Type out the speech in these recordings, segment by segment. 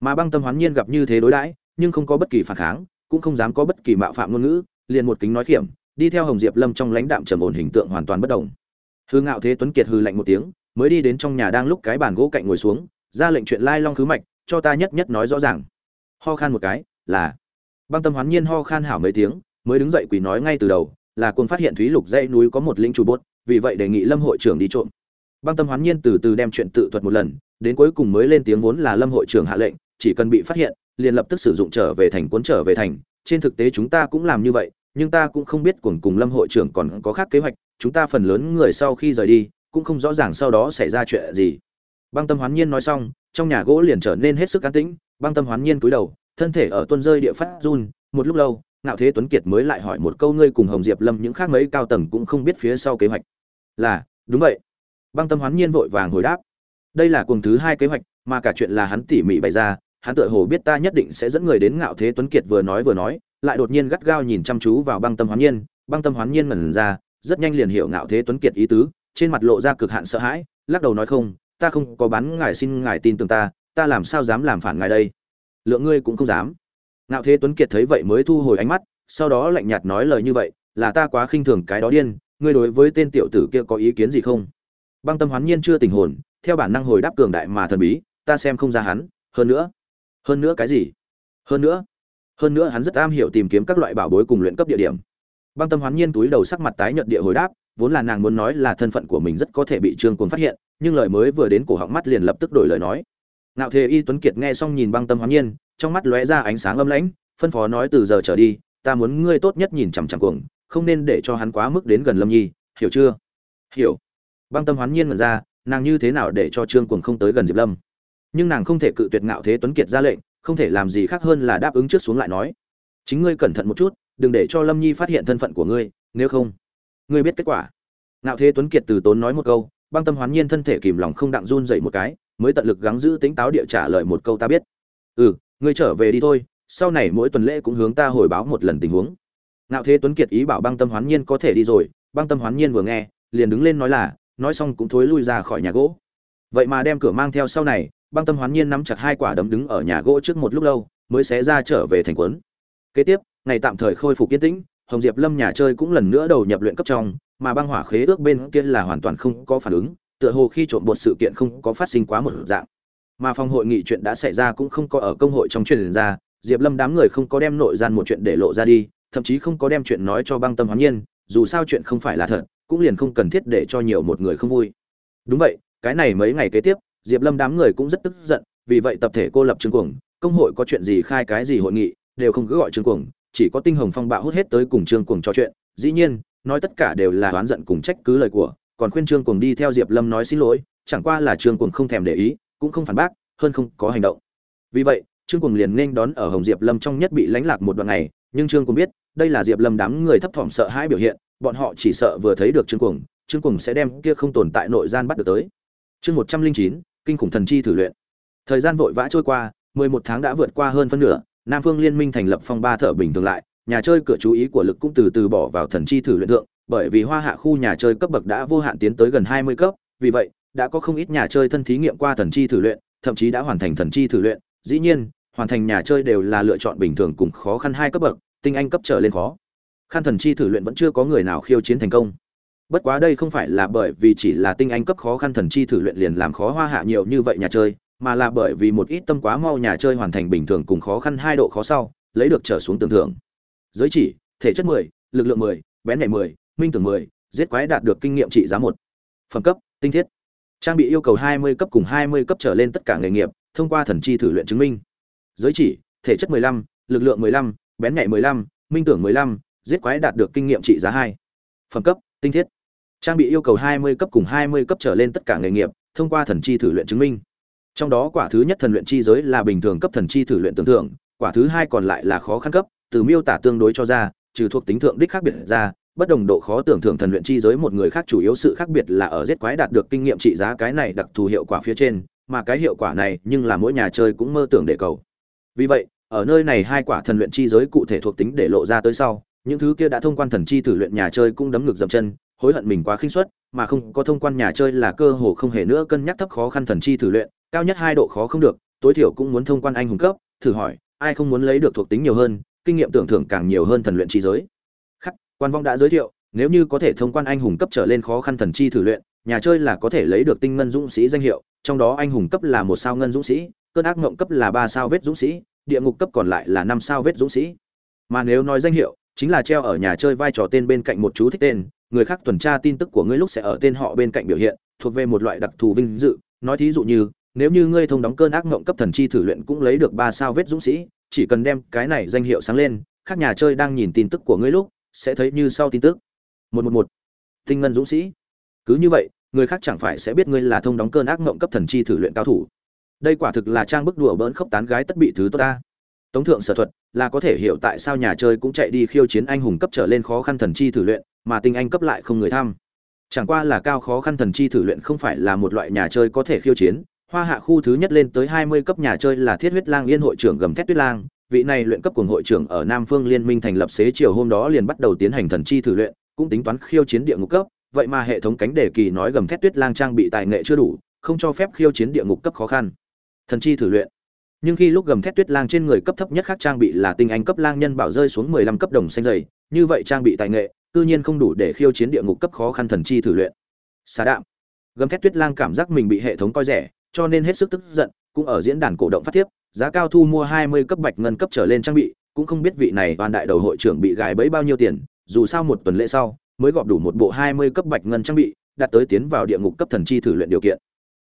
mà băng tâm hoán nhiên gặp như thế đối đãi, nhưng không có bất kỳ phản kháng, cũng không dám có bất kỳ mạo phạm ngôn ngữ, liền một kính nói kiểm đi theo hồng diệp lâm trong lãnh đạm trầm ổn hình tượng hoàn toàn bất động. Hư ngạo thế tuấn kiệt hư lạnh một tiếng, mới đi đến trong nhà đang lúc cái bàn gỗ cạnh ngồi xuống, ra lệnh chuyện lai long khứ mạch, cho ta nhất nhất nói rõ ràng. Ho khan một cái, là. Băng tâm hoán nhiên ho khan hảo mấy tiếng, mới đứng dậy quỳ nói ngay từ đầu, là quân phát hiện thúy lục dãy núi có một linh chủ bốt, vì vậy đề nghị lâm hội trưởng đi trộm. Băng tâm hoán nhiên từ từ đem chuyện tự thuật một lần, đến cuối cùng mới lên tiếng vốn là lâm hội trưởng hạ lệnh chỉ cần bị phát hiện, liền lập tức sử dụng trở về thành cuốn trở về thành. Trên thực tế chúng ta cũng làm như vậy, nhưng ta cũng không biết cuồng cùng lâm hội trưởng còn có khác kế hoạch. Chúng ta phần lớn người sau khi rời đi, cũng không rõ ràng sau đó xảy ra chuyện gì. Băng tâm hoán nhiên nói xong, trong nhà gỗ liền trở nên hết sức an tĩnh. Băng tâm hoán nhiên cúi đầu, thân thể ở tuân rơi địa phát run. Một lúc lâu, ngạo thế tuấn kiệt mới lại hỏi một câu, ngươi cùng hồng diệp lâm những khác mấy cao tầng cũng không biết phía sau kế hoạch? Là, đúng vậy. Băng tâm hoán nhiên vội vàng hồi đáp, đây là cuồng thứ hai kế hoạch, mà cả chuyện là hắn tỉ mỉ bày ra hắn tựa hồ biết ta nhất định sẽ dẫn người đến ngạo thế tuấn kiệt vừa nói vừa nói, lại đột nhiên gắt gao nhìn chăm chú vào băng tâm hoán nhiên, băng tâm hoán nhiên ngẩn ra, rất nhanh liền hiểu ngạo thế tuấn kiệt ý tứ, trên mặt lộ ra cực hạn sợ hãi, lắc đầu nói không, ta không có bán ngài xin ngài tin tưởng ta ta làm sao dám làm phản ngài đây? Lượng ngươi cũng không dám. Ngạo thế tuấn kiệt thấy vậy mới thu hồi ánh mắt, sau đó lạnh nhạt nói lời như vậy, là ta quá khinh thường cái đó điên, ngươi đối với tên tiểu tử kia có ý kiến gì không? Băng tâm hoán nhiên chưa tình hồn, theo bản năng hồi đáp cường đại mà thần bí, ta xem không ra hắn, hơn nữa hơn nữa cái gì hơn nữa hơn nữa hắn rất am hiểu tìm kiếm các loại bảo bối cùng luyện cấp địa điểm băng tâm hoán nhiên túi đầu sắc mặt tái nhợt địa hồi đáp vốn là nàng muốn nói là thân phận của mình rất có thể bị trương cuồng phát hiện nhưng lời mới vừa đến cổ họng mắt liền lập tức đổi lời nói Nạo Thế Y Tuấn Kiệt nghe xong nhìn băng tâm hoán nhiên, trong mắt lóe ra ánh sáng âm lãnh, phân phó nói từ giờ trở đi, ta muốn ngươi tốt nhất nhìn chằm chằm cuồng, không nên để cho hắn quá mức đến gần Lâm Nhi, hiểu chưa? Hiểu. Băng tâm hoán nhiên mở ra, nàng như thế nào để cho Trương Cuồng không tới gần Diệp Lâm? Nhưng nàng không thể cự tuyệt Ngạo Thế Tuấn Kiệt ra lệnh, không thể làm gì khác hơn là đáp ứng trước xuống lại nói, chính ngươi cẩn thận một chút, đừng để cho Lâm Nhi phát hiện thân phận của ngươi, nếu không, ngươi biết kết quả. Ngạo Thế Tuấn Kiệt từ tốn nói một câu, băng tâm hoán nhiên thân thể kìm lòng không đặng run dậy một cái, mới tận lực gắng giữ tính táo địa trả lời một câu ta biết. Ừ ngươi trở về đi thôi sau này mỗi tuần lễ cũng hướng ta hồi báo một lần tình huống. Ngạo thế tuấn kiệt ý bảo băng tâm hoán nhiên có thể đi rồi băng tâm hoán nhiên vừa nghe liền đứng lên nói là nói xong cũng thối lui ra khỏi nhà gỗ. Vậy mà đem cửa mang theo sau này băng tâm hoán nhiên nắm chặt hai quả đấm đứng ở nhà gỗ trước một lúc lâu, mới xé ra trở về thành quấn. Kế tiếp, ngày tạm thời khôi phục yên tĩnh, hồng diệp lâm nhà chơi cũng lần nữa đầu nhập luyện cấp trong, mà băng hỏa khế ước bên kia là hoàn toàn không có phản ứng, tựa hồ khi trộm bột sự kiện không có phát sinh quá một dạng. Mà phòng hội nghị chuyện đã xảy ra cũng không có ở công hội trong truyền ra, diệp lâm đám người không có đem nội gian một chuyện để lộ ra đi, thậm chí không có đem chuyện nói cho băng tâm hoán nhiên, dù sao chuyện không phải là thật, cũng liền không cần thiết để cho nhiều một người không vui. Đúng vậy, cái này mấy ngày kế tiếp diệp lâm đám người cũng rất tức giận, vì vậy tập thể cô lập trương cuồng, công hội có chuyện gì khai cái gì hội nghị, đều không cứ gọi trương cuồng, chỉ có tinh hồng phong bạo hút hết tới cùng trương cuồng trò chuyện. Dĩ nhiên, nói tất cả đều là oán giận cùng trách cứ lời của, còn khuyên trương cuồng đi theo diệp lâm nói xin lỗi, chẳng qua là trương cuồng không thèm để ý, cũng không phản bác, hơn không có hành động. Vì vậy trương cuồng liền nên đón ở hồng diệp lâm trong nhất bị lánh lạc một đoạn ngày, nhưng trương cuồng biết, đây là diệp lâm đám người thấp thỏm sợ hãi biểu hiện, bọn họ chỉ sợ vừa thấy được trương cuồng trương cuồng sẽ đem kia không tồn tại nội gian bắt được tới. Chương một trăm linh chín kinh khủng thần chi thử luyện thời gian vội vã trôi qua mười một tháng đã vượt qua hơn phân nửa nam phương liên minh thành lập phong ba thợ bình thường lại nhà chơi cửa chú ý của lực cũng từ từ bỏ vào thần chi thử luyện thượng bởi vì hoa hạ khu nhà chơi cấp bậc đã vô hạn tiến tới gần 20 cấp, vì vậy, đã có không ít nhà chơi thân thí nghiệm qua thần chi thử luyện, thậm chí đã hoàn thành thần chi thử luyện, dĩ nhiên, hoàn thành nhà chơi đều là lựa chọn bình thường cùng khó khăn hai cấp bậc, tinh anh cấp trở lên khó. Khăn thần chi thử luyện vẫn chưa có người nào khiêu chiến thành công. Bất quá đây không phải là bởi vì chỉ là tinh anh cấp khó khăn thần chi thử luyện liền làm khó hoa hạ nhiều như vậy nhà chơi, mà là bởi vì một ít tâm quá mau nhà chơi hoàn thành bình thường cùng khó khăn hai độ khó sau, lấy được trở xuống tưởng thưởng. Giới chỉ, thể chất 10, lực lượng 10, bén nhạy 10, minh tưởng 10, giết quái đạt được kinh nghiệm trị giá một phẩm cấp tinh thiết trang bị yêu cầu 20 cấp cùng 20 cấp trở lên tất cả nghề nghiệp thông qua thần chi thử luyện chứng minh giới chỉ thể chất 15, lực lượng 15, bén nhạy 15, minh tưởng 15, giết quái đạt được kinh nghiệm trị giá 2. phẩm cấp tinh thiết trang bị yêu cầu 20 cấp cùng 20 cấp trở lên tất cả nghề nghiệp thông qua thần chi thử luyện chứng minh trong đó quả thứ nhất thần luyện chi giới là bình thường cấp thần chi thử luyện tưởng tượng, quả thứ hai còn lại là khó khăn cấp từ miêu tả tương đối cho ra trừ thuộc tính thượng đích khác biệt ra bất đồng độ khó tưởng thưởng thần luyện chi giới một người khác chủ yếu sự khác biệt là ở giết quái đạt được kinh nghiệm trị giá cái này đặc thù hiệu quả phía trên, mà cái hiệu quả này nhưng là mỗi nhà chơi cũng mơ tưởng để cầu. Vì vậy, ở nơi này hai quả thần luyện chi giới cụ thể thuộc tính để lộ ra tới sau, những thứ kia đã thông quan thần chi thử luyện nhà chơi cũng đấm ngược dậm chân, hối hận mình quá khinh suất, mà không có thông quan nhà chơi là cơ hồ không hề nữa cân nhắc thấp khó khăn thần chi thử luyện, cao nhất hai độ khó không được, tối thiểu cũng muốn thông quan anh hùng cấp thử hỏi ai không muốn lấy được thuộc tính nhiều hơn kinh nghiệm tưởng thưởng càng nhiều hơn thần luyện trí giới. Khắc quan vong đã giới thiệu nếu như có thể thông quan anh hùng cấp trở lên khó khăn thần chi thử luyện nhà chơi là có thể lấy được tinh ngân dũng sĩ danh hiệu trong đó anh hùng cấp là một sao ngân dũng sĩ cơn ác mộng cấp là ba sao vết dũng sĩ địa ngục cấp còn lại là năm sao vết dũng sĩ. Mà nếu nói danh hiệu chính là treo ở nhà chơi vai trò tên bên cạnh một chú thích tên người khác tuần tra tin tức của ngươi lúc sẽ ở tên họ bên cạnh biểu hiện, thuộc về một loại đặc thù vinh dự. Nói thí dụ như, nếu như ngươi thông đóng cơn ác mộng cấp thần chi thử luyện cũng lấy được ba sao vết dũng sĩ, chỉ cần đem cái này danh hiệu sáng lên các nhà chơi đang nhìn tin tức của ngươi lúc sẽ thấy như sau tin tức. Một một một. Tinh ngân dũng sĩ. Cứ như vậy, người khác chẳng phải sẽ biết ngươi là thông đóng cơn ác mộng cấp thần chi thử luyện cao thủ. Đây quả thực là trang bức đùa bỡn khóc tán gái tất bị thứ tốt ta. Tống thượng sở thuật là có thể hiểu tại sao nhà chơi cũng chạy đi khiêu chiến anh hùng cấp trở lên khó khăn thần chi thử luyện mà tinh anh cấp lại không người tham chẳng qua là cao khó khăn thần chi thử luyện không phải là một loại nhà chơi có thể khiêu chiến. Hoa hạ khu thứ nhất lên tới hai mươi cấp nhà chơi là thiết huyết lang liên hội trưởng gầm thét tuyết lang. Vị này luyện cấp cùng hội trưởng ở nam phương liên minh thành lập xế chiều hôm đó liền bắt đầu tiến hành thần chi thử luyện, cũng tính toán khiêu chiến địa ngục cấp. Vậy mà hệ thống cánh đề kỳ nói gầm thét tuyết lang trang bị tài nghệ chưa đủ, không cho phép khiêu chiến địa ngục cấp khó khăn. Thần chi thử luyện. Nhưng khi lúc gầm thét tuyết lang trên người cấp thấp nhất khác trang bị là tinh anh cấp lang nhân bảo rơi xuống mười lăm cấp đồng xanh dày, như vậy trang bị tài nghệ cư nhiên không đủ để khiêu chiến địa ngục cấp khó khăn thần chi thử luyện. Xá đạm. Gầm thét tuyết lang cảm giác mình bị hệ thống coi rẻ, cho nên hết sức tức giận, cũng ở diễn đàn cổ động phát thiếp, giá cao thu mua hai mươi cấp bạch ngân cấp trở lên trang bị, cũng không biết vị này toàn đại đầu hội trưởng bị gài bẫy bao nhiêu tiền, dù sao một tuần lễ sau, mới gọp đủ một bộ hai mươi cấp bạch ngân trang bị, đạt tới tiến vào địa ngục cấp thần chi thử luyện điều kiện.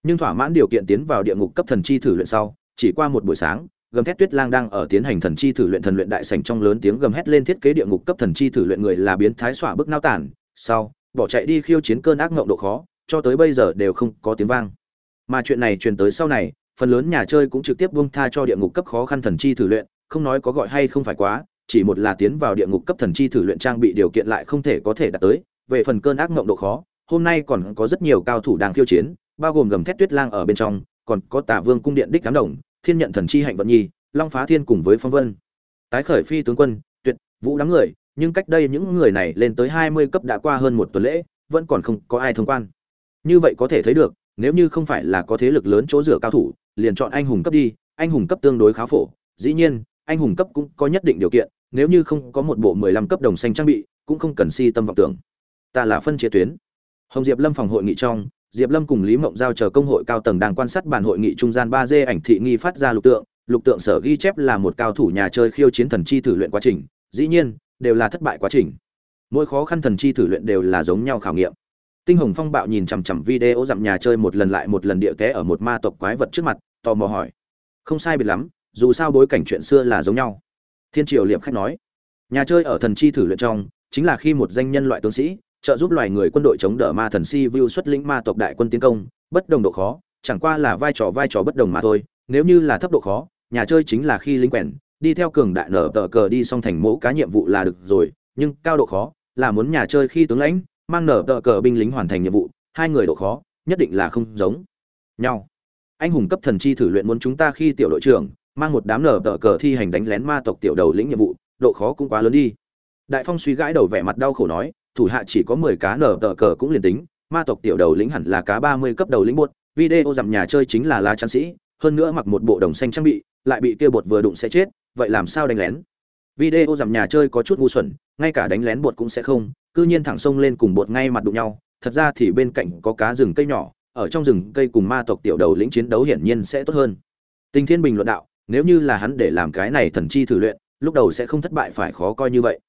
Nhưng thỏa mãn điều kiện tiến vào địa ngục cấp thần chi thử luyện sau, chỉ qua một buổi sáng gầm thét tuyết lang đang ở tiến hành thần chi thử luyện thần luyện đại sảnh trong lớn tiếng gầm hét lên thiết kế địa ngục cấp thần chi thử luyện người là biến thái xỏa bức nao tản. Sau, bỏ chạy đi khiêu chiến cơn ác ngộng độ khó, cho tới bây giờ đều không có tiếng vang. Mà chuyện này truyền tới sau này, phần lớn nhà chơi cũng trực tiếp buông tha cho địa ngục cấp khó khăn thần chi thử luyện, không nói có gọi hay không phải quá, chỉ một là tiến vào địa ngục cấp thần chi thử luyện trang bị điều kiện lại không thể có thể đạt tới. Về phần cơn ác ngộng độ khó, hôm nay còn có rất nhiều cao thủ đang khiêu chiến, bao gồm gầm thét tuyết lang ở bên trong, còn có tả vương cung điện đích cám đồng thiên nhận thần chi hạnh vận nhi, long phá thiên cùng với phong vân. Tái khởi phi tướng quân, tuyệt, vũ đám người, nhưng cách đây những người này lên tới hai mươi cấp đã qua hơn một tuần lễ, vẫn còn không có ai thông quan. Như vậy có thể thấy được, nếu như không phải là có thế lực lớn chỗ dựa cao thủ, liền chọn anh hùng cấp đi, anh hùng cấp tương đối khá phổ. Dĩ nhiên, anh hùng cấp cũng có nhất định điều kiện, nếu như không có một bộ mười lăm cấp đồng xanh trang bị, cũng không cần si tâm vọng tưởng. Ta là phân chia tuyến. Hồng diệp lâm phòng hội nghị trong diệp lâm cùng lý mộng giao chờ công hội cao tầng đang quan sát bàn hội nghị trung gian ba d ảnh thị nghi phát ra lục tượng. Lục tượng sở ghi chép là một cao thủ nhà chơi khiêu chiến thần chi thử luyện quá trình. Dĩ nhiên, đều là thất bại quá trình. Mỗi khó khăn thần chi thử luyện đều là giống nhau khảo nghiệm. Tinh hồng phong bạo nhìn chằm chằm video dặm nhà chơi một lần lại một lần địa té ở một ma tộc quái vật trước mặt, tò mò hỏi. Không sai biệt lắm, dù sao bối cảnh chuyện xưa là giống nhau. Thiên triều liệm khách nói. Nhà chơi ở thần chi thử luyện trong, chính là khi một danh nhân loại tướng sĩ trợ giúp loài người quân đội chống đỡ ma thần si vu xuất lĩnh ma tộc đại quân tiến công, bất đồng độ khó, chẳng qua là vai trò vai trò bất đồng mà thôi, nếu như là thấp độ khó, nhà chơi chính là khi lính quèn, đi theo cường đại nở tờ cờ đi xong thành mẫu cá nhiệm vụ là được rồi, nhưng cao độ khó, là muốn nhà chơi khi tướng lãnh, mang nở tờ cờ binh lính hoàn thành nhiệm vụ, hai người độ khó, nhất định là không giống nhau. Anh hùng cấp thần chi thử luyện muốn chúng ta khi tiểu đội trưởng, mang một đám nở tờ cờ thi hành đánh lén ma tộc tiểu đầu lĩnh nhiệm vụ, độ khó cũng quá lớn đi. Đại phong suy gãi đầu vẻ mặt đau khổ nói thủ hạ chỉ có mười cá nở tờ cờ cũng liền tính, ma tộc tiểu đầu lĩnh hẳn là cá ba mươi cấp đầu lĩnh bột video dặm nhà chơi chính là lá chắn sĩ, hơn nữa mặc một bộ đồng xanh trang bị, lại bị kia bột vừa đụng sẽ chết, vậy làm sao đánh lén? Video dặm nhà chơi có chút ngu xuẩn, ngay cả đánh lén bột cũng sẽ không, cư nhiên thẳng sông lên cùng bột ngay mặt đụng nhau. Thật ra thì bên cạnh có cá rừng cây nhỏ, ở trong rừng cây cùng ma tộc tiểu đầu lĩnh chiến đấu hiển nhiên sẽ tốt hơn. Tình thiên bình luận đạo, nếu như là hắn để làm cái này thần chi thử luyện, lúc đầu sẽ không thất bại phải khó coi như vậy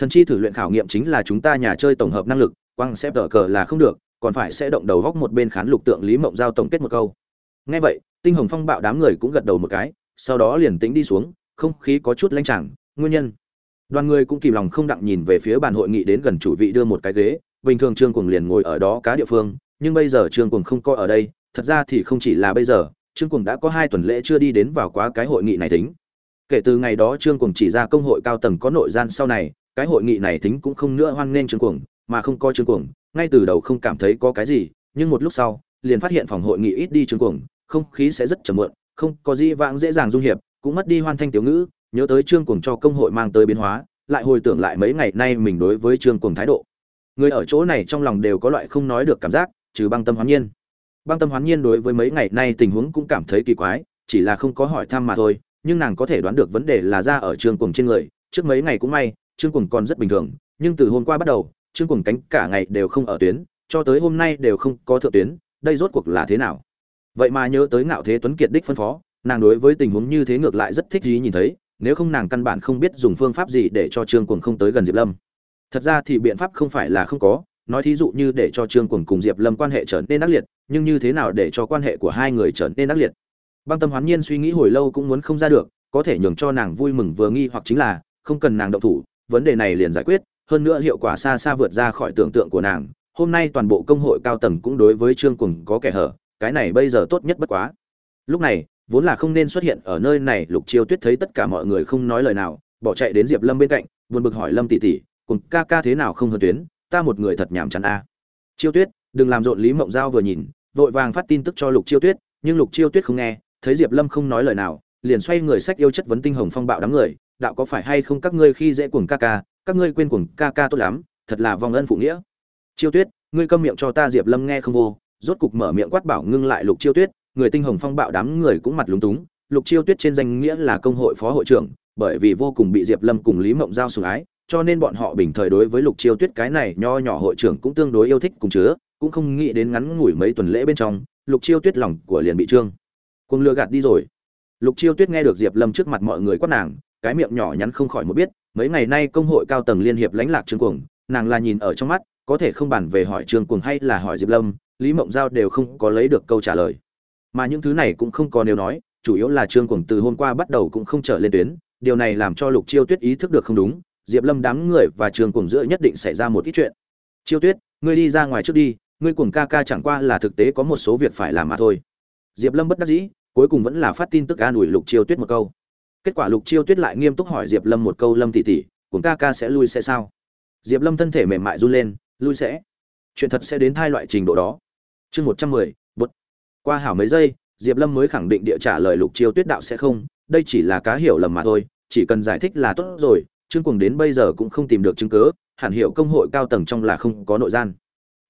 thần chi thử luyện khảo nghiệm chính là chúng ta nhà chơi tổng hợp năng lực, quăng xếp đỡ cờ là không được, còn phải sẽ động đầu góc một bên khán lục tượng lý mộng giao tổng kết một câu. Ngay vậy, tinh hồng phong bạo đám người cũng gật đầu một cái, sau đó liền tĩnh đi xuống, không khí có chút lanh chẳng nguyên nhân. Đoàn người cũng kìm lòng không đặng nhìn về phía bàn hội nghị đến gần chủ vị đưa một cái ghế, bình thường trương cuồng liền ngồi ở đó cá địa phương, nhưng bây giờ trương cuồng không coi ở đây, thật ra thì không chỉ là bây giờ, trương cuồng đã có hai tuần lễ chưa đi đến vào quá cái hội nghị này tính. Kể từ ngày đó trương cuồng chỉ ra công hội cao tầng có nội gian sau này cái hội nghị này tính cũng không nữa hoan nghênh trương cuồng, mà không coi trương cuồng, ngay từ đầu không cảm thấy có cái gì, nhưng một lúc sau, liền phát hiện phòng hội nghị ít đi trương cuồng, không khí sẽ rất trầm mượn không có gì vãng dễ dàng dung hiệp, cũng mất đi hoan thanh tiểu ngữ, nhớ tới trương cuồng cho công hội mang tới biến hóa, lại hồi tưởng lại mấy ngày nay mình đối với trương cuồng thái độ. Người ở chỗ này trong lòng đều có loại không nói được cảm giác, trừ băng tâm hoán nhiên. Băng tâm hoán nhiên đối với mấy ngày nay tình huống cũng cảm thấy kỳ quái, chỉ là không có hỏi thăm mà thôi, nhưng nàng có thể đoán được vấn đề là ra ở trương cuồng trên người, trước mấy ngày cũng may trương cuồng còn rất bình thường, nhưng từ hôm qua bắt đầu, trương cuồng cánh cả ngày đều không ở tuyến, cho tới hôm nay đều không có thượng tuyến, đây rốt cuộc là thế nào? Vậy mà nhớ tới ngạo thế tuấn kiệt đích phân phó, nàng đối với tình huống như thế ngược lại rất thích ý nhìn thấy, nếu không nàng căn bản không biết dùng phương pháp gì để cho trương cuồng không tới gần diệp lâm. Thật ra thì biện pháp không phải là không có, nói thí dụ như để cho trương cuồng cùng diệp lâm quan hệ trở nên ác liệt, nhưng như thế nào để cho quan hệ của hai người trở nên ác liệt? Băng tâm hoán nhiên suy nghĩ hồi lâu cũng muốn không ra được, có thể nhường cho nàng vui mừng vừa nghi hoặc chính là, không cần nàng động thủ vấn đề này liền giải quyết, hơn nữa hiệu quả xa xa vượt ra khỏi tưởng tượng của nàng. Hôm nay toàn bộ công hội cao tầng cũng đối với trương cuồng có kẻ hở, cái này bây giờ tốt nhất bất quá. Lúc này, vốn là không nên xuất hiện ở nơi này, lục chiêu tuyết thấy tất cả mọi người không nói lời nào, bỏ chạy đến diệp lâm bên cạnh, buồn bực hỏi lâm tỷ tỷ cùng ca ca thế nào không hơn tuyến, ta một người thật nhảm chán a. Chiêu tuyết, đừng làm rộn lý mộng giao vừa nhìn, vội vàng phát tin tức cho lục chiêu tuyết, nhưng lục chiêu tuyết không nghe, thấy diệp lâm không nói lời nào, liền xoay người sách yêu chất vấn tinh hồng phong bạo đám người đạo có phải hay không các ngươi khi dễ cuồng ca ca, các ngươi quên cuồng ca ca tốt lắm, thật là vong ân phụ nghĩa. Chiêu tuyết, ngươi câm miệng cho ta diệp lâm nghe không vô, rốt cục mở miệng quát bảo ngưng lại lục chiêu tuyết, người tinh hồng phong bạo đám người cũng mặt lúng túng. Lục chiêu tuyết trên danh nghĩa là công hội phó hội trưởng, bởi vì vô cùng bị diệp lâm cùng lý mộng giao sủng ái, cho nên bọn họ bình thời đối với lục chiêu tuyết cái này nho nhỏ hội trưởng cũng tương đối yêu thích cùng chứa, cũng không nghĩ đến ngắn ngủi mấy tuần lễ bên trong, lục chiêu tuyết lòng của liền bị trương. Cùng lừa gạt đi rồi. Lục chiêu tuyết nghe được diệp lâm trước mặt mọi người quát nàng cái miệng nhỏ nhắn không khỏi một biết, mấy ngày nay công hội cao tầng liên hiệp lãnh lạc trương cuồng, nàng là nhìn ở trong mắt, có thể không bàn về hỏi trương cuồng hay là hỏi diệp lâm, lý mộng giao đều không có lấy được câu trả lời. Mà những thứ này cũng không có nếu nói, chủ yếu là trương cuồng từ hôm qua bắt đầu cũng không trở lên tuyến, điều này làm cho lục chiêu tuyết ý thức được không đúng, diệp lâm đám người và trương cuồng giữa nhất định xảy ra một ít chuyện. Chiêu tuyết, ngươi đi ra ngoài trước đi, ngươi cuồng ca ca chẳng qua là thực tế có một số việc phải làm mà thôi. Diệp lâm bất đắc dĩ, cuối cùng vẫn là phát tin tức an ủi lục chiêu tuyết một câu kết quả lục chiêu tuyết lại nghiêm túc hỏi diệp lâm một câu, lâm tỉ tỉ cuồng ca ca sẽ lui sẽ sao? Diệp lâm thân thể mềm mại run lên, lui sẽ. Chuyện thật sẽ đến thai loại trình độ đó. Chương một trăm mười, bút. Qua hảo mấy giây, diệp lâm mới khẳng định địa trả lời lục chiêu tuyết đạo sẽ không, đây chỉ là cá hiểu lầm mà thôi, chỉ cần giải thích là tốt rồi, trương cùng đến bây giờ cũng không tìm được chứng cớ hẳn hiệu công hội cao tầng trong là không có nội gian.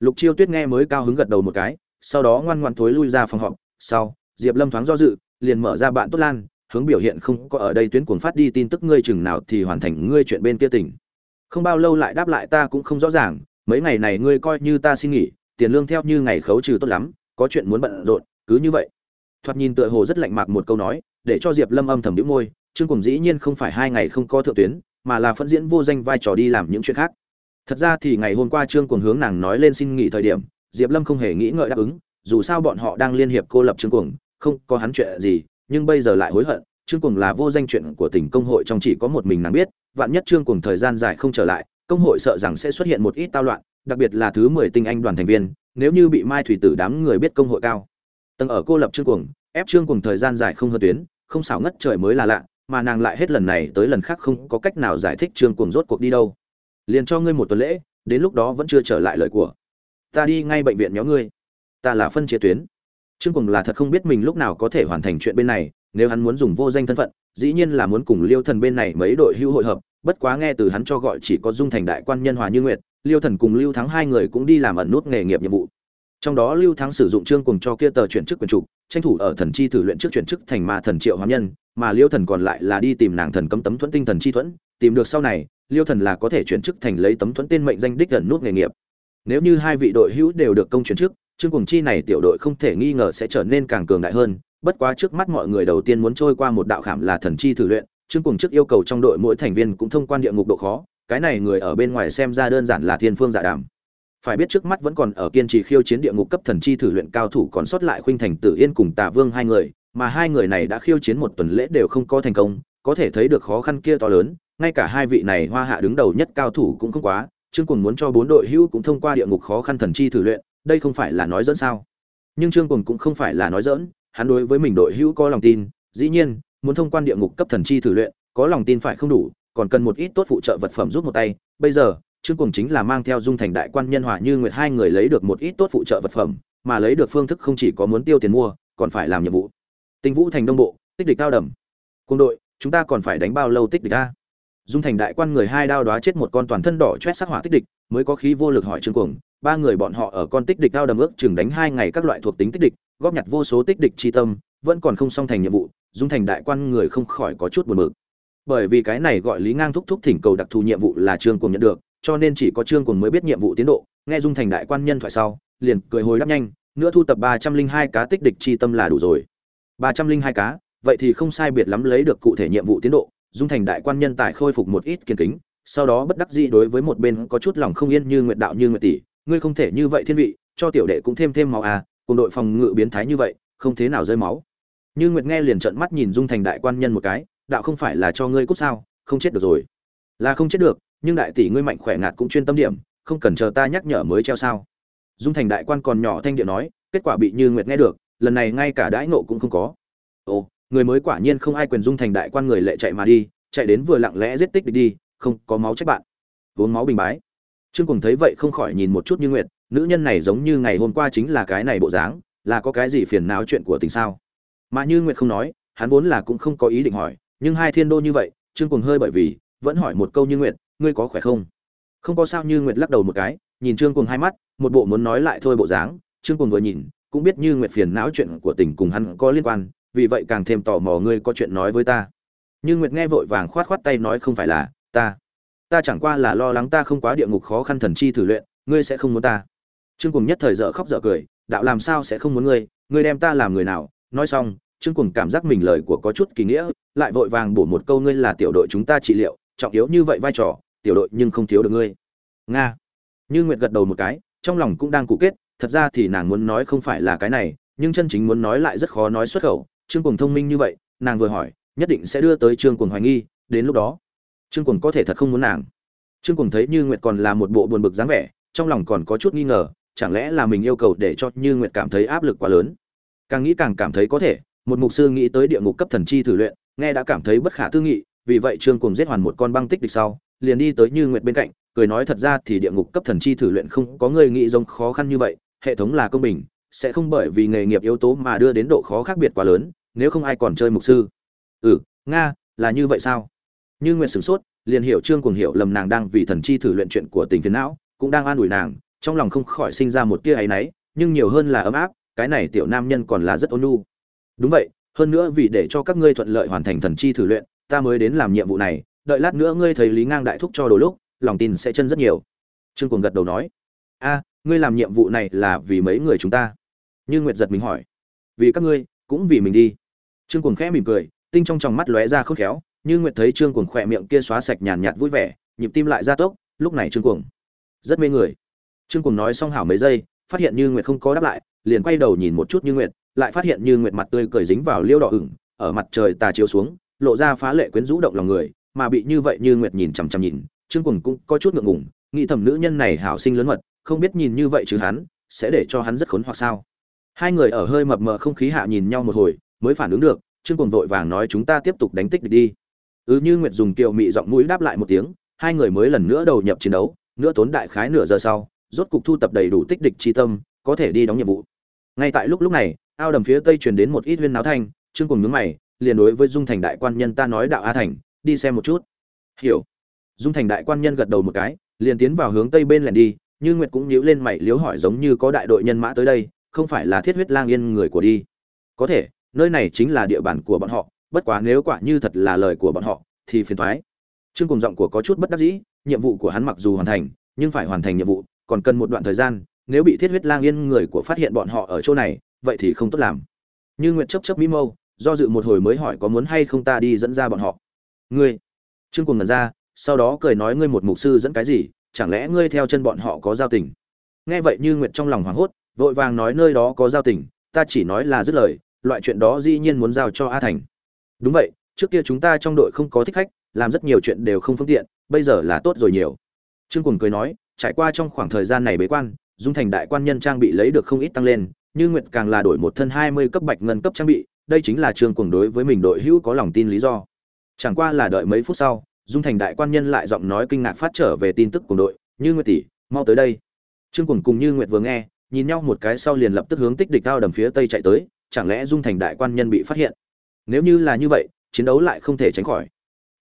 Lục chiêu tuyết nghe mới cao hứng gật đầu một cái, sau đó ngoan ngoan thối lui ra phòng họp. Sau, diệp lâm thoáng do dự, liền mở ra bạn tốt lan hướng biểu hiện không có ở đây tuyến cuồng phát đi tin tức ngươi chừng nào thì hoàn thành ngươi chuyện bên kia tỉnh không bao lâu lại đáp lại ta cũng không rõ ràng, mấy ngày này ngươi coi như ta xin nghỉ, tiền lương theo như ngày khấu trừ tốt lắm, có chuyện muốn bận rộn, cứ như vậy. Thoạt nhìn tựa hồ rất lạnh mạc một câu nói, để cho diệp lâm âm thầm đĩu môi, trương cùng dĩ nhiên không phải hai ngày không có thượng tuyến, mà là phân diễn vô danh vai trò đi làm những chuyện khác. Thật ra thì ngày hôm qua trương cùng hướng nàng nói lên xin nghỉ thời điểm, diệp lâm không hề nghĩ ngợi đáp ứng, dù sao bọn họ đang liên hiệp cô lập trương cuồng, không có hắn chuyện gì nhưng bây giờ lại hối hận, trương cuồng là vô danh chuyện của tỉnh công hội trong chỉ có một mình nàng biết, vạn nhất trương cuồng thời gian dài không trở lại, công hội sợ rằng sẽ xuất hiện một ít tao loạn, đặc biệt là thứ mười tinh anh đoàn thành viên, nếu như bị mai thủy tử đám người biết công hội cao. Tầng ở cô lập trương cuồng, ép trương cuồng thời gian dài không hơn tuyến, không xảo ngất trời mới là lạ, mà nàng lại hết lần này tới lần khác không có cách nào giải thích trương cuồng rốt cuộc đi đâu. Liền cho ngươi một tuần lễ, đến lúc đó vẫn chưa trở lại lời của. Ta đi ngay bệnh viện nhóm ngươi. Ta là phân chia tuyến trương cuồng là thật không biết mình lúc nào có thể hoàn thành chuyện bên này, nếu hắn muốn dùng vô danh thân phận, dĩ nhiên là muốn cùng liêu thần bên này mấy đội hưu hội hợp, bất quá nghe từ hắn cho gọi chỉ có dung thành đại quan nhân hòa như nguyệt, liêu thần cùng lưu thắng hai người cũng đi làm ẩn nút nghề nghiệp nhiệm vụ. Trong đó lưu thắng sử dụng trương Cuồng cho kia tờ chuyển chức quyền trục tranh thủ ở thần chi thử luyện trước chuyển chức thành ma thần triệu hóa nhân, mà liêu thần còn lại là đi tìm nàng thần cấm tấm thuẫn tinh thần chi thuẫn, tìm được sau này, liêu thần là có thể chuyển chức thành lấy tấm thuẫn tên mệnh danh đích ẩn nút nghề nghiệp. Nếu như hai vị đội hữu đều được công chuyển chức trương cùng chi này tiểu đội không thể nghi ngờ sẽ trở nên càng cường đại hơn, bất quá trước mắt mọi người đầu tiên muốn trôi qua một đạo khảm là thần chi thử luyện, trương cùng trước yêu cầu trong đội mỗi thành viên cũng thông quan địa ngục độ khó, cái này người ở bên ngoài xem ra đơn giản là thiên phương giả đàm. Phải biết trước mắt vẫn còn ở kiên trì khiêu chiến địa ngục cấp thần chi thử luyện cao thủ còn sót lại khuynh thành, tử yên cùng tà vương hai người, mà hai người này đã khiêu chiến một tuần lễ đều không có thành công, có thể thấy được khó khăn kia to lớn, ngay cả hai vị này hoa hạ đứng đầu nhất cao thủ cũng không quá, trương cùng muốn cho bốn đội hữu cũng thông qua địa ngục khó khăn thần chi thử luyện đây không phải là nói dẫn sao? Nhưng trương cùng cũng không phải là nói dỡn hắn đối với mình đội hữu có lòng tin, dĩ nhiên, muốn thông quan địa ngục cấp thần chi thử luyện, có lòng tin phải không đủ, còn cần một ít tốt phụ trợ vật phẩm giúp một tay. Bây giờ, trương cùng chính là mang theo dung thành đại quan nhân hòa như nguyệt hai người lấy được một ít tốt phụ trợ vật phẩm, mà lấy được phương thức không chỉ có muốn tiêu tiền mua, còn phải làm nhiệm vụ. Tinh vũ thành đông bộ, tích địch cao đầm quân đội, chúng ta còn phải đánh bao lâu tích địch ta? dung thành đại quan người hai đao đóa chết một con toàn thân đỏ chét sắc hỏa tích địch, mới có khí vô lực hỏi trương cuồng ba người bọn họ ở con tích địch cao đầm ước chừng đánh hai ngày các loại thuộc tính tích địch, góp nhặt vô số tích địch chi tâm, vẫn còn không xong thành nhiệm vụ, dung thành đại quan người không khỏi có chút buồn bực. Bởi vì cái này gọi lý ngang thúc thúc thỉnh cầu đặc thù nhiệm vụ là trương cùng nhận được, cho nên chỉ có trương cùng mới biết nhiệm vụ tiến độ, nghe dung thành đại quan nhân thoại sau, liền cười hồi đáp nhanh, nữa thu tập ba trăm linh hai cá tích địch chi tâm là đủ rồi. Ba trăm linh hai cá, vậy thì không sai biệt lắm lấy được cụ thể nhiệm vụ tiến độ, dung thành đại quan nhân tài khôi phục một ít kiên kính, sau đó bất đắc dĩ đối với một bên có chút lòng không yên như nguyệt đạo như nguyệt tỷ ngươi không thể như vậy thiên vị, cho tiểu đệ cũng thêm thêm máu à cùng đội phòng ngự biến thái như vậy, không thế nào rơi máu. Như nguyệt nghe liền trợn mắt nhìn dung thành đại quan nhân một cái, đạo không phải là cho ngươi cút sao, không chết được rồi. Là không chết được, nhưng đại tỷ ngươi mạnh khỏe ngạt cũng chuyên tâm điểm, không cần chờ ta nhắc nhở mới treo sao. Dung thành đại quan còn nhỏ thanh điện nói, kết quả bị như nguyệt nghe được, lần này ngay cả đãi nộ cũng không có. Ồ, người mới quả nhiên không ai quyền dung thành đại quan người lệ chạy mà đi, chạy đến vừa lặng lẽ giết tích đi, không có máu trách bạn. Uống máu bình bái trương Cuồng thấy vậy không khỏi nhìn một chút như nguyệt, nữ nhân này giống như ngày hôm qua chính là cái này bộ dáng, là có cái gì phiền não chuyện của tình sao? Mà như nguyệt không nói, hắn vốn là cũng không có ý định hỏi, nhưng hai thiên đô như vậy, trương Cuồng hơi bởi vì, vẫn hỏi một câu như nguyệt, ngươi có khỏe không? Không có sao như nguyệt lắc đầu một cái, nhìn trương Cuồng hai mắt, một bộ muốn nói lại thôi bộ dáng, trương Cuồng vừa nhìn, cũng biết như nguyệt phiền não chuyện của tình cùng hắn có liên quan, vì vậy càng thêm tò mò ngươi có chuyện nói với ta. Như nguyệt nghe vội vàng khoát khoát tay nói không phải là ta ta chẳng qua là lo lắng ta không quá địa ngục khó khăn thần chi thử luyện, ngươi sẽ không muốn ta. Trương cùng nhất thời dở khóc dở cười, đạo làm sao sẽ không muốn ngươi ngươi đem ta làm người nào. Nói xong, trương cùng cảm giác mình lời của có chút kỳ nghĩa, lại vội vàng bổ một câu ngươi là tiểu đội chúng ta trị liệu, trọng yếu như vậy vai trò, tiểu đội nhưng không thiếu được ngươi. Nga. Như nguyệt gật đầu một cái, trong lòng cũng đang cụ kết, thật ra thì nàng muốn nói không phải là cái này, nhưng chân chính muốn nói lại rất khó nói xuất khẩu. Trương cùng thông minh như vậy, nàng vừa hỏi, nhất định sẽ đưa tới trương cùng hoài nghi, đến lúc đó trương cùng có thể thật không muốn nàng. Trương cùng thấy như nguyệt còn là một bộ buồn bực dáng vẻ, trong lòng còn có chút nghi ngờ, chẳng lẽ là mình yêu cầu để cho như nguyệt cảm thấy áp lực quá lớn? Càng nghĩ càng cảm thấy có thể, một mục sư nghĩ tới địa ngục cấp thần chi thử luyện, nghe đã cảm thấy bất khả tư nghị, vì vậy trương cùng giết hoàn một con băng tích địch sau, liền đi tới như nguyệt bên cạnh, cười nói thật ra thì địa ngục cấp thần chi thử luyện không có người nghĩ giống khó khăn như vậy, hệ thống là công bình, sẽ không bởi vì nghề nghiệp yếu tố mà đưa đến độ khó khác biệt quá lớn, nếu không ai còn chơi mục sư. Ừ nga, là như vậy sao? Như nguyệt sửng sốt, liền hiểu trương cùng hiểu lầm nàng đang vì thần chi thử luyện chuyện của tình phiền não, cũng đang an ủi nàng, trong lòng không khỏi sinh ra một tia áy náy, nhưng nhiều hơn là ấm áp, cái này tiểu nam nhân còn là rất ôn nhu. Đúng vậy, hơn nữa vì để cho các ngươi thuận lợi hoàn thành thần chi thử luyện, ta mới đến làm nhiệm vụ này, đợi lát nữa ngươi thấy lý ngang đại thúc cho đồ lúc, lòng tin sẽ chân rất nhiều. Trương cuồng gật đầu nói, a, ngươi làm nhiệm vụ này là vì mấy người chúng ta? Như nguyệt giật mình hỏi. Vì các ngươi, cũng vì mình đi. Trương cuồng khẽ mỉm cười, tinh trong tròng mắt lóe ra khôn khéo như nguyệt thấy trương cuồng khỏe miệng kia xóa sạch nhàn nhạt vui vẻ, nhịp tim lại gia tốc, lúc này trương cuồng rất mê người. Trương cuồng nói xong hảo mấy giây, phát hiện như nguyệt không có đáp lại, liền quay đầu nhìn một chút như nguyệt, lại phát hiện như nguyệt mặt tươi cười dính vào liêu đỏ ửng, ở mặt trời tà chiếu xuống, lộ ra phá lệ quyến rũ động lòng người, mà bị như vậy như nguyệt nhìn chằm chằm nhìn, trương cuồng cũng có chút ngượng ngùng, nghĩ thầm nữ nhân này hảo sinh lớn mật, không biết nhìn như vậy chứ hắn, sẽ để cho hắn rất khốn hoặc sao. Hai người ở hơi mập mờ không khí hạ nhìn nhau một hồi, mới phản ứng được, trương cuồng vội vàng nói, chúng ta tiếp tục đánh tích địch đi ừ như nguyệt dùng kiều mị giọng mũi đáp lại một tiếng, hai người mới lần nữa đầu nhập chiến đấu nữa tốn đại khái nửa giờ sau, rốt cục thu tập đầy đủ tích địch chi tâm, có thể đi đóng nhiệm vụ. Ngay tại lúc lúc này, ao đầm phía tây truyền đến một ít huyên náo thanh, trương cùng nhướng mày, liền đối với dung thành đại quan nhân ta nói đạo a thành, đi xem một chút. Hiểu. Dung thành đại quan nhân gật đầu một cái, liền tiến vào hướng tây bên lẻn đi, như nguyệt cũng nhíu lên mày liếu hỏi giống như có đại đội nhân mã tới đây, không phải là thiết huyết lang yên người của đi. Có thể, nơi này chính là địa bàn của bọn họ bất quá nếu quả như thật là lời của bọn họ, thì phiền thoái. Trương cùng giọng của có chút bất đắc dĩ, nhiệm vụ của hắn mặc dù hoàn thành, nhưng phải hoàn thành nhiệm vụ, còn cần một đoạn thời gian, nếu bị thiết huyết lang yên người của phát hiện bọn họ ở chỗ này, vậy thì không tốt làm. Như nguyệt chấp chấp mỹ mâu, do dự một hồi mới hỏi có muốn hay không ta đi dẫn ra bọn họ. Ngươi. Trương cùng ngần ra, sau đó cười nói ngươi một mục sư dẫn cái gì, chẳng lẽ ngươi theo chân bọn họ có giao tình? Nghe vậy như nguyệt trong lòng hoảng hốt, vội vàng nói nơi đó có giao tình, ta chỉ nói là dứt lời, loại chuyện đó dĩ nhiên muốn giao cho a thành đúng vậy, trước kia chúng ta trong đội không có thích khách, làm rất nhiều chuyện đều không phương tiện, bây giờ là tốt rồi nhiều. Trương cùng cười nói, trải qua trong khoảng thời gian này bế quan, dung thành đại quan nhân trang bị lấy được không ít tăng lên, như nguyệt càng là đổi một thân hai mươi cấp bạch ngân cấp trang bị, đây chính là trương cùng đối với mình đội hữu có lòng tin lý do. Chẳng qua là đợi mấy phút sau, dung thành đại quan nhân lại giọng nói kinh ngạc phát trở về tin tức của đội, như nguyệt tỷ, mau tới đây. Trương cùng cùng như nguyệt vừa nghe, nhìn nhau một cái sau liền lập tức hướng tích địch cao đầm phía tây chạy tới, chẳng lẽ dung thành đại quan nhân bị phát hiện? Nếu như là như vậy, chiến đấu lại không thể tránh khỏi.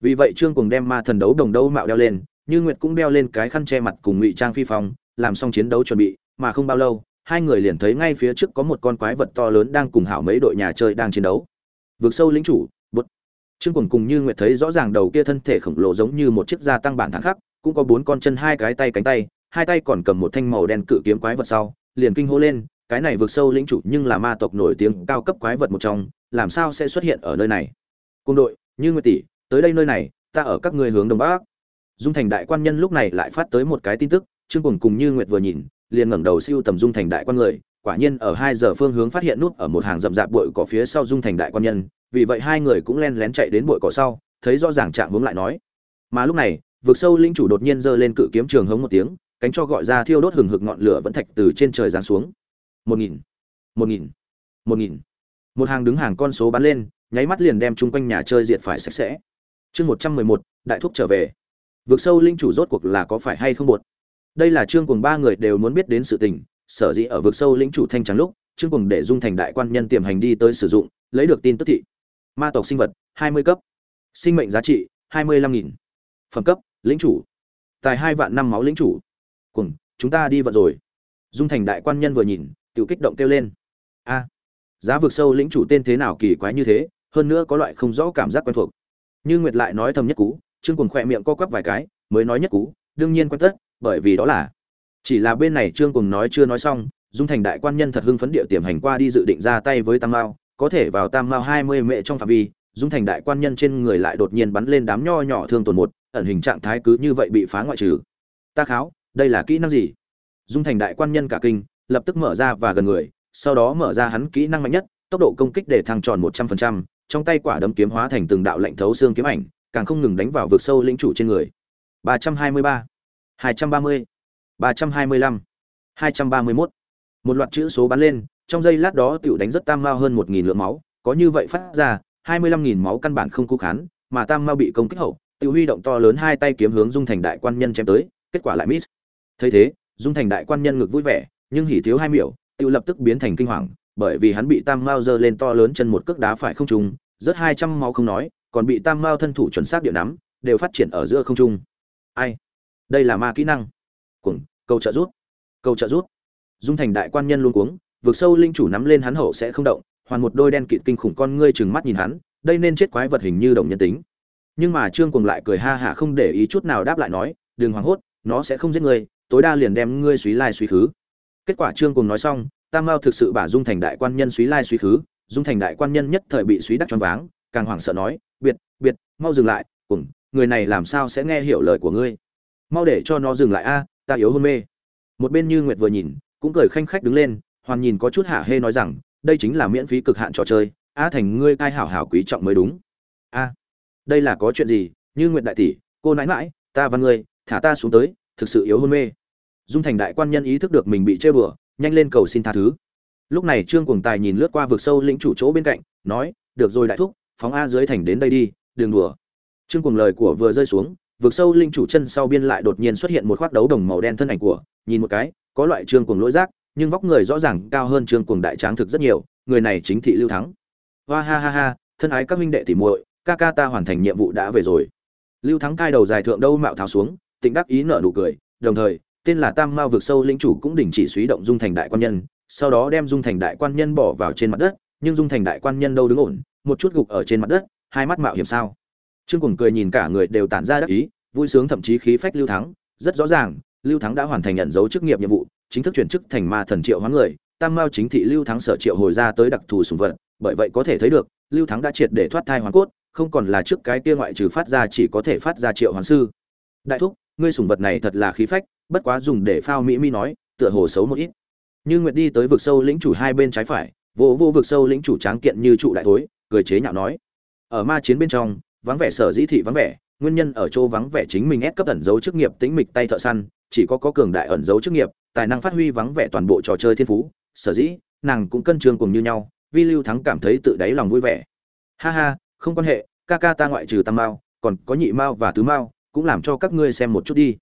Vì vậy trương cùng đem ma thần đấu đồng đấu mạo đeo lên, như nguyệt cũng đeo lên cái khăn che mặt cùng ngụy trang phi phong, làm xong chiến đấu chuẩn bị, mà không bao lâu, hai người liền thấy ngay phía trước có một con quái vật to lớn đang cùng hảo mấy đội nhà chơi đang chiến đấu. Vượt sâu lính chủ, bút. Trương cùng cùng như nguyệt thấy rõ ràng đầu kia thân thể khổng lồ giống như một chiếc da tăng bản thẳng khắc, cũng có bốn con chân, hai cái tay cánh tay, hai tay còn cầm một thanh màu đen cự kiếm quái vật sau, liền kinh hô lên, cái này vượt sâu lĩnh chủ nhưng là ma tộc nổi tiếng cao cấp quái vật một trong làm sao sẽ xuất hiện ở nơi này? Cung đội, như nguyệt tỷ, tới đây nơi này, ta ở các ngươi hướng đông bắc. Dung thành đại quan nhân lúc này lại phát tới một cái tin tức, trương cùng cùng như nguyệt vừa nhìn, liền ngẩng đầu siêu tầm dung thành đại quan người, quả nhiên ở hai giờ phương hướng phát hiện nút ở một hàng rậm rạp bụi cỏ phía sau dung thành đại quan nhân, vì vậy hai người cũng len lén chạy đến bụi cỏ sau, thấy rõ ràng trạng hướng lại nói. Mà lúc này, vực sâu linh chủ đột nhiên giơ lên cự kiếm trường hống một tiếng, cánh cho gọi ra thiêu đốt hừng hực ngọn lửa vẫn thạch từ trên trời giáng xuống. Một nghìn một nghìn một nghìn một hàng đứng hàng con số bắn lên, nháy mắt liền đem chung quanh nhà chơi diệt phải sạch sẽ. Chương một trăm mười một, đại thúc trở về. Vượt sâu linh chủ rốt cuộc là có phải hay không buột? Đây là chương cùng ba người đều muốn biết đến sự tình, sở dĩ ở vực sâu linh chủ thanh trắng lúc chương cùng để dung thành đại quan nhân tiềm hành đi tới sử dụng, lấy được tin tức thị. Ma tộc sinh vật, hai mươi cấp. Sinh mệnh giá trị, hai mươi lăm nghìn. Phẩm cấp lĩnh chủ. Tài hai vạn năm máu lĩnh chủ. Cùng chúng ta đi vận rồi. Dung thành đại quan nhân vừa nhìn tự kích động kêu lên. A giá vực sâu lĩnh chủ tên thế nào kỳ quái như thế, hơn nữa có loại không rõ cảm giác quen thuộc. Như nguyệt lại nói thầm nhất cú, trương cùng khỏe miệng co quắp vài cái, mới nói nhất cú, đương nhiên quen tất, bởi vì đó là. Chỉ là bên này trương cùng nói chưa nói xong, dung thành đại quan nhân thật hưng phấn địa tiềm hành qua đi dự định ra tay với tam mao, có thể vào tam mao hai mươi mệ trong phạm vi, dung thành đại quan nhân trên người lại đột nhiên bắn lên đám nho nhỏ thương tổn một, ẩn hình trạng thái cứ như vậy bị phá ngoại trừ. Ta kháo, đây là kỹ năng gì? Dung thành đại quan nhân cả kinh, lập tức mở ra và gần người sau đó mở ra hắn kỹ năng mạnh nhất, tốc độ công kích để thăng tròn một trăm phần trăm, trong tay quả đấm kiếm hóa thành từng đạo lạnh thấu xương kiếm ảnh, càng không ngừng đánh vào vực sâu lĩnh chủ trên người. ba trăm hai mươi ba, hai trăm ba mươi, ba trăm hai mươi lăm, hai trăm ba mươi mốt. Một loạt chữ số bắn lên, trong giây lát đó tiểu đánh rất tam mao hơn một nghìn lượng máu, có như vậy phát ra, hai mươi lăm nghìn máu căn bản không cố khán, mà tam mao bị công kích hậu, tiểu huy động to lớn hai tay kiếm hướng dung thành đại quan nhân chém tới, kết quả lại miss. Thấy thế, dung thành đại quan nhân ngực vui vẻ, nhưng hỉ thiếu hai miểu tự lập tức biến thành kinh hoàng bởi vì hắn bị tam mao giơ lên to lớn chân một cước đá phải không trung, rất hai trăm máu không nói còn bị tam mao thân thủ chuẩn xác địa nắm đều phát triển ở giữa không trung. Ai? Đây là ma kỹ năng. Cuồng cầu trợ rút cầu trợ rút. Dung thành đại quan nhân luôn cuống vượt sâu linh chủ nắm lên hắn hậu sẽ không động hoàn một đôi đen kịt kinh khủng con ngươi chừng mắt nhìn hắn đây nên chết quái vật hình như đồng nhân tính. Nhưng mà trương cuồng lại cười ha hả không để ý chút nào đáp lại nói đừng hoảng hốt nó sẽ không giết ngươi tối đa liền đem ngươi suý lai suy khứ kết quả trương cùng nói xong, tam mao thực sự bả dung thành đại quan nhân suý lai suy khứ, dung thành đại quan nhân nhất thời bị suý đắc choáng váng, càng hoảng sợ nói, biệt biệt, mau dừng lại cùng người này làm sao sẽ nghe hiểu lời của ngươi? Mau để cho nó dừng lại a, ta yếu hôn mê. Một bên như nguyệt vừa nhìn, cũng cười khanh khách đứng lên, hoàn nhìn có chút hạ hê nói rằng, đây chính là miễn phí cực hạn trò chơi, a thành ngươi cai hảo hảo quý trọng mới đúng. A, đây là có chuyện gì? Như nguyệt đại tỷ, cô nãi mãi ta và ngươi, thả ta xuống tới, thực sự yếu hôn mê dung thành đại quan nhân ý thức được mình bị chơi bừa nhanh lên cầu xin tha thứ. Lúc này trương cuồng tài nhìn lướt qua vực sâu lĩnh chủ chỗ bên cạnh, nói, được rồi đại thúc, phóng a dưới thành đến đây đi, đừng đùa. Trương cuồng lời của vừa rơi xuống, vực sâu linh chủ chân sau biên lại đột nhiên xuất hiện một khoác đấu đồng màu đen thân ảnh của, nhìn một cái, có loại trương cuồng lỗi giác, nhưng vóc người rõ ràng cao hơn trương cuồng đại tráng thực rất nhiều, người này chính thị lưu thắng. Hoa ha ha ha, thân ái các huynh đệ tỉ muội, ca ca ta hoàn thành nhiệm vụ đã về rồi. Lưu thắng cai đầu dài thượng đâu mạo tháo xuống tỉnh đắc ý nở nụ cười, đồng thời tên là tam mao vực sâu lĩnh chủ cũng đình chỉ suy động dung thành đại quan nhân, sau đó đem dung thành đại quan nhân bỏ vào trên mặt đất, nhưng dung thành đại quan nhân đâu đứng ổn, một chút gục ở trên mặt đất, hai mắt mạo hiểm sao? Trương cùng cười nhìn cả người đều tản ra đắc ý, vui sướng thậm chí khí phách lưu thắng, rất rõ ràng, lưu thắng đã hoàn thành nhận dấu chức nghiệp nhiệm vụ, chính thức chuyển chức thành ma thần triệu hóa người, tam mao chính thị lưu thắng sở triệu hồi ra tới đặc thù sùng vật, bởi vậy có thể thấy được, lưu thắng đã triệt để thoát thai hoàn cốt, không còn là trước cái kia ngoại trừ phát ra chỉ có thể phát ra triệu hoàn sư. Đại thúc ngươi sủng vật này thật là khí phách, bất quá dùng để phao mỹ mi nói, tựa hồ xấu một ít. Như nguyệt đi tới vực sâu lĩnh chủ hai bên trái phải vỗ vỗ vực sâu lĩnh chủ tráng kiện như trụ đại thối, cười chế nhạo nói. Ở ma chiến bên trong, vắng vẻ sở dĩ thị vắng vẻ, nguyên nhân ở chỗ vắng vẻ chính mình ép cấp ẩn dấu chức nghiệp tính mịch tay thợ săn, chỉ có có cường đại ẩn dấu chức nghiệp, tài năng phát huy vắng vẻ toàn bộ trò chơi thiên phú, sở dĩ, nàng cũng cân trường cùng như nhau, vi lưu thắng cảm thấy tự đáy lòng vui vẻ. Ha ha, không quan hệ, ca ca ta ngoại trừ tam mao, còn có nhị mao và tứ mao cũng làm cho các ngươi xem một chút đi.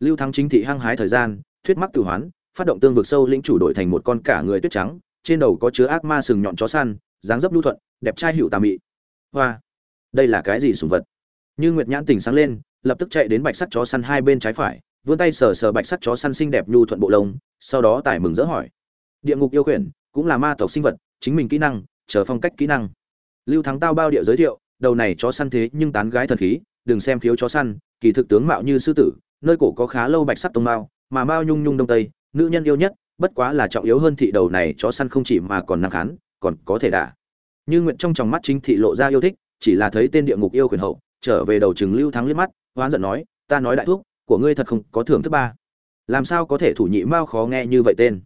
Lưu thắng chính thị hăng hái thời gian, thuyết mắc tử hoán, phát động tương vực sâu lĩnh chủ đổi thành một con cả người tuyết trắng, trên đầu có chứa ác ma sừng nhọn chó săn, dáng dấp lưu thuận, đẹp trai hữu tà mị. Hoa! Đây là cái gì sùng vật? Như nguyệt nhãn tỉnh sáng lên, lập tức chạy đến bạch sắt chó săn hai bên trái phải, vươn tay sờ sờ bạch sắt chó săn xinh đẹp nhu thuận bộ lông, sau đó tài mừng dỡ hỏi. Địa ngục yêu quyển cũng là ma tộc sinh vật, chính mình kỹ năng, chờ phong cách kỹ năng. Lưu thắng tao bao địa giới thiệu, đầu này chó săn thế nhưng tán gái thần khí, đừng xem thiếu chó săn kỳ thực tướng mạo như sư tử, nơi cổ có khá lâu bạch sắc tông mao, mà mao nhung nhung đông tây, nữ nhân yêu nhất, bất quá là trọng yếu hơn thị đầu này, chó săn không chỉ mà còn năng khán, còn có thể đả. Như nguyện trong tròng mắt chính thị lộ ra yêu thích, chỉ là thấy tên địa ngục yêu quyền hậu, trở về đầu chừng lưu thắng liếc mắt, hoán giận nói, ta nói đại thúc, của ngươi thật không có thưởng thứ ba. Làm sao có thể thủ nhị mao khó nghe như vậy tên?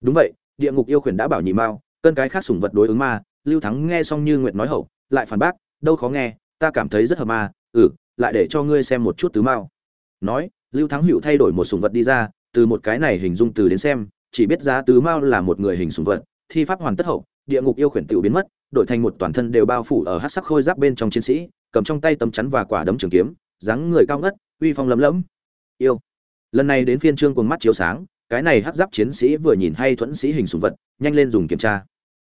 Đúng vậy, địa ngục yêu quyền đã bảo nhị mao, cân cái khác sủng vật đối ứng ma. Lưu thắng nghe xong như nguyệt nói hậu, lại phản bác, đâu khó nghe, ta cảm thấy rất hợp ma. Ừ lại để cho ngươi xem một chút tứ mao. Nói, lưu thắng hữu thay đổi một sủng vật đi ra, từ một cái này hình dung từ đến xem, chỉ biết giá tứ mao là một người hình sủng vật, thi pháp hoàn tất hậu, địa ngục yêu khuyển tiểu biến mất, đổi thành một toàn thân đều bao phủ ở hắc sắc khôi giáp bên trong chiến sĩ, cầm trong tay tấm chắn và quả đấm trường kiếm, dáng người cao ngất, uy phong lấm lẫm. Yêu. Lần này đến phiên trương cuồng mắt chiếu sáng, cái này hắc giáp chiến sĩ vừa nhìn hay thuẫn sĩ hình sủng vật, nhanh lên dùng kiểm tra.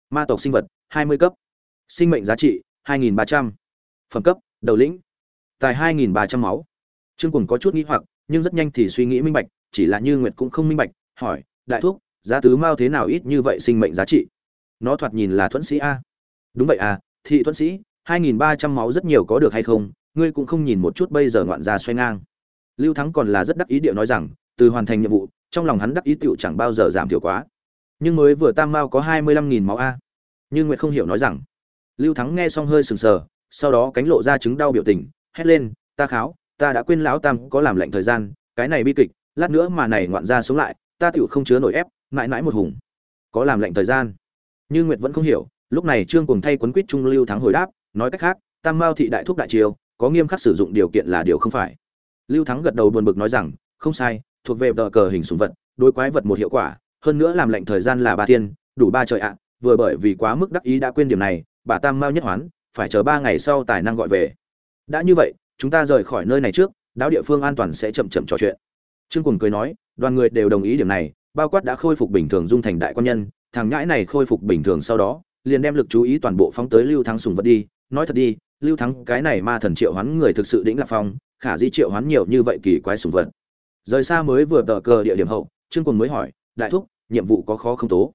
Ma tộc sinh vật 20 cấp. Sinh mệnh giá trị 2.300. phẩm cấp, đầu lĩnh tài 2.300 máu. Trương cuồng có chút nghĩ hoặc, nhưng rất nhanh thì suy nghĩ minh bạch, chỉ là như nguyệt cũng không minh bạch, hỏi, đại thúc, giá tứ mao thế nào ít như vậy sinh mệnh giá trị? Nó thoạt nhìn là thuẫn sĩ a. Đúng vậy à thị thuẫn sĩ 2.300 máu rất nhiều có được hay không? Ngươi cũng không nhìn một chút bây giờ ngoạn ra xoay ngang. Lưu thắng còn là rất đắc ý điệu nói rằng, từ hoàn thành nhiệm vụ, trong lòng hắn đắc ý tựu chẳng bao giờ giảm thiểu quá. Nhưng mới vừa tam mao có 25.000 máu a. Như nguyệt không hiểu nói rằng. Lưu thắng nghe xong hơi sừng sờ, sau đó cánh lộ ra chứng đau biểu tình hét lên, ta kháo, ta đã quên lão tam có làm lệnh thời gian, cái này bi kịch, lát nữa mà này ngoạn ra sống lại, ta tựu không chứa nổi ép, mãi mãi một hùng. Có làm lệnh thời gian. Như nguyệt vẫn không hiểu, lúc này trương cùng thay quấn quýt trung lưu thắng hồi đáp, nói cách khác, tam mao thị đại thúc đại triều, có nghiêm khắc sử dụng điều kiện là điều không phải. Lưu thắng gật đầu buồn bực nói rằng, không sai, thuộc về vợ cờ hình sùng vật, đối quái vật một hiệu quả, hơn nữa làm lệnh thời gian là ba thiên, đủ ba trời ạ, vừa bởi vì quá mức đắc ý đã quên điểm này, bà tam mao nhất hoán, phải chờ ba ngày sau tài năng gọi về đã như vậy, chúng ta rời khỏi nơi này trước đáo địa phương an toàn sẽ chậm chậm trò chuyện. Trương cùng cười nói, đoàn người đều đồng ý điểm này, bao quát đã khôi phục bình thường dung thành đại quan nhân, thằng nhãi này khôi phục bình thường sau đó, liền đem lực chú ý toàn bộ phóng tới lưu thắng sùng vật đi. Nói thật đi, lưu thắng, cái này ma thần triệu hoán người thực sự đĩnh lạc phong, khả di triệu hoán nhiều như vậy kỳ quái sùng vật. Rời xa mới vừa tờ cờ địa điểm hậu, trương cùng mới hỏi, đại thúc, nhiệm vụ có khó không tố?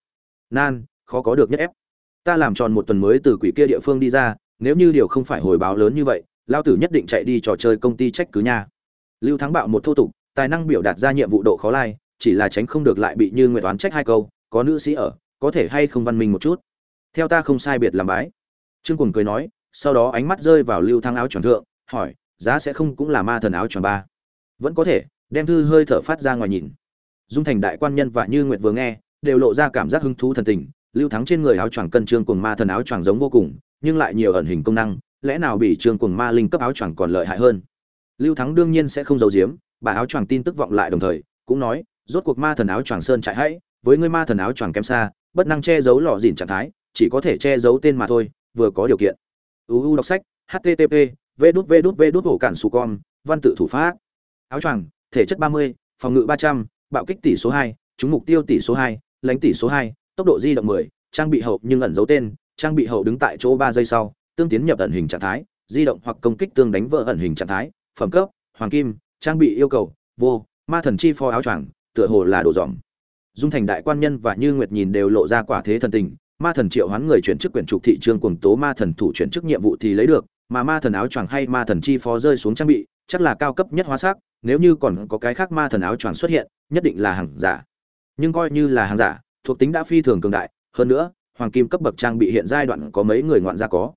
Nan, khó có được nhất ép. Ta làm tròn một tuần mới từ quỷ kia địa phương đi ra, nếu như điều không phải hồi báo lớn như vậy lao tử nhất định chạy đi trò chơi công ty trách cứ nha. Lưu thắng bạo một thô tục, tài năng biểu đạt ra nhiệm vụ độ khó lai, chỉ là tránh không được lại bị như nguyện toán trách hai câu, có nữ sĩ ở, có thể hay không văn minh một chút. Theo ta không sai biệt làm bái. Trương cuồng cười nói, sau đó ánh mắt rơi vào lưu thắng áo tròn thượng, hỏi, giá sẽ không cũng là ma thần áo tròn ba? Vẫn có thể, đem thư hơi thở phát ra ngoài nhìn. Dung thành đại quan nhân và như nguyệt vừa nghe, đều lộ ra cảm giác hứng thú thần tình, lưu thắng trên người áo choàng cân trương cùng ma thần áo choàng giống vô cùng, nhưng lại nhiều ẩn hình công năng lẽ nào bị trường cuồng ma linh cấp áo choàng còn lợi hại hơn? Lưu thắng đương nhiên sẽ không giấu giếm bà áo choàng tin tức vọng lại đồng thời cũng nói rốt cuộc ma thần áo choàng sơn chạy hãy với ngươi ma thần áo choàng kém xa bất năng che giấu lọ dìn trạng thái chỉ có thể che giấu tên mà thôi vừa có điều kiện. Uu đọc sách http v đút v đút v đút hổ cản su con văn tự thủ pháp. Áo choàng thể chất 30, phòng ngự 300, bạo kích tỷ số 2, trúng mục tiêu tỷ số 2, lãnh tỷ số 2, tốc độ di động 10, trang bị hậu nhưng ẩn giấu tên, trang bị hậu đứng tại chỗ 3 giây sau, tương tiến nhập ẩn hình trạng thái, di động hoặc công kích tương đánh vỡ ẩn hình trạng thái, phẩm cấp, hoàng kim, trang bị yêu cầu, vô, ma thần chi phó áo choàng, tựa hồ là đồ dòm. Dung Thành đại quan nhân và Như Nguyệt nhìn đều lộ ra quả thế thần tình, ma thần triệu hoán người chuyển chức quyền trục thị trường cuồng tố ma thần thủ chuyển chức nhiệm vụ thì lấy được, mà ma thần áo choàng hay ma thần chi phó rơi xuống trang bị, chắc là cao cấp nhất hóa sắc, nếu như còn có cái khác ma thần áo choàng xuất hiện, nhất định là hàng giả. Nhưng coi như là hàng giả, thuộc tính đã phi thường cường đại, hơn nữa, hoàng kim cấp bậc trang bị hiện giai đoạn có mấy người ngoạn gia có.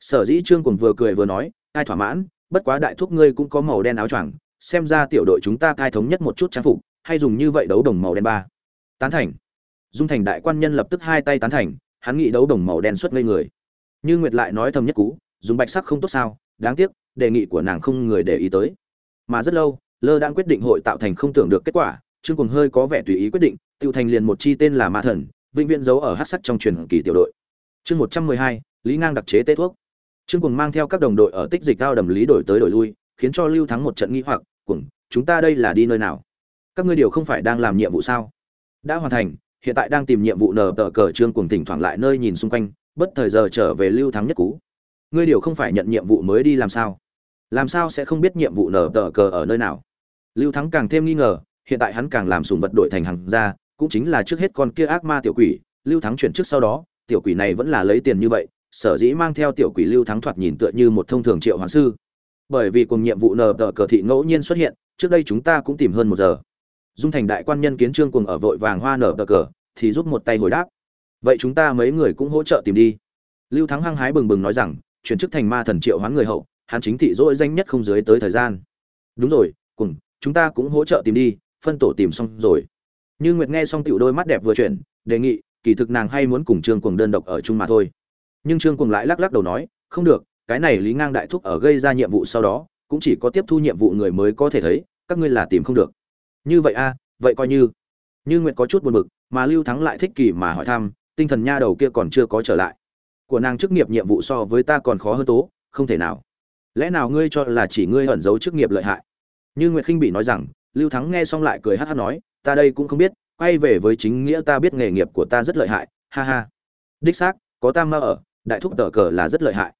Sở dĩ Trương cùng vừa cười vừa nói, ai thỏa mãn, bất quá đại thúc ngươi cũng có màu đen áo choàng, xem ra tiểu đội chúng ta cai thống nhất một chút trang phục, hay dùng như vậy đấu đồng màu đen ba. Tán thành. Dung Thành đại quan nhân lập tức hai tay tán thành, hắn nghĩ đấu đồng màu đen xuất ngây người. Như Nguyệt lại nói thầm nhất cú, dùng bạch sắc không tốt sao, đáng tiếc, đề nghị của nàng không người để ý tới. Mà rất lâu, Lơ đang quyết định hội tạo thành không tưởng được kết quả, Trương Cuồng hơi có vẻ tùy ý quyết định, tiêu thành liền một chi tên là Ma Thần, vĩnh viễn giấu ở hắc sắc trong truyền kỳ tiểu đội. Chương 112, Lý Ngang đặc chế tê thuốc. Trương Cuồng mang theo các đồng đội ở tích dịch cao đầm lý đổi tới đổi lui, khiến cho Lưu Thắng một trận nghi hoặc, "Cuồng, chúng ta đây là đi nơi nào? Các ngươi đều không phải đang làm nhiệm vụ sao?" Đã hoàn thành, hiện tại đang tìm nhiệm vụ nở tờ cờ Trương Cuồng thỉnh thoảng lại nơi nhìn xung quanh, bất thời giờ trở về Lưu Thắng nhất cú. "Ngươi đều không phải nhận nhiệm vụ mới đi làm sao? Làm sao sẽ không biết nhiệm vụ nở tờ cờ ở nơi nào?" Lưu Thắng càng thêm nghi ngờ, hiện tại hắn càng làm sùng vật đội thành hàng ra, cũng chính là trước hết con kia ác ma tiểu quỷ lưu thắng chuyển trước sau đó tiểu quỷ này vẫn là lấy tiền như vậy sở dĩ mang theo tiểu quỷ lưu thắng thoạt nhìn tựa như một thông thường triệu hoàng sư. Bởi vì cùng nhiệm vụ nờ tờ cờ thị ngẫu nhiên xuất hiện, trước đây chúng ta cũng tìm hơn một giờ. Dung thành đại quan nhân kiến trương cùng ở vội vàng hoa nở tờ cờ, thì giúp một tay hồi đáp. Vậy chúng ta mấy người cũng hỗ trợ tìm đi. Lưu thắng hăng hái bừng bừng nói rằng, chuyển chức thành ma thần triệu hoán người hậu, hắn chính thị dỗi danh nhất không dưới tới thời gian. Đúng rồi, cùng, chúng ta cũng hỗ trợ tìm đi, phân tổ tìm xong rồi. Như nguyệt nghe xong tiểu đôi mắt đẹp vừa chuyển, đề nghị, kỳ thực nàng hay muốn cùng trương cuồng đơn độc ở chung mà thôi nhưng trương cùng lại lắc lắc đầu nói, không được, cái này lý ngang đại thúc ở gây ra nhiệm vụ sau đó, cũng chỉ có tiếp thu nhiệm vụ người mới có thể thấy, các ngươi là tìm không được. Như vậy a, vậy coi như. Như nguyệt có chút buồn bực, mà lưu thắng lại thích kỳ mà hỏi thăm, tinh thần nha đầu kia còn chưa có trở lại. Của nàng chức nghiệp nhiệm vụ so với ta còn khó hơn tố, không thể nào. Lẽ nào ngươi cho là chỉ ngươi ẩn giấu chức nghiệp lợi hại? Như nguyệt khinh bị nói rằng, lưu thắng nghe xong lại cười hát hát nói, ta đây cũng không biết, quay về với chính nghĩa ta biết nghề nghiệp của ta rất lợi hại, ha ha. Đích xác, có ta mơ ở đại thúc tờ cờ là rất lợi hại.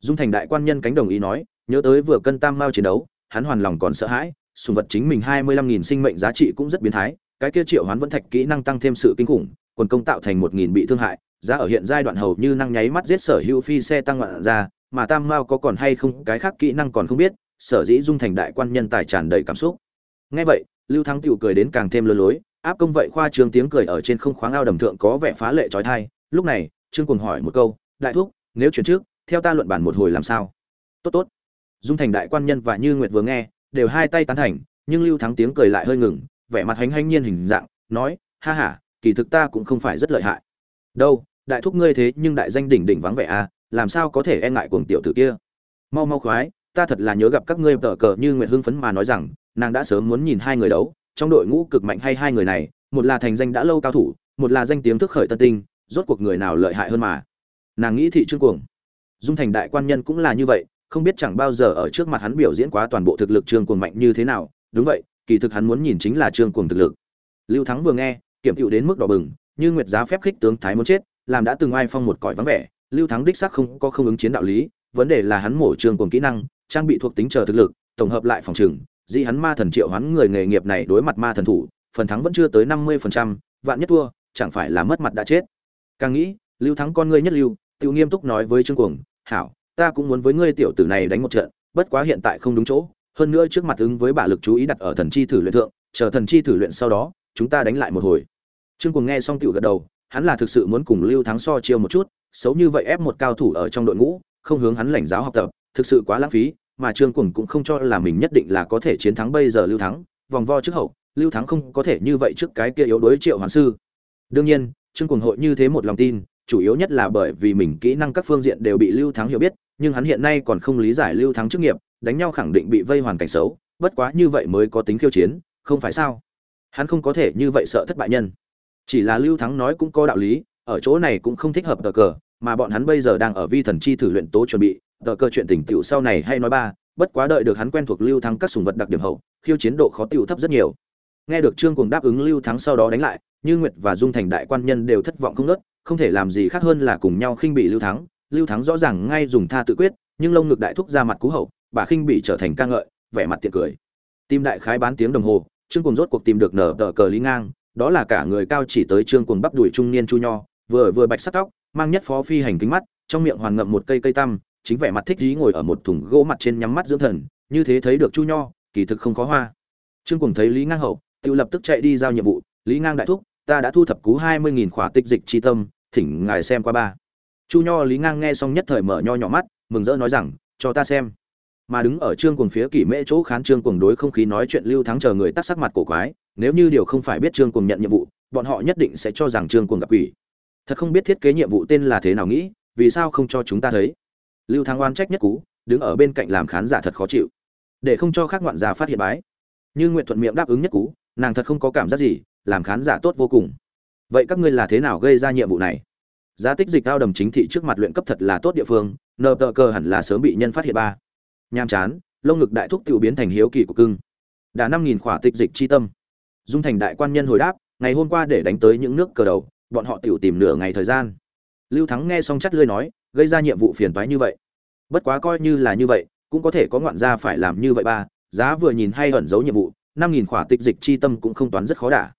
Dung thành đại quan nhân cánh đồng ý nói, nhớ tới vừa cân tam mao chiến đấu, hắn hoàn lòng còn sợ hãi, sùng vật chính mình hai mươi lăm nghìn sinh mệnh giá trị cũng rất biến thái, cái kia triệu hoán vẫn thạch kỹ năng tăng thêm sự kinh khủng, quần công tạo thành một nghìn bị thương hại, giá ở hiện giai đoạn hầu như năng nháy mắt giết sở hữu phi xe tăng loạn ra, mà tam mao có còn hay không, cái khác kỹ năng còn không biết, sở dĩ dung thành đại quan nhân tài tràn đầy cảm xúc. Ngay vậy, lưu thắng tựu cười đến càng thêm lơ lối, áp công vậy khoa trương tiếng cười ở trên không khoáng ao đầm thượng có vẻ phá lệ trói thai, lúc này, trương cùng hỏi một câu đại thúc, nếu chuyển trước, theo ta luận bản một hồi làm sao? Tốt tốt. Dung thành đại quan nhân và như nguyệt vừa nghe, đều hai tay tán thành, nhưng lưu thắng tiếng cười lại hơi ngừng, vẻ mặt hánh hánh nhiên hình dạng, nói, ha ha, kỳ thực ta cũng không phải rất lợi hại. Đâu, đại thúc ngươi thế nhưng đại danh đỉnh đỉnh vắng vẻ à làm sao có thể e ngại cuồng tiểu tử kia? Mau mau khoái, ta thật là nhớ gặp các ngươi tờ cờ như nguyệt hưng phấn mà nói rằng, nàng đã sớm muốn nhìn hai người đấu, trong đội ngũ cực mạnh hay hai người này, một là thành danh đã lâu cao thủ, một là danh tiếng thức khởi tân tinh, rốt cuộc người nào lợi hại hơn mà nàng nghĩ thị trương cuồng. Dung thành đại quan nhân cũng là như vậy, không biết chẳng bao giờ ở trước mặt hắn biểu diễn quá toàn bộ thực lực trương cuồng mạnh như thế nào. Đúng vậy, kỳ thực hắn muốn nhìn chính là trương cuồng thực lực. Lưu thắng vừa nghe, kiểm hữu đến mức đỏ bừng, như nguyệt giá phép khích tướng thái muốn chết, làm đã từng ai phong một cõi vắng vẻ, lưu thắng đích xác không có không ứng chiến đạo lý, vấn đề là hắn mổ trương cuồng kỹ năng, trang bị thuộc tính chờ thực lực, tổng hợp lại phòng trường, dĩ hắn ma thần triệu hắn người nghề nghiệp này đối mặt ma thần thủ, phần thắng vẫn chưa tới năm mươi phần trăm, vạn nhất thua, chẳng phải là mất mặt đã chết. Càng nghĩ, lưu thắng con ngươi nhất lưu Tiêu nghiêm túc nói với trương cuồng, hảo, ta cũng muốn với ngươi tiểu tử này đánh một trận, bất quá hiện tại không đúng chỗ, hơn nữa trước mặt ứng với bả lực chú ý đặt ở thần chi thử luyện thượng, chờ thần chi thử luyện sau đó, chúng ta đánh lại một hồi. Trương cuồng nghe xong tiểu gật đầu, hắn là thực sự muốn cùng lưu thắng so chiêu một chút, xấu như vậy ép một cao thủ ở trong đội ngũ, không hướng hắn lãnh giáo học tập, thực sự quá lãng phí, mà trương cuồng cũng không cho là mình nhất định là có thể chiến thắng bây giờ lưu thắng, vòng vo trước hậu, lưu thắng không có thể như vậy trước cái kia yếu đối triệu hoàng sư. Đương nhiên, trương cuồng hội như thế một lòng tin chủ yếu nhất là bởi vì mình kỹ năng các phương diện đều bị lưu thắng hiểu biết, nhưng hắn hiện nay còn không lý giải lưu thắng chức nghiệp, đánh nhau khẳng định bị vây hoàn cảnh xấu, bất quá như vậy mới có tính khiêu chiến, không phải sao? Hắn không có thể như vậy sợ thất bại nhân. Chỉ là lưu thắng nói cũng có đạo lý, ở chỗ này cũng không thích hợp tờ cờ, mà bọn hắn bây giờ đang ở vi thần chi thử luyện tố chuẩn bị, tờ cờ chuyện tình tựu sau này hay nói ba, bất quá đợi được hắn quen thuộc lưu thắng các sùng vật đặc điểm hậu, khiêu chiến độ khó tựu thấp rất nhiều. Nghe được trương cùng đáp ứng lưu thắng sau đó đánh lại, như nguyệt và dung thành đại quan nhân đều thất vọng không nớt không thể làm gì khác hơn là cùng nhau khinh bị lưu thắng. Lưu thắng rõ ràng ngay dùng tha tự quyết, nhưng lông ngực đại thúc ra mặt cú hậu, bà khinh bị trở thành ca ngợi, vẻ mặt tiệc cười. Tim đại khái bán tiếng đồng hồ, trương cùng rốt cuộc tìm được nở tờ cờ lý ngang, đó là cả người cao chỉ tới trương cùng bắp đuổi trung niên chu nho, vừa vừa bạch sắc tóc, mang nhất phó phi hành kính mắt, trong miệng hoàn ngậm một cây cây tăm, chính vẻ mặt thích dí ngồi ở một thùng gỗ mặt trên nhắm mắt dưỡng thần, như thế thấy được chu nho, kỳ thực không có hoa. Trương cùng thấy lý ngang hậu, tự lập tức chạy đi giao nhiệm vụ, lý ngang đại thúc ta đã thu thập cú hai mươi nghìn khỏa tích dịch chi tâm, thỉnh ngài xem qua ba. Chu nho, lý ngang nghe xong nhất thời mở nho nhỏ mắt, mừng rỡ nói rằng, cho ta xem. Mà đứng ở trương cuồng phía kỷ mễ chỗ khán trương cuồng đối không khí nói chuyện lưu thắng chờ người tắt sắc mặt cổ quái, nếu như điều không phải biết trương cuồng nhận nhiệm vụ, bọn họ nhất định sẽ cho rằng trương cuồng gặp quỷ. Thật không biết thiết kế nhiệm vụ tên là thế nào nghĩ, vì sao không cho chúng ta thấy? Lưu thắng oan trách nhất cú, đứng ở bên cạnh làm khán giả thật khó chịu. Để không cho khác ngoạn giả phát hiện bái. Như nguyện thuận miệng đáp ứng nhất cú, nàng thật không có cảm giác gì làm khán giả tốt vô cùng. Vậy các ngươi là thế nào gây ra nhiệm vụ này? Giá tích dịch cao đầm chính thị trước mặt luyện cấp thật là tốt địa phương nợ tờ cơ hẳn là sớm bị nhân phát hiện ba. Nham chán, lông ngực đại thúc tiểu biến thành hiếu kỳ của cưng. Đã năm nghìn khỏa tích dịch chi tâm. Dung thành đại quan nhân hồi đáp, ngày hôm qua để đánh tới những nước cờ đầu, bọn họ tiểu tìm nửa ngày thời gian. Lưu thắng nghe xong chắt lưỡi nói, gây ra nhiệm vụ phiền toái như vậy. Bất quá coi như là như vậy, cũng có thể có ngoạn gia phải làm như vậy ba, giá vừa nhìn hay ẩn giấu nhiệm vụ, năm nghìn khỏa tích dịch chi tâm cũng không toán rất khó đả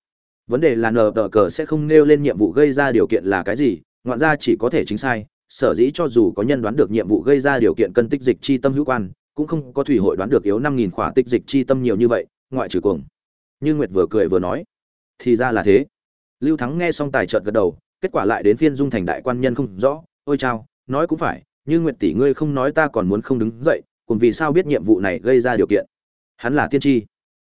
vấn đề là nờ tờ cờ sẽ không nêu lên nhiệm vụ gây ra điều kiện là cái gì, ngoạn ra chỉ có thể chính sai, sở dĩ cho dù có nhân đoán được nhiệm vụ gây ra điều kiện cân tích dịch chi tâm hữu quan, cũng không có thủy hội đoán được yếu năm nghìn khỏa tích dịch chi tâm nhiều như vậy, ngoại trừ cuồng. Như nguyệt vừa cười vừa nói, thì ra là thế. Lưu thắng nghe xong tài trợt gật đầu, kết quả lại đến phiên dung thành đại quan nhân không rõ, ôi chao, nói cũng phải, như nguyệt tỷ ngươi không nói ta còn muốn không đứng dậy, cùng vì sao biết nhiệm vụ này gây ra điều kiện? Hắn là tiên tri.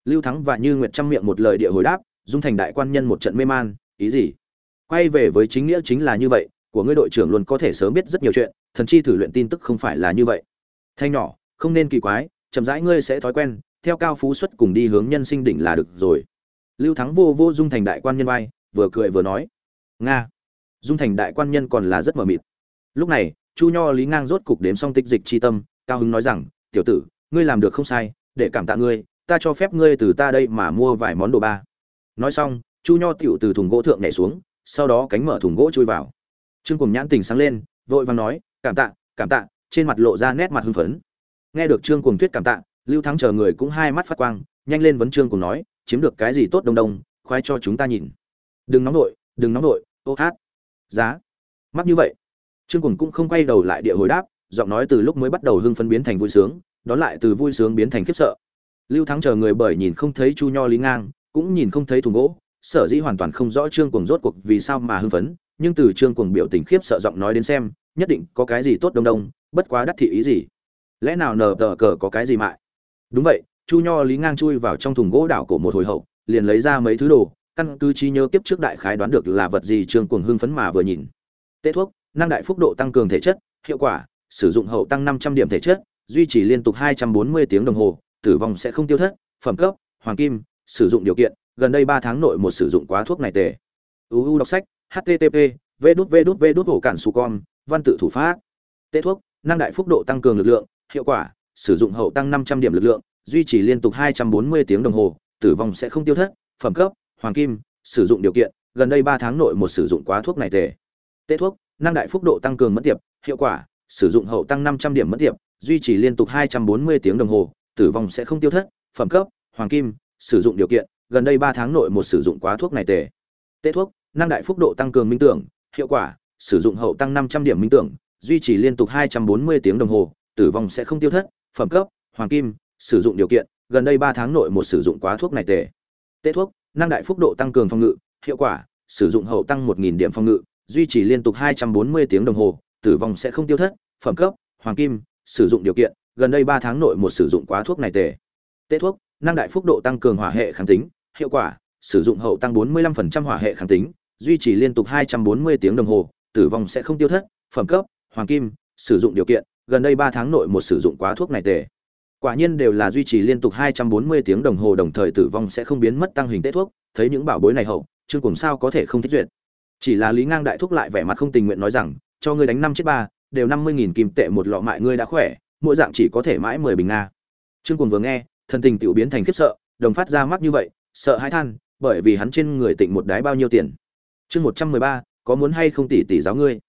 Lưu thắng và như nguyệt chăm miệng một lời địa hồi đáp dung thành đại quan nhân một trận mê man, ý gì? Quay về với chính nghĩa chính là như vậy, của ngươi đội trưởng luôn có thể sớm biết rất nhiều chuyện, thần chi thử luyện tin tức không phải là như vậy. Thanh nhỏ, không nên kỳ quái, chậm rãi ngươi sẽ thói quen, theo cao phú xuất cùng đi hướng nhân sinh đỉnh là được rồi. Lưu thắng vô vô dung thành đại quan nhân vai, vừa cười vừa nói. Nga, dung thành đại quan nhân còn là rất mờ mịt. Lúc này, chu nho, lý ngang rốt cục đếm xong tích dịch chi tâm, cao hứng nói rằng, tiểu tử, ngươi làm được không sai, để cảm tạ ngươi, ta cho phép ngươi từ ta đây mà mua vài món đồ ba nói xong, chu nho tiểu từ thùng gỗ thượng nhảy xuống, sau đó cánh mở thùng gỗ chui vào. Trương cùng nhãn tình sáng lên, vội vàng nói, cảm tạ cảm tạ. Trên mặt lộ ra nét mặt hưng phấn. Nghe được trương cùng thuyết cảm tạ, lưu thắng chờ người cũng hai mắt phát quang, nhanh lên vấn trương cùng nói, chiếm được cái gì tốt đông đông, khoái cho chúng ta nhìn. Đừng nóng nổi đừng nóng nổi ô hát. Giá. Mắc như vậy. Trương cùng cũng không quay đầu lại địa hồi đáp, giọng nói từ lúc mới bắt đầu hưng phấn biến thành vui sướng, đón lại từ vui sướng biến thành khiếp sợ. Lưu thắng chờ người bởi nhìn không thấy chu nho lý ngang cũng nhìn không thấy thùng gỗ, sở dĩ hoàn toàn không rõ trương cuồng rốt cuộc vì sao mà hưng phấn, nhưng từ trương cuồng biểu tình khiếp sợ giọng nói đến xem, nhất định có cái gì tốt đông đông, bất quá đắc thị ý gì? Lẽ nào nờ tờ cờ có cái gì mại? Đúng vậy, chu nho, lý ngang chui vào trong thùng gỗ đảo cổ một hồi hậu, liền lấy ra mấy thứ đồ, căn cứ trí nhớ kiếp trước đại khái đoán được là vật gì trương cuồng hưng phấn mà vừa nhìn. Tê thuốc, năng đại phúc độ tăng cường thể chất, hiệu quả, sử dụng hậu tăng năm trăm điểm thể chất, duy trì liên tục hai trăm bốn mươi tiếng đồng hồ, tử vong sẽ không tiêu thất, phẩm cấp, hoàng kim sử dụng điều kiện, gần đây ba tháng nội một sử dụng quá thuốc này tề. Uu đọc sách http v đút v đút v đút hổ cản su con văn tự thủ pháp. Tê thuốc, năng đại phúc độ tăng cường lực lượng, hiệu quả, sử dụng hậu tăng năm trăm điểm lực lượng, duy trì liên tục hai trăm bốn mươi tiếng đồng hồ, tử vong sẽ không tiêu thất, phẩm cấp, hoàng kim, sử dụng điều kiện, gần đây ba tháng nội một sử dụng quá thuốc này tề. Tê thuốc, năng đại phúc độ tăng cường mất tiệp, hiệu quả, sử dụng hậu tăng năm trăm điểm mất tiệp, duy trì liên tục hai trăm bốn mươi tiếng đồng hồ, tử vong sẽ không tiêu thất, phẩm cấp, hoàng kim sử dụng điều kiện, gần đây ba tháng nội một sử dụng quá thuốc này tề. Tê thuốc, năng đại phúc độ tăng cường minh tưởng, hiệu quả, sử dụng hậu tăng năm trăm điểm minh tưởng, duy trì liên tục hai trăm bốn mươi tiếng đồng hồ, tử vong sẽ không tiêu thất, phẩm cấp, hoàng kim, sử dụng điều kiện, gần đây ba tháng nội một sử dụng quá thuốc này tề. Tê thuốc, năng đại phúc độ tăng cường phòng ngự, hiệu quả, sử dụng hậu tăng một nghìn điểm phòng ngự, duy trì liên tục hai trăm bốn mươi tiếng đồng hồ, tử vong sẽ không tiêu thất, phẩm cấp, hoàng kim, sử dụng điều kiện, gần đây ba tháng nội một sử dụng quá thuốc này tề. Tê thuốc năng đại phúc độ tăng cường hỏa hệ kháng tính, hiệu quả, sử dụng hậu tăng 45% hỏa hệ kháng tính, duy trì liên tục 240 tiếng đồng hồ, tử vong sẽ không tiêu thất, phẩm cấp, hoàng kim, sử dụng điều kiện, gần đây 3 tháng nội một sử dụng quá thuốc này tệ quả nhiên đều là duy trì liên tục 240 tiếng đồng hồ đồng thời tử vong sẽ không biến mất tăng hình tế thuốc, thấy những bảo bối này hậu, trương cùng sao có thể không thích duyệt? Chỉ là lý ngang đại thúc lại vẻ mặt không tình nguyện nói rằng, cho ngươi đánh năm chết ba, đều năm mươi nghìn kim tệ một lọ mại ngươi đã khỏe, mỗi dạng chỉ có thể mãi mười bình nga trương cuồng vừa nghe thần tình tiểu biến thành khiếp sợ, đồng phát ra mắt như vậy, sợ hãi than, bởi vì hắn trên người tịnh một đái bao nhiêu tiền. Chương một trăm mười ba, có muốn hay không tỷ tỷ giáo ngươi?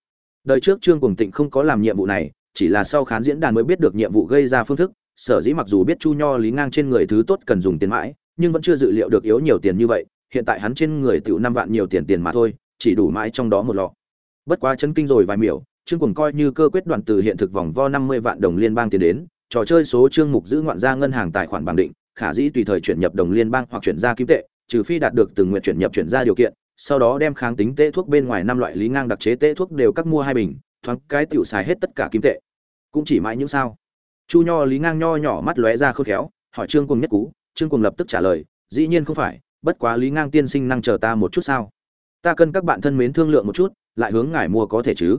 Đời trước trương cuồng tịnh không có làm nhiệm vụ này, chỉ là sau khán diễn đàn mới biết được nhiệm vụ gây ra phương thức, sở dĩ mặc dù biết chu nho, lý ngang trên người thứ tốt cần dùng tiền mãi, nhưng vẫn chưa dự liệu được yếu nhiều tiền như vậy, hiện tại hắn trên người tiểu năm vạn nhiều tiền tiền mà thôi, chỉ đủ mãi trong đó một lọ. Bất quá chân kinh rồi vài miểu, trương cuồng coi như cơ quyết đoạn từ hiện thực vòng vo năm mươi vạn đồng liên bang tiền đến trò chơi số chương mục giữ ngoạn ra ngân hàng tài khoản bằng định, khả dĩ tùy thời chuyển nhập đồng liên bang hoặc chuyển ra kim tệ, trừ phi đạt được từng nguyện chuyển nhập chuyển ra điều kiện, sau đó đem kháng tính tệ thuốc bên ngoài năm loại lý ngang đặc chế tệ thuốc đều cắt mua hai bình, thoáng cái tiểu xài hết tất cả kim tệ. Cũng chỉ mãi những sao. Chu nho lý ngang nho nhỏ mắt lóe ra khôn khéo, hỏi trương cùng nhất cú, trương cùng lập tức trả lời, dĩ nhiên không phải, bất quá lý ngang tiên sinh năng chờ ta một chút sao? Ta cần các bạn thân mến thương lượng một chút, lại hướng ngài mua có thể chứ?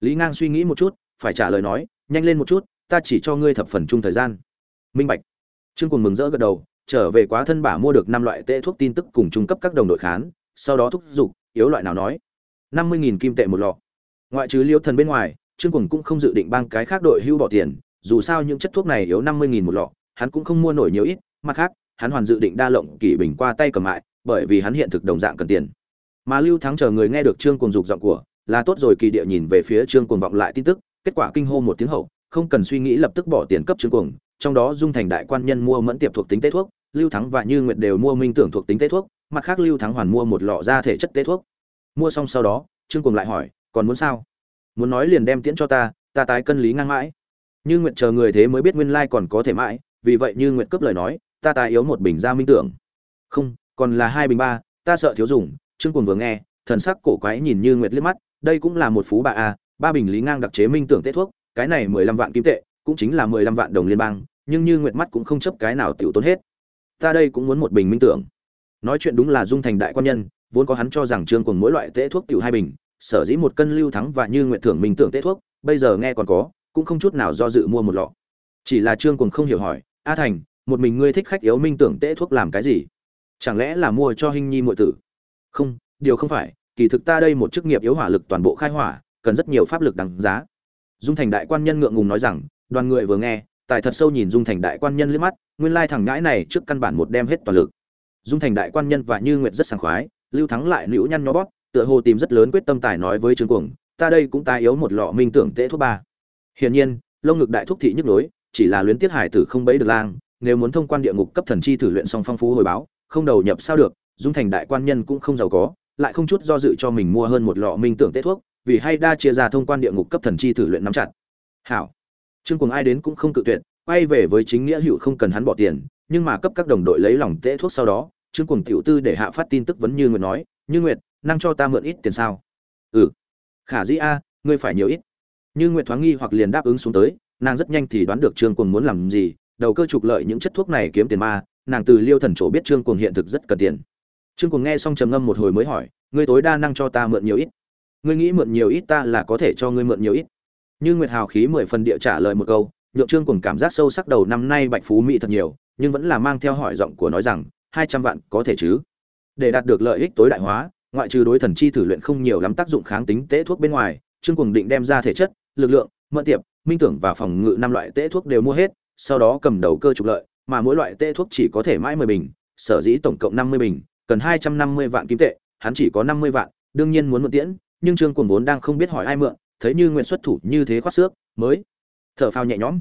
Lý ngang suy nghĩ một chút, phải trả lời nói, nhanh lên một chút ta chỉ cho ngươi thập phần chung thời gian. Minh bạch. Trương cùng mừng rỡ gật đầu, trở về quá thân bả mua được năm loại tệ thuốc tin tức cùng trung cấp các đồng đội khán, sau đó thúc giục, yếu loại nào nói. năm mươi nghìn kim tệ một lọ. Ngoại trừ liêu thần bên ngoài, trương cùng cũng không dự định bang cái khác đội hưu bỏ tiền, dù sao những chất thuốc này yếu năm mươi nghìn một lọ, hắn cũng không mua nổi nhiều ít, mặt khác, hắn hoàn dự định đa lộng kỷ bình qua tay cầm mại bởi vì hắn hiện thực đồng dạng cần tiền. Mà lưu thắng chờ người nghe được trương cùng dục giọng của, là tốt rồi kỳ địa nhìn về phía trương cùng vọng lại tin tức, kết quả kinh hô một tiếng hậu không cần suy nghĩ lập tức bỏ tiền cấp trương cuồng, trong đó dung thành đại quan nhân mua mẫn tiệp thuộc tính tế thuốc, lưu thắng và như nguyệt đều mua minh tưởng thuộc tính tế thuốc, mặt khác lưu thắng hoàn mua một lọ ra thể chất tế thuốc. Mua xong sau đó, trương cuồng lại hỏi, còn muốn sao? Muốn nói liền đem tiễn cho ta ta tái cân lý ngang mãi. Như Nguyệt chờ người thế mới biết nguyên lai còn có thể mãi, vì vậy như Nguyệt cướp lời nói, ta tái yếu một bình ra minh tưởng. Không, còn là hai bình ba, ta sợ thiếu dùng. Trương cuồng vừa nghe, thần sắc cổ quái nhìn như nguyệt liếc mắt, đây cũng là một phú bà a, ba bình lý ngang đặc chế minh tưởng tế thuốc cái này mười lăm vạn kim tệ, cũng chính là mười lăm vạn đồng liên bang, nhưng như nguyệt mắt cũng không chấp cái nào tiểu tốn hết. Ta đây cũng muốn một bình minh tưởng. Nói chuyện đúng là dung thành đại quan nhân, vốn có hắn cho rằng trương cùng mỗi loại tễ thuốc tiểu hai bình, sở dĩ một cân lưu thắng và như nguyệt thưởng minh tưởng tễ thuốc, bây giờ nghe còn có, cũng không chút nào do dự mua một lọ. Chỉ là trương cùng không hiểu hỏi, a thành, một mình ngươi thích khách yếu minh tưởng tễ thuốc làm cái gì? Chẳng lẽ là mua cho hình nhi muội tử? Không, điều không phải, kỳ thực ta đây một chức nghiệp yếu hỏa lực toàn bộ khai hỏa, cần rất nhiều pháp lực đằng giá dung thành đại quan nhân ngượng ngùng nói rằng, đoàn người vừa nghe, tài thật sâu nhìn dung thành đại quan nhân liếc mắt, nguyên lai thằng ngãi này trước căn bản một đem hết toàn lực. Dung thành đại quan nhân và như nguyệt rất sảng khoái, lưu thắng lại nữu nhăn nhó bóp, tựa hồ tìm rất lớn quyết tâm tài nói với trương cuồng, ta đây cũng tái yếu một lọ minh tưởng tễ thuốc ba. Hiển nhiên lông ngực đại thúc thị nhức nhối, chỉ là luyến tiết hải tử không bấy được lang, nếu muốn thông quan địa ngục cấp thần chi thử luyện xong phong phú hồi báo, không đầu nhập sao được, dung thành đại quan nhân cũng không giàu có, lại không chút do dự cho mình mua hơn một lọ minh tưởng Tế thuốc vì hay đa chia ra thông quan địa ngục cấp thần chi thử luyện nắm chặt. Hảo. Trương cùng ai đến cũng không cự tuyệt, quay về với chính nghĩa hữu không cần hắn bỏ tiền, nhưng mà cấp các đồng đội lấy lòng tễ thuốc sau đó, trương cùng tiểu tư để hạ phát tin tức vấn như nguyệt nói, như nguyệt, năng cho ta mượn ít tiền sao? Ừ. Khả dĩ a, ngươi phải nhiều ít. Như nguyệt thoáng nghi hoặc liền đáp ứng xuống tới, nàng rất nhanh thì đoán được trương cùng muốn làm gì, đầu cơ trục lợi những chất thuốc này kiếm tiền ma, nàng từ liêu thần chỗ biết trương cuồng hiện thực rất cần tiền. Trương cuồng nghe xong trầm ngâm một hồi mới hỏi, ngươi tối đa năng cho ta mượn nhiều ít? Ngươi nghĩ mượn nhiều ít ta là có thể cho ngươi mượn nhiều ít. Như nguyệt hào khí mười phần địa trả lời một câu nhượng trương cùng cảm giác sâu sắc đầu năm nay bạch phú mỹ thật nhiều nhưng vẫn là mang theo hỏi giọng của nói rằng hai trăm vạn có thể chứ? Để đạt được lợi ích tối đại hóa ngoại trừ đối thần chi thử luyện không nhiều lắm tác dụng kháng tính tế thuốc bên ngoài trương cùng định đem ra thể chất lực lượng mượn tiệp minh tưởng và phòng ngự năm loại tế thuốc đều mua hết sau đó cầm đầu cơ trục lợi mà mỗi loại tê thuốc chỉ có thể mãi mười bình, sở dĩ tổng cộng năm mươi bình, cần hai trăm năm mươi vạn kim tệ, hắn chỉ có năm mươi vạn, đương nhiên muốn mượn tiễn, nhưng Trương Cuồng vốn đang không biết hỏi ai mượn, thấy Như Nguyệt xuất thủ như thế khoát xước, mới thở phào nhẹ nhõm.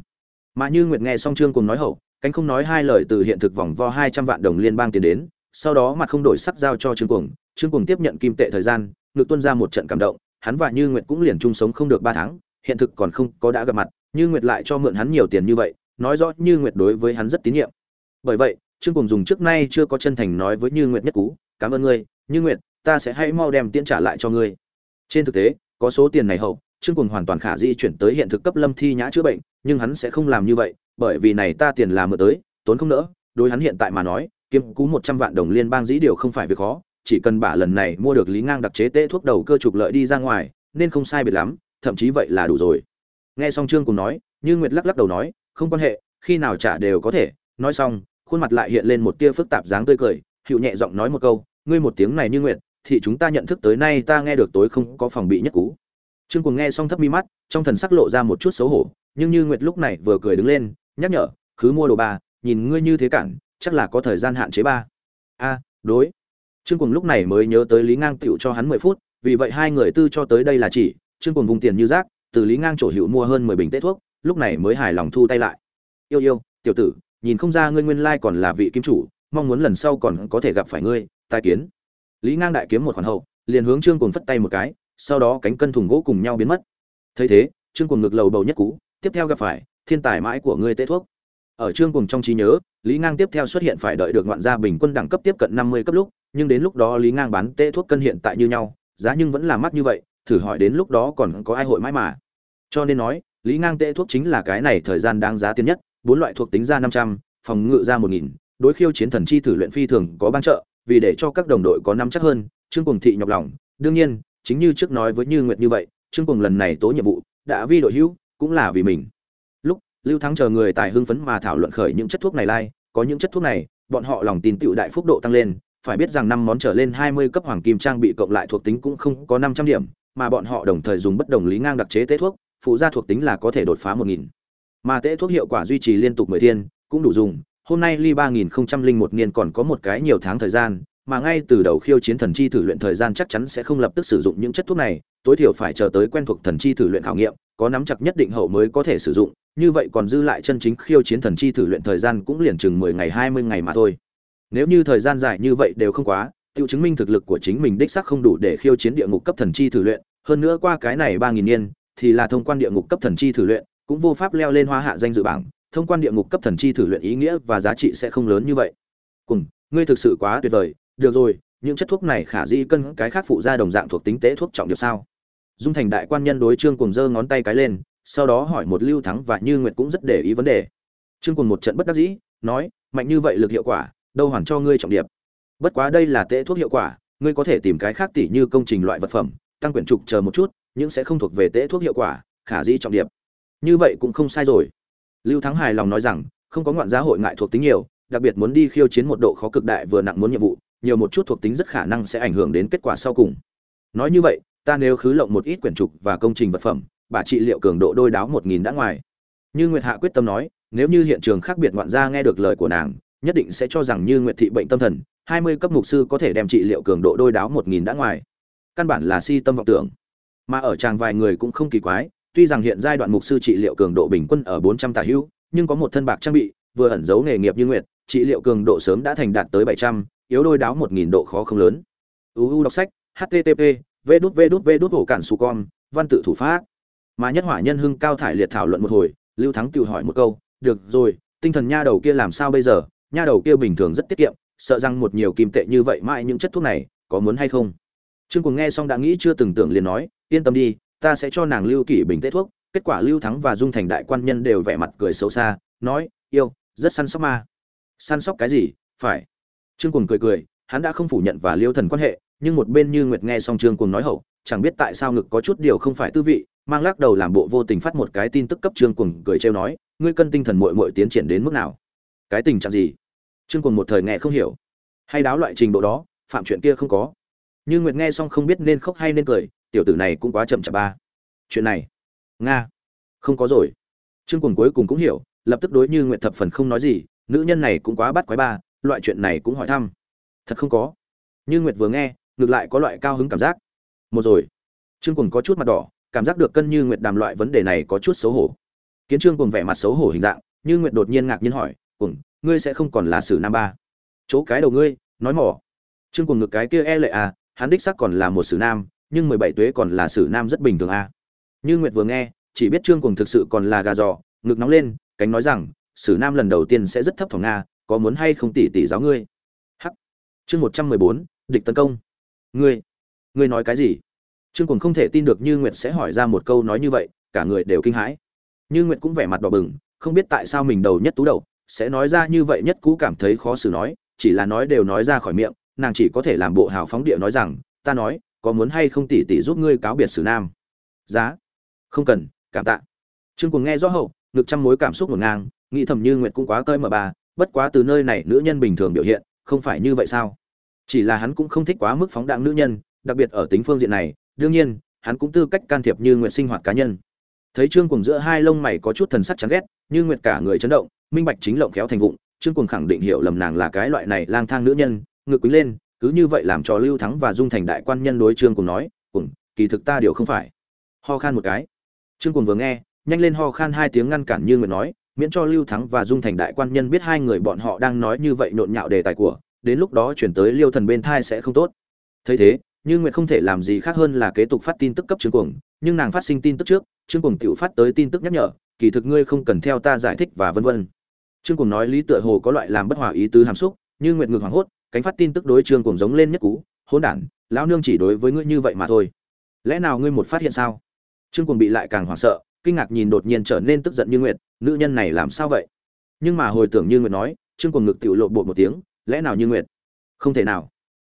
Mà Như Nguyệt nghe xong Trương Cuồng nói hậu, cánh không nói hai lời từ hiện thực vòng vo hai trăm vạn đồng liên bang tiền đến, sau đó mặt không đổi sắc giao cho Trương Cuồng, Trương Cuồng tiếp nhận kim tệ thời gian, ngược tuân ra một trận cảm động, hắn và Như Nguyệt cũng liền chung sống không được ba tháng, hiện thực còn không có đã gặp mặt, Như Nguyệt lại cho mượn hắn nhiều tiền như vậy, nói rõ Như Nguyệt đối với hắn rất tín nhiệm. Bởi vậy, Trương Cùng dùng trước nay chưa có chân thành nói với Như Nguyệt nhất cú, "Cảm ơn ngươi, Như Nguyệt, ta sẽ hãy mau đem tiễn trả lại cho ngươi." Trên thực tế, có số tiền này hậu, Trương Cùng hoàn toàn khả di chuyển tới hiện thực cấp Lâm Thi Nhã chữa bệnh, nhưng hắn sẽ không làm như vậy, bởi vì này ta tiền là mượn tới, tốn không nỡ, đối hắn hiện tại mà nói, kiếm cú một trăm vạn đồng liên bang dĩ điều không phải việc khó, chỉ cần bả lần này mua được Lý Ngang đặc chế tê thuốc đầu cơ trục lợi đi ra ngoài, nên không sai biệt lắm, thậm chí vậy là đủ rồi. Nghe xong Trương Cùng nói, Như Nguyệt lắc lắc đầu nói, không quan hệ, khi nào trả đều có thể nói xong khuôn mặt lại hiện lên một tia phức tạp dáng tươi cười hữu nhẹ giọng nói một câu ngươi một tiếng này như nguyệt thì chúng ta nhận thức tới nay ta nghe được tối không có phòng bị nhất cú. Trương cuồng nghe xong thấp mi mắt, trong thần sắc lộ ra một chút xấu hổ, nhưng như nguyệt lúc này vừa cười đứng lên, nhắc nhở, khứ mua đồ ba, nhìn ngươi như thế cản, chắc là có thời gian hạn chế ba. A, đối. Trương cuồng lúc này mới nhớ tới lý ngang tựu cho hắn mười phút, vì vậy hai người tư cho tới đây là chỉ, trương cuồng vùng tiền như rác, từ lý ngang chỗ hữu mua hơn mười bình tết thuốc, lúc này mới hài lòng thu tay lại. Yêu yêu, tiểu tử, nhìn không ra ngươi nguyên lai còn là vị kim chủ, mong muốn lần sau còn có thể gặp phải ngươi, tai kiến lý ngang đại kiếm một khoản hậu, liền hướng trương cuồng phất tay một cái, sau đó cánh cân thùng gỗ cùng nhau biến mất. Thấy thế, trương cuồng ngực lầu bầu nhất cú, tiếp theo gặp phải, thiên tài mãi của ngươi tê thuốc. Ở trương cuồng trong trí nhớ, lý ngang tiếp theo xuất hiện phải đợi được ngoạn gia bình quân đẳng cấp tiếp cận năm mươi cấp lúc, nhưng đến lúc đó lý ngang bán tê thuốc cân hiện tại như nhau, giá nhưng vẫn là mắc như vậy, thử hỏi đến lúc đó còn có ai hội mãi mà. Cho nên nói, lý ngang tê thuốc chính là cái này thời gian đáng giá tiền nhất, bốn loại thuộc tính ra năm trăm, phòng ngự ra một nghìn, đối khiêu chiến thần chi thử luyện phi thường có ban trợ vì để cho các đồng đội có nắm chắc hơn, trương Cuồng thị nhọc lòng. Đương nhiên, chính như trước nói với như nguyệt như vậy, trương Cuồng lần này tố nhiệm vụ đã vi đội hữu, cũng là vì mình. Lúc lưu thắng chờ người tài hưng phấn mà thảo luận khởi những chất thuốc này lai, có những chất thuốc này, bọn họ lòng tin tựu đại phúc độ tăng lên. Phải biết rằng năm món trở lên hai mươi cấp hoàng kim trang bị cộng lại thuộc tính cũng không có năm trăm điểm, mà bọn họ đồng thời dùng bất đồng lý ngang đặc chế tế thuốc, phụ gia thuộc tính là có thể đột phá một nghìn. Mà tế thuốc hiệu quả duy trì liên tục mười thiên, cũng đủ dùng hôm nay ly ba nghìn không trăm linh một niên còn có một cái nhiều tháng thời gian, mà ngay từ đầu khiêu chiến thần chi thử luyện thời gian chắc chắn sẽ không lập tức sử dụng những chất thuốc này, tối thiểu phải chờ tới quen thuộc thần chi thử luyện khảo nghiệm, có nắm chặt nhất định hậu mới có thể sử dụng, như vậy còn dư lại chân chính khiêu chiến thần chi thử luyện thời gian cũng liền chừng mười ngày, hai mươi ngày mà thôi. Nếu như thời gian dài như vậy đều không quá, tiêu chứng minh thực lực của chính mình đích xác không đủ để khiêu chiến địa ngục cấp thần chi thử luyện, hơn nữa qua cái này ba nghìn niên, thì là thông quan địa ngục cấp thần chi thử luyện, cũng vô pháp leo lên hoa hạ danh dự bảng thông quan địa ngục cấp thần chi thử luyện ý nghĩa và giá trị sẽ không lớn như vậy. Cùng, ngươi thực sự quá tuyệt vời. Được rồi, những chất thuốc này khả di cân cái khác phụ ra đồng dạng thuộc tính tế thuốc trọng điệp sao? Dung thành đại quan nhân đối trương cùng giơ ngón tay cái lên, sau đó hỏi một lưu thắng và như nguyệt cũng rất để ý vấn đề. Trương cùng một trận bất đắc dĩ, nói, mạnh như vậy lực hiệu quả, đâu hoàn cho ngươi trọng điệp. Bất quá đây là tế thuốc hiệu quả, ngươi có thể tìm cái khác tỉ như công trình loại vật phẩm, tăng quyển trục chờ một chút nhưng sẽ không thuộc về tế thuốc hiệu quả, khả di trọng điệp. Như vậy cũng không sai rồi lưu thắng hài lòng nói rằng, không có ngoạn giá hội ngại thuộc tính nhiều, đặc biệt muốn đi khiêu chiến một độ khó cực đại vừa nặng muốn nhiệm vụ, nhiều một chút thuộc tính rất khả năng sẽ ảnh hưởng đến kết quả sau cùng. Nói như vậy, ta nếu khứ lộng một ít quyển trục và công trình vật phẩm, bà trị liệu cường độ đôi đáo một nghìn đã ngoài. Như nguyệt hạ quyết tâm nói, nếu như hiện trường khác biệt ngoạn gia nghe được lời của nàng, nhất định sẽ cho rằng như nguyệt thị bệnh tâm thần, hai mươi cấp mục sư có thể đem trị liệu cường độ đôi đáo một nghìn đã ngoài. Căn bản là si tâm vọng tưởng. Mà ở chàng vài người cũng không kỳ quái tuy rằng hiện giai đoạn mục sư trị liệu cường độ bình quân ở bốn trăm tả hữu, nhưng có một thân bạc trang bị, vừa ẩn giấu nghề nghiệp như nguyệt, trị liệu cường độ sớm đã thành đạt tới bảy trăm, yếu đôi đáo một nghìn độ khó không lớn. Uu đọc sách http v đút cản văn tự thủ pháp. Mà nhất hỏa nhân hưng cao thải liệt thảo luận một hồi, lưu thắng tiểu hỏi một câu, được rồi, tinh thần nha đầu kia làm sao bây giờ? Nha đầu kia bình thường rất tiết kiệm, sợ rằng một nhiều kim tệ như vậy mãi những chất thuốc này có muốn hay không? Trương Cuồng nghe xong đã nghĩ chưa từng tưởng liền nói, yên tâm đi ta sẽ cho nàng lưu kỷ bình tết thuốc. Kết quả lưu thắng và dung thành đại quan nhân đều vẻ mặt cười xấu xa, nói, yêu, rất săn sóc ma. Săn sóc cái gì? Phải. Trương cùng cười cười, hắn đã không phủ nhận và liêu thần quan hệ, nhưng một bên như nguyệt nghe xong trương cùng nói hậu, chẳng biết tại sao ngực có chút điều không phải tư vị, mang lắc đầu làm bộ vô tình phát một cái tin tức cấp trương cùng cười trêu nói, ngươi cân tinh thần muội muội tiến triển đến mức nào? Cái tình trạng gì? Trương cùng một thời nghe không hiểu. Hay đáo loại trình độ đó, phạm chuyện kia không có. Như nguyệt nghe xong không biết nên khóc hay nên cười tiểu tử này cũng quá chậm chạp ba. Chuyện này, nga, không có rồi. Trương cùng cuối cùng cũng hiểu, lập tức đối như nguyệt thập phần không nói gì, nữ nhân này cũng quá bắt quái ba, loại chuyện này cũng hỏi thăm. Thật không có. Như nguyệt vừa nghe, ngược lại có loại cao hứng cảm giác. Một rồi. Trương cùng có chút mặt đỏ, cảm giác được cân như nguyệt đàm loại vấn đề này có chút xấu hổ. Kiến trương cùng vẻ mặt xấu hổ hình dạng, như nguyệt đột nhiên ngạc nhiên hỏi cùng ngươi sẽ không còn là sử nam ba? Chỗ cái đầu ngươi, nói mỏ. Trương cùng ngực cái kia e lệ à hắn đích sắc còn là một sử nam nhưng mười bảy tuế còn là sử nam rất bình thường à như nguyệt vừa nghe, chỉ biết trương cùng thực sự còn là gà giò, ngực nóng lên, cánh nói rằng, sử nam lần đầu tiên sẽ rất thấp thỏm nga, có muốn hay không tỷ tỷ giáo ngươi? Hắc. Chương một trăm mười bốn, địch tấn công. Ngươi ngươi nói cái gì? Trương cùng không thể tin được như nguyệt sẽ hỏi ra một câu nói như vậy, cả người đều kinh hãi. Như nguyệt cũng vẻ mặt đỏ bừng, không biết tại sao mình đầu nhất tú đầu, sẽ nói ra như vậy nhất cũ cảm thấy khó xử nói, chỉ là nói đều nói ra khỏi miệng, nàng chỉ có thể làm bộ hào phóng địa nói rằng, ta nói có muốn hay không tỷ tỷ giúp ngươi cáo biệt sử nam? Giá. Không cần, cảm tạ. Trương cùng nghe rõ hậu, ngực trăm mối cảm xúc ngổn ngang, nghĩ thầm như nguyệt cũng quá cơi mà bà, bất quá từ nơi này nữ nhân bình thường biểu hiện, không phải như vậy sao? Chỉ là hắn cũng không thích quá mức phóng đạn nữ nhân, đặc biệt ở tính phương diện này, đương nhiên, hắn cũng tư cách can thiệp như nguyệt sinh hoạt cá nhân. Thấy trương cùng giữa hai lông mày có chút thần sắc chán ghét, như nguyệt cả người chấn động, minh bạch chính lộng khéo thành vụng, trương cùng khẳng định hiểu lầm nàng là cái loại này lang thang nữ nhân, ngực quý lên cứ như vậy làm cho lưu thắng và dung thành đại quan nhân đối trương cùng nói cùng kỳ thực ta điều không phải. Ho khan một cái. Trương cùng vừa nghe, nhanh lên ho khan hai tiếng ngăn cản như nguyệt nói, miễn cho lưu thắng và dung thành đại quan nhân biết hai người bọn họ đang nói như vậy nhộn nhạo đề tài của, đến lúc đó chuyển tới liêu thần bên thai sẽ không tốt. Thấy thế, như nguyệt không thể làm gì khác hơn là kế tục phát tin tức cấp trương cuồng, nhưng nàng phát sinh tin tức trước, trương cuồng tự phát tới tin tức nhắc nhở, kỳ thực ngươi không cần theo ta giải thích và vân vân. Trương cuồng nói lý tựa hồ có loại làm bất hòa ý tứ hàm xúc, như nguyệt ngược hoảng hốt cánh phát tin tức đối trương cuồng giống lên nhất cú, hỗn đản, lão nương chỉ đối với ngươi như vậy mà thôi. Lẽ nào ngươi một phát hiện sao? Trương cuồng bị lại càng hoảng sợ, kinh ngạc nhìn đột nhiên trở nên tức giận như nguyệt, nữ nhân này làm sao vậy? Nhưng mà hồi tưởng như nguyệt nói, trương cuồng ngực tiểu lộ bột một tiếng, lẽ nào như nguyệt? Không thể nào.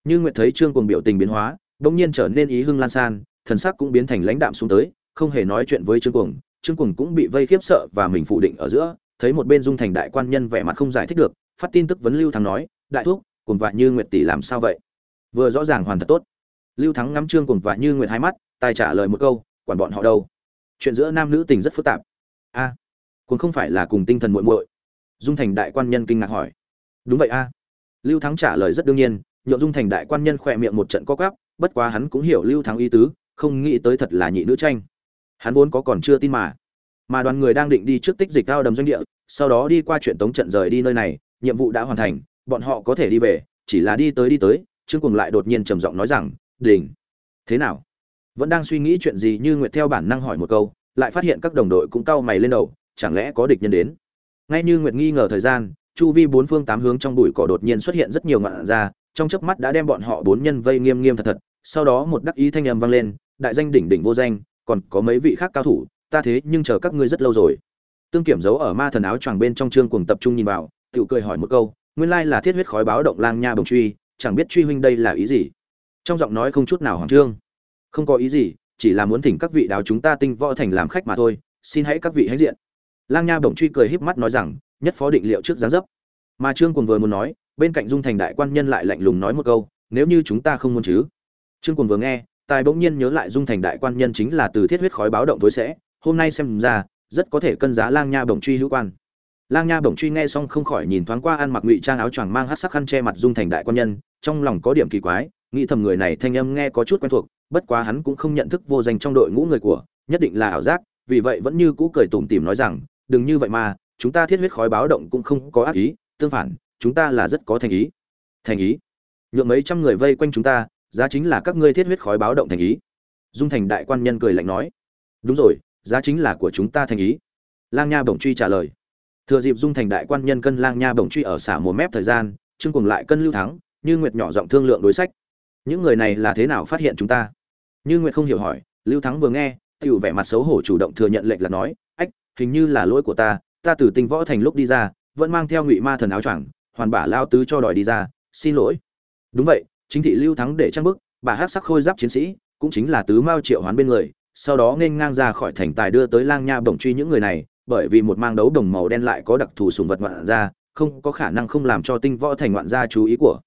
Như nguyệt thấy trương cuồng biểu tình biến hóa bỗng nhiên trở nên ý hưng lan san, thần sắc cũng biến thành lãnh đạm xuống tới, không hề nói chuyện với trương cuồng. Trương cuồng cũng bị vây khiếp sợ và mình phụ định ở giữa, thấy một bên dung thành đại quan nhân vẻ mặt không giải thích được, phát tin tức vấn lưu thắng nói, đại thúc cùng vạ như nguyệt tỷ làm sao vậy? Vừa rõ ràng hoàn thật tốt. Lưu thắng ngắm trương cùng vạ như nguyệt hai mắt tài trả lời một câu quản bọn họ đâu? Chuyện giữa nam nữ tình rất phức tạp. A à, cũng không phải là cùng tinh thần muội muội? Dung thành đại quan nhân kinh ngạc hỏi. Đúng vậy a. Lưu thắng trả lời rất đương nhiên nhộn dung thành đại quan nhân khỏe miệng một trận co quắp bất quá hắn cũng hiểu lưu thắng ý tứ không nghĩ tới thật là nhị nữ tranh. Hắn vốn có còn chưa tin mà. Mà đoàn người đang định đi trước tích dịch cao đầm doanh địa sau đó đi qua chuyện tống trận rời đi nơi này nhiệm vụ đã hoàn thành bọn họ có thể đi về, chỉ là đi tới đi tới, trương cuồng lại đột nhiên trầm giọng nói rằng, đình, thế nào? Vẫn đang suy nghĩ chuyện gì như nguyệt theo bản năng hỏi một câu, lại phát hiện các đồng đội cũng cau mày lên đầu, chẳng lẽ có địch nhân đến? Ngay như nguyệt nghi ngờ thời gian, chu vi bốn phương tám hướng trong bụi cỏ đột nhiên xuất hiện rất nhiều ngọn ra, trong chớp mắt đã đem bọn họ bốn nhân vây nghiêm nghiêm thật thật, sau đó một đắc ý thanh âm vang lên, đại danh đỉnh đỉnh vô danh, còn có mấy vị khác cao thủ, ta thế nhưng chờ các ngươi rất lâu rồi. Tương kiểm giấu ở ma thần áo choàng bên trong trương cuồng tập trung nhìn vào tự cười hỏi một câu nguyên lai là thiết huyết khói báo động lang nha bồng truy, chẳng biết truy huynh đây là ý gì. Trong giọng nói không chút nào hoàng trương. Không có ý gì, chỉ là muốn thỉnh các vị đáo chúng ta tinh võ thành làm khách mà thôi, xin hãy các vị hãy diện. Lang nha bồng truy cười híp mắt nói rằng, nhất phó định liệu trước giá dấp. Mà trương cuồng vừa muốn nói, bên cạnh dung thành đại quan nhân lại lạnh lùng nói một câu, nếu như chúng ta không muốn chứ? Trương cuồng vừa nghe, tài bỗng nhiên nhớ lại dung thành đại quan nhân chính là từ thiết huyết khói báo động tối sẽ, hôm nay xem ra, rất có thể cân giá lang nha bồng truy hữu quan lang nha bổng truy nghe xong không khỏi nhìn thoáng qua ăn mặc ngụy trang áo choàng mang hát sắc khăn che mặt dung thành đại quan nhân, trong lòng có điểm kỳ quái, nghĩ thầm người này thanh âm nghe có chút quen thuộc, bất quá hắn cũng không nhận thức vô danh trong đội ngũ người của, nhất định là ảo giác, vì vậy vẫn như cũ cười tủm tỉm nói rằng, đừng như vậy mà, chúng ta thiết huyết khói báo động cũng không có ác ý, tương phản, chúng ta là rất có thành ý. Thành ý? Nhượng mấy trăm người vây quanh chúng ta, giá chính là các ngươi thiết huyết khói báo động thành ý. Dung thành đại quan nhân cười lạnh nói. Đúng rồi, giá chính là của chúng ta thành ý. Lang nha bổng truy trả lời thừa dịp dung thành đại quan nhân cân lang nha bổng truy ở xả một mép thời gian, trương cùng lại cân lưu thắng, như nguyệt nhỏ giọng thương lượng đối sách. Những người này là thế nào phát hiện chúng ta? Như nguyệt không hiểu hỏi, lưu thắng vừa nghe tựu vẻ mặt xấu hổ chủ động thừa nhận lệnh là nói, ách, hình như là lỗi của ta ta từ tinh võ thành lúc đi ra, vẫn mang theo ngụy ma thần áo choàng, hoàn bả lao tứ cho đòi đi ra, xin lỗi. Đúng vậy, chính thị lưu thắng để trang bức, bà hát sắc khôi giáp chiến sĩ, cũng chính là tứ mao triệu hoán bên người, sau đó nên ngang ra khỏi thành tài đưa tới lang nha bổng truy những người này bởi vì một mang đấu đồng màu đen lại có đặc thù sùng vật ngoạn ra không có khả năng không làm cho tinh võ thành ngoạn gia chú ý của.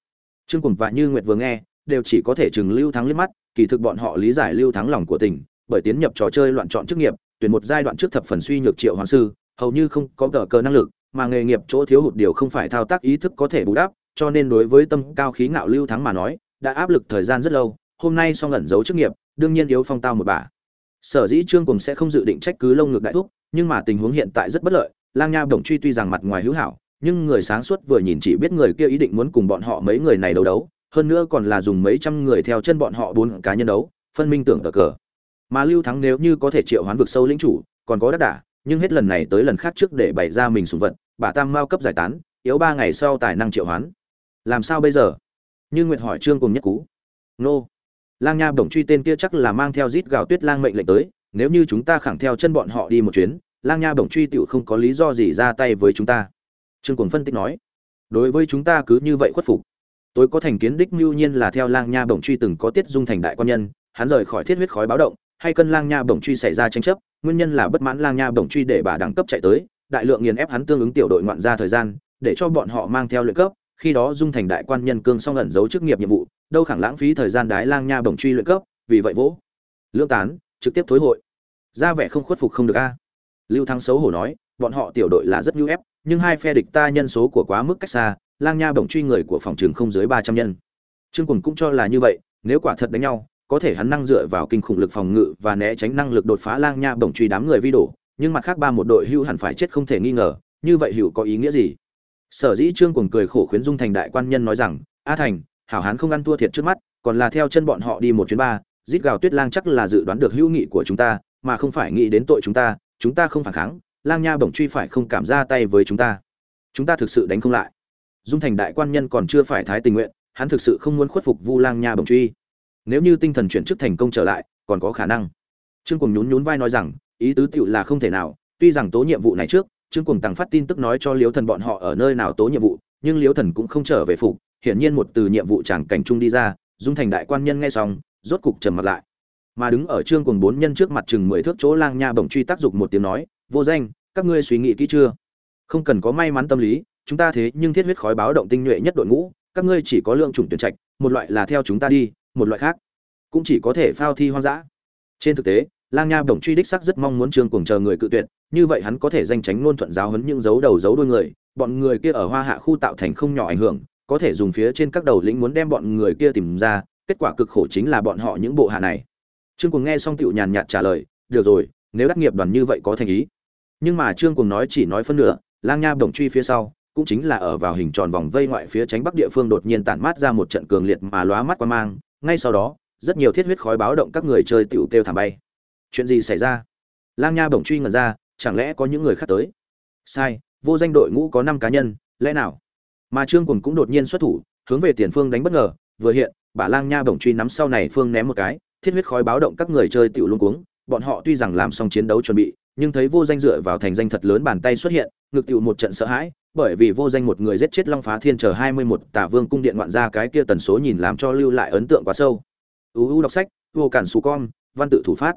Trương cùng và như nguyệt vừa nghe, đều chỉ có thể chừng lưu thắng liếc mắt, kỳ thực bọn họ lý giải lưu thắng lòng của tình, bởi tiến nhập trò chơi loạn chọn chức nghiệp, tuyển một giai đoạn trước thập phần suy nhược triệu hoàng sư, hầu như không có tờ cơ năng lực, mà nghề nghiệp chỗ thiếu hụt điều không phải thao tác ý thức có thể bù đắp, cho nên đối với tâm cao khí ngạo lưu thắng mà nói, đã áp lực thời gian rất lâu, hôm nay song ẩn giấu chức nghiệp, đương nhiên yếu phong tao một bà. Sở dĩ trương cùng sẽ không dự định trách cứ lông ngược đại thúc nhưng mà tình huống hiện tại rất bất lợi, lang nha bổng truy tuy rằng mặt ngoài hữu hảo, nhưng người sáng suốt vừa nhìn chỉ biết người kia ý định muốn cùng bọn họ mấy người này đấu đấu, hơn nữa còn là dùng mấy trăm người theo chân bọn họ bốn cá nhân đấu, phân minh tưởng cờ cờ. Mà lưu thắng nếu như có thể triệu hoán vực sâu lĩnh chủ, còn có đắc đả, nhưng hết lần này tới lần khác trước để bày ra mình sùng vật, bà tam mao cấp giải tán, yếu ba ngày sau tài năng triệu hoán. Làm sao bây giờ? Như nguyệt hỏi trương cùng nhất cú. Nô. Lang nha bổng truy tên kia chắc là mang theo rít gào tuyết lang mệnh lệnh tới nếu như chúng ta khẳng theo chân bọn họ đi một chuyến, lang nha bổng truy tựu không có lý do gì ra tay với chúng ta. Trương cùng phân tích nói, đối với chúng ta cứ như vậy khuất phục. Tôi có thành kiến đích mưu nhiên là theo lang nha bổng truy từng có tiết dung thành đại quan nhân, hắn rời khỏi thiết huyết khói báo động, hay cân lang nha bổng truy xảy ra tranh chấp, nguyên nhân là bất mãn lang nha bổng truy để bà đẳng cấp chạy tới, đại lượng nghiền ép hắn tương ứng tiểu đội ngoạn ra thời gian, để cho bọn họ mang theo luyện cấp, khi đó dung thành đại quan nhân cương song ẩn giấu chức nghiệp nhiệm vụ, đâu khẳng lãng phí thời gian đái lang nha bổng truy luyện cấp, vì vậy vỗ. Lưỡng tán trực tiếp thối hội. Ra vẻ không khuất phục không được a. Lưu thắng xấu hổ nói, bọn họ tiểu đội là rất nhu ép, nhưng hai phe địch ta nhân số của quá mức cách xa, lang nha bổng truy người của phòng trường không dưới ba trăm nhân. Trương quần cũng cho là như vậy, nếu quả thật đánh nhau, có thể hắn năng dựa vào kinh khủng lực phòng ngự và né tránh năng lực đột phá lang nha bổng truy đám người vi đổ, nhưng mặt khác ba một đội hưu hẳn phải chết không thể nghi ngờ, như vậy hữu có ý nghĩa gì? Sở dĩ trương quần cười khổ khuyến dung thành đại quan nhân nói rằng, a thành, hảo hán không ăn thua thiệt trước mắt, còn là theo chân bọn họ đi một chuyến ba rít gào tuyết lang chắc là dự đoán được hữu nghị của chúng ta, mà không phải nghĩ đến tội chúng ta chúng ta không phản kháng, lang nha bổng truy phải không cảm ra tay với chúng ta. Chúng ta thực sự đánh không lại. Dung thành đại quan nhân còn chưa phải thái tình nguyện, hắn thực sự không muốn khuất phục vu lang nha bổng truy. Nếu như tinh thần chuyển chức thành công trở lại, còn có khả năng. Trương cùng nhún nhún vai nói rằng, ý tứ tựu là không thể nào, tuy rằng tố nhiệm vụ này trước, trương cùng tăng phát tin tức nói cho liếu thần bọn họ ở nơi nào tố nhiệm vụ, nhưng liếu thần cũng không trở về phục, hiển nhiên một từ nhiệm vụ chẳng cảnh trung đi ra. Dung thành đại quan nhân nghe xong rốt cục trầm mặt lại. Mà đứng ở trương cùng bốn nhân trước mặt chừng mười thước chỗ lang nha bổng truy tác dục một tiếng nói, vô danh, các ngươi suy nghĩ kỹ chưa? Không cần có may mắn tâm lý, chúng ta thế nhưng thiết huyết khói báo động tinh nhuệ nhất đội ngũ, các ngươi chỉ có lượng chủng tuyển trạch, một loại là theo chúng ta đi, một loại khác cũng chỉ có thể phao thi hoang dã. Trên thực tế, lang nha bổng truy đích sắc rất mong muốn trương cùng chờ người cự tuyệt, như vậy hắn có thể danh tránh luôn thuận giáo huấn những dấu đầu dấu đuôi người, bọn người kia ở hoa hạ khu tạo thành không nhỏ ảnh hưởng, có thể dùng phía trên các đầu lĩnh muốn đem bọn người kia tìm ra kết quả cực khổ chính là bọn họ những bộ hạ này. Trương cuồng nghe xong tựu nhàn nhạt trả lời, được rồi, nếu đắc nghiệp đoàn như vậy có thành ý. Nhưng mà trương cuồng nói chỉ nói phân nửa, lang nha bổng truy phía sau, cũng chính là ở vào hình tròn vòng vây ngoại phía tránh bắc địa phương đột nhiên tản mát ra một trận cường liệt mà lóa mắt qua mang, ngay sau đó, rất nhiều thiết huyết khói báo động các người chơi tiểu kêu thảm bay. Chuyện gì xảy ra? Lang nha bổng truy ngẩn ra, chẳng lẽ có những người khác tới? Sai, vô danh đội ngũ có năm cá nhân, lẽ nào? Mà trương cuồng cũng đột nhiên xuất thủ, hướng về tiền phương đánh bất ngờ vừa hiện bả lang nha bổng truy nắm sau này phương ném một cái, thiết huyết khói báo động các người chơi tiểu luôn cuống, bọn họ tuy rằng làm xong chiến đấu chuẩn bị, nhưng thấy vô danh dựa vào thành danh thật lớn bàn tay xuất hiện, ngực tiểu một trận sợ hãi, bởi vì vô danh một người giết chết long phá thiên chờ hai mươi một tả vương cung điện ngoạn ra cái kia tần số nhìn làm cho lưu lại ấn tượng quá sâu. Uu đọc sách, vô cản xù con, văn tự thủ phát.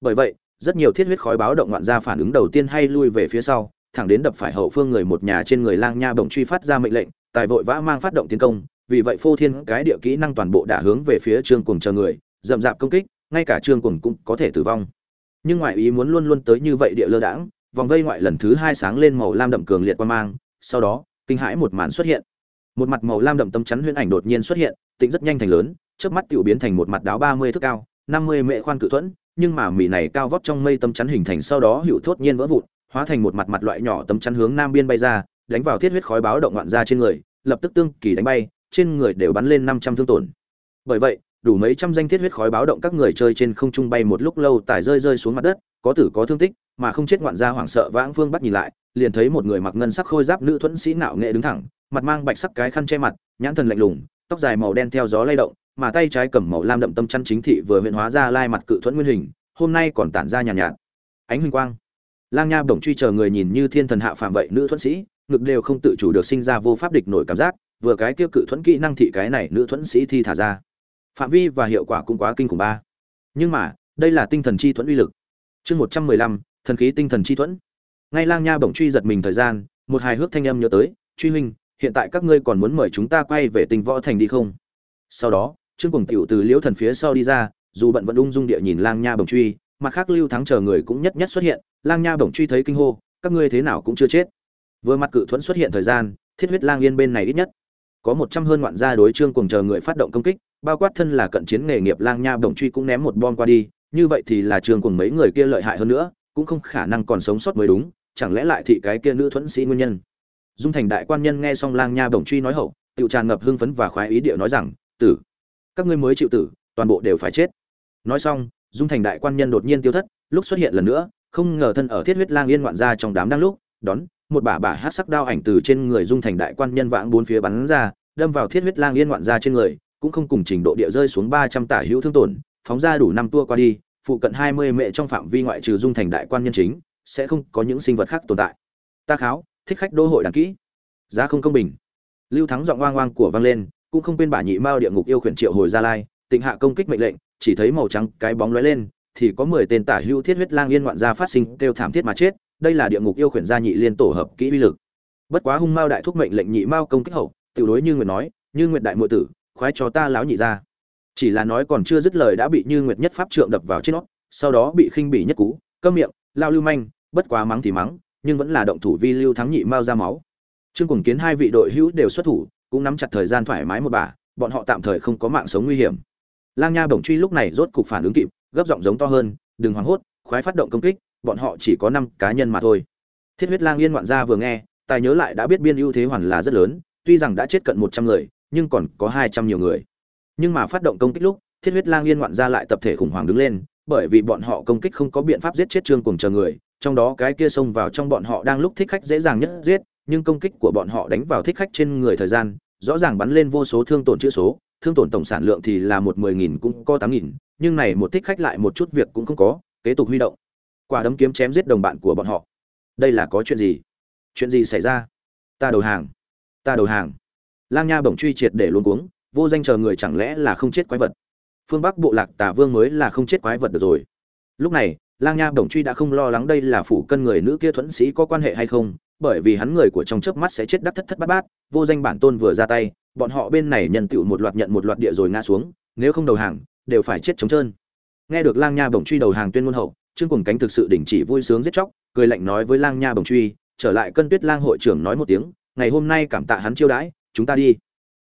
Bởi vậy, rất nhiều thiết huyết khói báo động ngoạn ra phản ứng đầu tiên hay lui về phía sau, thẳng đến đập phải hậu phương người một nhà trên người lang nha bổng truy phát ra mệnh lệnh, tài vội vã mang phát động tiến công vì vậy phô thiên cái địa kỹ năng toàn bộ đã hướng về phía trương cuồng chờ người, rậm rạp công kích, ngay cả trương cuồng cũng có thể tử vong. Nhưng ngoại ý muốn luôn luôn tới như vậy địa lơ đãng, vòng vây ngoại lần thứ hai sáng lên màu lam đậm cường liệt qua mang, sau đó, kinh hãi một màn xuất hiện. Một mặt màu lam đậm tâm chắn huyễn ảnh đột nhiên xuất hiện, tĩnh rất nhanh thành lớn trước mắt tiểu biến thành một mặt đáo ba mươi thước cao, năm mươi mệ khoan cự thuẫn, nhưng mà mỉ này cao vóc trong mây tâm chắn hình thành sau đó hữu thốt nhiên vỡ vụn, hóa thành một mặt mặt loại nhỏ tâm chắn hướng nam biên bay ra, đánh vào thiết huyết khói báo động ngoạn ra trên người, lập tức tương kỳ đánh bay trên người đều bắn lên năm trăm thương tổn. Bởi vậy đủ mấy trăm danh thiết huyết khói báo động các người chơi trên không trung bay một lúc lâu tài rơi rơi xuống mặt đất có tử có thương tích mà không chết ngoạn gia hoảng sợ vãng phương bắt nhìn lại liền thấy một người mặc ngân sắc khôi giáp nữ thuẫn sĩ nạo nghệ đứng thẳng mặt mang bạch sắc cái khăn che mặt nhãn thần lạnh lùng tóc dài màu đen theo gió lay động mà tay trái cầm màu lam đậm tâm chăn chính thị vừa huyện hóa ra lai mặt cự thuẫn nguyên hình hôm nay còn tản ra nhàn nhạt, nhạt ánh huỳnh quang. Lang nha bổng truy chờ người nhìn như thiên thần hạ phàm vậy nữ thuẫn sĩ ngực đều không tự chủ được sinh ra vô pháp địch nổi cảm giác vừa cái kia cự thuẫn kỹ năng thị cái này nữ thuẫn sĩ thi thả ra. Phạm vi và hiệu quả cũng quá kinh khủng ba. Nhưng mà, đây là tinh thần chi thuẫn uy lực. Chương một trăm mười lăm, thần khí tinh thần chi thuẫn. Ngay lang nha bỗng truy giật mình thời gian, một hài hước thanh âm nhớ tới, truy huynh, hiện tại các ngươi còn muốn mời chúng ta quay về tình võ thành đi không? Sau đó, trương cùng tiểu từ liễu thần phía sau đi ra, dù bận vẫn ung dung địa nhìn lang nha bồng truy, mặt khác lưu thắng chờ người cũng nhất nhất xuất hiện, lang nha bồng truy thấy kinh hô, các ngươi thế nào cũng chưa chết. Vừa mặt cự thuẫn xuất hiện thời gian, thiết huyết lang yên bên này ít nhất có một trăm hơn ngoạn gia đối trương cùng chờ người phát động công kích, bao quát thân là cận chiến nghề nghiệp lang nha bổng truy cũng ném một bom qua đi, như vậy thì là trương cùng mấy người kia lợi hại hơn nữa, cũng không khả năng còn sống sót mới đúng, chẳng lẽ lại thị cái kia nữ thuẫn sĩ nguyên nhân? Dung thành đại quan nhân nghe xong lang nha bổng truy nói hậu tự tràn ngập hưng phấn và khoái ý điệu nói rằng, tử, các ngươi mới chịu tử, toàn bộ đều phải chết. Nói xong, dung thành đại quan nhân đột nhiên tiêu thất, lúc xuất hiện lần nữa, không ngờ thân ở thiết huyết lang yên ngoạn ra trong đám đang lúc, đón một bả bả hát sắc đao ảnh từ trên người dung thành đại quan nhân vãng bốn phía bắn ra, đâm vào thiết huyết lang yên ngoạn ra trên người, cũng không cùng trình độ địa rơi xuống ba trăm tả hữu thương tổn, phóng ra đủ năm tua qua đi, phụ cận hai mươi mệ trong phạm vi ngoại trừ dung thành đại quan nhân chính, sẽ không có những sinh vật khác tồn tại. Ta kháo, thích khách đô hội đàn kỹ. Giá không công bình. Lưu thắng giọng oang oang của vang lên, cũng không quên bả nhị mao địa ngục yêu khuyển triệu hồi gia lai, tịnh hạ công kích mệnh lệnh, chỉ thấy màu trắng cái bóng lóe lên, thì có mười tên tả hữu thiết huyết lang yên ngoạn gia phát sinh kêu thảm thiết mà chết đây là địa ngục yêu khuyển gia nhị liên tổ hợp kỹ uy lực. Bất quá hung mao đại thúc mệnh lệnh nhị mao công kích hậu, tiểu đối như nguyệt nói, như nguyệt đại muội tử, khoái cho ta láo nhị ra. Chỉ là nói còn chưa dứt lời đã bị như nguyệt nhất pháp trượng đập vào trên nó, sau đó bị khinh bỉ nhất cú, câm miệng, lao lưu manh, bất quá mắng thì mắng, nhưng vẫn là động thủ vi lưu thắng nhị mao ra máu. Trương cùng kiến hai vị đội hữu đều xuất thủ, cũng nắm chặt thời gian thoải mái một bà, bọn họ tạm thời không có mạng sống nguy hiểm. Lang nha bổng truy lúc này rốt cục phản ứng kịp, gấp giọng giống to hơn, đừng hoảng hốt, khoái phát động công kích bọn họ chỉ có năm cá nhân mà thôi. Thiết huyết lang yên ngoạn gia vừa nghe, tài nhớ lại đã biết biên ưu thế hoàn là rất lớn, tuy rằng đã chết cận một trăm người, nhưng còn có hai trăm nhiều người. Nhưng mà phát động công kích lúc, thiết huyết lang yên ngoạn gia lại tập thể khủng hoảng đứng lên, bởi vì bọn họ công kích không có biện pháp giết chết trương cùng chờ người, trong đó cái kia xông vào trong bọn họ đang lúc thích khách dễ dàng nhất giết, nhưng công kích của bọn họ đánh vào thích khách trên người thời gian, rõ ràng bắn lên vô số thương tổn chữ số, thương tổn tổng sản lượng thì là một mười nghìn cũng có tám nghìn, nhưng này một thích khách lại một chút việc cũng không có, kế tục huy động quả đấm kiếm chém giết đồng bạn của bọn họ. Đây là có chuyện gì? Chuyện gì xảy ra? Ta đầu hàng. Ta đầu hàng. Lang nha bổng truy triệt để luôn cuống, vô danh chờ người chẳng lẽ là không chết quái vật? Phương bắc bộ lạc Tả vương mới là không chết quái vật được rồi. Lúc này, lang nha bổng truy đã không lo lắng đây là phủ cân người nữ kia thuẫn sĩ có quan hệ hay không, bởi vì hắn người của trong chớp mắt sẽ chết đắc thất thất bát bát, vô danh bản tôn vừa ra tay, bọn họ bên này nhận tựu một loạt nhận một loạt địa rồi ngã xuống, nếu không đầu hàng, đều phải chết trống trơn. Nghe được lang nha bổng truy đầu hàng tuyên ngôn hậu trương cùng cánh thực sự đình chỉ vui sướng giết chóc, cười lạnh nói với lang nha Bồng truy, trở lại cân tuyết lang hội trưởng nói một tiếng, ngày hôm nay cảm tạ hắn chiêu đãi, chúng ta đi.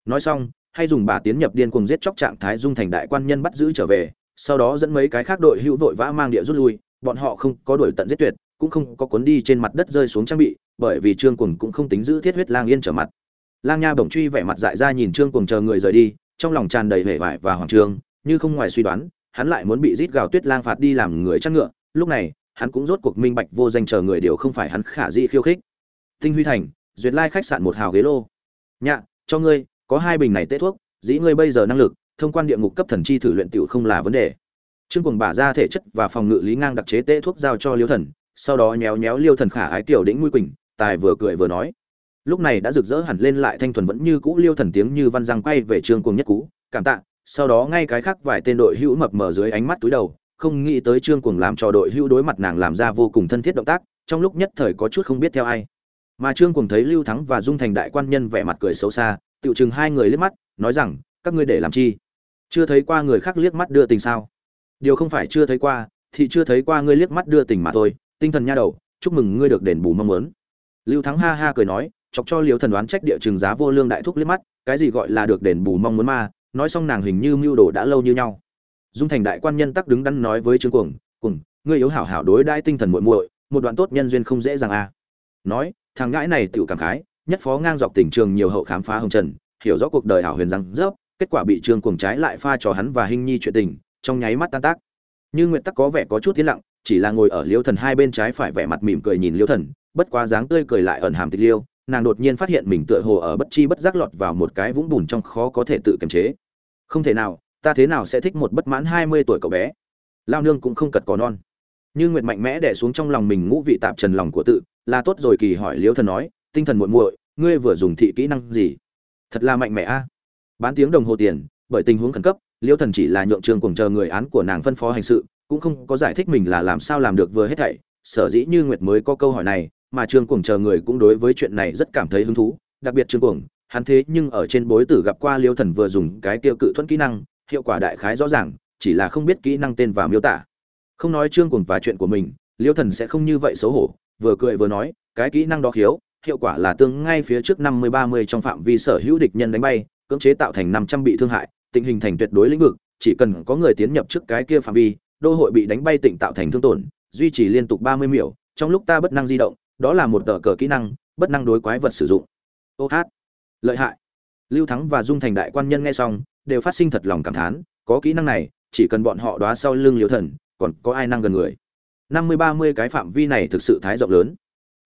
Nói xong, hay dùng bà tiến nhập điên cuồng giết chóc trạng thái dung thành đại quan nhân bắt giữ trở về, sau đó dẫn mấy cái khác đội hữu vội vã mang địa rút lui, bọn họ không có đuổi tận giết tuyệt, cũng không có cuốn đi trên mặt đất rơi xuống trang bị, bởi vì trương cuồng cũng không tính giữ thiết huyết lang yên trở mặt. Lang nha bổng truy vẻ mặt dại ra nhìn trương cuồng chờ người rời đi, trong lòng tràn đầy vẻ vải và hoàng trương, như không ngoài suy đoán, hắn lại muốn bị rít gào tuyết lang phạt đi làm người chăn ngựa lúc này, hắn cũng rốt cuộc minh bạch vô danh chờ người đều không phải hắn khả dĩ khiêu khích. Tinh huy thành, duyệt lai khách sạn một hào ghế lô. Nhạ, cho ngươi, có hai bình này tết thuốc, dĩ ngươi bây giờ năng lực, thông quan địa ngục cấp thần chi thử luyện tiểu không là vấn đề. Trương cuồng bả ra thể chất và phòng ngự lý ngang đặc chế tê thuốc giao cho liêu thần, sau đó nhéo nhéo liêu thần khả ái tiểu đĩnh mũi quỳnh, tài vừa cười vừa nói. Lúc này đã rực rỡ hẳn lên lại thanh thuần vẫn như cũ liêu thần tiếng như văn răng quay về trương cuồng nhất cú, cảm tạ, sau đó ngay cái khác vài tên đội hữu mập mờ dưới ánh mắt túi đầu không nghĩ tới trương cuồng làm cho đội hưu đối mặt nàng làm ra vô cùng thân thiết động tác, trong lúc nhất thời có chút không biết theo ai. Mà trương cuồng thấy lưu thắng và dung thành đại quan nhân vẻ mặt cười xấu xa tự chừng hai người liếc mắt, nói rằng, các ngươi để làm chi? Chưa thấy qua người khác liếc mắt đưa tình sao? Điều không phải chưa thấy qua, thì chưa thấy qua ngươi liếc mắt đưa tình mà thôi, tinh thần nha đầu, chúc mừng ngươi được đền bù mong muốn. Lưu thắng ha ha cười nói, chọc cho liều thần đoán trách địa trường giá vô lương đại thúc liếc mắt, cái gì gọi là được đền bù mong muốn mà? Nói xong nàng hình như mưu đồ đã lâu như nhau dung thành đại quan nhân tắc đứng đắn nói với trương cuồng cuồng ngươi yếu hảo hảo đối đãi tinh thần muội muội một đoạn tốt nhân duyên không dễ dàng a à. nói thằng ngãi này tự cảm khái nhất phó ngang dọc tỉnh trường nhiều hậu khám phá hồng trần hiểu rõ cuộc đời hảo huyền rằng, rớp kết quả bị trương cuồng trái lại pha cho hắn và hình nhi chuyện tình trong nháy mắt tan tác như nguyệt tắc có vẻ có chút tiến lặng chỉ là ngồi ở liêu thần hai bên trái phải vẻ mặt mỉm cười nhìn liêu thần bất quá dáng tươi cười lại ẩn hàm tịch liêu nàng đột nhiên phát hiện mình tựa hồ ở bất chi bất giác lọt vào một cái vũng bùn trong khó có thể tự kiềm chế không thể nào ta thế nào sẽ thích một bất mãn hai mươi tuổi cậu bé? Lao nương cũng không cật có non. Như nguyệt mạnh mẽ đẻ xuống trong lòng mình ngũ vị tạp trần lòng của tự, là tốt rồi kỳ hỏi liễu thần nói, tinh thần muội muội, ngươi vừa dùng thị kỹ năng gì? Thật là mạnh mẽ a. Bán tiếng đồng hồ tiền, bởi tình huống khẩn cấp, liễu thần chỉ là nhượng trường cùng chờ người án của nàng phân phó hành sự, cũng không có giải thích mình là làm sao làm được vừa hết thảy. Sở dĩ như nguyệt mới có câu hỏi này, mà trương cùng chờ người cũng đối với chuyện này rất cảm thấy hứng thú. Đặc biệt trương cùng hắn thế nhưng ở trên bối tử gặp qua liễu thần vừa dùng cái tiêu cự thuẫn kỹ năng hiệu quả đại khái rõ ràng, chỉ là không biết kỹ năng tên và miêu tả. Không nói trương cùng và chuyện của mình, liêu thần sẽ không như vậy xấu hổ, vừa cười vừa nói, cái kỹ năng đó khiếu, hiệu quả là tương ngay phía trước năm mươi ba mươi trong phạm vi sở hữu địch nhân đánh bay, cưỡng chế tạo thành năm trăm bị thương hại, tình hình thành tuyệt đối lĩnh vực, chỉ cần có người tiến nhập trước cái kia phạm vi, đô hội bị đánh bay tỉnh tạo thành thương tổn, duy trì liên tục ba mươi miểu, trong lúc ta bất năng di động, đó là một tờ cờ kỹ năng, bất năng đối quái vật sử dụng. Ô hát. Lợi hại. Lưu thắng và dung thành đại quan nhân nghe xong đều phát sinh thật lòng cảm thán, có kỹ năng này, chỉ cần bọn họ đoá sau lưng liều thần, còn có ai năng gần người. Năm mươi ba mươi cái phạm vi này thực sự thái rộng lớn.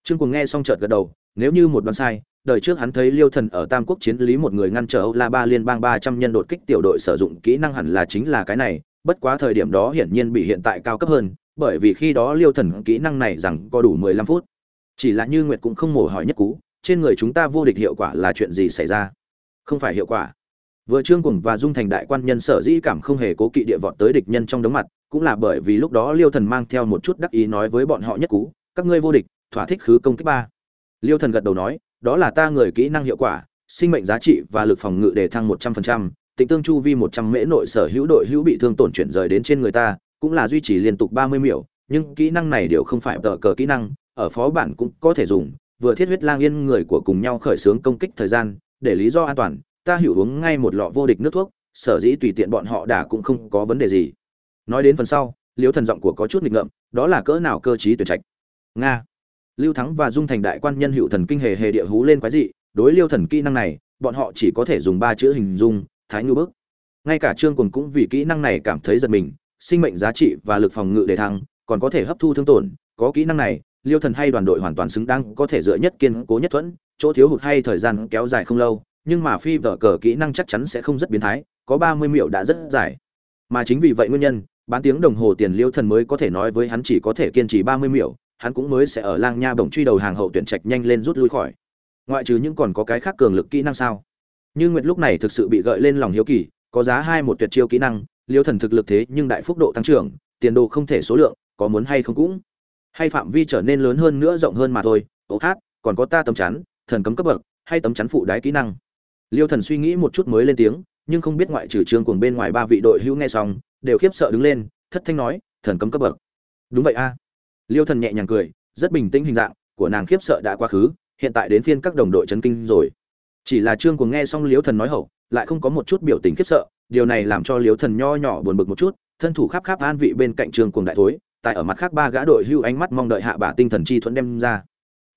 Trương cuồng nghe xong chợt gật đầu, nếu như một đoán sai, đời trước hắn thấy liêu thần ở tam quốc chiến lý một người ngăn trở âu la ba liên bang ba trăm nhân đột kích tiểu đội sử dụng kỹ năng hẳn là chính là cái này, bất quá thời điểm đó hiển nhiên bị hiện tại cao cấp hơn, bởi vì khi đó liêu thần kỹ năng này rằng có đủ mười lăm phút. Chỉ là như nguyệt cũng không mổ hỏi nhất cú, trên người chúng ta vô địch hiệu quả là chuyện gì xảy ra? Không phải hiệu quả vừa trương cùng và dung thành đại quan nhân sở dĩ cảm không hề cố kỵ địa vọt tới địch nhân trong đống mặt, cũng là bởi vì lúc đó liêu thần mang theo một chút đắc ý nói với bọn họ nhất cú, các ngươi vô địch, thỏa thích khứ công kích ba. Liêu thần gật đầu nói, đó là ta người kỹ năng hiệu quả, sinh mệnh giá trị và lực phòng ngự để thăng một trăm phần trăm, tịnh tương chu vi một trăm mễ nội sở hữu đội hữu bị thương tổn chuyển rời đến trên người ta, cũng là duy trì liên tục ba mươi miểu, nhưng kỹ năng này đều không phải tờ cờ kỹ năng, ở phó bản cũng có thể dùng, vừa thiết huyết lang yên người của cùng nhau khởi xướng công kích thời gian, để lý do an toàn ta hiểu uống ngay một lọ vô địch nước thuốc, sở dĩ tùy tiện bọn họ đả cũng không có vấn đề gì. Nói đến phần sau liêu thần giọng của có chút nghịch ngợm, đó là cỡ nào cơ chí tuyển trạch? Nga. Lưu thắng và dung thành đại quan nhân hữu thần kinh hề hề địa hú lên quái dị, đối liêu thần kỹ năng này, bọn họ chỉ có thể dùng ba chữ hình dung, thái ngư bức. Ngay cả trương quần cũng vì kỹ năng này cảm thấy giật mình, sinh mệnh giá trị và lực phòng ngự đề thăng, còn có thể hấp thu thương tổn, có kỹ năng này, liêu thần hay đoàn đội hoàn toàn xứng đáng có thể dựa nhất kiên cố nhất thuẫn, chỗ thiếu hụt hay thời gian kéo dài không lâu nhưng mà phi vở cờ kỹ năng chắc chắn sẽ không rất biến thái, có ba mươi miệu đã rất dài. Mà chính vì vậy nguyên nhân, bán tiếng đồng hồ tiền liêu thần mới có thể nói với hắn chỉ có thể kiên trì ba mươi miệu, hắn cũng mới sẽ ở lang nha bổng truy đầu hàng hậu tuyển trạch nhanh lên rút lui khỏi. Ngoại trừ những còn có cái khác cường lực kỹ năng sao? Như nguyệt lúc này thực sự bị gợi lên lòng hiếu kỳ, có giá hai một tuyệt chiêu kỹ năng, liêu thần thực lực thế nhưng đại phúc độ tăng trưởng, tiền đồ không thể số lượng, có muốn hay không cũng. Hay phạm vi trở nên lớn hơn nữa rộng hơn mà thôi ố hát, còn có ta tấm chắn, thần cấm cấp bậc, hay tấm chắn phụ đái kỹ năng liêu thần suy nghĩ một chút mới lên tiếng nhưng không biết ngoại trừ trương cuồng bên ngoài ba vị đội hữu nghe xong đều khiếp sợ đứng lên thất thanh nói thần cấm cấp bậc. Đúng vậy a. Liêu thần nhẹ nhàng cười rất bình tĩnh hình dạng của nàng khiếp sợ đã quá khứ hiện tại đến phiên các đồng đội chấn kinh rồi. Chỉ là trương cuồng nghe xong liêu thần nói hậu lại không có một chút biểu tình khiếp sợ điều này làm cho liêu thần nho nhỏ buồn bực một chút thân thủ khắp khắp an vị bên cạnh trương cuồng đại thối tại ở mặt khác ba gã đội hưu ánh mắt mong đợi hạ bả tinh thần chi thuẫn đem ra.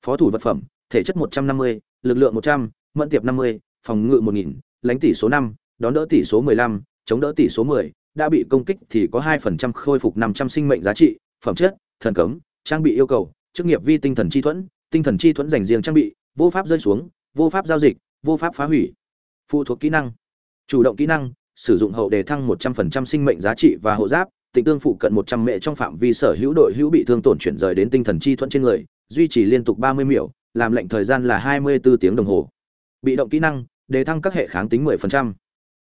Phó thủ vật phẩm thể chất 150, lực lượng 100, mẫn tiệp 50, phòng ngự 1000, lãnh tỷ số 5, đón đỡ tỷ số 15, chống đỡ tỷ số 10, đã bị công kích thì có 2% khôi phục 500 sinh mệnh giá trị, phẩm chất, thần cấm, trang bị yêu cầu, chức nghiệp vi tinh thần chi thuẫn, tinh thần chi thuẫn dành riêng trang bị, vô pháp rơi xuống, vô pháp giao dịch, vô pháp phá hủy. Phụ thuộc kỹ năng. Chủ động kỹ năng, sử dụng hậu đề thăng 100% sinh mệnh giá trị và hộ giáp, tình tương phụ cận 100 mệ trong phạm vi sở hữu đội hữu bị thương tổn chuyển rời đến tinh thần chi thuẫn trên người, duy trì liên tục 30 miểu, làm lệnh thời gian là 24 tiếng đồng hồ. Bị động kỹ năng, đề thăng các hệ kháng tính 10%.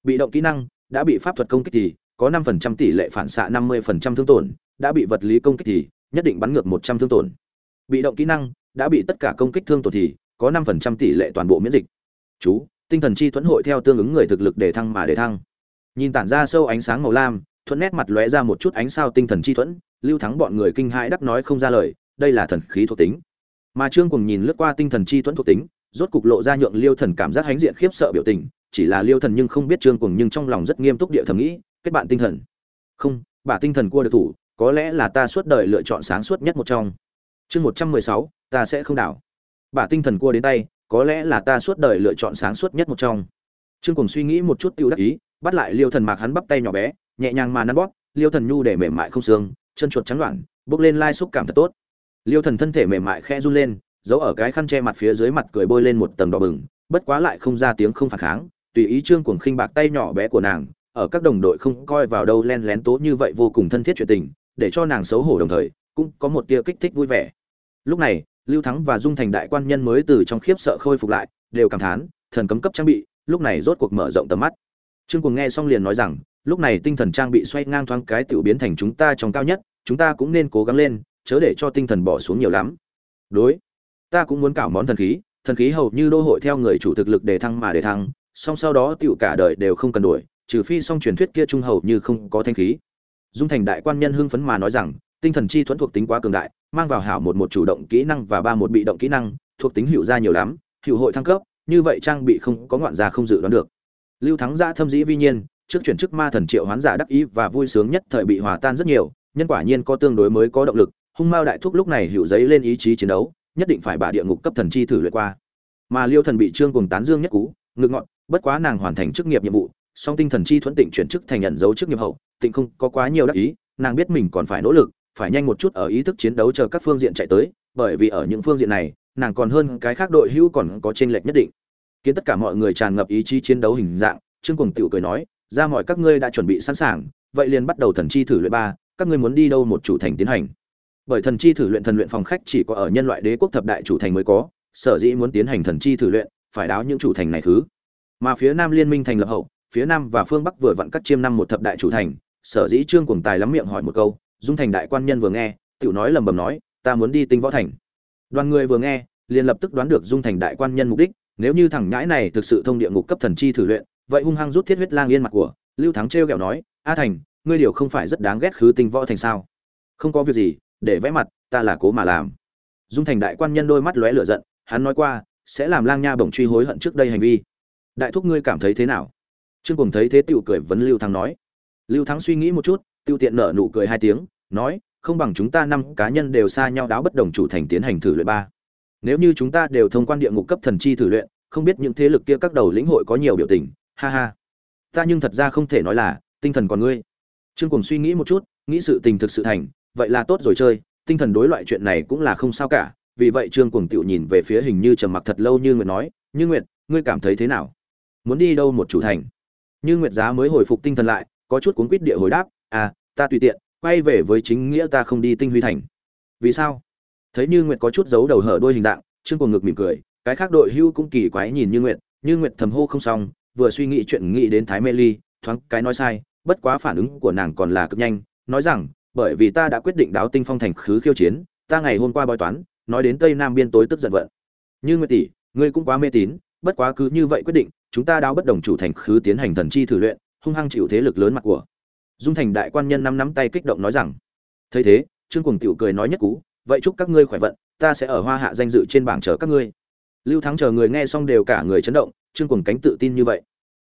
Bị động kỹ năng, đã bị pháp thuật công kích thì có 5% tỷ lệ phản xạ 50% thương tổn, đã bị vật lý công kích thì nhất định bắn ngược 100 thương tổn. Bị động kỹ năng, đã bị tất cả công kích thương tổn thì có 5% tỷ lệ toàn bộ miễn dịch. Chú, tinh thần chi thuẫn hội theo tương ứng người thực lực để thăng mà để thăng. Nhìn tản ra sâu ánh sáng màu lam, thuẫn nét mặt lóe ra một chút ánh sao tinh thần chi thuẫn, Lưu Thắng bọn người kinh hãi đắc nói không ra lời, đây là thần khí thuộc tính. Mà Trương Cuồng nhìn lướt qua tinh thần chi thuẫn thuộc tính, rốt cục lộ ra nhượng Liêu Thần cảm giác hánh diện khiếp sợ biểu tình, chỉ là Liêu Thần nhưng không biết Trương Cuồng nhưng trong lòng rất nghiêm túc địa thầm nghĩ, kết bạn tinh thần. Không, bà tinh thần cua được thủ, có lẽ là ta suốt đời lựa chọn sáng suốt nhất một trong. Chương 116, ta sẽ không đảo. Bà tinh thần cua đến tay, có lẽ là ta suốt đời lựa chọn sáng suốt nhất một trong. Trương Cuồng suy nghĩ một chút tiêu đắc ý, bắt lại Liêu Thần mạc hắn bắp tay nhỏ bé, nhẹ nhàng mà nắn bóp, Liêu Thần nhu để mềm mại không xương, chân chuột trắng loạn, bước lên lai xúc cảm thật tốt. Liêu Thần thân thể mềm mại khẽ run lên, giấu ở cái khăn che mặt phía dưới mặt cười bôi lên một tầng đỏ bừng, bất quá lại không ra tiếng không phản kháng, tùy ý Trương Cuồng khinh bạc tay nhỏ bé của nàng, ở các đồng đội không coi vào đâu len lén tố như vậy vô cùng thân thiết chuyện tình, để cho nàng xấu hổ đồng thời, cũng có một tia kích thích vui vẻ. Lúc này, Lưu Thắng và Dung Thành đại quan nhân mới từ trong khiếp sợ khôi phục lại, đều cảm thán, thần cấm cấp trang bị, lúc này rốt cuộc mở rộng tầm mắt. Trương Cuồng nghe xong liền nói rằng, lúc này tinh thần trang bị xoay ngang thoáng cái tiểu biến thành chúng ta trong cao nhất, chúng ta cũng nên cố gắng lên, chớ để cho tinh thần bỏ xuống nhiều lắm. Đối, ta cũng muốn cảo món thần khí, thần khí hầu như đô hội theo người chủ thực lực để thăng mà để thăng, song sau đó tiểu cả đời đều không cần đổi, trừ phi song truyền thuyết kia trung hầu như không có thanh khí. Dung Thành đại quan nhân hưng phấn mà nói rằng, tinh thần chi thuẫn thuộc tính quá cường đại, mang vào hảo một một chủ động kỹ năng và ba một bị động kỹ năng, thuộc tính hiệu ra nhiều lắm, hiệu hội thăng cấp, như vậy trang bị không có ngoạn gia không dự đoán được. Lưu Thắng gia thâm dĩ vi nhiên, trước chuyển chức ma thần triệu hoán giả đắc ý và vui sướng nhất thời bị hòa tan rất nhiều, nhân quả nhiên có tương đối mới có động lực, hung mao đại thúc lúc này hiệu giấy lên ý chí chiến đấu, nhất định phải bà địa ngục cấp thần chi thử luyện qua. Mà Liêu thần bị trương cùng tán dương nhất cú, ngực ngọn, bất quá nàng hoàn thành chức nghiệp nhiệm vụ, song tinh thần chi thuẫn tịnh chuyển chức thành nhận dấu chức nghiệp hậu, tịnh không có quá nhiều đắc ý, nàng biết mình còn phải nỗ lực, phải nhanh một chút ở ý thức chiến đấu chờ các phương diện chạy tới, bởi vì ở những phương diện này, nàng còn hơn cái khác đội hữu còn có chênh lệch nhất định. Kiến tất cả mọi người tràn ngập ý chí chiến đấu hình dạng, Trương Cuồng tiểu cười nói, ra mọi các ngươi đã chuẩn bị sẵn sàng, vậy liền bắt đầu thần chi thử luyện ba, các ngươi muốn đi đâu một chủ thành tiến hành. Bởi thần chi thử luyện thần luyện phòng khách chỉ có ở nhân loại đế quốc thập đại chủ thành mới có, sở dĩ muốn tiến hành thần chi thử luyện, phải đáo những chủ thành này thứ. Mà phía Nam liên minh thành lập hậu, phía Nam và phương Bắc vừa vặn cắt chiêm năm một thập đại chủ thành, sở dĩ Trương Cuồng Tài lắm miệng hỏi một câu, Dung Thành đại quan nhân vừa nghe, tiểu nói lầm bầm nói, ta muốn đi Tinh Võ Thành. Đoàn người vừa nghe, liền lập tức đoán được Dung Thành đại quan nhân mục đích, nếu như thằng nhãi này thực sự thông địa ngục cấp thần chi thử luyện, vậy hung hăng rút thiết huyết lang yên mặt của, Lưu Thắng trêu ghẹo nói, "A Thành, ngươi điều không phải rất đáng ghét khứ Tinh Võ Thành sao? Không có việc gì, để vẽ mặt, ta là cố mà làm." Dung Thành đại quan nhân đôi mắt lóe lửa giận, hắn nói qua, sẽ làm Lang Nha bổng truy hối hận trước đây hành vi. Đại thúc ngươi cảm thấy thế nào? Trương cùng thấy thế tiểu cười vấn Lưu Thắng nói. Lưu Thắng suy nghĩ một chút, tiêu tiện nở nụ cười hai tiếng, nói, không bằng chúng ta năm cá nhân đều xa nhau đáo bất đồng chủ thành tiến hành thử luyện ba. Nếu như chúng ta đều thông quan địa ngục cấp thần chi thử luyện, không biết những thế lực kia các đầu lĩnh hội có nhiều biểu tình, ha ha. Ta nhưng thật ra không thể nói là, tinh thần còn ngươi. Trương cùng suy nghĩ một chút, nghĩ sự tình thực sự thành, vậy là tốt rồi chơi, tinh thần đối loại chuyện này cũng là không sao cả, vì vậy Trương Cuồng tựu nhìn về phía hình như trầm mặc thật lâu như Nguyệt nói, "Như Nguyệt, ngươi cảm thấy thế nào? Muốn đi đâu một chủ thành?" Như Nguyệt giá mới hồi phục tinh thần lại, có chút cuốn quýt địa hồi đáp, "À, ta tùy tiện, quay về với chính nghĩa ta không đi Tinh Huy thành." "Vì sao?" Thấy Như Nguyệt có chút giấu đầu hở đôi hình dạng, Trương Cuồng ngực mỉm cười, cái khác đội hưu cũng kỳ quái nhìn Như Nguyệt, Như Nguyệt thầm hô không xong, vừa suy nghĩ chuyện nghĩ đến Thái Mê Ly, thoáng cái nói sai, bất quá phản ứng của nàng còn là cực nhanh, nói rằng, bởi vì ta đã quyết định đáo Tinh Phong thành khứ khiêu chiến, ta ngày hôm qua bói toán, nói đến Tây Nam biên tối tức giận vận. Như Nguyệt tỷ, ngươi cũng quá mê tín, bất quá cứ như vậy quyết định, chúng ta đáo bất đồng chủ thành khứ tiến hành thần chi thử luyện, hung hăng chịu thế lực lớn mặt của. Dung Thành đại quan nhân năm nắm tay kích động nói rằng. Thấy thế, Trương Cuồng tiểu cười nói nhất cú, vậy chúc các ngươi khỏe vận, ta sẽ ở Hoa Hạ danh dự trên bảng chờ các ngươi. Lưu Thắng chờ người nghe xong đều cả người chấn động, Trương Cuồng cánh tự tin như vậy,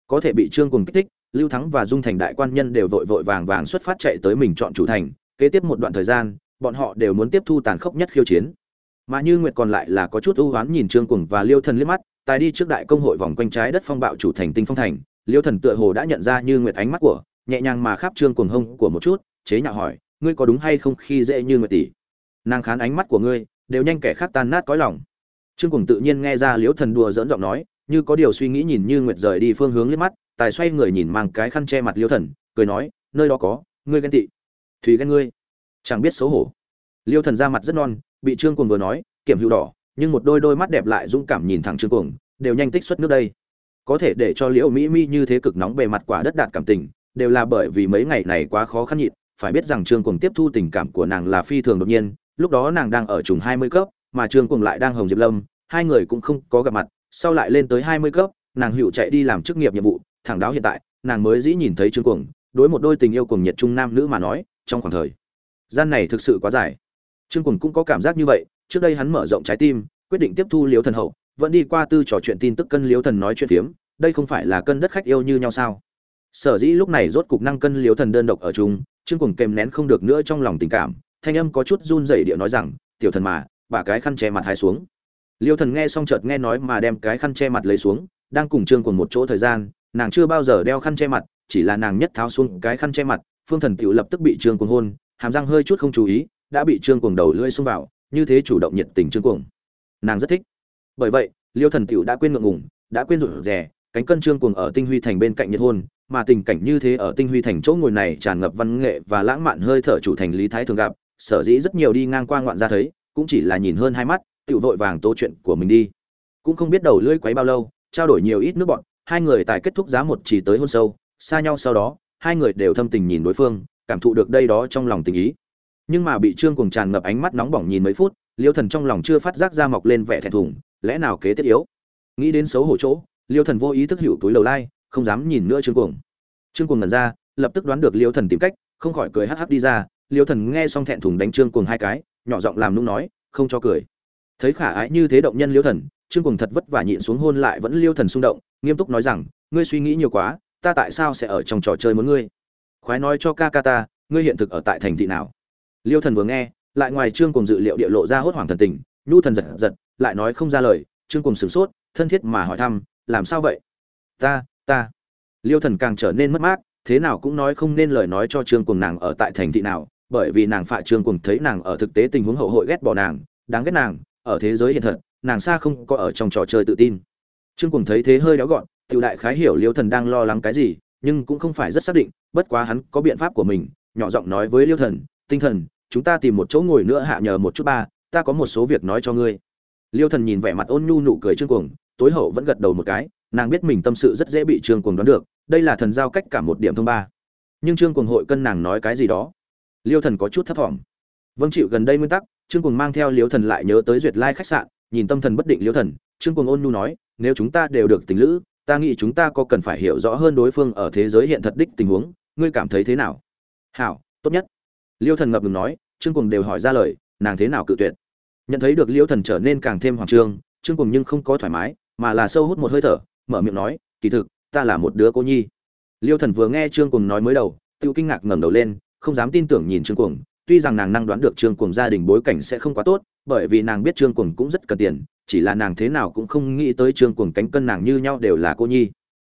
có thể bị Trương Cuồng kích thích, Lưu Thắng và Dung Thành đại quan nhân đều vội vội vàng vàng xuất phát chạy tới mình chọn chủ thành, kế tiếp một đoạn thời gian, bọn họ đều muốn tiếp thu tàn khốc nhất khiêu chiến. Mà như nguyệt còn lại là có chút ưu oán nhìn trương cuồng và liêu thần liếc mắt tài đi trước đại công hội vòng quanh trái đất phong bạo chủ thành tinh phong thành liêu thần tựa hồ đã nhận ra như nguyệt ánh mắt của nhẹ nhàng mà khắp trương cuồng hông của một chút chế nhạo hỏi ngươi có đúng hay không khi dễ như nguyệt tỷ? Nàng khán ánh mắt của ngươi đều nhanh kẻ khác tan nát cõi lòng. Trương cuồng tự nhiên nghe ra liêu thần đùa dỡn giọng nói như có điều suy nghĩ nhìn như nguyệt rời đi phương hướng liếc mắt tài xoay người nhìn mang cái khăn che mặt liêu thần cười nói nơi đó có ngươi ghen tị thùy ghen ngươi. Chẳng biết xấu hổ. Liêu thần ra mặt rất non, bị trương cuồng vừa nói, kiểm hữu đỏ, nhưng một đôi đôi mắt đẹp lại dũng cảm nhìn thẳng trương cuồng, đều nhanh tích xuất nước đây. Có thể để cho liễu mỹ mi như thế cực nóng bề mặt quả đất đạt cảm tình, đều là bởi vì mấy ngày này quá khó khăn nhịn, phải biết rằng trương cuồng tiếp thu tình cảm của nàng là phi thường đột nhiên, lúc đó nàng đang ở trùng hai mươi cấp, mà trương cuồng lại đang hồng diệp lâm, hai người cũng không có gặp mặt, sau lại lên tới hai mươi cấp, nàng hữu chạy đi làm chức nghiệp nhiệm vụ, thẳng đáo hiện tại, nàng mới dĩ nhìn thấy trương cuồng, đối một đôi tình yêu cùng nhiệt trung nam nữ mà nói trong khoảng thời. Gian này thực sự quá dài. Trương cuồng cũng có cảm giác như vậy, trước đây hắn mở rộng trái tim, quyết định tiếp thu liếu thần hậu, vẫn đi qua tư trò chuyện tin tức cân liếu thần nói chuyện phiếm, đây không phải là cân đất khách yêu như nhau sao? Sở dĩ lúc này rốt cục năng cân liếu thần đơn độc ở chung, trương cuồng kèm nén không được nữa trong lòng tình cảm, thanh âm có chút run rẩy địa nói rằng, tiểu thần mà, bà cái khăn che mặt hai xuống. Liêu thần nghe xong chợt nghe nói mà đem cái khăn che mặt lấy xuống, đang cùng trương cuồng một chỗ thời gian, nàng chưa bao giờ đeo khăn che mặt chỉ là nàng nhất tháo xuống cái khăn che mặt, phương thần tiểu lập tức bị trương cuồng hôn, hàm răng hơi chút không chú ý, đã bị trương cuồng đầu lưỡi xông vào, như thế chủ động nhiệt tình trương cuồng. Nàng rất thích. Bởi vậy, liêu thần tiểu đã quên ngượng ngùng, đã quên rụt rè, cánh cân trương cuồng ở tinh huy thành bên cạnh nhiệt hôn, mà tình cảnh như thế ở tinh huy thành chỗ ngồi này tràn ngập văn nghệ và lãng mạn hơi thở chủ thành lý thái thường gặp, sở dĩ rất nhiều đi ngang qua ngoạn ra thấy, cũng chỉ là nhìn hơn hai mắt, tiểu vội vàng tố chuyện của mình đi. Cũng không biết đầu lưỡi quấy bao lâu, trao đổi nhiều ít nước bọn hai người tài kết thúc giá một chỉ tới hôn sâu xa nhau sau đó, hai người đều thâm tình nhìn đối phương, cảm thụ được đây đó trong lòng tình ý. Nhưng mà bị trương cùng tràn ngập ánh mắt nóng bỏng nhìn mấy phút, liêu thần trong lòng chưa phát giác ra mọc lên vẻ thẹn thùng, lẽ nào kế tiết yếu? Nghĩ đến xấu hổ chỗ, liêu thần vô ý thức hữu túi lầu lai, không dám nhìn nữa trương cuồng. Trương cuồng ngẩn ra, lập tức đoán được liêu thần tìm cách, không khỏi cười hắc hắc đi ra. Liêu thần nghe xong thẹn thùng đánh trương cuồng hai cái, nhỏ giọng làm nung nói, không cho cười. Thấy khả ái như thế động nhân liêu thần, trương cuồng thật vất vả nhịn xuống hôn lại vẫn liêu thần xung động, nghiêm túc nói rằng, ngươi suy nghĩ nhiều quá ta tại sao sẽ ở trong trò chơi muốn ngươi? Khoái nói cho ca ca ta, ngươi hiện thực ở tại thành thị nào? Liêu thần vừa nghe, lại ngoài trương cùng dự liệu địa lộ ra hốt hoảng thần tình, nhu thần giật giật, lại nói không ra lời, trương cùng sửng sốt, thân thiết mà hỏi thăm, làm sao vậy? Ta ta. Liêu thần càng trở nên mất mát, thế nào cũng nói không nên lời nói cho trương cùng nàng ở tại thành thị nào, bởi vì nàng phạ trương cùng thấy nàng ở thực tế tình huống hậu hội ghét bỏ nàng, đáng ghét nàng, ở thế giới hiện thật, nàng xa không có ở trong trò chơi tự tin. Trương cùng thấy thế hơi đéo gọn tiểu đại khái hiểu liêu thần đang lo lắng cái gì, nhưng cũng không phải rất xác định, bất quá hắn có biện pháp của mình, nhỏ giọng nói với liêu thần, tinh thần, chúng ta tìm một chỗ ngồi nữa hạ nhờ một chút ba, ta có một số việc nói cho ngươi. Liêu thần nhìn vẻ mặt ôn nhu nụ cười trương cuồng, tối hậu vẫn gật đầu một cái, nàng biết mình tâm sự rất dễ bị trương cuồng đoán được, đây là thần giao cách cả một điểm thông ba. Nhưng trương cuồng hội cân nàng nói cái gì đó? Liêu thần có chút thấp thỏm. Vâng chịu, gần đây nguyên tắc, trương cuồng mang theo liêu thần lại nhớ tới duyệt lai khách sạn, nhìn tâm thần bất định liêu thần, trương cuồng ôn nhu nói, nếu chúng ta đều được tình lữ ta nghĩ chúng ta có cần phải hiểu rõ hơn đối phương ở thế giới hiện thật đích tình huống, ngươi cảm thấy thế nào? Hảo, tốt nhất. Liêu thần ngập ngừng nói, trương cùng đều hỏi ra lời, nàng thế nào cự tuyệt? Nhận thấy được liêu thần trở nên càng thêm hoàng trương trương cùng nhưng không có thoải mái, mà là sâu hút một hơi thở, mở miệng nói, kỳ thực, ta là một đứa cô nhi. Liêu thần vừa nghe trương cùng nói mới đầu tự kinh ngạc ngẩng đầu lên, không dám tin tưởng nhìn trương cùng tuy rằng nàng năng đoán được trương cùng gia đình bối cảnh sẽ không quá tốt, bởi vì nàng biết trương cùng cũng rất cần tiền chỉ là nàng thế nào cũng không nghĩ tới trương cuồng cánh cân nàng như nhau đều là cô nhi.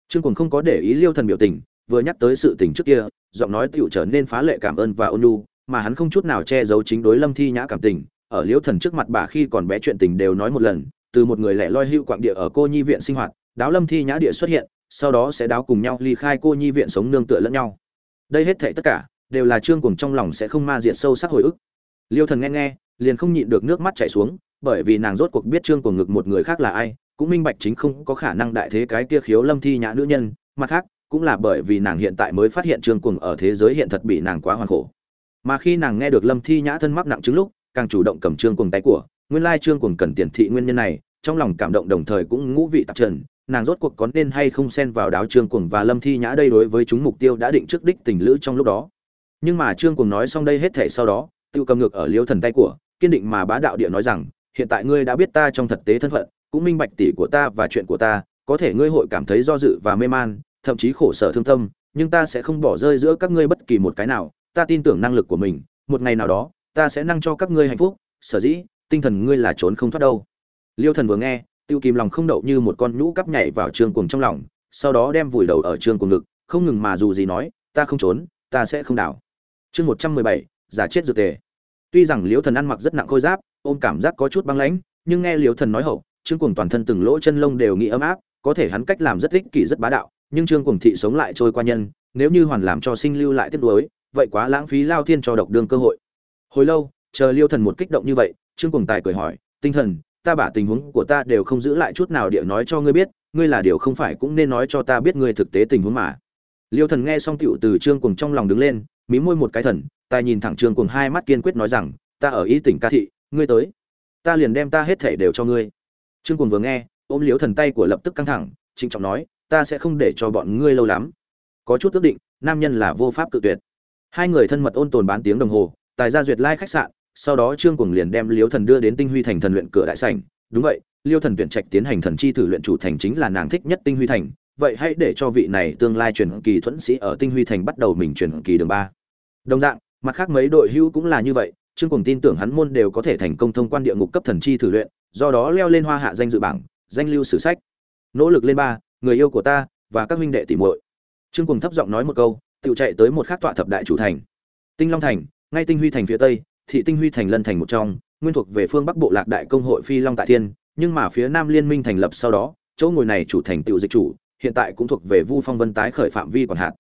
Trương cuồng không có để ý liêu thần biểu tình, vừa nhắc tới sự tình trước kia, giọng nói tựu trở nên phá lệ cảm ơn và ôn nhu, mà hắn không chút nào che giấu chính đối lâm thi nhã cảm tình. Ở liêu thần trước mặt bà khi còn bé chuyện tình đều nói một lần, từ một người lẻ loi hữu quạng địa ở cô nhi viện sinh hoạt, đáo lâm thi nhã địa xuất hiện, sau đó sẽ đáo cùng nhau ly khai cô nhi viện sống nương tựa lẫn nhau. Đây hết thệ tất cả, đều là trương cuồng trong lòng sẽ không ma diệt sâu sắc hồi ức. Liêu thần nghe nghe, liền không nhịn được nước mắt chảy xuống bởi vì nàng rốt cuộc biết trương của ngực một người khác là ai, cũng minh bạch chính không có khả năng đại thế cái kia khiếu lâm thi nhã nữ nhân, mặt khác, cũng là bởi vì nàng hiện tại mới phát hiện trương cuồng ở thế giới hiện thật bị nàng quá hoàn khổ. Mà khi nàng nghe được lâm thi nhã thân mắc nặng chứng lúc, càng chủ động cầm trương cuồng tay của, nguyên lai trương cuồng cần tiền thị nguyên nhân này, trong lòng cảm động đồng thời cũng ngũ vị tạp trần, nàng rốt cuộc có nên hay không xen vào đáo trương cuồng và lâm thi nhã đây đối với chúng mục tiêu đã định trước đích tình lữ trong lúc đó. Nhưng mà trương cuồng nói xong đây hết thể sau đó tự cầm ngược ở liêu thần tay của, kiên định mà bá đạo địa nói rằng hiện tại ngươi đã biết ta trong thực tế thân phận, cũng minh bạch tỷ của ta và chuyện của ta, có thể ngươi hội cảm thấy do dự và mê man, thậm chí khổ sở thương tâm, nhưng ta sẽ không bỏ rơi giữa các ngươi bất kỳ một cái nào. Ta tin tưởng năng lực của mình, một ngày nào đó, ta sẽ năng cho các ngươi hạnh phúc. Sở dĩ, tinh thần ngươi là trốn không thoát đâu. Liêu thần vừa nghe, tiêu kìm lòng không đậu như một con nhũ cắp nhảy vào trương cuồng trong lòng, sau đó đem vùi đầu ở trương cuồng ngực, không ngừng mà dù gì nói, ta không trốn, ta sẽ không đảo. Chương một trăm mười bảy, giả chết dược tề. Tuy rằng liêu thần ăn mặc rất nặng khôi giáp ôm cảm giác có chút băng lãnh, nhưng nghe liêu thần nói hậu, trương cuồng toàn thân từng lỗ chân lông đều nghĩ ấm áp, có thể hắn cách làm rất ích kỷ rất bá đạo, nhưng trương cuồng thị sống lại trôi qua nhân, nếu như hoàn làm cho sinh lưu lại tiếp đuối vậy quá lãng phí lao thiên cho độc đương cơ hội. Hồi lâu, chờ liêu thần một kích động như vậy, trương cuồng tài cười hỏi, tinh thần, ta bả tình huống của ta đều không giữ lại chút nào địa nói cho ngươi biết, ngươi là điều không phải cũng nên nói cho ta biết ngươi thực tế tình huống mà. Liêu thần nghe xong tựu từ trương cuồng trong lòng đứng lên, mí môi một cái thần, tài nhìn thẳng trương cuồng hai mắt kiên quyết nói rằng, ta ở ý tỉnh ca thị ngươi tới. Ta liền đem ta hết thể đều cho ngươi. Trương cuồng vừa nghe, ôm liếu thần tay của lập tức căng thẳng, trịnh trọng nói, ta sẽ không để cho bọn ngươi lâu lắm. Có chút ước định, nam nhân là vô pháp cự tuyệt. Hai người thân mật ôn tồn bán tiếng đồng hồ, tài ra duyệt lai khách sạn, sau đó trương cùng liền đem liêu thần đưa đến tinh huy thành thần luyện cửa đại sảnh. Đúng vậy liêu thần tuyển trạch tiến hành thần chi thử luyện chủ thành chính là nàng thích nhất tinh huy thành. Vậy hãy để cho vị này tương lai truyền kỳ thuẫn sĩ ở tinh huy thành bắt đầu mình truyền kỳ đường ba. Đồng dạng, mặt khác mấy đội hưu cũng là như vậy trương cuồng tin tưởng hắn môn đều có thể thành công thông quan địa ngục cấp thần chi thử luyện, do đó leo lên hoa hạ danh dự bảng, danh lưu sử sách. Nỗ lực lên ba, người yêu của ta và các huynh đệ tỷ muội. Trương cuồng thấp giọng nói một câu tự chạy tới một khắc tọa thập đại chủ thành. Tinh long thành, ngay tinh huy thành phía tây, thị tinh huy thành lân thành một trong, nguyên thuộc về phương bắc bộ lạc đại công hội phi long tại thiên, nhưng mà phía nam liên minh thành lập sau đó, chỗ ngồi này chủ thành tiểu dịch chủ, hiện tại cũng thuộc về vu phong vân tái khởi phạm vi quản hạt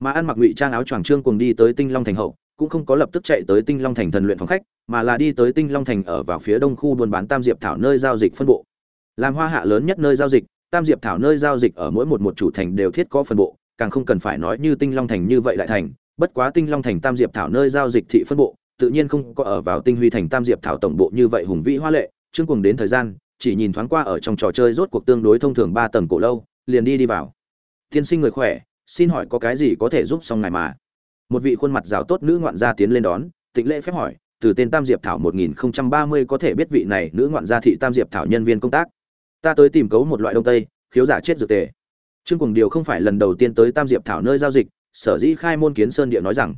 mà ăn mặc ngụy trang áo choàng trương cuồng đi tới tinh long thành hậu cũng không có lập tức chạy tới tinh long thành thần luyện phòng khách, mà là đi tới tinh long thành ở vào phía đông khu buôn bán tam diệp thảo nơi giao dịch phân bộ. Làm hoa hạ lớn nhất nơi giao dịch, tam diệp thảo nơi giao dịch ở mỗi một một chủ thành đều thiết có phân bộ, càng không cần phải nói như tinh long thành như vậy lại thành, bất quá tinh long thành tam diệp thảo nơi giao dịch thị phân bộ, tự nhiên không có ở vào tinh huy thành tam diệp thảo tổng bộ như vậy hùng vĩ hoa lệ chương cuồng đến thời gian, chỉ nhìn thoáng qua ở trong trò chơi rốt cuộc tương đối thông thường ba tầng cổ lâu, liền đi đi vào. Tiên sinh người khỏe, xin hỏi có cái gì có thể giúp xong ngài mà? Một vị khuôn mặt rào tốt nữ ngoạn gia tiến lên đón, tịnh lễ phép hỏi, từ tên tam diệp thảo 1030 có thể biết vị này nữ ngoạn gia thị tam diệp thảo nhân viên công tác. Ta tới tìm cấu một loại đông tây, khiếu giả chết dược tề. Trương cùng điều không phải lần đầu tiên tới tam diệp thảo nơi giao dịch, sở dĩ khai môn kiến sơn địa nói rằng.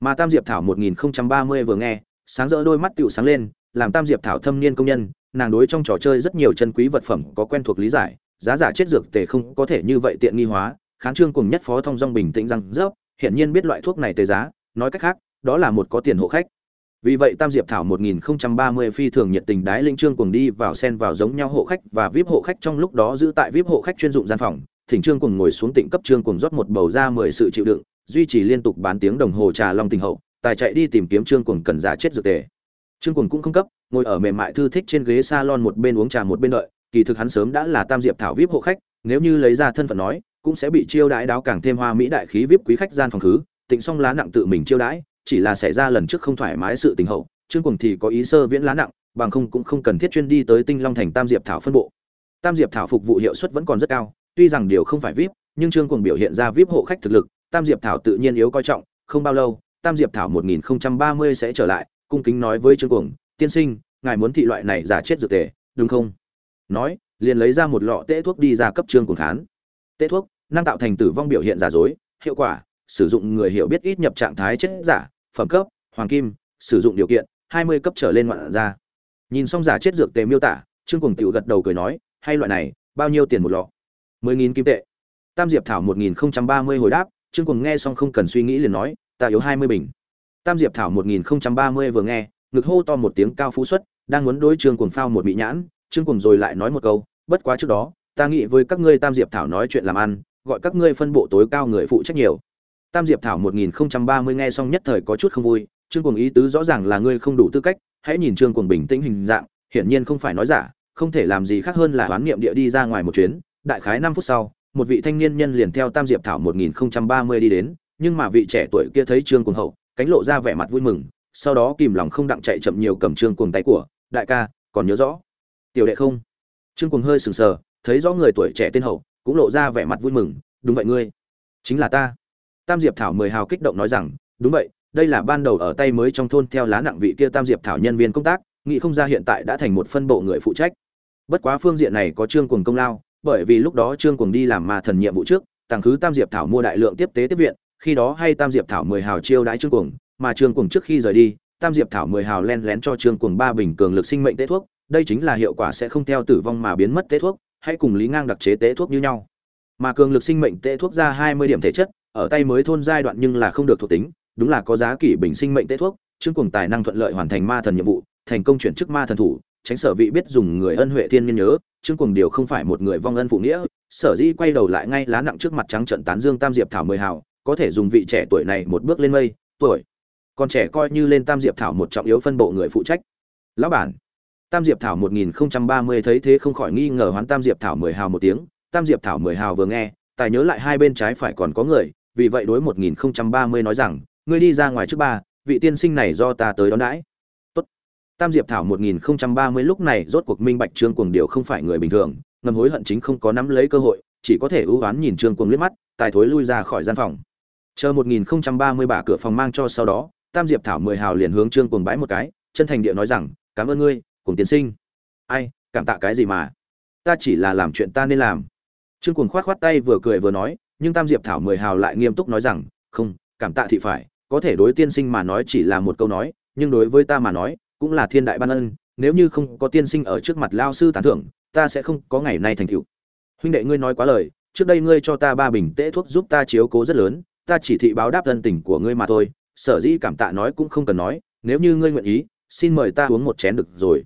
Mà tam diệp thảo 1030 vừa nghe, sáng rỡ đôi mắt tựu sáng lên, làm tam diệp thảo thâm niên công nhân, nàng đối trong trò chơi rất nhiều chân quý vật phẩm có quen thuộc lý giải, giá giả chết dược tề không có thể như vậy tiện nghi hóa khán trương cùng nhất phó thông dong bình tĩnh rằng dốc hiện nhiên biết loại thuốc này tề giá, nói cách khác, đó là một có tiền hộ khách. Vì vậy tam diệp thảo 1030 phi thường nhiệt tình đái linh trương cuồng đi vào sen vào giống nhau hộ khách và vip hộ khách trong lúc đó giữ tại vip hộ khách chuyên dụng gian phòng, thỉnh trương cuồng ngồi xuống tịnh cấp trương cuồng rót một bầu ra mười sự chịu đựng, duy trì liên tục bán tiếng đồng hồ trà long tình hậu, tài chạy đi tìm kiếm trương cuồng cần giả chết dược tề. Trương cuồng cũng không cấp, ngồi ở mềm mại thư thích trên ghế salon một bên uống trà một bên đợi, kỳ thực hắn sớm đã là tam diệp thảo vip hộ khách, nếu như lấy ra thân phận nói cũng sẽ bị chiêu đãi đáo càng thêm hoa mỹ đại khí vip quý khách gian phòng khứ tịnh xong lá nặng tự mình chiêu đãi, chỉ là xảy ra lần trước không thoải mái sự tình hậu, trương cùng thì có ý sơ viễn lá nặng, bằng không cũng không cần thiết chuyên đi tới tinh long thành tam diệp thảo phân bộ. Tam diệp thảo phục vụ hiệu suất vẫn còn rất cao, tuy rằng điều không phải vip, nhưng trương cùng biểu hiện ra vip hộ khách thực lực, tam diệp thảo tự nhiên yếu coi trọng, không bao lâu, tam diệp thảo 1030 sẽ trở lại, cung kính nói với trương cùng tiên sinh, ngài muốn thị loại này giả chết dược tề, đúng không? Nói, liền lấy ra một lọ tễ thuốc đi ra cấp trương cùng khán. Tễ thuốc? Năng tạo thành tử vong biểu hiện giả dối, hiệu quả, sử dụng người hiểu biết ít nhập trạng thái chết giả, phẩm cấp, hoàng kim, sử dụng điều kiện 20 cấp trở lên ngoạn ra nhìn xong giả chết dược tề miêu tả, trương cuồng tiểu gật đầu cười nói, hay loại này, bao nhiêu tiền một lọ? mười nghìn kim tệ. Tam diệp thảo một nghìn ba mươi hồi đáp, trương cuồng nghe xong không cần suy nghĩ liền nói, ta yếu hai mươi bình. Tam diệp thảo một nghìn ba mươi vừa nghe, ngực hô to một tiếng cao phú xuất, đang muốn đối trương cuồng phao một bị nhãn, trương cuồng rồi lại nói một câu, bất quá trước đó, ta nghĩ với các ngươi tam diệp thảo nói chuyện làm ăn gọi các ngươi phân bộ tối cao người phụ trách nhiều. Tam diệp thảo một nghìn ba mươi nghe xong nhất thời có chút không vui, trương cuồng ý tứ rõ ràng là ngươi không đủ tư cách, hãy nhìn trương cuồng bình tĩnh hình dạng, hiển nhiên không phải nói giả, không thể làm gì khác hơn là hoán niệm địa đi ra ngoài một chuyến. Đại khái năm phút sau, một vị thanh niên nhân liền theo tam diệp thảo một nghìn ba mươi đi đến, nhưng mà vị trẻ tuổi kia thấy trương cuồng hậu, cánh lộ ra vẻ mặt vui mừng, sau đó kìm lòng không đặng chạy chậm nhiều cầm trương cuồng tay của, đại ca, còn nhớ rõ, tiểu đệ không? Trương cuồng hơi sừng sờ, thấy rõ người tuổi trẻ tên hậu cũng lộ ra vẻ mặt vui mừng, đúng vậy ngươi, chính là ta. Tam diệp thảo mười hào kích động nói rằng, đúng vậy, đây là ban đầu ở tay mới trong thôn theo lá nặng vị kia tam diệp thảo nhân viên công tác nghị không ra hiện tại đã thành một phân bộ người phụ trách. Bất quá phương diện này có trương cuồng công lao, bởi vì lúc đó trương cuồng đi làm ma thần nhiệm vụ trước, tàng khứ tam diệp thảo mua đại lượng tiếp tế tiếp viện, khi đó hay tam diệp thảo mười hào chiêu đãi trương cuồng, mà trương cuồng trước khi rời đi, tam diệp thảo mười hào len lén cho trương cuồng ba bình cường lực sinh mệnh tế thuốc, đây chính là hiệu quả sẽ không theo tử vong mà biến mất tế thuốc hãy cùng lý ngang đặc chế tế thuốc như nhau. Mà cường lực sinh mệnh tế thuốc ra hai mươi điểm thể chất, ở tay mới thôn giai đoạn nhưng là không được thuộc tính, đúng là có giá kỷ bình sinh mệnh tế thuốc trương cùng tài năng thuận lợi hoàn thành ma thần nhiệm vụ, thành công chuyển chức ma thần thủ, tránh sở vị biết dùng người ân huệ thiên nhiên nhớ trương cùng điều không phải một người vong ân phụ nghĩa, sở dĩ quay đầu lại ngay lá nặng trước mặt trắng trận tán dương tam diệp thảo mười hào, có thể dùng vị trẻ tuổi này một bước lên mây, tuổi. Còn trẻ coi như lên tam diệp thảo một trọng yếu phân bộ người phụ trách. Lão bản tam diệp thảo một nghìn ba mươi thấy thế không khỏi nghi ngờ hoán tam diệp thảo mười hào một tiếng, tam diệp thảo mười hào vừa nghe, tài nhớ lại hai bên trái phải còn có người, vì vậy đối một nghìn ba mươi nói rằng, ngươi đi ra ngoài trước ba, vị tiên sinh này do ta tới đón đãi Tốt. tam diệp thảo một nghìn ba mươi lúc này rốt cuộc minh bạch trương cuồng điều không phải người bình thường, ngầm hối hận chính không có nắm lấy cơ hội, chỉ có thể ưu oán nhìn trương cuồng liếc mắt, tài thối lui ra khỏi gian phòng chờ một nghìn ba mươi bả cửa phòng mang cho sau đó, tam diệp thảo mười hào liền hướng trương cuồng bãi một cái, chân thành địa nói rằng, cảm ơn ngươi cùng tiến sinh. Ai, cảm tạ cái gì mà? Ta chỉ là làm chuyện ta nên làm. Trương cuồng khoát khoát tay vừa cười vừa nói, nhưng tam diệp thảo mười hào lại nghiêm túc nói rằng, không, cảm tạ thị phải, có thể đối tiên sinh mà nói chỉ là một câu nói, nhưng đối với ta mà nói, cũng là thiên đại ban ân, nếu như không có tiên sinh ở trước mặt lao sư tán thưởng, ta sẽ không có ngày nay thành tựu. Huynh đệ ngươi nói quá lời, trước đây ngươi cho ta ba bình tễ thuốc giúp ta chiếu cố rất lớn, ta chỉ thị báo đáp ân tình của ngươi mà thôi, sở dĩ cảm tạ nói cũng không cần nói, nếu như ngươi nguyện ý, xin mời ta uống một chén được rồi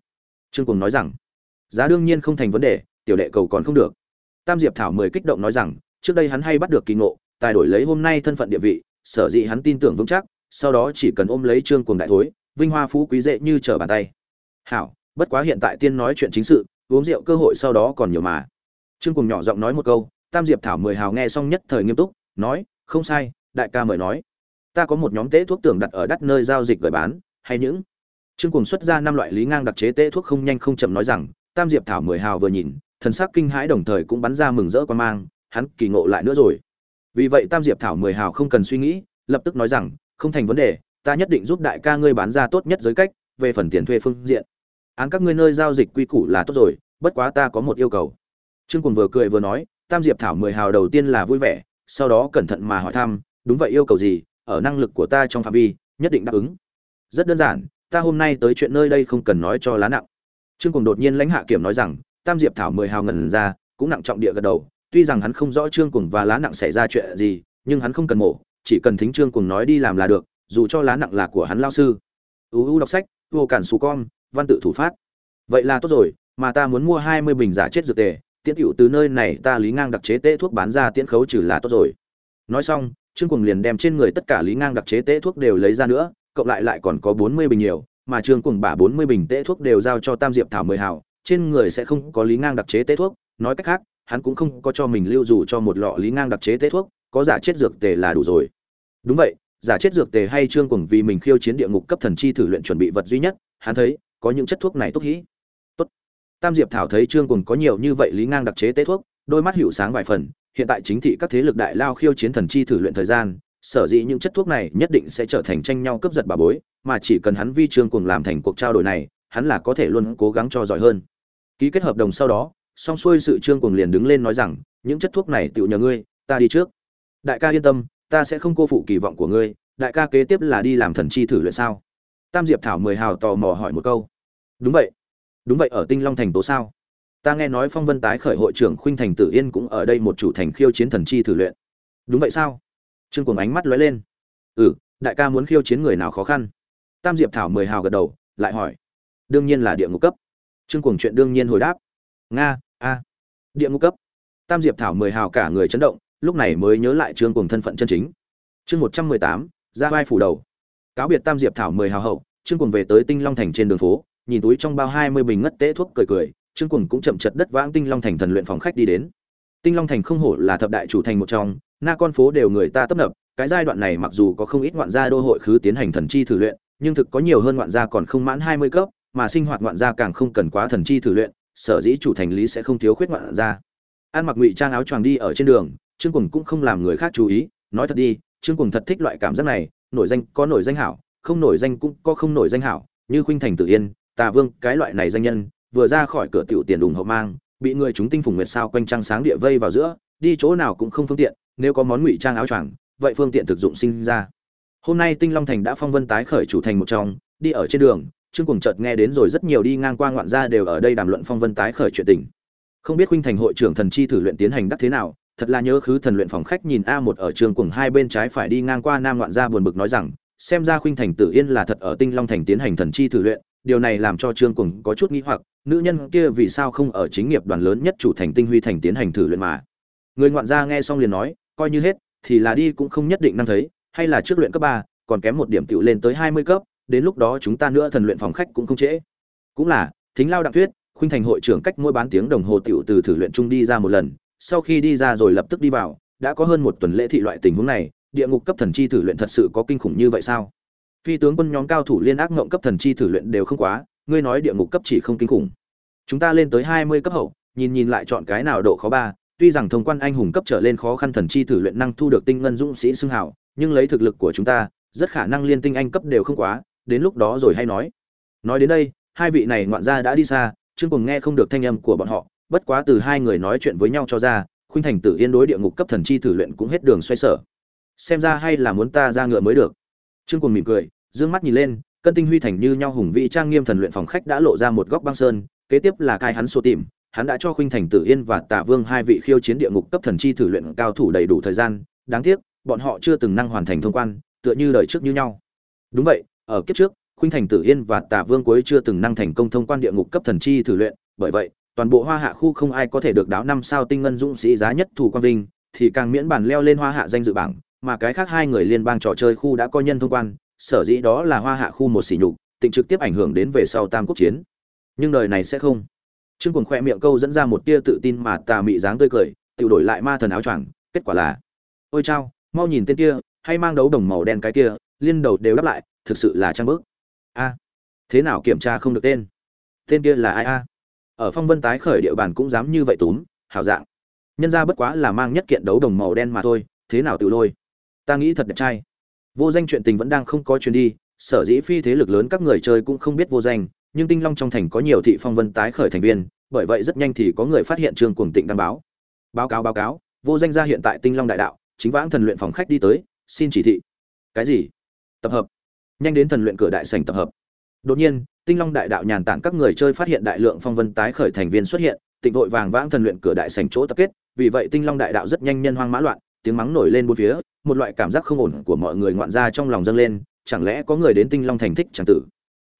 trương cùng nói rằng, giá đương nhiên không thành vấn đề, tiểu đệ cầu còn không được. Tam diệp thảo mười kích động nói rằng, trước đây hắn hay bắt được kỳ ngộ, tài đổi lấy hôm nay thân phận địa vị, sở dĩ hắn tin tưởng vững chắc, sau đó chỉ cần ôm lấy trương cùng đại thối, vinh hoa phú quý dễ như trở bàn tay. Hảo, bất quá hiện tại tiên nói chuyện chính sự, uống rượu cơ hội sau đó còn nhiều mà. Trương cùng nhỏ giọng nói một câu, tam diệp thảo mười hào nghe xong nhất thời nghiêm túc, nói, không sai, đại ca mời nói. Ta có một nhóm tế thuốc tưởng đặt ở đắt nơi giao dịch gửi bán, hay những trương Cuồng xuất ra năm loại lý ngang đặc chế tế thuốc không nhanh không chậm nói rằng, tam diệp thảo mười hào vừa nhìn, thần sắc kinh hãi đồng thời cũng bắn ra mừng rỡ quan mang, hắn kỳ ngộ lại nữa rồi. Vì vậy tam diệp thảo mười hào không cần suy nghĩ, lập tức nói rằng, không thành vấn đề, ta nhất định giúp đại ca ngươi bán ra tốt nhất giới cách, về phần tiền thuê phương diện. Án các ngươi nơi giao dịch quy củ là tốt rồi, bất quá ta có một yêu cầu. Trương Cuồng vừa cười vừa nói, tam diệp thảo mười hào đầu tiên là vui vẻ, sau đó cẩn thận mà hỏi thăm, đúng vậy yêu cầu gì, ở năng lực của ta trong phạm vi, nhất định đáp ứng. Rất đơn giản ta hôm nay tới chuyện nơi đây không cần nói cho lá nặng. Trương cùng đột nhiên lãnh hạ kiểm nói rằng, tam diệp thảo mười hào ngần ra, cũng nặng trọng địa gật đầu, tuy rằng hắn không rõ trương cùng và lá nặng xảy ra chuyện gì, nhưng hắn không cần mổ, chỉ cần thính trương cùng nói đi làm là được, dù cho lá nặng là của hắn lao sư. Uu đọc sách, vô cản xù con, văn tự thủ phát. Vậy là tốt rồi, mà ta muốn mua hai mươi bình giả chết dược tề, tiễn hữu từ nơi này ta lý ngang đặc chế tễ thuốc bán ra tiễn khấu trừ là tốt rồi. Nói xong, trương cùng liền đem trên người tất cả lý ngang đặc chế tễ thuốc đều lấy ra nữa cộng lại lại còn có bốn mươi bình nhiều, mà trương Cuồng bả bốn mươi bình tế thuốc đều giao cho tam diệp thảo mười hảo trên người sẽ không có lý ngang đặc chế tế thuốc. Nói cách khác, hắn cũng không có cho mình lưu dù cho một lọ lý ngang đặc chế tế thuốc, có giả chết dược tề là đủ rồi. Đúng vậy, giả chết dược tề hay trương Cuồng vì mình khiêu chiến địa ngục cấp thần chi thử luyện chuẩn bị vật duy nhất, hắn thấy, có những chất thuốc này tốt hĩ tốt. Tam diệp thảo thấy trương Cuồng có nhiều như vậy lý ngang đặc chế tế thuốc, đôi mắt hữu sáng vài phần, hiện tại chính thị các thế lực đại lao khiêu chiến thần chi thử luyện thời gian sở dĩ những chất thuốc này nhất định sẽ trở thành tranh nhau cướp giật bà bối, mà chỉ cần hắn vi trương cùng làm thành cuộc trao đổi này, hắn là có thể luôn cố gắng cho giỏi hơn. Ký kết hợp đồng sau đó, xong xuôi sự trương cùng liền đứng lên nói rằng, những chất thuốc này tựu nhờ ngươi, ta đi trước. Đại ca yên tâm, ta sẽ không cô phụ kỳ vọng của ngươi, đại ca kế tiếp là đi làm thần chi thử luyện sao? Tam diệp thảo mười hào tò mò hỏi một câu. Đúng vậy. Đúng vậy ở tinh long thành tố sao? Ta nghe nói phong vân tái khởi hội trưởng khuynh thành tử yên cũng ở đây một chủ thành khiêu chiến thần chi thử luyện. Đúng vậy sao? Trương cuồng ánh mắt lóe lên. Ừ đại ca muốn khiêu chiến người nào khó khăn? Tam diệp thảo mười hào gật đầu, lại hỏi. Đương nhiên là địa ngục cấp. Trương cuồng chuyện đương nhiên hồi đáp. Nga, a, địa ngục cấp. Tam diệp thảo mười hào cả người chấn động, lúc này mới nhớ lại trương cuồng thân phận chân chính. Chương một trăm mười tám, ra vai phủ đầu. Cáo biệt tam diệp thảo mười hào hậu, trương cuồng về tới tinh long thành trên đường phố, nhìn túi trong bao hai mươi bình ngất tế thuốc cười cười, trương cuồng cũng chậm chật đất vãng tinh long thành thần luyện phòng khách đi đến tinh long thành không hổ là thập đại chủ thành một trong, na con phố đều người ta tấp nập, cái giai đoạn này mặc dù có không ít ngoạn gia đô hội khứ tiến hành thần chi thử luyện, nhưng thực có nhiều hơn ngoạn gia còn không mãn hai mươi cấp, mà sinh hoạt ngoạn gia càng không cần quá thần chi thử luyện, sở dĩ chủ thành lý sẽ không thiếu khuyết ngoạn gia. An mặc ngụy trang áo choàng đi ở trên đường, trương cùng cũng không làm người khác chú ý, nói thật đi, trương cùng thật thích loại cảm giác này, nổi danh có nổi danh hảo, không nổi danh cũng có không nổi danh hảo, như khuynh thành tự yên, tà vương, cái loại này danh nhân, vừa ra khỏi cửa tiểu tiền đùng hậu mang bị người chúng tinh phùng nguyệt sao quanh trăng sáng địa vây vào giữa, đi chỗ nào cũng không phương tiện, nếu có món ngụy trang áo choàng, vậy phương tiện thực dụng sinh ra. Hôm nay tinh long thành đã phong vân tái khởi chủ thành một trong, đi ở trên đường, trương cùng chợt nghe đến rồi rất nhiều đi ngang qua ngoạn gia đều ở đây đàm luận phong vân tái khởi chuyện tình. Không biết huynh thành hội trưởng thần chi thử luyện tiến hành đắc thế nào, thật là nhớ khứ thần luyện phòng khách nhìn a một ở trường cùng hai bên trái phải đi ngang qua nam ngoạn gia buồn bực nói rằng, xem ra khuynh thành tử yên là thật ở tinh long thành tiến hành thần chi thử luyện điều này làm cho trương cùng có chút nghĩ hoặc, nữ nhân kia vì sao không ở chính nghiệp đoàn lớn nhất chủ thành tinh huy thành tiến hành thử luyện mà? Người ngoạn gia nghe xong liền nói, coi như hết, thì là đi cũng không nhất định năng thấy, hay là trước luyện cấp ba, còn kém một điểm tựu lên tới hai mươi cấp, đến lúc đó chúng ta nữa thần luyện phòng khách cũng không trễ. Cũng là, thính lao đặng thuyết khuynh thành hội trưởng cách mỗi bán tiếng đồng hồ tiểu từ thử luyện chung đi ra một lần, sau khi đi ra rồi lập tức đi vào, đã có hơn một tuần lễ thị loại tình huống này, địa ngục cấp thần chi thử luyện thật sự có kinh khủng như vậy sao? Phi tướng quân nhóm cao thủ liên ác ngộng cấp thần chi thử luyện đều không quá, ngươi nói địa ngục cấp chỉ không kinh khủng. Chúng ta lên tới hai mươi cấp hậu, nhìn nhìn lại chọn cái nào độ khó ba, tuy rằng thông quan anh hùng cấp trở lên khó khăn thần chi thử luyện năng thu được tinh ngân dũng sĩ xưng hảo nhưng lấy thực lực của chúng ta, rất khả năng liên tinh anh cấp đều không quá, đến lúc đó rồi hay nói. Nói đến đây, hai vị này ngoạn gia đã đi xa chương cùng nghe không được thanh âm của bọn họ, bất quá từ hai người nói chuyện với nhau cho ra, khuynh thành tử yên đối địa ngục cấp thần chi thử luyện cũng hết đường xoay sở. Xem ra hay là muốn ta ra ngựa mới được. Chương cùng mỉm cười dương mắt nhìn lên, cân tinh huy thành như nhau hùng vị trang nghiêm thần luyện phòng khách đã lộ ra một góc băng sơn, kế tiếp là cai hắn sổ tìm, hắn đã cho khuynh thành, tử yên và tạ vương hai vị khiêu chiến địa ngục cấp thần chi thử luyện cao thủ đầy đủ thời gian, đáng tiếc, bọn họ chưa từng năng hoàn thành thông quan, tựa như đời trước như nhau. Đúng vậy, ở kiếp trước, khuynh thành, tử yên và tạ vương cuối chưa từng năng thành công thông quan địa ngục cấp thần chi thử luyện, bởi vậy, toàn bộ hoa hạ khu không ai có thể được đáo năm sao tinh ngân dũng sĩ giá nhất thủ quan vinh, thì càng miễn bản leo lên hoa hạ danh dự bảng, mà cái khác hai người liên bang trò chơi khu đã có nhân thông quan sở dĩ đó là hoa hạ khu một sỉ nhục, tịnh trực tiếp ảnh hưởng đến về sau tam quốc chiến. Nhưng đời này sẽ không. Trương cuồng khoe miệng câu dẫn ra một tia tự tin mà tà mị dáng tươi cười tự đổi lại ma thần áo choàng, kết quả là, ôi chao, mau nhìn tên kia, hay mang đấu đồng màu đen cái kia, liên đầu đều đáp lại, thực sự là trang bước a, thế nào kiểm tra không được tên? Tên kia là ai a? Ở phong vân tái khởi địa bàn cũng dám như vậy túm hào dạng. Nhân ra bất quá là mang nhất kiện đấu đồng màu đen mà thôi, thế nào tự lôi? Ta nghĩ thật đẹp trai vô danh chuyện tình vẫn đang không có chuyến đi, sở dĩ phi thế lực lớn các người chơi cũng không biết vô danh, nhưng tinh long trong thành có nhiều thị phong vân tái khởi thành viên, bởi vậy rất nhanh thì có người phát hiện trương cuồng tịnh đăng báo. Báo cáo báo cáo, vô danh ra hiện tại tinh long đại đạo, chính vãng thần luyện phòng khách đi tới, xin chỉ thị. Cái gì? Tập hợp. Nhanh đến thần luyện cửa đại sảnh tập hợp. Đột nhiên, tinh long đại đạo nhàn tản các người chơi phát hiện đại lượng phong vân tái khởi thành viên xuất hiện, tịnh vội vàng vãng thần luyện cửa đại sảnh chỗ tập kết, vì vậy tinh long đại đạo rất nhanh nhân hoang mã loạn tiếng mắng nổi lên bốn phía, một loại cảm giác không ổn của mọi người ngoạn ra trong lòng dâng lên, chẳng lẽ có người đến tinh long thành thích chẳng tử?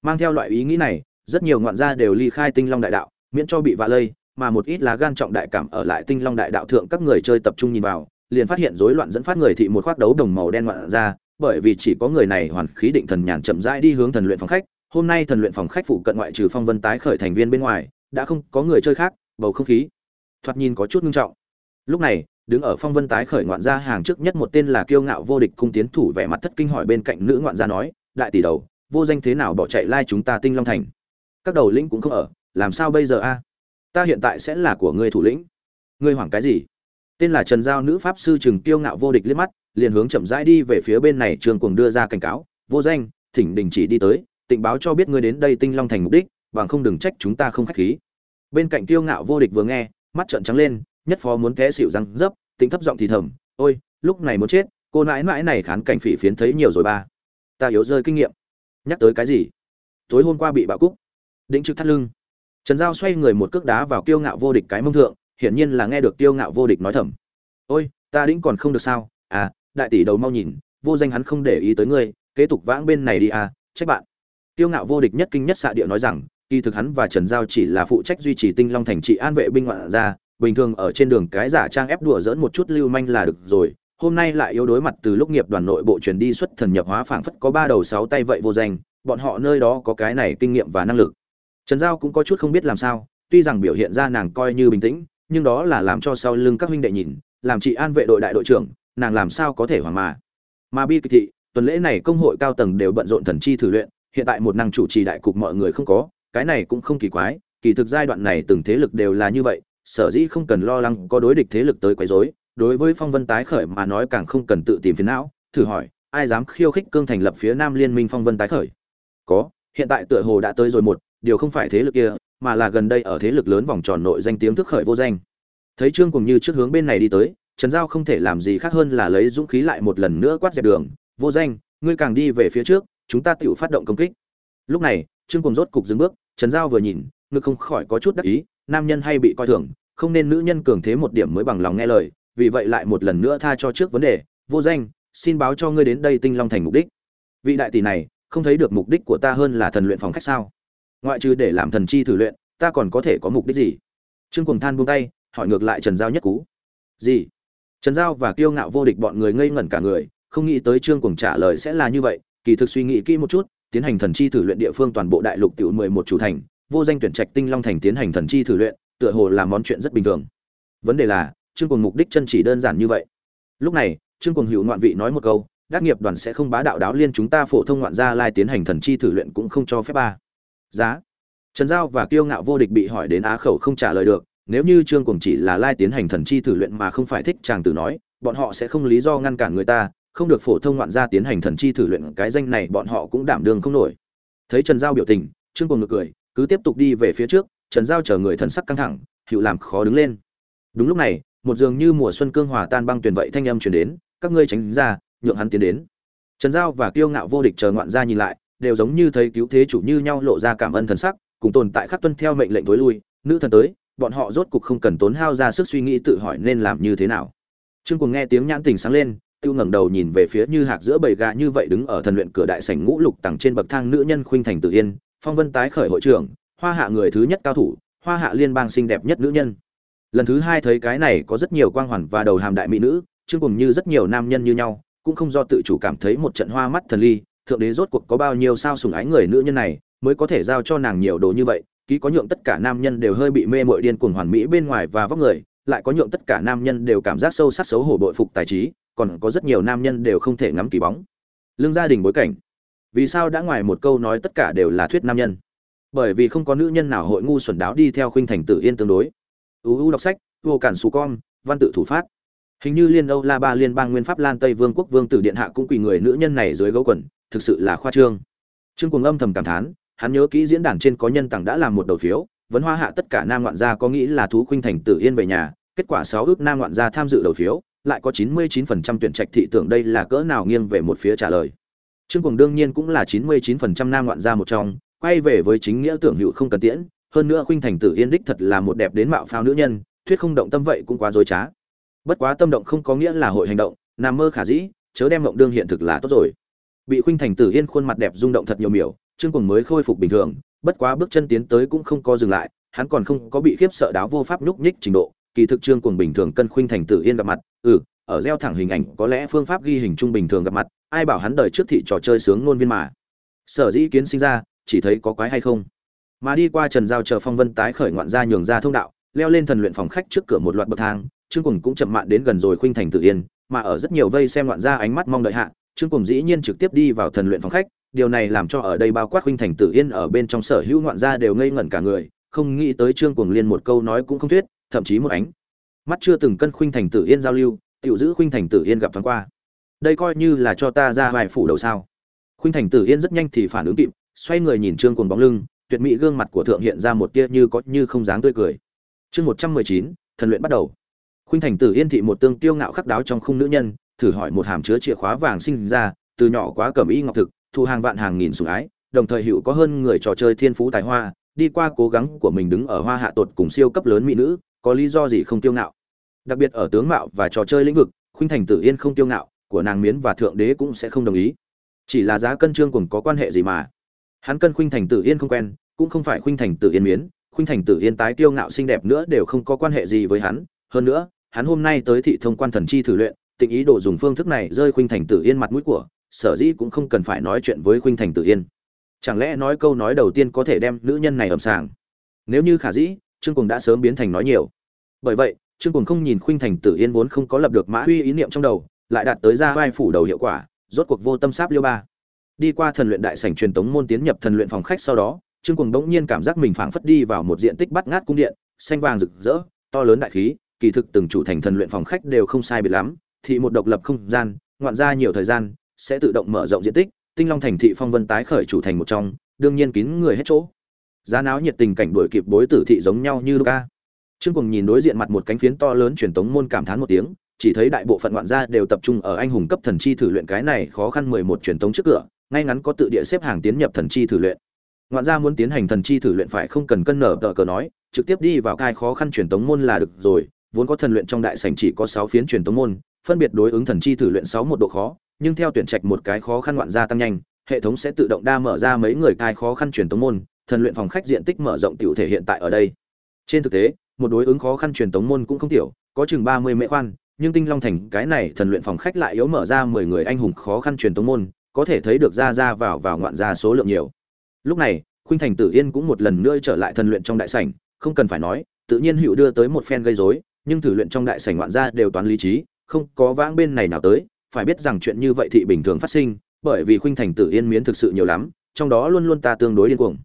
Mang theo loại ý nghĩ này, rất nhiều ngoạn gia đều ly khai tinh long đại đạo, miễn cho bị vạ lây, mà một ít lá gan trọng đại cảm ở lại tinh long đại đạo thượng các người chơi tập trung nhìn vào, liền phát hiện rối loạn dẫn phát người thị một khoác đấu đồng màu đen ngoạn ra, bởi vì chỉ có người này hoàn khí định thần nhàn chậm rãi đi hướng thần luyện phòng khách, hôm nay thần luyện phòng khách phụ cận ngoại trừ phong vân tái khởi thành viên bên ngoài, đã không có người chơi khác, bầu không khí thoạt nhìn có chút nghiêm trọng. Lúc này đứng ở phong vân tái khởi ngoạn gia hàng trước nhất một tên là kiêu ngạo vô địch cung tiến thủ vẻ mặt thất kinh hỏi bên cạnh nữ ngoạn gia nói, đại tỷ đầu, vô danh thế nào bỏ chạy lai chúng ta tinh long thành? Các đầu lĩnh cũng không ở, làm sao bây giờ a? Ta hiện tại sẽ là của ngươi thủ lĩnh. Ngươi hoảng cái gì? Tên là trần giao nữ pháp sư trừng kiêu ngạo vô địch liếc mắt, liền hướng chậm rãi đi về phía bên này trường cuồng đưa ra cảnh cáo, vô danh, thỉnh đình chỉ đi tới tình báo cho biết ngươi đến đây tinh long thành mục đích, bằng không đừng trách chúng ta không khách khí. Bên cạnh kiêu ngạo vô địch vừa nghe, mắt trợn trắng lên nhất phó muốn té xịu răng dấp tính thấp giọng thì thầm, ôi, lúc này muốn chết, cô nãi nãi này khán cảnh phỉ phiến thấy nhiều rồi ba. Ta yếu rơi kinh nghiệm. Nhắc tới cái gì? Tối hôm qua bị bạo cúc. Đĩnh trực thắt lưng. Trần giao xoay người một cước đá vào kiêu ngạo vô địch cái mông thượng, hiển nhiên là nghe được kiêu ngạo vô địch nói thầm. Ôi, ta đĩnh còn không được sao? À đại tỷ đầu mau nhìn, vô danh hắn không để ý tới ngươi, kế tục vãng bên này đi à trách bạn. Kiêu ngạo vô địch nhất kinh nhất xạ địa nói rằng, kỳ thực hắn và trần giao chỉ là phụ trách duy trì tinh long thành trị an vệ binh ngoạn ra bình thường ở trên đường cái giả trang ép đùa dỡn một chút lưu manh là được rồi, hôm nay lại yếu đối mặt từ lúc nghiệp đoàn nội bộ truyền đi xuất thần nhập hóa phảng phất có ba đầu sáu tay vậy vô danh, bọn họ nơi đó có cái này kinh nghiệm và năng lực. Trần giao cũng có chút không biết làm sao, tuy rằng biểu hiện ra nàng coi như bình tĩnh, nhưng đó là làm cho sau lưng các huynh đệ nhìn, làm chị an vệ đội đại đội trưởng, nàng làm sao có thể hoảng mà. Mà bi kịch thị, tuần lễ này công hội cao tầng đều bận rộn thần chi thử luyện, hiện tại một năng chủ trì đại cục mọi người không có, cái này cũng không kỳ quái, kỳ thực giai đoạn này từng thế lực đều là như vậy sở dĩ không cần lo lắng có đối địch thế lực tới quấy rối, đối với phong vân tái khởi mà nói càng không cần tự tìm phiền não, thử hỏi, ai dám khiêu khích cương thành lập phía nam liên minh phong vân tái khởi? Có, hiện tại tựa hồ đã tới rồi một, điều không phải thế lực kia, mà là gần đây ở thế lực lớn vòng tròn nội danh tiếng thức khởi vô danh. Thấy trương cùng như trước hướng bên này đi tới, trần giao không thể làm gì khác hơn là lấy dũng khí lại một lần nữa quát dẹp đường, vô danh, ngươi càng đi về phía trước, chúng ta tiểu phát động công kích. Lúc này, trương cùng rốt cục dừng bước, trần giao vừa nhìn, ngực không khỏi có chút đắc ý nam nhân hay bị coi thường, không nên nữ nhân cường thế một điểm mới bằng lòng nghe lời, vì vậy lại một lần nữa tha cho trước vấn đề, vô danh, xin báo cho ngươi đến đây tinh long thành mục đích. Vị đại tỷ này, không thấy được mục đích của ta hơn là thần luyện phòng khách sao? Ngoại trừ để làm thần chi thử luyện, ta còn có thể có mục đích gì? Trương cùng than buông tay, hỏi ngược lại trần giao nhất cú. Gì? Trần giao và kiêu ngạo vô địch bọn người ngây ngẩn cả người, không nghĩ tới trương cùng trả lời sẽ là như vậy, kỳ thực suy nghĩ kỹ một chút, tiến hành thần chi thử luyện địa phương toàn bộ đại lục tiểu mười một chủ thành vô danh tuyển trạch tinh long thành tiến hành thần chi thử luyện, tựa hồ là món chuyện rất bình thường. Vấn đề là, trương cùng mục đích chân chỉ đơn giản như vậy. Lúc này, trương cùng hữu ngoạn vị nói một câu, đắc nghiệp đoàn sẽ không bá đạo đáo liên chúng ta phổ thông ngoạn gia lai tiến hành thần chi thử luyện cũng không cho phép ba. Giá. Trần giao và kiêu ngạo vô địch bị hỏi đến á khẩu không trả lời được, nếu như trương cùng chỉ là lai tiến hành thần chi thử luyện mà không phải thích chàng tử nói, bọn họ sẽ không lý do ngăn cản người ta, không được phổ thông ngoạn gia tiến hành thần chi thử luyện, cái danh này bọn họ cũng đảm đương không nổi. Thấy trần giao biểu tình, trương cùng ngược cười cứ tiếp tục đi về phía trước, trần giao chờ người thần sắc căng thẳng hiệu làm khó đứng lên. Đúng lúc này, một dường như mùa xuân cương hòa tan băng tuyển vậy thanh âm truyền đến, các ngươi tránh ra, nhượng hắn tiến đến. Trần giao và kiêu ngạo vô địch chờ ngoạn gia nhìn lại, đều giống như thấy cứu thế chủ như nhau lộ ra cảm ơn thần sắc, cùng tồn tại khắc tuân theo mệnh lệnh tối lui, nữ thần tới, bọn họ rốt cục không cần tốn hao ra sức suy nghĩ tự hỏi nên làm như thế nào. Trương cùng nghe tiếng nhãn tình sáng lên, tiêu ngẩng đầu nhìn về phía như hạc giữa bầy gà như vậy đứng ở thần luyện cửa đại sảnh ngũ lục tầng trên bậc thang nữ nhân khuynh thành tự yên phong vân tái khởi hội trưởng, hoa hạ người thứ nhất cao thủ, hoa hạ liên bang xinh đẹp nhất nữ nhân. Lần thứ hai thấy cái này có rất nhiều quang hoàn và đầu hàm đại mỹ nữ chương cùng như rất nhiều nam nhân như nhau, cũng không do tự chủ cảm thấy một trận hoa mắt thần ly, thượng đế rốt cuộc có bao nhiêu sao sùng ái người nữ nhân này, mới có thể giao cho nàng nhiều đồ như vậy, ký có nhượng tất cả nam nhân đều hơi bị mê mội điên cuồng hoàn mỹ bên ngoài và vóc người, lại có nhượng tất cả nam nhân đều cảm giác sâu sắc xấu hổ bội phục tài trí, còn có rất nhiều nam nhân đều không thể ngắm kỳ bóng. Lương gia đình bối cảnh vì sao đã ngoài một câu nói tất cả đều là thuyết nam nhân? Bởi vì không có nữ nhân nào hội ngu xuẩn đáo đi theo khuynh thành tự yên tương đối. Uu đọc sách, vô cản xù con, văn tự thủ phát. Hình như liên âu la ba liên bang nguyên pháp lan tây vương quốc vương tử điện hạ cũng quỳ người nữ nhân này dưới gấu quần, thực sự là khoa trương. Trương cuồng âm thầm cảm thán, hắn nhớ kỹ diễn đàn trên có nhân tặng đã làm một đầu phiếu, vấn hoa hạ tất cả nam ngoạn gia có nghĩ là thú khuynh thành tử yên về nhà, kết quả sáu ước nam ngoạn gia tham dự đầu phiếu, lại có chín mươi 99% tuyển trạch thị tưởng đây là cỡ nào nghiêng về một phía trả lời trương cuồng đương nhiên cũng là chín mươi 99% nam ngoạn gia một trong, quay về với chính nghĩa tưởng hữu không cần tiễn, hơn nữa khuynh thành tử yên đích thật là một đẹp đến mạo phao nữ nhân, thuyết không động tâm vậy cũng quá dối trá. Bất quá tâm động không có nghĩa là hội hành động, nằm mơ khả dĩ, chớ đem mộng đương hiện thực là tốt rồi. Bị khuynh thành tử yên khuôn mặt đẹp rung động thật nhiều miểu, trương Cuồng mới khôi phục bình thường, bất quá bước chân tiến tới cũng không có dừng lại, hắn còn không có bị khiếp sợ đáo vô pháp nhúc nhích trình độ. Kỳ thực trương Cuồng bình thường cân khuynh thành tử yên gặp mặt ừ ở gieo thẳng hình ảnh, có lẽ phương pháp ghi hình trung bình thường gặp mặt, ai bảo hắn đời trước thị trò chơi sướng ngôn viên mà. Sở dĩ kiến sinh ra, chỉ thấy có quái hay không. Mà đi qua trần giao chờ phong vân tái khởi ngoạn ra nhường ra thông đạo, leo lên thần luyện phòng khách trước cửa một loạt bậc thang, trương cùng cũng chậm mạn đến gần rồi khuynh thành tự yên, mà ở rất nhiều vây xem ngoạn ra ánh mắt mong đợi hạ, trương cùng dĩ nhiên trực tiếp đi vào thần luyện phòng khách, điều này làm cho ở đây bao quát khuynh thành tự yên ở bên trong sở hữu ngoạn ra đều ngây ngẩn cả người, không nghĩ tới trương cùng liên một câu nói cũng không thuyết, thậm chí một ánh. Mắt chưa từng cân khuynh thành tự yên giao lưu tiểu giữ khuynh thành Tử yên gặp thoáng qua. Đây coi như là cho ta ra vài phủ đầu sao. Khuynh thành tử yên rất nhanh thì phản ứng kịp, xoay người nhìn trương cùng bóng lưng, tuyệt mỹ gương mặt của thượng hiện ra một tia như có như không dáng tươi cười. Chương một trăm mười chín, thần luyện bắt đầu. Khuynh thành tử yên thị một tương tiêu ngạo khắc đáo trong khung nữ nhân, thử hỏi một hàm chứa chìa khóa vàng sinh ra, từ nhỏ quá cẩm y ngọc thực, thu hàng vạn hàng nghìn sủng ái, đồng thời hữu có hơn người trò chơi thiên phú tài hoa, đi qua cố gắng của mình đứng ở hoa hạ tột cùng siêu cấp lớn mỹ nữ, có lý do gì không tiêu ngạo? Đặc biệt ở tướng mạo và trò chơi lĩnh vực, khuynh thành tử yên không tiêu ngạo, của nàng miến và thượng đế cũng sẽ không đồng ý. Chỉ là giá cân trương cùng có quan hệ gì mà. Hắn cân khuynh thành tử yên không quen, cũng không phải khuynh thành tử yên miến, khuynh thành tử yên tái tiêu ngạo xinh đẹp nữa đều không có quan hệ gì với hắn. Hơn nữa, hắn hôm nay tới thị thông quan thần chi thử luyện tình ý đồ dùng phương thức này rơi khuynh thành tử yên mặt mũi của, sở dĩ cũng không cần phải nói chuyện với khuynh thành tử yên. Chẳng lẽ nói câu nói đầu tiên có thể đem nữ nhân này ẩm sàng? Nếu như khả dĩ, trương cùng đã sớm biến thành nói nhiều. Bởi vậy trương cuồng không nhìn khuynh thành tử yên vốn không có lập được mã huy ý niệm trong đầu, lại đạt tới ra vai phủ đầu hiệu quả, rốt cuộc vô tâm sáp liêu ba đi qua thần luyện đại sảnh truyền tống môn tiến nhập thần luyện phòng khách sau đó, trương cuồng bỗng nhiên cảm giác mình phảng phất đi vào một diện tích bắt ngát cung điện, xanh vàng rực rỡ, to lớn đại khí, kỳ thực từng chủ thành thần luyện phòng khách đều không sai biệt lắm thị một độc lập không gian, ngoạn ra nhiều thời gian, sẽ tự động mở rộng diện tích, tinh long thành thị phong vân tái khởi chủ thành một trong, đương nhiên kín người hết chỗ giá náo nhiệt tình cảnh đuổi kịp bối tử thị giống nhau như Luca. Trương Cuồng nhìn đối diện mặt một cánh phiến to lớn truyền tống môn cảm thán một tiếng, chỉ thấy đại bộ phận ngoạn gia đều tập trung ở anh hùng cấp thần chi thử luyện cái này khó khăn mười một truyền tống trước cửa, ngay ngắn có tự địa xếp hàng tiến nhập thần chi thử luyện. ngoạn gia muốn tiến hành thần chi thử luyện phải không cần cân nở tờ cờ nói trực tiếp đi vào cai khó khăn truyền tống môn là được rồi vốn có thần luyện trong đại sảnh chỉ có sáu phiến truyền tống môn phân biệt đối ứng thần chi thử luyện sáu một độ khó nhưng theo tuyển trạch một cái khó khăn ngoạn gia tăng nhanh hệ thống sẽ tự động đa mở ra mấy người cai khó khăn truyền tống môn thần luyện phòng khách diện tích mở rộng tiểu thể hiện tại ở đây trên thực tế một đối ứng khó khăn truyền tống môn cũng không tiểu, có chừng ba mươi mễ khoan, nhưng tinh long thành cái này thần luyện phòng khách lại yếu mở ra mười người anh hùng khó khăn truyền tống môn, có thể thấy được ra ra vào vào ngoạn ra số lượng nhiều. Lúc này, khuynh thành tử yên cũng một lần nữa trở lại thần luyện trong đại sảnh, không cần phải nói, tự nhiên hữu đưa tới một phen gây rối, nhưng thử luyện trong đại sảnh ngoạn ra đều toán lý trí, không có vãng bên này nào tới, phải biết rằng chuyện như vậy thị bình thường phát sinh, bởi vì khuynh thành tử yên miến thực sự nhiều lắm, trong đó luôn luôn ta tương đối điên cuồng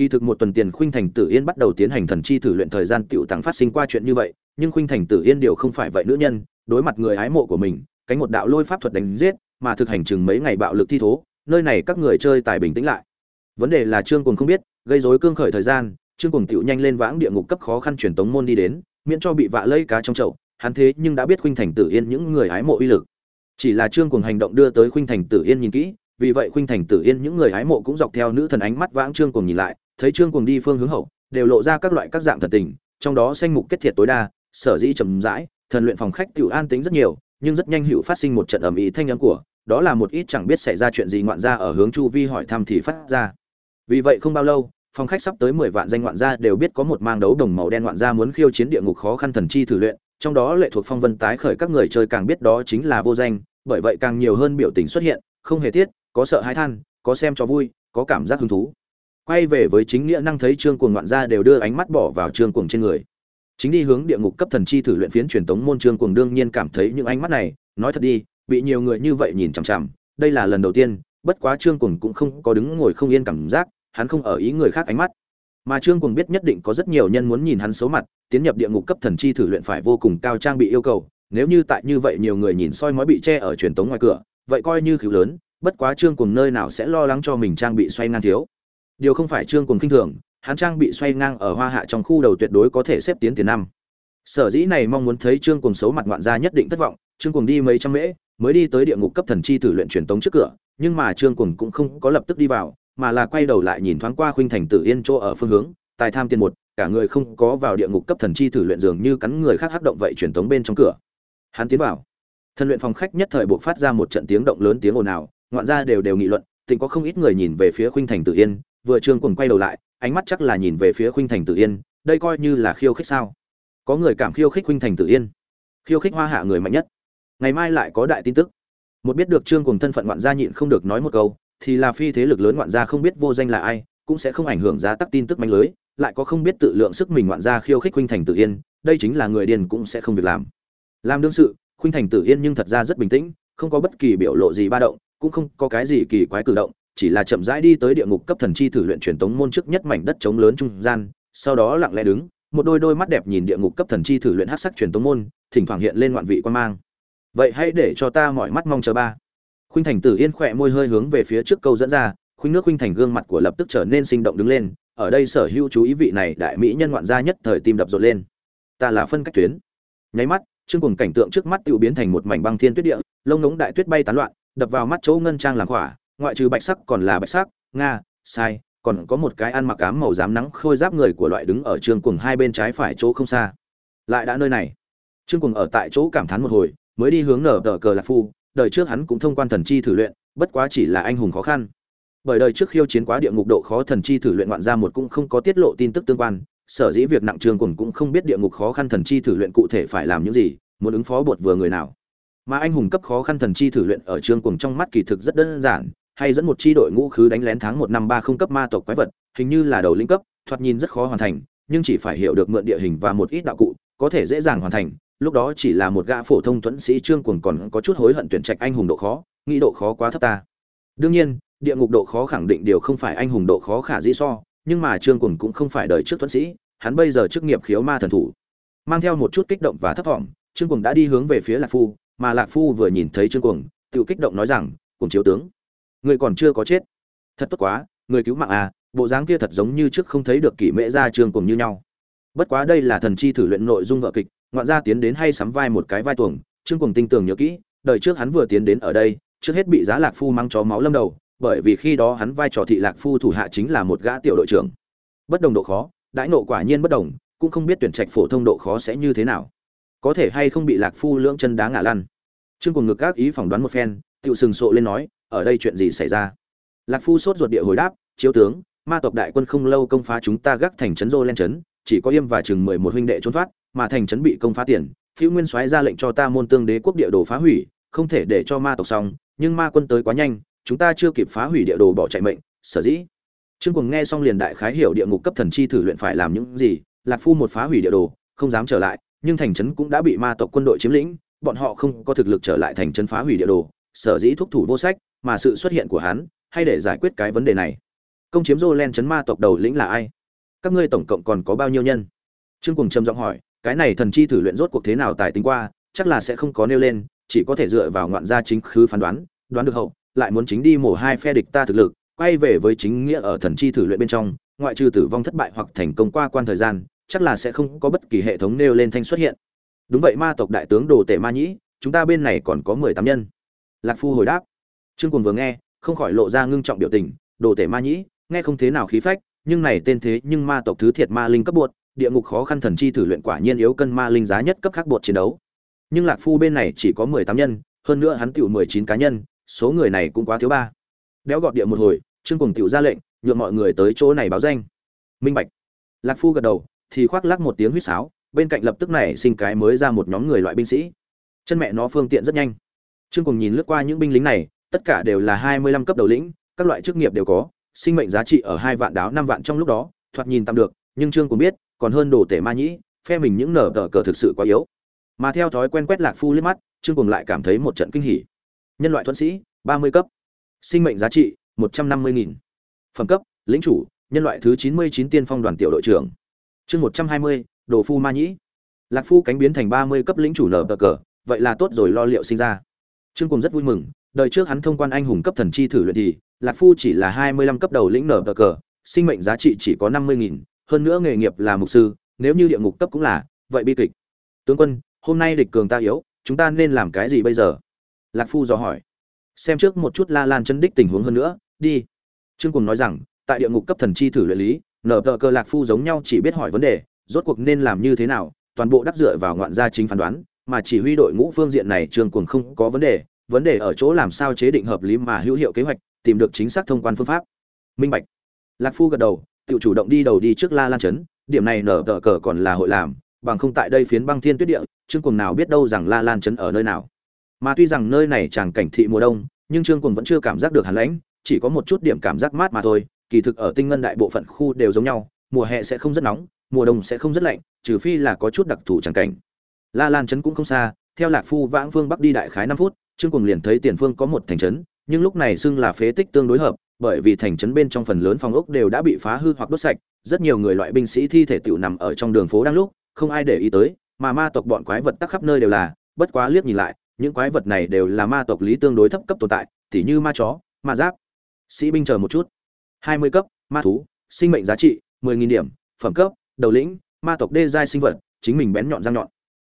kỳ thực một tuần tiền khuynh thành tử yên bắt đầu tiến hành thần chi thử luyện thời gian tiểu tăng phát sinh qua chuyện như vậy, nhưng khuynh thành tử yên điều không phải vậy nữ nhân, đối mặt người ái mộ của mình, cánh một đạo lôi pháp thuật đánh giết, mà thực hành chừng mấy ngày bạo lực thi thố, nơi này các người chơi tài bình tĩnh lại. Vấn đề là trương Cuồng không biết, gây rối cương khởi thời gian, trương Cuồng tiểu nhanh lên vãng địa ngục cấp khó khăn truyền tống môn đi đến, miễn cho bị vạ lây cá trong chậu, hắn thế nhưng đã biết khuynh thành tử yên những người ái mộ uy lực. Chỉ là trương Cuồng hành động đưa tới khuynh thành tử yên nhìn kỹ vì vậy khuynh thành tử yên những người hái mộ cũng dọc theo nữ thần ánh mắt vãng trương cuồng nhìn lại thấy trương cuồng đi phương hướng hậu đều lộ ra các loại các dạng thần tình trong đó sanh mục kết thiệt tối đa sở dĩ trầm rãi thần luyện phòng khách tiểu an tính rất nhiều nhưng rất nhanh hữu phát sinh một trận ầm ĩ thanh âm của đó là một ít chẳng biết xảy ra chuyện gì ngoạn ra ở hướng chu vi hỏi thăm thì phát ra. Vì vậy không bao lâu phòng khách sắp tới mười vạn danh ngoạn gia đều biết có một mang đấu đồng màu đen ngoạn gia muốn khiêu chiến địa ngục khó khăn thần chi thử luyện trong đó lệ thuộc phong vân tái khởi các người chơi càng biết đó chính là vô danh bởi vậy càng nhiều hơn biểu tình xuất hiện không hề thiết, có sợ hãi than, có xem cho vui, có cảm giác hứng thú. Quay về với chính nghĩa năng thấy trương cuồng ngoạn gia đều đưa ánh mắt bỏ vào trương cuồng trên người. Chính đi hướng địa ngục cấp thần chi thử luyện phiến truyền tống môn trương cuồng đương nhiên cảm thấy những ánh mắt này, nói thật đi, bị nhiều người như vậy nhìn chằm chằm, đây là lần đầu tiên, bất quá trương cuồng cũng không có đứng ngồi không yên cảm giác, hắn không ở ý người khác ánh mắt. Mà trương cuồng biết nhất định có rất nhiều nhân muốn nhìn hắn xấu mặt, tiến nhập địa ngục cấp thần chi thử luyện phải vô cùng cao trang bị yêu cầu, nếu như tại như vậy nhiều người nhìn soi mói bị che ở truyền tống ngoài cửa, vậy coi như khiếu lớn bất quá trương cuồng nơi nào sẽ lo lắng cho mình trang bị xoay ngang thiếu. Điều không phải trương cuồng kinh thường, hắn trang bị xoay ngang ở hoa hạ trong khu đầu tuyệt đối có thể xếp tiến tiền năm. Sở dĩ này mong muốn thấy trương cuồng xấu mặt ngoạn gia nhất định thất vọng, trương cuồng đi mấy trăm mễ, mới đi tới địa ngục cấp thần chi tử luyện truyền tống trước cửa, nhưng mà trương cuồng cũng không có lập tức đi vào, mà là quay đầu lại nhìn thoáng qua khuynh thành tử yên chỗ ở phương hướng, tài tham tiền một, cả người không có vào địa ngục cấp thần chi tử luyện dường như cắn người khác hắc động vậy truyền tống bên trong cửa. Hắn tiến vào. Thần luyện phòng khách nhất thời buộc phát ra một trận tiếng động lớn tiếng ồn ào ngoạn gia đều đều nghị luận tình có không ít người nhìn về phía khuynh thành tử yên, vừa trương cuồng quay đầu lại, ánh mắt chắc là nhìn về phía khuynh thành tử yên, đây coi như là khiêu khích sao? Có người cảm khiêu khích khuynh thành tử yên. Khiêu khích hoa hạ người mạnh nhất. Ngày mai lại có đại tin tức. Một biết được trương cùng thân phận ngoạn gia nhịn không được nói một câu, thì là phi thế lực lớn ngoạn gia không biết vô danh là ai, cũng sẽ không ảnh hưởng giá tắc tin tức manh lưới, lại có không biết tự lượng sức mình ngoạn gia khiêu khích khuynh thành tử yên, đây chính là người điên cũng sẽ không việc làm. Làm đương sự, khuynh thành tử yên nhưng thật ra rất bình tĩnh, không có bất kỳ biểu lộ gì ba động cũng không có cái gì kỳ quái cử động, chỉ là chậm rãi đi tới địa ngục cấp thần chi thử luyện truyền tống môn trước nhất mảnh đất trống lớn trung gian, sau đó lặng lẽ đứng, một đôi đôi mắt đẹp nhìn địa ngục cấp thần chi thử luyện hát sắc truyền tống môn, thỉnh thoảng hiện lên ngoạn vị quan mang. Vậy hãy để cho ta mọi mắt mong chờ ba. Khuynh thành tử yên khỏe môi hơi hướng về phía trước câu dẫn ra, khuynh nước khuynh thành gương mặt của lập tức trở nên sinh động đứng lên, ở đây sở hữu chú ý vị này đại mỹ nhân ngoạn gia nhất thời tim đập rộn lên. Ta là phân cách tuyến. Nháy mắt, chương cùng cảnh tượng trước mắt tự biến thành một mảnh băng thiên tuyết địa, lông ngống đại tuyết bay tán loạn đập vào mắt chỗ ngân trang làm khỏa, ngoại trừ bạch sắc còn là bạch sắc, nga, sai, còn có một cái ăn mặc ám màu dám nắng khôi giáp người của loại đứng ở trường cùng hai bên trái phải chỗ không xa. Lại đã nơi này. Trương cùng ở tại chỗ cảm thán một hồi, mới đi hướng nở tờ cờ lạc phu, đời trước hắn cũng thông quan thần chi thử luyện, bất quá chỉ là anh hùng khó khăn. Bởi đời trước khiêu chiến quá địa ngục độ khó thần chi thử luyện ngoạn ra một cũng không có tiết lộ tin tức tương quan, sở dĩ việc nặng trường cùng cũng không biết địa ngục khó khăn thần chi thử luyện cụ thể phải làm những gì, muốn ứng phó bột vừa người nào mà anh hùng cấp khó khăn thần chi thử luyện ở trường cuồng trong mắt kỳ thực rất đơn giản, hay dẫn một chi đội ngũ khứ đánh lén tháng một năm ba không cấp ma tộc quái vật, hình như là đầu linh cấp, thoạt nhìn rất khó hoàn thành, nhưng chỉ phải hiểu được mượn địa hình và một ít đạo cụ, có thể dễ dàng hoàn thành, lúc đó chỉ là một gã phổ thông thuẫn sĩ trương cuồng còn có chút hối hận tuyển trạch anh hùng độ khó, nghĩ độ khó quá thấp ta. Đương nhiên, địa ngục độ khó khẳng định điều không phải anh hùng độ khó khả dĩ so, nhưng mà trương cuồng cũng không phải đời trước thuẫn sĩ, hắn bây giờ chức nghiệp khiếu ma thần thủ. Mang theo một chút kích động và thấp thỏm trương cuồng đã đi hướng về phía lạc phu mà lạc phu vừa nhìn thấy trương cuồng tự kích động nói rằng cùng chiếu tướng người còn chưa có chết. Thật tốt quá người cứu mạng à bộ dáng kia thật giống như trước không thấy được kỷ mễ ra trương cuồng như nhau. Bất quá đây là thần chi thử luyện nội dung vợ kịch, ngoạn gia tiến đến hay sắm vai một cái vai tuồng, trương cuồng tinh tường nhớ kỹ, đời trước hắn vừa tiến đến ở đây, trước hết bị giá lạc phu mang chó máu lâm đầu, bởi vì khi đó hắn vai trò thị lạc phu thủ hạ chính là một gã tiểu đội trưởng. Bất đồng độ khó, đãi nộ quả nhiên bất đồng, cũng không biết tuyển trạch phổ thông độ khó sẽ như thế nào có thể hay không bị lạc phu lưỡng chân đá ngã lăn. Trương cùng ngực các ý phỏng đoán một phen tự sừng sộ lên nói, ở đây chuyện gì xảy ra? Lạc phu sốt ruột địa hồi đáp, chiếu tướng, ma tộc đại quân không lâu công phá chúng ta gác thành trấn rô lên trấn, chỉ có yêm và chừng mười một huynh đệ trốn thoát, mà thành trấn bị công phá tiền, phiêu nguyên soái ra lệnh cho ta môn tương đế quốc địa đồ phá hủy, không thể để cho ma tộc xong, nhưng ma quân tới quá nhanh, chúng ta chưa kịp phá hủy địa đồ bỏ chạy mệnh, sở dĩ. Trương cùng nghe xong liền đại khái hiểu địa ngục cấp thần chi thử luyện phải làm những gì, lạc phu một phá hủy địa đồ, không dám trở lại nhưng thành trấn cũng đã bị ma tộc quân đội chiếm lĩnh, bọn họ không có thực lực trở lại thành trấn phá hủy địa đồ, sở dĩ thúc thủ vô sách, mà sự xuất hiện của hắn hay để giải quyết cái vấn đề này. Công chiếm Jolen trấn ma tộc đầu lĩnh là ai? Các ngươi tổng cộng còn có bao nhiêu nhân? Trương cùng trầm giọng hỏi, cái này thần chi thử luyện rốt cuộc thế nào tài tính qua, chắc là sẽ không có nêu lên, chỉ có thể dựa vào ngoạn gia chính khứ phán đoán đoán được hậu, lại muốn chính đi mổ hai phe địch ta thực lực, quay về với chính nghĩa ở thần chi thử luyện bên trong, ngoại trừ tử vong thất bại hoặc thành công qua quan thời gian chắc là sẽ không có bất kỳ hệ thống nêu lên thanh xuất hiện. Đúng vậy, ma tộc đại tướng đồ tể ma nhĩ, chúng ta bên này còn có mười tám nhân. Lạc phu hồi đáp. Trương cùng vừa nghe, không khỏi lộ ra ngưng trọng biểu tình. Đồ tể ma nhĩ, nghe không thế nào khí phách, nhưng này tên thế nhưng ma tộc thứ thiệt ma linh cấp bột, địa ngục khó khăn thần chi thử luyện quả nhiên yếu cân ma linh giá nhất cấp khác bột chiến đấu. Nhưng lạc phu bên này chỉ có mười tám nhân, hơn nữa hắn tiểu mười chín cá nhân, số người này cũng quá thiếu ba. Đéo gọt địa một hồi, trương cùng tiểu ra lệnh, nhượng mọi người tới chỗ này báo danh. Minh bạch. Lạc phu gật đầu thì khoác lắc một tiếng huýt sáo, bên cạnh lập tức này sinh cái mới ra một nhóm người loại binh sĩ. Chân mẹ nó phương tiện rất nhanh. Trương cùng nhìn lướt qua những binh lính này, tất cả đều là hai mươi lăm cấp đầu lĩnh, các loại chức nghiệp đều có, sinh mệnh giá trị ở hai vạn đáo năm vạn trong lúc đó, thoạt nhìn tạm được, nhưng trương cũng biết, còn hơn đồ tể ma nhĩ, phe mình những nở tờ cờ thực sự quá yếu. Mà theo thói quen quét lạc phu liếc mắt, trương cùng lại cảm thấy một trận kinh hỉ. Nhân loại thuận sĩ, ba mươi cấp. Sinh mệnh giá trị, một trăm năm mươi nghìn. Phẩm cấp lĩnh chủ, nhân loại thứ chín mươi chín tiên phong đoàn tiểu đội trưởng chương một trăm hai mươi, đồ phu ma nhĩ. Lạc phu cánh biến thành ba mươi cấp lĩnh chủ nở cờ cờ, vậy là tốt rồi lo liệu sinh ra. Trương cùng rất vui mừng, đời trước hắn thông quan anh hùng cấp thần chi thử luyện thì, lạc phu chỉ là hai mươi lăm cấp đầu lĩnh nở cờ cờ, sinh mệnh giá trị chỉ có năm mươi nghìn, hơn nữa nghề nghiệp là mục sư, nếu như địa ngục cấp cũng là, vậy bi kịch. Tướng quân, hôm nay địch cường ta yếu, chúng ta nên làm cái gì bây giờ? Lạc phu dò hỏi. Xem trước một chút la lan chân đích tình huống hơn nữa, đi. Trương cùng nói rằng, tại địa ngục cấp thần chi thử luyện lý nở tờ cờ lạc phu giống nhau chỉ biết hỏi vấn đề rốt cuộc nên làm như thế nào toàn bộ đắc dựa vào ngoạn gia chính phán đoán mà chỉ huy đội ngũ phương diện này trương cuồng không có vấn đề vấn đề ở chỗ làm sao chế định hợp lý mà hữu hiệu kế hoạch tìm được chính xác thông quan phương pháp. Minh bạch. Lạc phu gật đầu tự chủ động đi đầu đi trước la lan chấn, điểm này nở tờ cờ còn là hội làm bằng không tại đây phiến băng thiên tuyết địa trương cuồng nào biết đâu rằng la lan chấn ở nơi nào. Mà tuy rằng nơi này chẳng cảnh thị mùa đông nhưng trương cuồng vẫn chưa cảm giác được hàn lãnh chỉ có một chút điểm cảm giác mát mà thôi kỳ thực ở tinh ngân đại bộ phận khu đều giống nhau, mùa hè sẽ không rất nóng, mùa đông sẽ không rất lạnh, trừ phi là có chút đặc thù chẳng cảnh. La lan trấn cũng không xa, theo lạc phu vãng phương bắc đi đại khái năm phút, trương cùng liền thấy tiền phương có một thành trấn, nhưng lúc này xưng là phế tích tương đối hợp, bởi vì thành trấn bên trong phần lớn phòng ốc đều đã bị phá hư hoặc đốt sạch, rất nhiều người loại binh sĩ thi thể tiểu nằm ở trong đường phố đang lúc, không ai để ý tới, mà ma tộc bọn quái vật tắc khắp nơi đều là, bất quá liếc nhìn lại, những quái vật này đều là ma tộc lý tương đối thấp cấp tồn tại, tỉ như ma chó, ma giáp. Sĩ binh chờ một chút hai mươi cấp, ma thú, sinh mệnh giá trị, mười nghìn điểm, phẩm cấp, đầu lĩnh, ma tộc đê giai sinh vật, chính mình bén nhọn răng nhọn.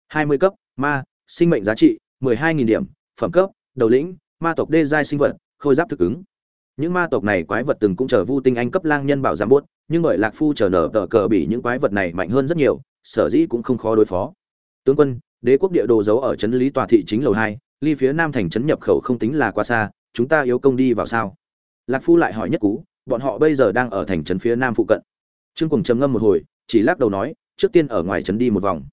Hai mươi cấp, ma, sinh mệnh giá trị, mười hai nghìn điểm, phẩm cấp, đầu lĩnh, ma tộc đê giai sinh vật, khôi giáp thực ứng. Những ma tộc này quái vật từng cũng chờ vu tinh anh cấp lang nhân bảo giám buốt, nhưng bởi lạc phu chờ nở tở cờ bị những quái vật này mạnh hơn rất nhiều, sở dĩ cũng không khó đối phó. Tướng quân, đế quốc địa đồ giấu ở trấn lý tòa thị chính lầu hai, ly phía nam thành trấn nhập khẩu không tính là quá xa, chúng ta yếu công đi vào sao? Lạc phu lại hỏi nhất cú bọn họ bây giờ đang ở thành trấn phía nam phụ cận. Trương cùng trầm ngâm một hồi, chỉ lắc đầu nói, trước tiên ở ngoài trấn đi một vòng.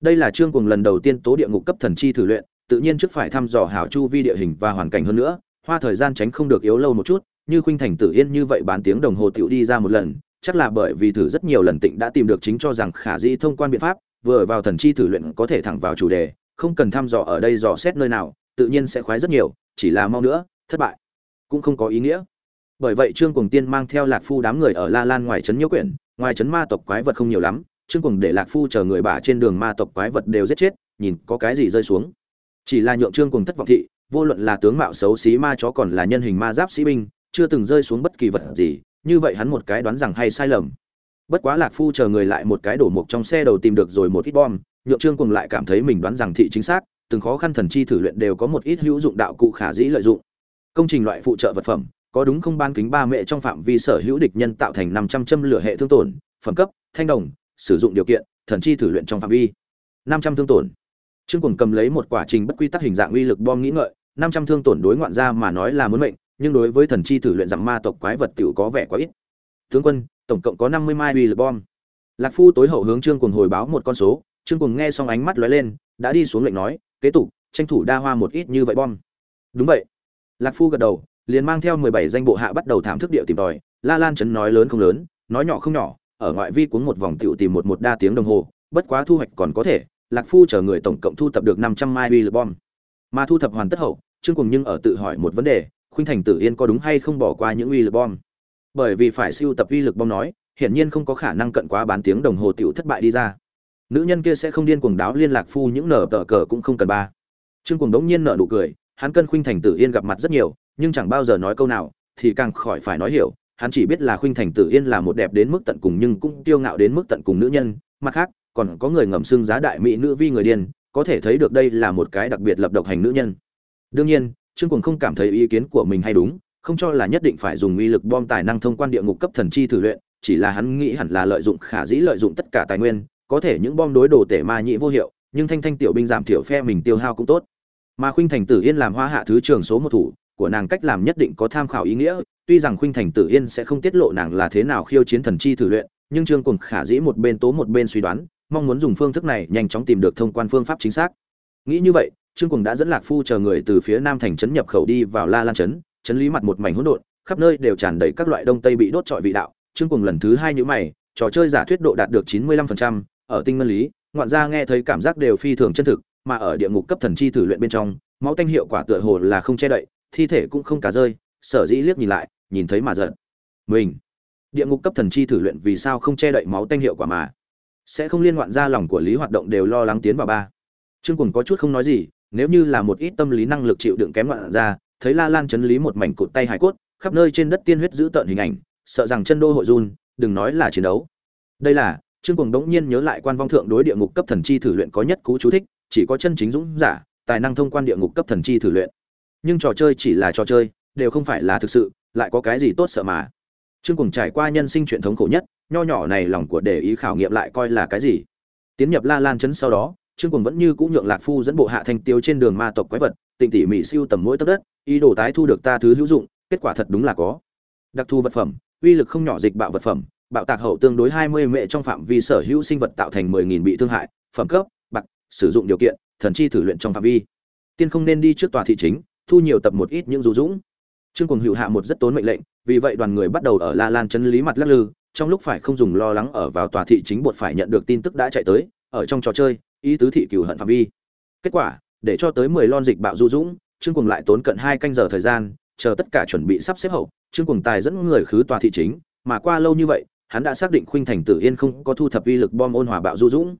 Đây là trương cùng lần đầu tiên tố địa ngục cấp thần chi thử luyện, tự nhiên trước phải thăm dò hảo chu vi địa hình và hoàn cảnh hơn nữa, hoa thời gian tránh không được yếu lâu một chút, như khuynh thành tử yên như vậy bán tiếng đồng hồ tiểu đi ra một lần, chắc là bởi vì thử rất nhiều lần tịnh đã tìm được chính cho rằng khả dĩ thông quan biện pháp, vừa vào thần chi thử luyện có thể thẳng vào chủ đề, không cần thăm dò ở đây dò xét nơi nào, tự nhiên sẽ khoái rất nhiều, chỉ là mau nữa, thất bại, cũng không có ý nghĩa bởi vậy trương cùng tiên mang theo lạc phu đám người ở la lan ngoài trấn nhiễu quyển, ngoài trấn ma tộc quái vật không nhiều lắm, trương cùng để lạc phu chờ người bà trên đường ma tộc quái vật đều giết chết, nhìn có cái gì rơi xuống. Chỉ là nhượng trương cùng thất vọng thị, vô luận là tướng mạo xấu xí ma chó còn là nhân hình ma giáp sĩ binh, chưa từng rơi xuống bất kỳ vật gì, như vậy hắn một cái đoán rằng hay sai lầm. Bất quá lạc phu chờ người lại một cái đổ mục trong xe đầu tìm được rồi một ít bom, nhượng trương cùng lại cảm thấy mình đoán rằng thị chính xác, từng khó khăn thần chi thử luyện đều có một ít hữu dụng đạo cụ khả dĩ lợi dụng. Công trình loại phụ trợ vật phẩm có đúng không ban kính ba mẹ trong phạm vi sở hữu địch nhân tạo thành năm trăm châm lửa hệ thương tổn, phẩm cấp, thanh đồng, sử dụng điều kiện, thần chi thử luyện trong phạm vi. Năm trăm thương tổn. Trương cùng cầm lấy một quả trình bất quy tắc hình dạng uy lực bom nghĩ ngợi, năm trăm thương tổn đối ngoạn ra mà nói là muốn mệnh, nhưng đối với thần chi thử luyện giảm ma tộc quái vật tiểu có vẻ quá ít. Tướng quân, tổng cộng có năm mươi mai uy lực bom. Lạc phu tối hậu hướng trương cùng hồi báo một con số, trương cùng nghe xong ánh mắt lóe lên, đã đi xuống lệnh nói, kế tục, tranh thủ đa hoa một ít như vậy bom. Đúng vậy. Lạc phu gật đầu liền mang theo mười bảy danh bộ hạ bắt đầu thảm thức địa tìm tòi. La lan chấn nói lớn không lớn, nói nhỏ không nhỏ, ở ngoại vi cuốn một vòng tiểu tìm một một đa tiếng đồng hồ, bất quá thu hoạch còn có thể, lạc phu chờ người tổng cộng thu thập được năm trăm mai uy lực bom. Mà thu thập hoàn tất hậu, trương cùng nhưng ở tự hỏi một vấn đề, khuynh thành tử yên có đúng hay không bỏ qua những uy lực bom? Bởi vì phải siêu tập uy lực bom nói, hiển nhiên không có khả năng cận quá bán tiếng đồng hồ tiểu thất bại đi ra. Nữ nhân kia sẽ không điên cuồng đáo liên lạc phu những nở tờ cờ cũng không cần ba. Trương cùng đống nhiên nở nụ cười, hắn cân khuynh thành tử yên gặp mặt rất nhiều nhưng chẳng bao giờ nói câu nào, thì càng khỏi phải nói hiểu, hắn chỉ biết là khuynh thành tử yên là một đẹp đến mức tận cùng nhưng cũng tiêu ngạo đến mức tận cùng nữ nhân, mặt khác, còn có người ngầm xưng giá đại mỹ nữ vi người điên, có thể thấy được đây là một cái đặc biệt lập độc hành nữ nhân. Đương nhiên, trương cùng không cảm thấy ý kiến của mình hay đúng, không cho là nhất định phải dùng uy lực bom tài năng thông quan địa ngục cấp thần chi thử luyện, chỉ là hắn nghĩ hẳn là lợi dụng khả dĩ lợi dụng tất cả tài nguyên, có thể những bom đối đồ tể ma nhị vô hiệu, nhưng thanh thanh tiểu binh giảm thiểu phe mình tiêu hao cũng tốt. Mà khuynh thành tử yên làm hoa hạ thứ trường số một thủ của nàng cách làm nhất định có tham khảo ý nghĩa, tuy rằng khuynh thành tử yên sẽ không tiết lộ nàng là thế nào khiêu chiến thần chi thử luyện, nhưng trương cùng khả dĩ một bên tố một bên suy đoán, mong muốn dùng phương thức này nhanh chóng tìm được thông quan phương pháp chính xác. Nghĩ như vậy, trương cùng đã dẫn lạc phu chờ người từ phía nam thành trấn nhập khẩu đi vào la lan trấn trấn lý mặt một mảnh hỗn độn, khắp nơi đều tràn đầy các loại đông tây bị đốt trọi vị đạo. Trương cùng lần thứ hai nhữ mày, trò chơi giả thuyết độ đạt được chín mươi lăm phần trăm, ở tinh ngân lý, ngoạn gia nghe thấy cảm giác đều phi thường chân thực, mà ở địa ngục cấp thần chi thử luyện bên trong, máu tanh hiệu quả tựa hồ là không che đậy thi thể cũng không cả rơi, sở dĩ liếc nhìn lại, nhìn thấy mà giận. Mình, địa ngục cấp thần chi thử luyện vì sao không che đậy máu tanh hiệu quả mà? Sẽ không liên ngoạn ra lòng của lý hoạt động đều lo lắng tiến vào ba. Trương cùng có chút không nói gì, nếu như là một ít tâm lý năng lực chịu đựng kém ngoạn ra, thấy la lan chấn lý một mảnh cụt tay hải cốt, khắp nơi trên đất tiên huyết giữ tợn hình ảnh, sợ rằng chân đô hội run, đừng nói là chiến đấu. Đây là, trương cùng đống nhiên nhớ lại quan vong thượng đối địa ngục cấp thần chi thử luyện có nhất cú chú thích, chỉ có chân chính dũng giả, tài năng thông quan địa ngục cấp thần chi thử luyện nhưng trò chơi chỉ là trò chơi, đều không phải là thực sự, lại có cái gì tốt sợ mà. Trương cùng trải qua nhân sinh chuyện thống khổ nhất, nho nhỏ này lòng của để ý khảo nghiệm lại coi là cái gì. Tiến nhập la lan chấn sau đó, trương cùng vẫn như cũng nhượng lạc phu dẫn bộ hạ thanh tiêu trên đường ma tộc quái vật, tịnh tỉ mỉ siêu tầm mỗi tấc đất, ý đồ tái thu được ta thứ hữu dụng, kết quả thật đúng là có. Đặc thù vật phẩm, uy lực không nhỏ dịch bạo vật phẩm, bạo tạc hậu tương đối 20 mệ trong phạm vi sở hữu sinh vật tạo thành mười nghìn bị thương hại, phẩm cấp, bạc, sử dụng điều kiện, thần chi thử luyện trong phạm vi. Tiên không nên đi trước tòa thị chính thu nhiều tập một ít những dù dũng. Trương cùng hữu hạ một rất tốn mệnh lệnh, vì vậy đoàn người bắt đầu ở la lan chân lý mặt lắc lư, trong lúc phải không dùng lo lắng ở vào tòa thị chính bột phải nhận được tin tức đã chạy tới, ở trong trò chơi, ý tứ thị cửu hận phạm vi. Kết quả, để cho tới 10 lon dịch bạo du dũng, trương cùng lại tốn cận hai canh giờ thời gian, chờ tất cả chuẩn bị sắp xếp hậu, trương cùng tài dẫn người khứ tòa thị chính, mà qua lâu như vậy, hắn đã xác định khuynh thành tử yên không có thu thập uy lực bom ôn hòa bạo du dũng.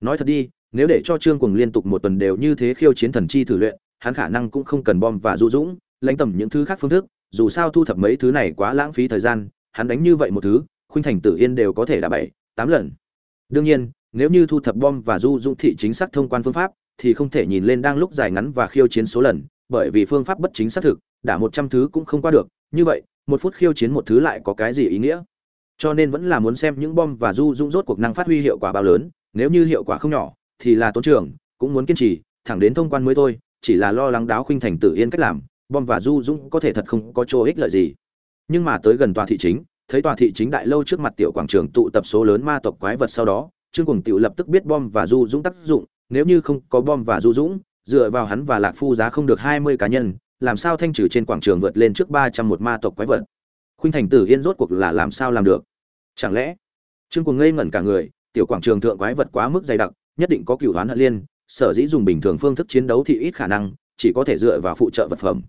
Nói thật đi, nếu để cho trương cùng liên tục một tuần đều như thế khiêu chiến thần chi thử luyện hắn khả năng cũng không cần bom và du dũng, lãnh tầm những thứ khác phương thức, dù sao thu thập mấy thứ này quá lãng phí thời gian, hắn đánh như vậy một thứ, khuynh thành, tử yên đều có thể đã bảy, tám lần. Đương nhiên, nếu như thu thập bom và du dũng thị chính xác thông quan phương pháp, thì không thể nhìn lên đang lúc dài ngắn và khiêu chiến số lần, bởi vì phương pháp bất chính xác thực đả một trăm thứ cũng không qua được, như vậy, một phút khiêu chiến một thứ lại có cái gì ý nghĩa? Cho nên vẫn là muốn xem những bom và du dũng rốt cuộc năng phát huy hiệu quả bao lớn, nếu như hiệu quả không nhỏ, thì là tốn trường, cũng muốn kiên trì, thẳng đến thông quan mới thôi chỉ là lo lắng đáo khuynh thành tự yên cách làm, bom và du dũng có thể thật không có chỗ ích lợi gì. Nhưng mà tới gần tòa thị chính, thấy tòa thị chính đại lâu trước mặt tiểu quảng trường tụ tập số lớn ma tộc quái vật sau đó, trương cùng tiểu lập tức biết bom và du dũng tác dụng, nếu như không có bom và du dũng, dựa vào hắn và lạc phu giá không được hai mươi cá nhân, làm sao thanh trừ trên quảng trường vượt lên trước ba trăm một ma tộc quái vật? Khuynh thành tử yên rốt cuộc là làm sao làm được? Chẳng lẽ? Trương cùng ngây ngẩn cả người, tiểu quảng trường thượng quái vật quá mức dày đặc, nhất định có cửu đoán hận liên sở dĩ dùng bình thường phương thức chiến đấu thì ít khả năng, chỉ có thể dựa vào phụ trợ vật phẩm.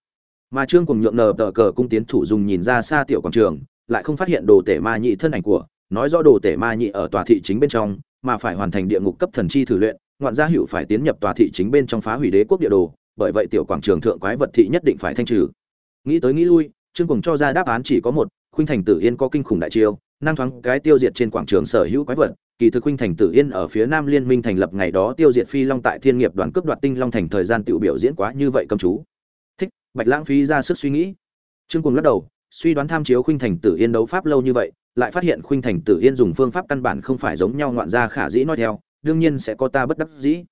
Mà trương cùng nhượng nờ tờ cờ cung tiến thủ dùng nhìn ra xa tiểu quảng trường, lại không phát hiện đồ tể ma nhị thân ảnh của, nói rõ đồ tể ma nhị ở tòa thị chính bên trong, mà phải hoàn thành địa ngục cấp thần chi thử luyện, ngoạn gia hữu phải tiến nhập tòa thị chính bên trong phá hủy đế quốc địa đồ, bởi vậy tiểu quảng trường thượng quái vật thị nhất định phải thanh trừ. Nghĩ tới nghĩ lui, trương cùng cho ra đáp án chỉ có một, khuynh thành tử yên có kinh khủng đại chiêu, năng thoáng cái tiêu diệt trên quảng trường sở hữu quái vật kỳ thực huynh thành tử yên ở phía nam liên minh thành lập ngày đó tiêu diệt phi long tại thiên nghiệp đoàn cướp đoạt tinh long thành thời gian tiểu biểu diễn quá như vậy cầm chú. Thích, bạch lãng phí ra sức suy nghĩ. Trương cùng lắc đầu, suy đoán tham chiếu khuynh thành tử yên đấu pháp lâu như vậy, lại phát hiện khuynh thành tử yên dùng phương pháp căn bản không phải giống nhau ngoạn ra khả dĩ nói theo, đương nhiên sẽ có ta bất đắc dĩ.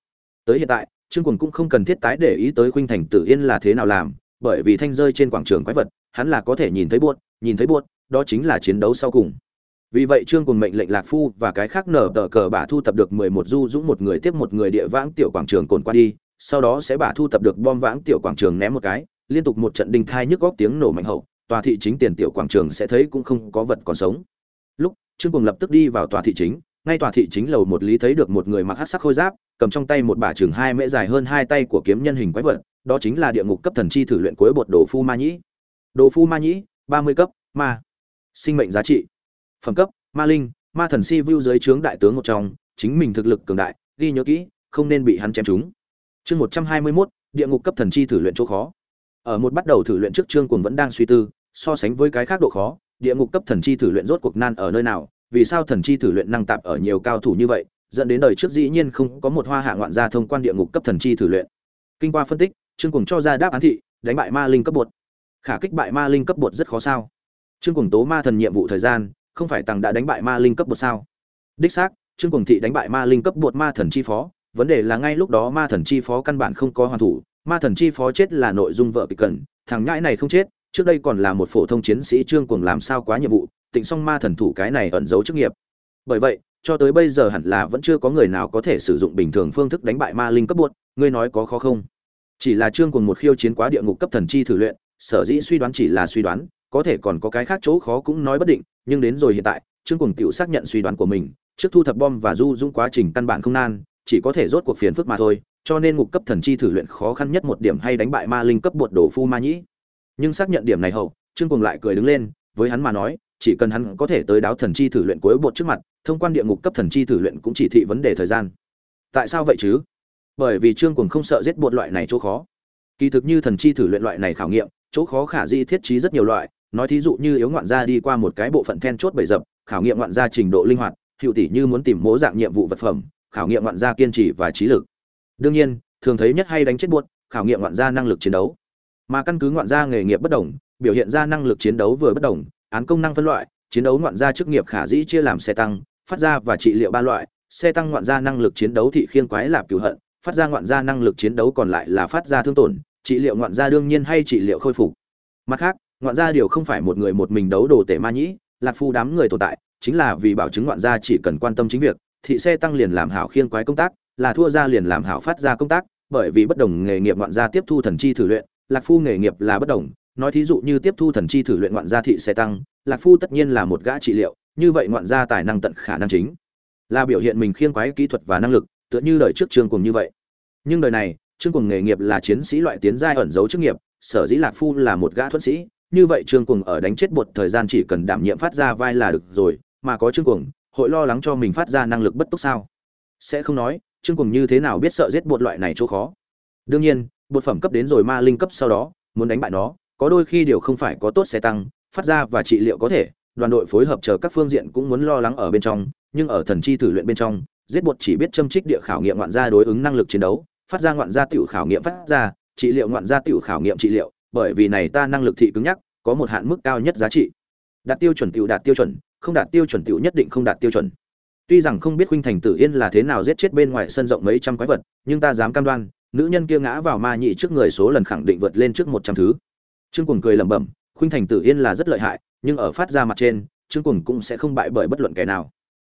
Tới hiện tại, trương quần cũng không cần thiết tái để ý tới khuynh thành tử yên là thế nào làm, bởi vì thanh rơi trên quảng trường quái vật, hắn là có thể nhìn thấy buốt, nhìn thấy buốt, đó chính là chiến đấu sau cùng vì vậy trương cùng mệnh lệnh lạc phu và cái khác nở tờ cờ bà thu tập được mười một du dũng một người tiếp một người địa vãng tiểu quảng trường cồn qua đi, sau đó sẽ bà thu tập được bom vãng tiểu quảng trường ném một cái, liên tục một trận đinh thai nhức góc tiếng nổ mạnh hậu, tòa thị chính tiền tiểu quảng trường sẽ thấy cũng không có vật còn sống. Lúc, trương cùng lập tức đi vào tòa thị chính, ngay tòa thị chính lầu một lý thấy được một người mặc hắc sắc khôi giáp, cầm trong tay một bả trường hai mễ dài hơn hai tay của kiếm nhân hình quái vật, đó chính là địa ngục cấp thần chi thử luyện cuối bột đồ phu ma nhĩ. Đồ phu ma nhĩ, ba mươi cấp, ma. Sinh mệnh giá trị phẩm cấp, ma linh, ma thần si vu dưới trướng đại tướng một trong, chính mình thực lực cường đại, ghi nhớ kỹ, không nên bị hắn chém trúng. Chương một trăm hai mươi mốt, địa ngục cấp thần chi thử luyện chỗ khó. Ở một bắt đầu thử luyện trước trương cuồng vẫn đang suy tư, so sánh với cái khác độ khó, địa ngục cấp thần chi thử luyện rốt cuộc nan ở nơi nào, vì sao thần chi thử luyện năng tạp ở nhiều cao thủ như vậy, dẫn đến đời trước dĩ nhiên không có một hoa hạ ngoạn gia thông quan địa ngục cấp thần chi thử luyện. Kinh qua phân tích trương cùng cho ra đáp án thị, đánh bại ma linh cấp bột. Khả kích bại ma linh cấp bột rất khó sao. Trương cùng tố ma thần nhiệm vụ thời gian không phải Tằng đã đánh bại ma linh cấp bột sao? Đích xác, trương cuồng thị đánh bại ma linh cấp bột ma thần chi phó, vấn đề là ngay lúc đó ma thần chi phó căn bản không có hoàn thủ, ma thần chi phó chết là nội dung vợ kịch cần, thằng ngãi này không chết, trước đây còn là một phổ thông chiến sĩ trương cuồng làm sao quá nhiệm vụ, tịnh xong ma thần thủ cái này ẩn giấu chức nghiệp. Bởi vậy, cho tới bây giờ hẳn là vẫn chưa có người nào có thể sử dụng bình thường phương thức đánh bại ma linh cấp bột, ngươi nói có khó không? Chỉ là trương cuồng một khiêu chiến quá địa ngục cấp thần chi thử luyện, sở dĩ suy đoán chỉ là suy đoán có thể còn có cái khác chỗ khó cũng nói bất định, nhưng đến rồi hiện tại, trương cùng tiểu xác nhận suy đoán của mình, trước thu thập bom và du dũng quá trình căn bản không nan, chỉ có thể rốt cuộc phiền phức mà thôi, cho nên ngục cấp thần chi thử luyện khó khăn nhất một điểm hay đánh bại ma linh cấp bột đồ phu ma nhĩ. Nhưng xác nhận điểm này hậu, trương cùng lại cười đứng lên, với hắn mà nói, chỉ cần hắn có thể tới đáo thần chi thử luyện cuối bột trước mặt, thông quan địa ngục cấp thần chi thử luyện cũng chỉ thị vấn đề thời gian. Tại sao vậy chứ? Bởi vì trương cùng không sợ giết bột loại này chỗ khó. Kỳ thực như thần chi thử luyện loại này khảo nghiệm, chỗ khó khả di thiết trí rất nhiều loại nói thí dụ như yếu ngoạn gia đi qua một cái bộ phận then chốt bầy dập khảo nghiệm ngoạn gia trình độ linh hoạt, hiệu tỷ như muốn tìm mố dạng nhiệm vụ vật phẩm, khảo nghiệm ngoạn gia kiên trì và trí lực. Đương nhiên, thường thấy nhất hay đánh chết buốt, khảo nghiệm ngoạn gia năng lực chiến đấu. Mà căn cứ ngoạn gia nghề nghiệp bất đồng, biểu hiện ra năng lực chiến đấu vừa bất đồng, án công năng phân loại, chiến đấu ngoạn gia chức nghiệp khả dĩ chia làm xe tăng, phát ra và trị liệu ba loại, xe tăng ngoạn gia năng lực chiến đấu thị khiên quái lạp cửu hận, phát ra ngoạn gia năng lực chiến đấu còn lại là phát ra thương tổn, trị liệu ngoạn gia đương nhiên hay trị liệu khôi phục. Mặt khác ngoạn gia điều không phải một người một mình đấu đồ tể ma nhĩ, lạc phu đám người tồn tại, chính là vì bảo chứng ngoạn gia chỉ cần quan tâm chính việc, thị xe tăng liền làm hảo khiên quái công tác, là thua ra liền làm hảo phát ra công tác, bởi vì bất đồng nghề nghiệp ngoạn gia tiếp thu thần chi thử luyện, lạc phu nghề nghiệp là bất đồng. Nói thí dụ như tiếp thu thần chi thử luyện ngoạn gia thị xe tăng, lạc phu tất nhiên là một gã trị liệu, như vậy ngoạn gia tài năng tận khả năng chính là biểu hiện mình khiên quái kỹ thuật và năng lực, tựa như đời trước trương cùng như vậy. Nhưng đời này, trương cùng nghề nghiệp là chiến sĩ loại tiến giai ẩn giấu chức nghiệp, sở dĩ lạc phu là một gã thuận sĩ như vậy trương cuồng ở đánh chết bột thời gian chỉ cần đảm nhiệm phát ra vai là được rồi, mà có trương cuồng, hội lo lắng cho mình phát ra năng lực bất túc sao? Sẽ không nói, trương cuồng như thế nào biết sợ giết bột loại này chỗ khó? Đương nhiên, bột phẩm cấp đến rồi ma linh cấp sau đó, muốn đánh bại nó, có đôi khi điều không phải có tốt sẽ tăng, phát ra và trị liệu có thể, đoàn đội phối hợp chờ các phương diện cũng muốn lo lắng ở bên trong, nhưng ở thần chi thử luyện bên trong, giết bột chỉ biết châm trích địa khảo nghiệm ngoạn gia đối ứng năng lực chiến đấu, phát ra ngoạn gia tiểu khảo nghiệm phát ra, trị liệu ngoạn gia tiểu khảo nghiệm trị liệu, bởi vì này ta năng lực thị cứng nhắc có một hạn mức cao nhất giá trị. Đạt tiêu chuẩn tiểu đạt tiêu chuẩn, không đạt tiêu chuẩn tiểu nhất định không đạt tiêu chuẩn. Tuy rằng không biết huynh thành tử yên là thế nào giết chết bên ngoài sân rộng mấy trăm quái vật, nhưng ta dám cam đoan, nữ nhân kia ngã vào ma nhị trước người số lần khẳng định vượt lên trước một trăm thứ. Trương cuồng cười lẩm bẩm huynh thành tử yên là rất lợi hại, nhưng ở phát ra mặt trên, trương cuồng cũng sẽ không bại bởi bất luận kẻ nào.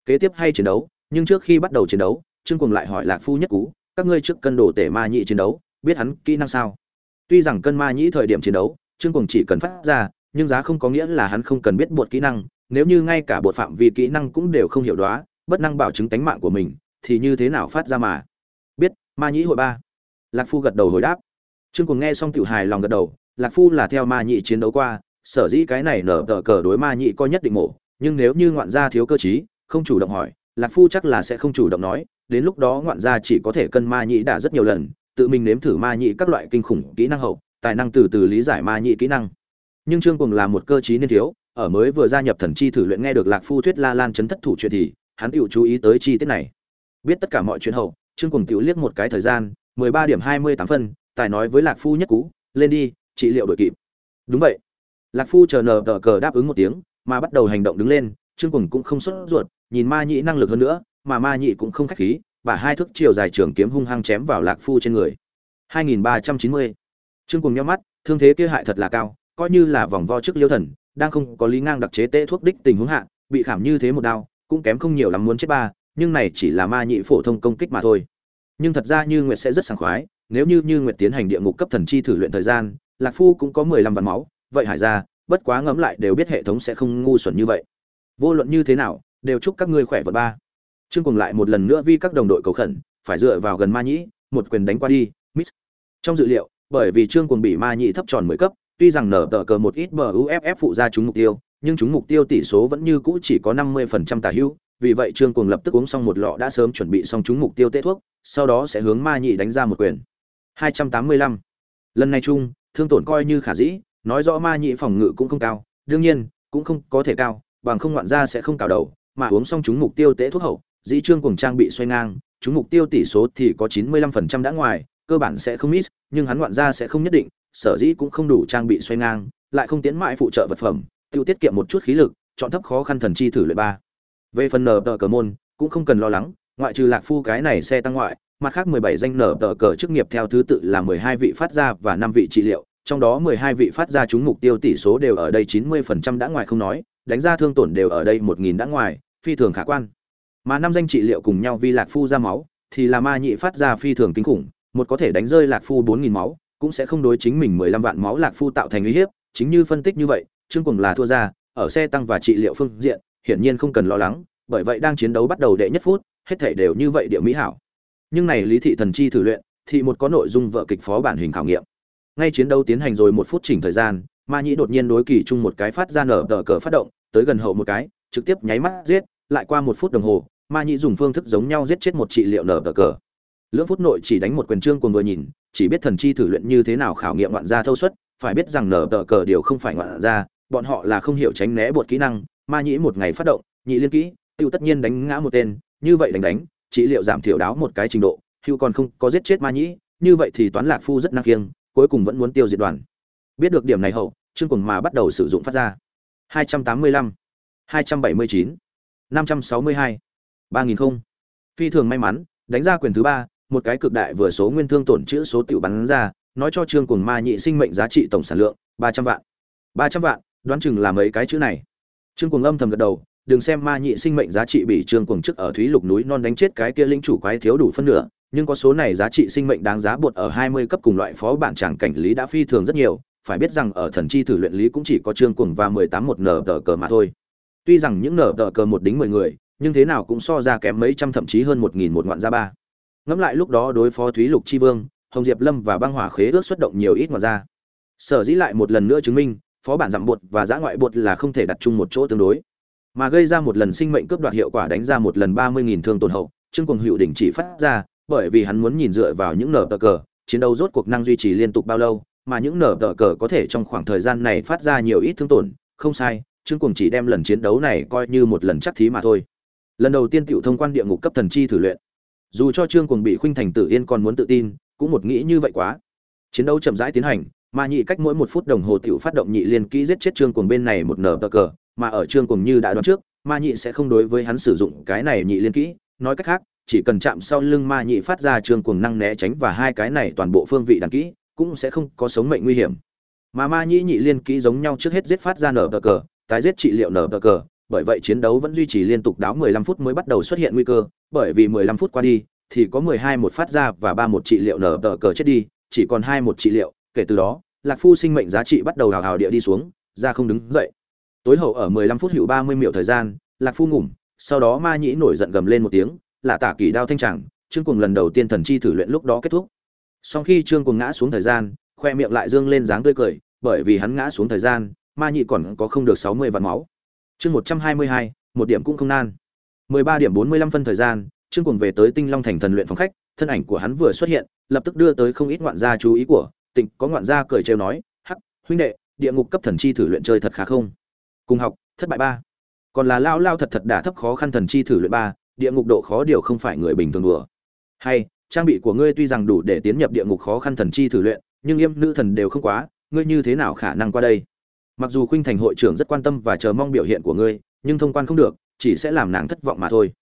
Kế tiếp hay chiến đấu, nhưng trước khi bắt đầu chiến đấu, trương cuồng lại hỏi lạc phu nhất cú, các ngươi trước cân đổ tể ma nhị chiến đấu, biết hắn kỹ năng sao? Tuy rằng cân ma nhĩ thời điểm chiến đấu trương cuồng chỉ cần phát ra, nhưng giá không có nghĩa là hắn không cần biết bột kỹ năng, nếu như ngay cả bột phạm vi kỹ năng cũng đều không hiểu đoá, bất năng bảo chứng tánh mạng của mình, thì như thế nào phát ra mà? Biết, ma nhĩ hội ba. Lạc phu gật đầu hồi đáp. Trương cuồng nghe xong tiểu hài lòng gật đầu, lạc phu là theo ma nhị chiến đấu qua, sở dĩ cái này nở tờ cờ đối ma nhị coi nhất định mổ, nhưng nếu như ngoạn gia thiếu cơ chí không chủ động hỏi, lạc phu chắc là sẽ không chủ động nói, đến lúc đó ngoạn gia chỉ có thể cân ma nhị đã rất nhiều lần, tự mình nếm thử ma nhị các loại kinh khủng kỹ năng hậu tài năng từ từ lý giải ma nhị kỹ năng. Nhưng trương cùng là một cơ chí niên thiếu, ở mới vừa gia nhập thần chi thử luyện nghe được lạc phu thuyết la lan chấn thất thủ chuyện thì, hắn tự chú ý tới chi tiết này. Biết tất cả mọi chuyện hậu, trương cùng tiểu liếc một cái thời gian, mười ba điểm hai mươi tám phân, tài nói với lạc phu nhất cú, lên đi, trị liệu đội kịp. Đúng vậy. Lạc phu chờ nờ tờ cờ đáp ứng một tiếng, mà bắt đầu hành động đứng lên, trương cùng cũng không sốt ruột, nhìn ma nhị năng lực hơn nữa, mà ma nhị cũng không khách khí và hai thước chiều dài trường kiếm hung hăng chém vào lạc phu trên người. 2390 trương cùng nhắm mắt, thương thế kia hại thật là cao, coi như là vòng vo trước liêu thần, đang không có lý ngang đặc chế tê thuốc đích tình huống hạ, bị khảm như thế một đao, cũng kém không nhiều lắm muốn chết ba, nhưng này chỉ là ma nhị phổ thông công kích mà thôi. Nhưng thật ra như nguyệt sẽ rất sảng khoái, nếu như như nguyệt tiến hành địa ngục cấp thần chi thử luyện thời gian, lạc phu cũng có mười lăm vạn máu, vậy hải ra bất quá ngẫm lại đều biết hệ thống sẽ không ngu xuẩn như vậy. Vô luận như thế nào, đều chúc các ngươi khỏe vật ba. Trương cùng lại một lần nữa vi các đồng đội cầu khẩn, phải dựa vào gần ma nhĩ một quyền đánh qua đi, miss. Trong dự liệu bởi vì trương cuồng bị ma nhị thấp tròn mười cấp, tuy rằng nở tờ cờ một ít bờ uff phụ ra chúng mục tiêu, nhưng chúng mục tiêu tỷ số vẫn như cũ chỉ có năm mươi phần trăm tả hữu, vì vậy trương cuồng lập tức uống xong một lọ đã sớm chuẩn bị xong chúng mục tiêu tê thuốc, sau đó sẽ hướng ma nhị đánh ra một quyền 285. lần này chung, thương tổn coi như khả dĩ, nói rõ ma nhị phòng ngự cũng không cao, đương nhiên, cũng không có thể cao, bằng không ngoạn ra sẽ không cào đầu, mà uống xong chúng mục tiêu tễ thuốc hậu, dĩ trương cùng trang bị xoay ngang, chúng mục tiêu tỷ số thì có 95% đã ngoài cơ bản sẽ không miss, nhưng hắn ngoạn ra sẽ không nhất định, sở dĩ cũng không đủ trang bị xoay ngang, lại không tiến mại phụ trợ vật phẩm, tiêu tiết kiệm một chút khí lực, chọn thấp khó khăn thần chi thử luyện ba. Về phần nở tờ cờ môn, cũng không cần lo lắng, ngoại trừ lạc phu cái này xe tăng ngoại, mặt khác 17 danh nở tờ cờ chức nghiệp theo thứ tự là 12 vị phát ra và 5 vị trị liệu, trong đó 12 vị phát ra chúng mục tiêu tỷ số đều ở đây 90% đã ngoài không nói, đánh ra thương tổn đều ở đây 1000 đã ngoài, phi thường khả quan. Mà năm danh trị liệu cùng nhau vi lạc phu ra máu, thì là ma nhị phát ra phi thường kinh khủng một có thể đánh rơi lạc phu 4000 máu, cũng sẽ không đối chính mình 15 vạn máu lạc phu tạo thành uy hiếp, chính như phân tích như vậy, trương cùng là thua ra, ở xe tăng và trị liệu phương diện, hiển nhiên không cần lo lắng, bởi vậy đang chiến đấu bắt đầu đệ nhất phút, hết thể đều như vậy địa mỹ hảo. Nhưng này lý thị thần chi thử luyện, thì một có nội dung vợ kịch phó bản hình khảo nghiệm. Ngay chiến đấu tiến hành rồi một phút chỉnh thời gian, ma nhĩ đột nhiên đối kỳ chung một cái phát ra nở tờ cờ phát động, tới gần hậu một cái, trực tiếp nháy mắt giết, lại qua một phút đồng hồ, ma nhĩ dùng phương thức giống nhau giết chết một trị liệu nở tờ cờ lưỡng phút nội chỉ đánh một quyền trương cùng vừa nhìn chỉ biết thần chi thử luyện như thế nào khảo nghiệm ngoạn gia thâu suất phải biết rằng nở tờ cờ điều không phải ngoạn gia bọn họ là không hiểu tránh né bột kỹ năng ma nhĩ một ngày phát động nhị liên kỹ tiêu tất nhiên đánh ngã một tên như vậy đánh đánh chỉ liệu giảm thiểu đáo một cái trình độ hữu còn không có giết chết ma nhĩ như vậy thì toán lạc phu rất năng kiêng cuối cùng vẫn muốn tiêu diệt đoàn. Biết được điểm này hậu trương cùng mà bắt đầu sử dụng phát ra. 285, 279, 562, 3000 không. Phi thường may mắn đánh ra quyền thứ ba một cái cực đại vừa số nguyên thương tổn chữ số tiểu bắn ra, nói cho trương cuồng ma nhị sinh mệnh giá trị tổng sản lượng 300 vạn. 300 vạn, đoán chừng là mấy cái chữ này. Trương cuồng âm thầm gật đầu, đừng xem ma nhị sinh mệnh giá trị bị trương cuồng trước ở thúy lục núi non đánh chết cái kia linh chủ quái thiếu đủ phân nửa, nhưng có số này giá trị sinh mệnh đáng giá bột ở 20 cấp cùng loại phó bản chẳng cảnh lý đã phi thường rất nhiều, phải biết rằng ở thần chi thử luyện lý cũng chỉ có trương cuồng và 18 một nở tờ cờ mà thôi. Tuy rằng những nở tờ cờ một đính 10 người, nhưng thế nào cũng so ra kém mấy trăm thậm chí hơn 1000 một ngoạn ra ba ngẫm lại lúc đó đối phó thúy lục chi vương, hồng diệp lâm và băng hỏa khế ước xuất động nhiều ít mà ra. Sở dĩ lại một lần nữa chứng minh, phó bản giảm bột và giã ngoại bột là không thể đặt chung một chỗ tương đối. Mà gây ra một lần sinh mệnh cướp đoạt hiệu quả đánh ra một lần ba mươi nghìn thương tổn hậu, trương cuồng hữu đỉnh chỉ phát ra, bởi vì hắn muốn nhìn dựa vào những nở tờ cờ, chiến đấu rốt cuộc năng duy trì liên tục bao lâu, mà những nở tờ cờ có thể trong khoảng thời gian này phát ra nhiều ít thương tổn, không sai, trương cuồng chỉ đem lần chiến đấu này coi như một lần chắc thí mà thôi. Lần đầu tiên tiểu thông quan địa ngục cấp thần chi thử luyện dù cho trương cuồng bị khuynh thành tử yên còn muốn tự tin, cũng một nghĩ như vậy quá. Chiến đấu chậm rãi tiến hành, mà nhị cách mỗi một phút đồng hồ tiểu phát động nhị liên kỹ giết chết trương cuồng bên này một nở cờ, mà ở trương cuồng như đã đoán trước, ma nhị sẽ không đối với hắn sử dụng cái này nhị liên kỹ. Nói cách khác, chỉ cần chạm sau lưng ma nhị phát ra trương cuồng năng né tránh và hai cái này toàn bộ phương vị đàn kỹ, cũng sẽ không có sống mệnh nguy hiểm. Mà ma nhị nhị liên kỹ giống nhau trước hết giết phát ra nở bờ cờ, tái giết trị liệu nở bờ cờ, bởi vậy chiến đấu vẫn duy trì liên tục đáo 15 phút mới bắt đầu xuất hiện nguy cơ bởi vì 15 phút qua đi thì có 12 một phát ra và ba một trị liệu nở tờ cờ chết đi chỉ còn hai một trị liệu kể từ đó lạc phu sinh mệnh giá trị bắt đầu hào hào địa đi xuống ra không đứng dậy tối hậu ở 15 phút hữu 30 miểu thời gian, Lạc Phu ngủm, sau đó Ma Nhĩ nổi giận gầm lên một tiếng, là tả kỳ đao thanh chẳng, Trương Cuồng lần đầu tiên thần chi thử luyện lúc đó kết thúc. Sau khi Trương Cuồng ngã xuống thời gian, khoe miệng lại dương lên dáng tươi cười, bởi vì hắn ngã xuống thời gian, Ma Nhĩ còn có không được 60 vạn máu. Chương 122, một điểm cũng không nan. 13 điểm 45 phân thời gian, Trương Cuồng về tới Tinh Long thành thần luyện phòng khách, thân ảnh của hắn vừa xuất hiện, lập tức đưa tới không ít ngoạn gia chú ý của, Tịnh có ngoạn gia cười trêu nói, "Hắc, huynh đệ, địa ngục cấp thần chi thử luyện chơi thật khá không?" cùng học thất bại ba. Còn là lao lao thật thật đả thấp khó khăn thần chi thử luyện ba địa ngục độ khó điều không phải người bình thường đùa. Hay trang bị của ngươi tuy rằng đủ để tiến nhập địa ngục khó khăn thần chi thử luyện nhưng yêm nữ thần đều không quá ngươi như thế nào khả năng qua đây? Mặc dù khuynh thành hội trưởng rất quan tâm và chờ mong biểu hiện của ngươi nhưng thông quan không được chỉ sẽ làm nàng thất vọng mà thôi.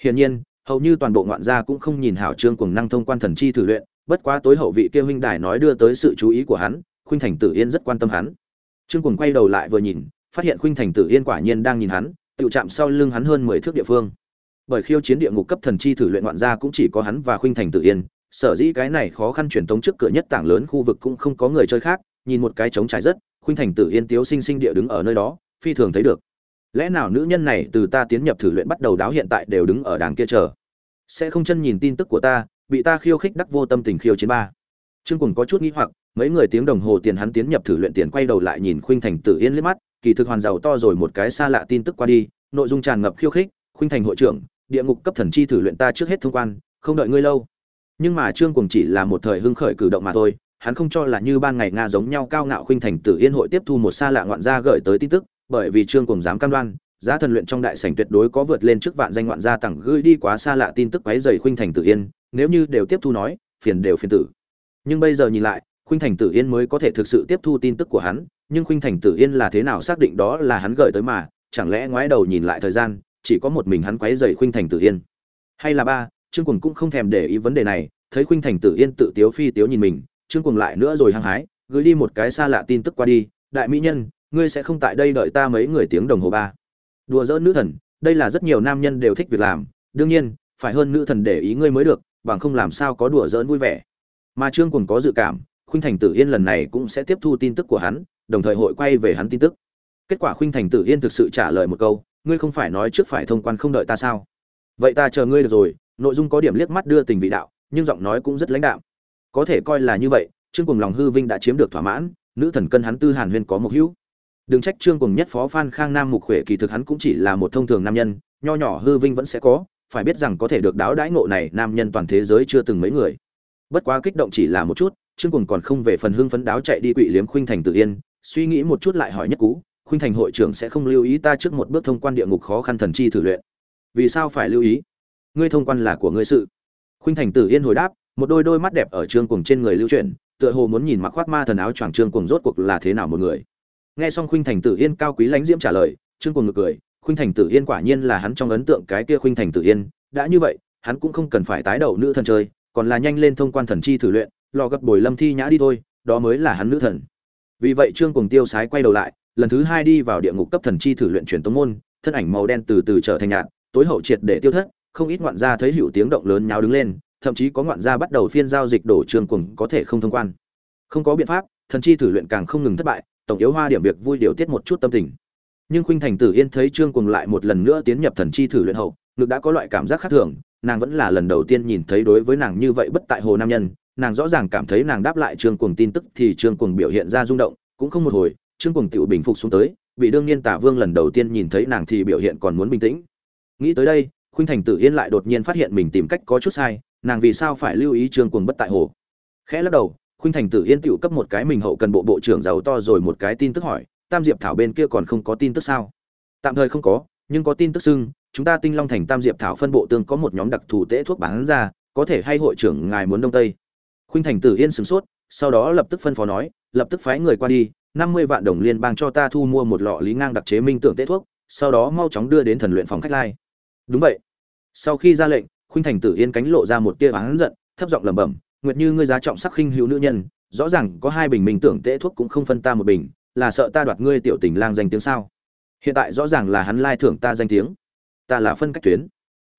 Hiển nhiên, hầu như toàn bộ ngoạn gia cũng không nhìn hảo trương cùng năng thông quan thần chi thử luyện, bất quá tối hậu vị kia huynh đài nói đưa tới sự chú ý của hắn, khuynh thành tử yên rất quan tâm hắn. Trương cùng quay đầu lại vừa nhìn, phát hiện khuynh thành tử yên quả nhiên đang nhìn hắn tự chạm sau lưng hắn hơn mười thước địa phương. Bởi khiêu chiến địa ngục cấp thần chi thử luyện ngoạn gia cũng chỉ có hắn và khuynh thành tử yên, sở dĩ cái này khó khăn truyền tống trước cửa nhất tảng lớn khu vực cũng không có người chơi khác, nhìn một cái trống trải rất, khuynh thành tử yên tiếu sinh sinh địa đứng ở nơi đó, phi thường thấy được lẽ nào nữ nhân này từ ta tiến nhập thử luyện bắt đầu đáo hiện tại đều đứng ở đàng kia chờ? Sẽ không chân nhìn tin tức của ta, bị ta khiêu khích đắc vô tâm tình khiêu chiến ba. Trương cùng có chút nghĩ hoặc, mấy người tiếng đồng hồ tiền hắn tiến nhập thử luyện tiền quay đầu lại nhìn khuynh thành tử yên liếc mắt, kỳ thực hoàn giàu to rồi một cái xa lạ tin tức qua đi, nội dung tràn ngập khiêu khích, khuynh thành hội trưởng, địa ngục cấp thần chi thử luyện ta trước hết thông quan, không đợi ngươi lâu. Nhưng mà trương cùng chỉ là một thời hưng khởi cử động mà thôi, hắn không cho là như ban ngày nga giống nhau cao ngạo khuynh thành tử yên hội tiếp thu một xa lạ ngoạn gia gửi tới tin tức bởi vì trương cùng dám cam đoan, giá thần luyện trong đại sảnh tuyệt đối có vượt lên trước vạn danh ngoạn gia tặng gửi đi quá xa lạ tin tức quấy dày khuynh thành tử yên, nếu như đều tiếp thu nói, phiền đều phiền tử. Nhưng bây giờ nhìn lại, khuynh thành tử yên mới có thể thực sự tiếp thu tin tức của hắn, nhưng khuynh thành tử yên là thế nào xác định đó là hắn gửi tới mà, chẳng lẽ ngoái đầu nhìn lại thời gian, chỉ có một mình hắn quấy dày khuynh thành tử yên? Hay là ba, trương cùng cũng không thèm để ý vấn đề này, thấy khuynh thành tử yên tự tiếu phi tiếu nhìn mình, trương cùng lại nữa rồi hăng hái, gửi đi một cái xa lạ tin tức qua đi, đại mỹ nhân ngươi sẽ không tại đây đợi ta mấy người tiếng đồng hồ ba. Đùa dỡ nữ thần, đây là rất nhiều nam nhân đều thích việc làm, đương nhiên, phải hơn nữ thần để ý ngươi mới được, bằng không làm sao có đùa dỡn vui vẻ. Mà trương cùng có dự cảm, khuynh thành tử yên lần này cũng sẽ tiếp thu tin tức của hắn, đồng thời hội quay về hắn tin tức. Kết quả khuynh thành tử yên thực sự trả lời một câu, ngươi không phải nói trước phải thông quan không đợi ta sao? Vậy ta chờ ngươi được rồi, nội dung có điểm liếc mắt đưa tình vị đạo, nhưng giọng nói cũng rất lãnh đạo. có thể coi là như vậy, trương cùng lòng hư vinh đã chiếm được thỏa mãn, nữ thần cân hắn tư hàn huyên có mục hữu đừng trách trương cùng nhất phó phan khang nam mục khuệ kỳ thực hắn cũng chỉ là một thông thường nam nhân, nho nhỏ hư vinh vẫn sẽ có, phải biết rằng có thể được đáo đãi ngộ này nam nhân toàn thế giới chưa từng mấy người. Bất quá kích động chỉ là một chút, trương cùng còn không về phần hưng phấn đáo chạy đi quỵ liếm khuynh thành tự yên, suy nghĩ một chút lại hỏi nhất cú, khuynh thành hội trưởng sẽ không lưu ý ta trước một bước thông quan địa ngục khó khăn thần chi thử luyện? Vì sao phải lưu ý? Ngươi thông quan là của ngươi sự. Khuynh thành tử yên hồi đáp, một đôi đôi mắt đẹp ở trương cùng trên người lưu chuyển, tựa hồ muốn nhìn mặc khoác ma thần áo choàng trương cùng rốt cuộc là thế nào một người nghe xong khuynh thành tử yên cao quý lãnh diễm trả lời, trương cùng ngược cười, khuynh thành tử yên quả nhiên là hắn trong ấn tượng cái kia khuynh thành tử yên. Đã như vậy, hắn cũng không cần phải tái đậu nữ thần chơi, còn là nhanh lên thông quan thần chi thử luyện, lò gấp bồi lâm thi nhã đi thôi, đó mới là hắn nữ thần. Vì vậy trương cùng tiêu sái quay đầu lại, lần thứ hai đi vào địa ngục cấp thần chi thử luyện truyền tống môn, thân ảnh màu đen từ từ trở thành nhạt, tối hậu triệt để tiêu thất, không ít ngoạn gia thấy hữu tiếng động lớn nháo đứng lên, thậm chí có ngoạn gia bắt đầu phiên giao dịch đổ trường cùng có thể không thông quan. Không có biện pháp, thần chi thử luyện càng không ngừng thất bại tổng yếu hoa điểm việc vui điều tiết một chút tâm tình. Nhưng khuynh thành tử yên thấy trương cùng lại một lần nữa tiến nhập thần chi thử luyện hậu, ngực đã có loại cảm giác khác thường, nàng vẫn là lần đầu tiên nhìn thấy đối với nàng như vậy bất tại hồ nam nhân, nàng rõ ràng cảm thấy nàng đáp lại trương cùng tin tức thì trương cùng biểu hiện ra rung động, cũng không một hồi, trương cùng tiểu bình phục xuống tới, bị đương nhiên tả vương lần đầu tiên nhìn thấy nàng thì biểu hiện còn muốn bình tĩnh. Nghĩ tới đây, khuynh thành tử yên lại đột nhiên phát hiện mình tìm cách có chút sai, nàng vì sao phải lưu ý trương cuồng bất tại hồ? Khẽ lắc đầu khuynh thành tử yên tựu cấp một cái mình hậu cần bộ bộ trưởng giàu to rồi một cái tin tức hỏi, tam diệp thảo bên kia còn không có tin tức sao? Tạm thời không có, nhưng có tin tức xưng, chúng ta tinh long thành tam diệp thảo phân bộ tương có một nhóm đặc thù tễ thuốc bán ra, có thể hay hội trưởng ngài muốn đông tây? Khuynh thành tử yên sửng sốt, sau đó lập tức phân phó nói, lập tức phái người qua đi, năm mươi vạn đồng liên bang cho ta thu mua một lọ lý ngang đặc chế minh tưởng tễ thuốc, sau đó mau chóng đưa đến thần luyện phòng khách lai. Đúng vậy. Sau khi ra lệnh, khuynh thành tử yên cánh lộ ra một tia oán giận, thấp giọng lẩm bẩm nguyệt như ngươi giá trọng sắc khinh hữu nữ nhân, rõ ràng có hai bình minh tưởng tễ thuốc cũng không phân ta một bình, là sợ ta đoạt ngươi tiểu tình lang danh tiếng sao? Hiện tại rõ ràng là hắn lai thưởng ta danh tiếng. Ta là phân cách tuyến.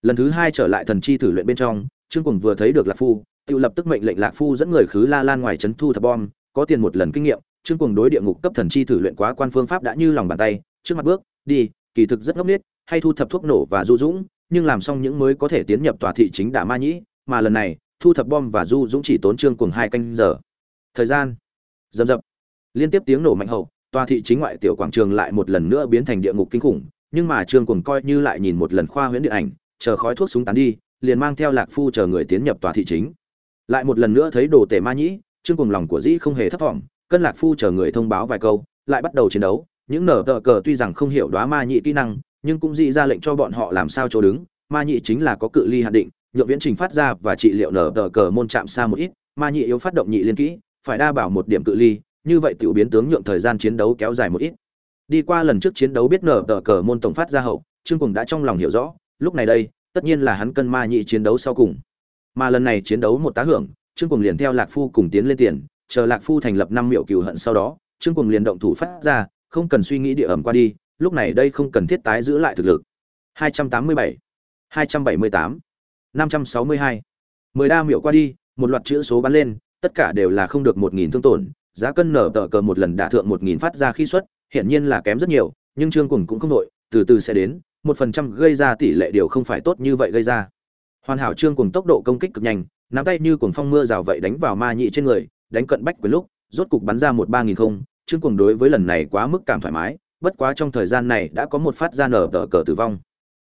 Lần thứ hai trở lại thần chi thử luyện bên trong, trương cùng vừa thấy được lạc phu, tự lập tức mệnh lệnh lạc phu dẫn người khứ la lan ngoài trấn thu thập bom, có tiền một lần kinh nghiệm, trương cùng đối địa ngục cấp thần chi thử luyện quá quan phương pháp đã như lòng bàn tay, trước mặt bước, đi, kỳ thực rất ngốc nghếch, hay thu thập thuốc nổ và du dũng, nhưng làm xong những mới có thể tiến nhập tòa thị chính đả ma nhĩ, mà lần này thu thập bom và du dũng chỉ tốn trương cùng hai canh giờ. Thời gian. Dầm dập. Liên tiếp tiếng nổ mạnh hậu, tòa thị chính ngoại tiểu quảng trường lại một lần nữa biến thành địa ngục kinh khủng, nhưng mà trương cùng coi như lại nhìn một lần khoa huyễn điện ảnh, chờ khói thuốc súng tán đi, liền mang theo lạc phu chờ người tiến nhập tòa thị chính. Lại một lần nữa thấy đồ tể ma nhĩ, trương cùng lòng của dĩ không hề thấp thỏm, cân lạc phu chờ người thông báo vài câu, lại bắt đầu chiến đấu. Những nở tờ cờ tuy rằng không hiểu đoá ma nhị kỹ năng, nhưng cũng dị ra lệnh cho bọn họ làm sao chỗ đứng, ma nhị chính là có cự ly hạn định nhượng viễn trình phát ra và trị liệu nở tờ cờ môn chạm xa một ít ma nhị yếu phát động nhị liên kỹ phải đa bảo một điểm cự ly như vậy tiểu biến tướng nhượng thời gian chiến đấu kéo dài một ít. Đi qua lần trước chiến đấu biết nở tờ cờ môn tổng phát ra hậu trương cùng đã trong lòng hiểu rõ lúc này đây tất nhiên là hắn cân ma nhị chiến đấu sau cùng. Mà lần này chiến đấu một tá hưởng trương cùng liền theo lạc phu cùng tiến lên tiền chờ lạc phu thành lập năm miệu cừu hận sau đó trương cùng liền động thủ phát ra không cần suy nghĩ địa ẩm qua đi lúc này đây không cần thiết tái giữ lại thực lực. 287, 278, 562. mười đa miệu qua đi, một loạt chữ số bắn lên, tất cả đều là không được một nghìn thương tổn, giá cân nở tờ cờ một lần đả thượng một nghìn phát ra khi xuất, hiển nhiên là kém rất nhiều, nhưng trương Cuồng cũng không đội, từ từ sẽ đến, một phần trăm gây ra tỷ lệ điều không phải tốt như vậy gây ra hoàn hảo trương Cuồng tốc độ công kích cực nhanh, nắm tay như cuồng phong mưa rào vậy đánh vào ma nhị trên người, đánh cận bách quyền lúc, rốt cục bắn ra một ba nghìn không, trương Cuồng đối với lần này quá mức cảm thoải mái, bất quá trong thời gian này đã có một phát ra nở tờ cờ tử vong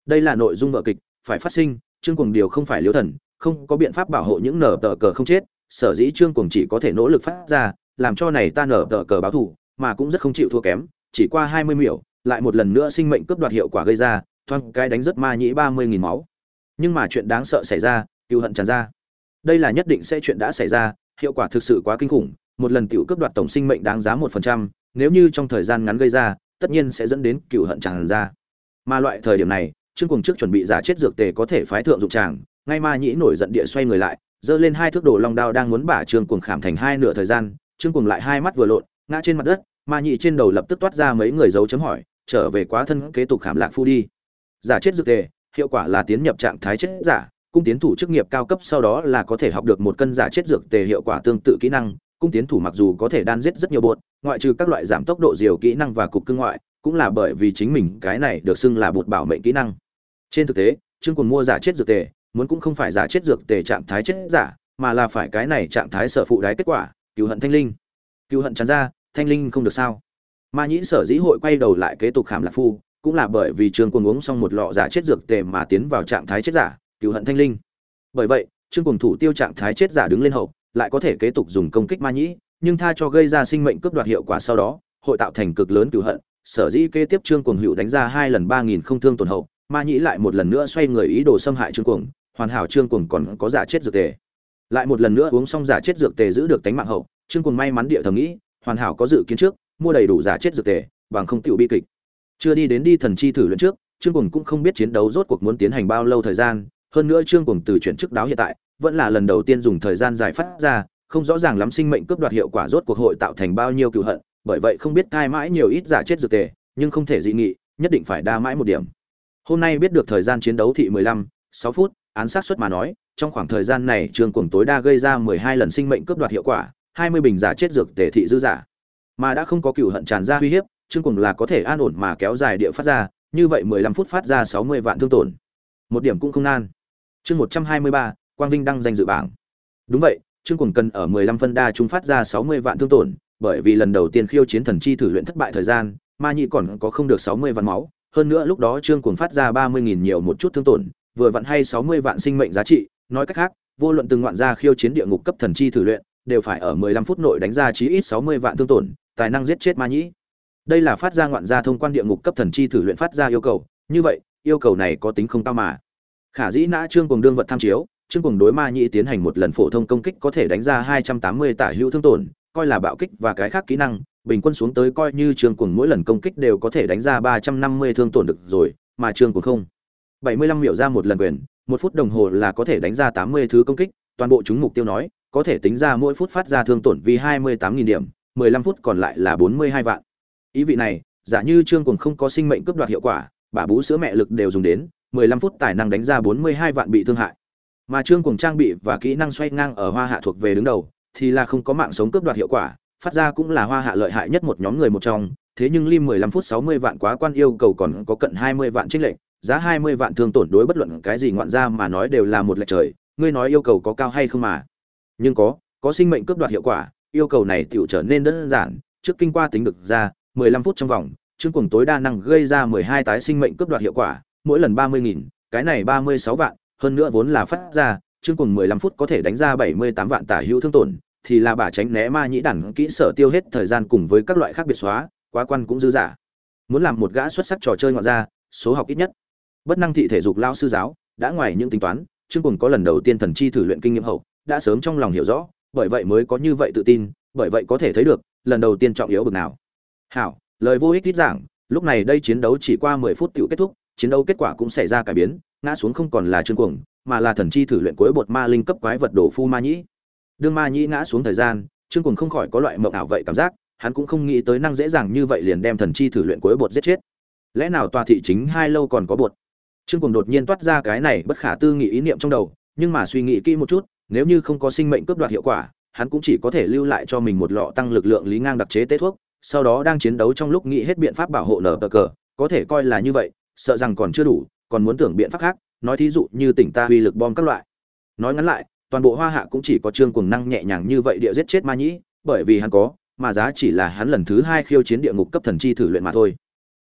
đây là nội dung vở kịch, phải phát sinh trương cuồng điều không phải liếu thần không có biện pháp bảo hộ những nở tờ cờ không chết sở dĩ trương cuồng chỉ có thể nỗ lực phát ra làm cho này ta nở tờ cờ báo thù, mà cũng rất không chịu thua kém chỉ qua hai mươi miểu lại một lần nữa sinh mệnh cướp đoạt hiệu quả gây ra thoang cái đánh rất ma nhĩ ba mươi nghìn máu. Nhưng mà chuyện đáng sợ xảy ra cựu hận tràn ra. Đây là nhất định sẽ chuyện đã xảy ra hiệu quả thực sự quá kinh khủng một lần tiểu cướp đoạt tổng sinh mệnh đáng giá một phần trăm nếu như trong thời gian ngắn gây ra tất nhiên sẽ dẫn đến cựu hận tràn ra. Mà loại thời điểm này trương cùng trước chuẩn bị giả chết dược tề có thể phái thượng dụng tràng ngay ma nhĩ nổi giận địa xoay người lại, giơ lên hai thước đồ long đao đang muốn bả trương cùng khảm thành hai nửa thời gian, trương cùng lại hai mắt vừa lộn, ngã trên mặt đất, ma nhị trên đầu lập tức toát ra mấy người dấu chấm hỏi, trở về quá thân kế tục khảm lạc phu đi. Giả chết dược tề, hiệu quả là tiến nhập trạng thái chết giả, cung tiến thủ chức nghiệp cao cấp sau đó là có thể học được một cân giả chết dược tề hiệu quả tương tự kỹ năng, cung tiến thủ mặc dù có thể đan giết rất nhiều bột, ngoại trừ các loại giảm tốc độ diều kỹ năng và cục cưng ngoại cũng là bởi vì chính mình cái này được xưng là bột bảo mệnh kỹ năng. Trên thực tế, trương cùng mua giả chết dược tề, muốn cũng không phải giả chết dược tề trạng thái chết giả, mà là phải cái này trạng thái sở phụ đái kết quả, cứu hận thanh linh. Cứu hận chán ra, thanh linh không được sao. Ma nhĩ sở dĩ hội quay đầu lại kế tục khảm lạc phu, cũng là bởi vì trương quân uống xong một lọ giả chết dược tề mà tiến vào trạng thái chết giả, cứu hận thanh linh. Bởi vậy, trương quân thủ tiêu trạng thái chết giả đứng lên hậu, lại có thể kế tục dùng công kích ma nhĩ, nhưng tha cho gây ra sinh mệnh cướp đoạt hiệu quả sau đó, hội tạo thành cực lớn cứu hận sở dĩ kế tiếp trương cuồng hữu đánh ra hai lần ba nghìn không thương tổn hậu ma nhĩ lại một lần nữa xoay người ý đồ xâm hại trương cuồng, hoàn hảo trương cuồng còn có giả chết dược tề. Lại một lần nữa uống xong giả chết dược tề giữ được tánh mạng hậu, trương cuồng may mắn địa thầm nghĩ, hoàn hảo có dự kiến trước, mua đầy đủ giả chết dược tề, bằng không tiểu bi kịch. Chưa đi đến đi thần chi thử luyện trước, trương cuồng cũng không biết chiến đấu rốt cuộc muốn tiến hành bao lâu thời gian, hơn nữa trương cuồng từ chuyển chức đáo hiện tại, vẫn là lần đầu tiên dùng thời gian giải phát ra, không rõ ràng lắm sinh mệnh cướp đoạt hiệu quả rốt cuộc hội tạo thành bao nhiêu cựu hận bởi vậy không biết cai mãi nhiều ít giả chết dược tề nhưng không thể dị nghị nhất định phải đa mãi một điểm. Hôm nay biết được thời gian chiến đấu thị 15, 6 phút án sát suất mà nói trong khoảng thời gian này trương cuồng tối đa gây ra 12 lần sinh mệnh cướp đoạt hiệu quả 20 bình giả chết dược tề thị dư giả. Mà đã không có cựu hận tràn ra uy hiếp trương cuồng là có thể an ổn mà kéo dài địa phát ra như vậy 15 phút phát ra 60 vạn thương tổn. Một điểm cũng không nan. Chương 123, quang vinh đăng danh dự bảng. Đúng vậy trương cuồng cần ở 15 phân đa trung phát ra 60 vạn thương tổn bởi vì lần đầu tiên khiêu chiến thần chi thử luyện thất bại thời gian, ma nhị còn có không được 60 vạn máu, hơn nữa lúc đó trương cuồng phát ra 30.000 nhiều một chút thương tổn, vừa vặn hay 60 vạn sinh mệnh giá trị, nói cách khác, vô luận từng ngoạn gia khiêu chiến địa ngục cấp thần chi thử luyện, đều phải ở 15 phút nội đánh ra chí ít 60 vạn thương tổn, tài năng giết chết ma nhĩ đây là phát ra ngoạn gia thông quan địa ngục cấp thần chi thử luyện phát ra yêu cầu, như vậy, yêu cầu này có tính không cao mà. Khả dĩ nã trương Cuồng đương vật tham chiếu, trương Cuồng đối ma nhĩ tiến hành một lần phổ thông công kích có thể đánh ra 280 tả hữu thương tổn coi là bạo kích và cái khác kỹ năng bình quân xuống tới coi như trương cùng mỗi lần công kích đều có thể đánh ra 350 thương tổn được rồi mà trương cùng không 75 miểu ra một lần quyền một phút đồng hồ là có thể đánh ra 80 thứ công kích toàn bộ chúng mục tiêu nói có thể tính ra mỗi phút phát ra thương tổn vì 28.000 điểm 15 phút còn lại là 42 vạn. Ý vị này, giả như Trương Cuồng không có sinh mệnh cướp đoạt hiệu quả, bà bú sữa mẹ lực đều dùng đến, 15 phút tài năng đánh ra 42 vạn bị thương hại. Mà Trương Cuồng trang bị và kỹ năng xoay ngang ở Hoa Hạ thuộc về đứng đầu, thì là không có mạng sống cướp đoạt hiệu quả, phát ra cũng là Hoa Hạ lợi hại nhất một nhóm người một trong, thế nhưng lim 15 phút 60 vạn quá quan yêu cầu còn có cận 20 vạn chênh lệnh, giá 20 vạn thương tổn đối bất luận cái gì ngoạn ra mà nói đều là một lệch trời, ngươi nói yêu cầu có cao hay không mà? Nhưng có, có sinh mệnh cướp đoạt hiệu quả, yêu cầu này tiểu trở nên đơn giản, trước kinh qua tính được ra, 15 phút trong vòng, chương cuồng tối đa năng gây ra 12 tái sinh mệnh cướp đoạt hiệu quả, mỗi lần 30.000, cái này 36 vạn, hơn nữa vốn là phát ra, chương cùng 15 phút có thể đánh ra 78 vạn tả hữu thương tổn, thì là bà tránh né ma nhĩ đẳng kỹ sở tiêu hết thời gian cùng với các loại khác biệt xóa, quá quan cũng dư giả. Muốn làm một gã xuất sắc trò chơi ngoạn ra, số học ít nhất. Bất năng thị thể dục lao sư giáo, đã ngoài những tính toán, chương cùng có lần đầu tiên thần chi thử luyện kinh nghiệm hậu, đã sớm trong lòng hiểu rõ, bởi vậy mới có như vậy tự tin, bởi vậy có thể thấy được, lần đầu tiên trọng yếu bực nào hảo lời vô ích ít giảng lúc này đây chiến đấu chỉ qua mười phút tiểu kết thúc chiến đấu kết quả cũng xảy ra cải biến, ngã xuống không còn là trương cuồng, mà là thần chi thử luyện cuối bột ma linh cấp quái vật đổ phu ma nhĩ. Đương ma nhĩ ngã xuống thời gian, trương cuồng không khỏi có loại mộng ảo vậy cảm giác, hắn cũng không nghĩ tới năng dễ dàng như vậy liền đem thần chi thử luyện cuối bột giết chết. Lẽ nào tòa thị chính hai lâu còn có bột? Trương cuồng đột nhiên toát ra cái này bất khả tư nghị ý niệm trong đầu, nhưng mà suy nghĩ kỹ một chút, nếu như không có sinh mệnh cướp đoạt hiệu quả, hắn cũng chỉ có thể lưu lại cho mình một lọ tăng lực lượng lý ngang đặc chế tế thuốc, sau đó đang chiến đấu trong lúc nghĩ hết biện pháp bảo hộ nở cờ, có thể coi là như vậy sợ rằng còn chưa đủ, còn muốn tưởng biện pháp khác, nói thí dụ như tỉnh ta uy lực bom các loại. Nói ngắn lại, toàn bộ hoa hạ cũng chỉ có trương cuồng năng nhẹ nhàng như vậy địa giết chết ma nhĩ, bởi vì hắn có, mà giá chỉ là hắn lần thứ hai khiêu chiến địa ngục cấp thần chi thử luyện mà thôi.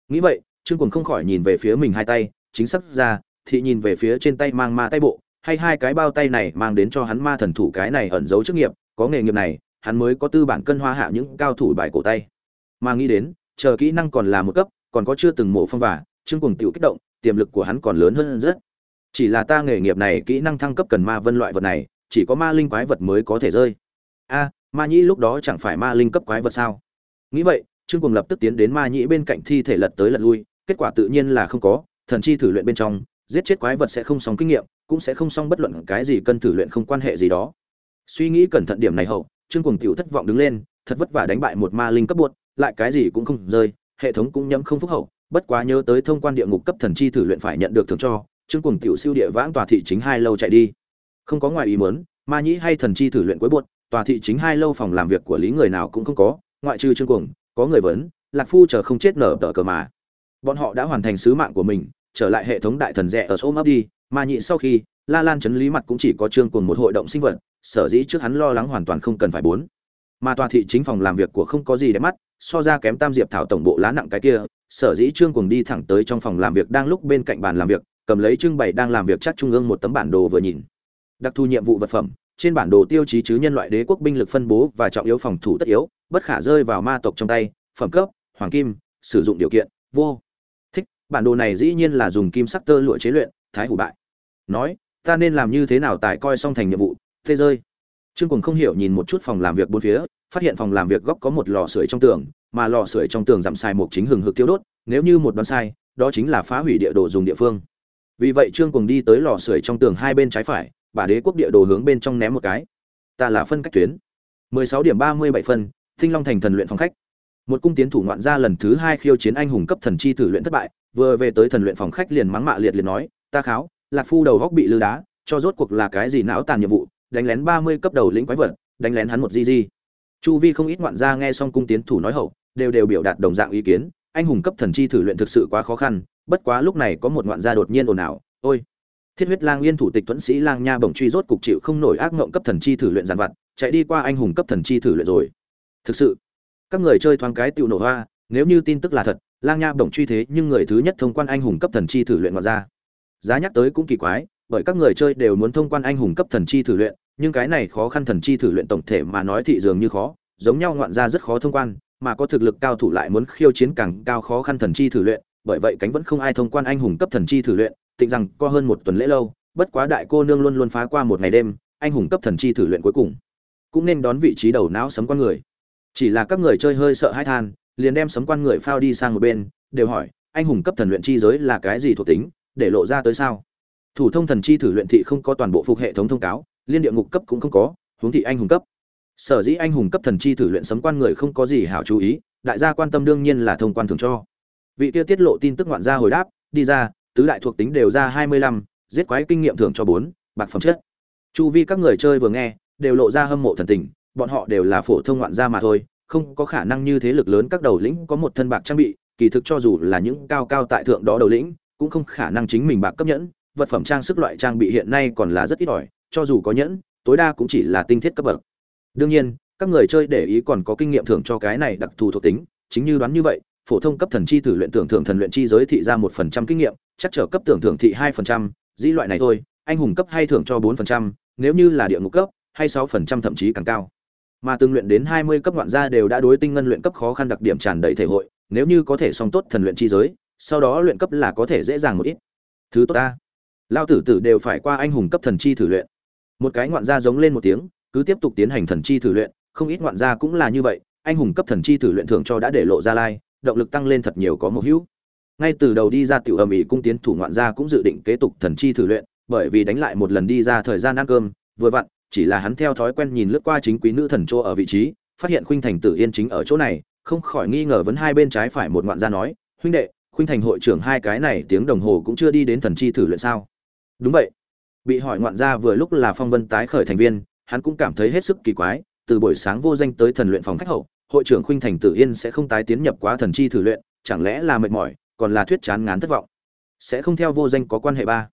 Nghĩ vậy, trương cuồng không khỏi nhìn về phía mình hai tay, chính xác ra thị nhìn về phía trên tay mang ma tay bộ, hay hai cái bao tay này mang đến cho hắn ma thần thủ cái này ẩn giấu chức nghiệp, có nghề nghiệp này, hắn mới có tư bản cân hoa hạ những cao thủ bài cổ tay. Mà nghĩ đến, chờ kỹ năng còn là một cấp, còn có chưa từng mổ phong vả trương cuồng tiểu kích động tiềm lực của hắn còn lớn hơn rất. Chỉ là ta nghề nghiệp này kỹ năng thăng cấp cần ma vân loại vật này chỉ có ma linh quái vật mới có thể rơi. A ma nhĩ lúc đó chẳng phải ma linh cấp quái vật sao? Nghĩ vậy trương Cuồng lập tức tiến đến ma nhĩ bên cạnh thi thể lật tới lật lui kết quả tự nhiên là không có thần chi thử luyện bên trong giết chết quái vật sẽ không xong kinh nghiệm cũng sẽ không xong bất luận cái gì cân thử luyện không quan hệ gì đó. Suy nghĩ cẩn thận điểm này hậu trương Cuồng tiểu thất vọng đứng lên thật vất vả đánh bại một ma linh cấp buột, lại cái gì cũng không rơi hệ thống cũng nhẫm không phúc hậu bất quá nhớ tới thông quan địa ngục cấp thần chi thử luyện phải nhận được thưởng cho, trương cùng tiểu siêu địa vãng tòa thị chính hai lâu chạy đi. Không có ngoài ý muốn, ma nhĩ hay thần chi thử luyện cuối buột tòa thị chính hai lâu phòng làm việc của lý người nào cũng không có, ngoại trừ trương cùng có người vấn lạc phu chờ không chết nở tờ cờ mà. Bọn họ đã hoàn thành sứ mạng của mình, trở lại hệ thống đại thần rẻ ở số ấp đi, ma nhị sau khi, la lan chấn lý mặt cũng chỉ có trương cùng một hội động sinh vật, sở dĩ trước hắn lo lắng hoàn toàn không cần phải bốn. Mà tòa thị chính phòng làm việc của không có gì để mắt, so ra kém tam diệp thảo tổng bộ lá nặng cái kia sở dĩ trương cuồng đi thẳng tới trong phòng làm việc đang lúc bên cạnh bàn làm việc, cầm lấy trưng bày đang làm việc chắc trung ương một tấm bản đồ vừa nhìn. Đặc thù nhiệm vụ vật phẩm, trên bản đồ tiêu chí chứ nhân loại đế quốc binh lực phân bố và trọng yếu phòng thủ tất yếu, bất khả rơi vào ma tộc trong tay, phẩm cấp, hoàng kim, sử dụng điều kiện, vô. Thích, bản đồ này dĩ nhiên là dùng kim sắc tơ lụa chế luyện, thái hủ bại. Nói, ta nên làm như thế nào tại coi xong thành nhiệm vụ, thế rơi trương cùng không hiểu nhìn một chút phòng làm việc bốn phía phát hiện phòng làm việc góc có một lò sưởi trong tường, mà lò sưởi trong tường giảm sai một chính hừng hực tiêu đốt, nếu như một đoán sai, đó chính là phá hủy địa đồ dùng địa phương. Vì vậy trương Cuồng đi tới lò sưởi trong tường hai bên trái phải, bà đế quốc địa đồ hướng bên trong ném một cái. Ta là phân cách tuyến. 16 điểm 37 phân, tinh long thành thần luyện phòng khách. Một cung tiến thủ ngoạn gia lần thứ hai khiêu chiến anh hùng cấp thần chi thử luyện thất bại, vừa về tới thần luyện phòng khách liền mắng mạ liệt liệt nói, ta kháo, lạc phu đầu góc bị lư đá, cho rốt cuộc là cái gì não tàn nhiệm vụ, đánh lén 30 cấp đầu lĩnh quái vật, đánh lén hắn một di di chu vi không ít ngoạn gia nghe xong cung tiến thủ nói hậu, đều đều biểu đạt đồng dạng ý kiến, anh hùng cấp thần chi thử luyện thực sự quá khó khăn, bất quá lúc này có một ngoạn gia đột nhiên ồn ào, ôi, thiết huyết lang yên thủ tịch thuẫn sĩ lang nha bổng truy rốt cục chịu không nổi ác ngộng cấp thần chi thử luyện giàn vặt, chạy đi qua anh hùng cấp thần chi thử luyện rồi. Thực sự, các người chơi thoáng cái tựu nổ hoa, nếu như tin tức là thật, lang nha bổng truy thế nhưng người thứ nhất thông quan anh hùng cấp thần chi thử luyện ngoạn ra giá nhắc tới cũng kỳ quái, bởi các người chơi đều muốn thông quan anh hùng cấp thần chi thử luyện nhưng cái này khó khăn thần chi thử luyện tổng thể mà nói thị dường như khó, giống nhau ngoạn ra rất khó thông quan, mà có thực lực cao thủ lại muốn khiêu chiến càng cao khó khăn thần chi thử luyện, bởi vậy cánh vẫn không ai thông quan anh hùng cấp thần chi thử luyện, tịnh rằng có hơn một tuần lễ lâu, bất quá đại cô nương luôn luôn phá qua một ngày đêm, anh hùng cấp thần chi thử luyện cuối cùng cũng nên đón vị trí đầu não sấm quan người. Chỉ là các người chơi hơi sợ hãi than, liền đem sấm quan người phao đi sang một bên, đều hỏi, anh hùng cấp thần luyện chi giới là cái gì thuộc tính, để lộ ra tới sao? Thủ thông thần chi thử luyện thị không có toàn bộ phục hệ thống thông cáo liên địa ngục cấp cũng không có, huống thị anh hùng cấp. Sở dĩ anh hùng cấp thần chi thử luyện sấm quan người không có gì hảo chú ý, đại gia quan tâm đương nhiên là thông quan thường cho. Vị kia tiết lộ tin tức ngoạn gia hồi đáp, đi ra, tứ đại thuộc tính đều ra hai mươi lăm, giết quái kinh nghiệm thưởng cho bốn, bạc phẩm chất. Chu vi các người chơi vừa nghe, đều lộ ra hâm mộ thần tình, bọn họ đều là phổ thông ngoạn gia mà thôi, không có khả năng như thế lực lớn các đầu lĩnh có một thân bạc trang bị, kỳ thực cho dù là những cao cao tại thượng đó đầu lĩnh, cũng không khả năng chính mình bạc cấp nhẫn, vật phẩm trang sức loại trang bị hiện nay còn là rất ít ỏi cho dù có nhẫn, tối đa cũng chỉ là tinh thiết cấp bậc. Đương nhiên, các người chơi để ý còn có kinh nghiệm thưởng cho cái này đặc thù thuộc tính, chính như đoán như vậy, phổ thông cấp thần chi thử luyện tưởng thưởng thần luyện chi giới thị ra một phần trăm kinh nghiệm, chắc trở cấp tưởng thưởng thị hai phần trăm, dĩ loại này thôi, anh hùng cấp hay thưởng cho bốn phần trăm, nếu như là địa ngục cấp, hay sáu phần trăm thậm chí càng cao. Mà từng luyện đến hai mươi cấp ngoạn gia đều đã đối tinh ngân luyện cấp khó khăn đặc điểm tràn đầy thể hội, nếu như có thể song tốt thần luyện chi giới, sau đó luyện cấp là có thể dễ dàng một ít. Thứ tốt ta. Lao tử tử đều phải qua anh hùng cấp thần chi thử luyện một cái ngoạn gia giống lên một tiếng, cứ tiếp tục tiến hành thần chi thử luyện, không ít ngoạn gia cũng là như vậy, anh hùng cấp thần chi thử luyện thường cho đã để lộ ra lai, động lực tăng lên thật nhiều có một hữu. Ngay từ đầu đi ra tiểu ầm ĩ cung tiến thủ ngoạn gia cũng dự định kế tục thần chi thử luyện, bởi vì đánh lại một lần đi ra thời gian ăn cơm, vừa vặn, chỉ là hắn theo thói quen nhìn lướt qua chính quý nữ thần chỗ ở vị trí, phát hiện khuynh thành tử yên chính ở chỗ này, không khỏi nghi ngờ vấn hai bên trái phải một ngoạn gia nói, huynh đệ, khuynh thành hội trưởng hai cái này tiếng đồng hồ cũng chưa đi đến thần chi thử luyện sao? Đúng vậy bị hỏi ngoạn gia vừa lúc là phong vân tái khởi thành viên, hắn cũng cảm thấy hết sức kỳ quái, từ buổi sáng vô danh tới thần luyện phòng khách hậu, hội trưởng khuynh thành tử yên sẽ không tái tiến nhập quá thần chi thử luyện, chẳng lẽ là mệt mỏi, còn là thuyết chán ngán thất vọng. Sẽ không theo vô danh có quan hệ ba.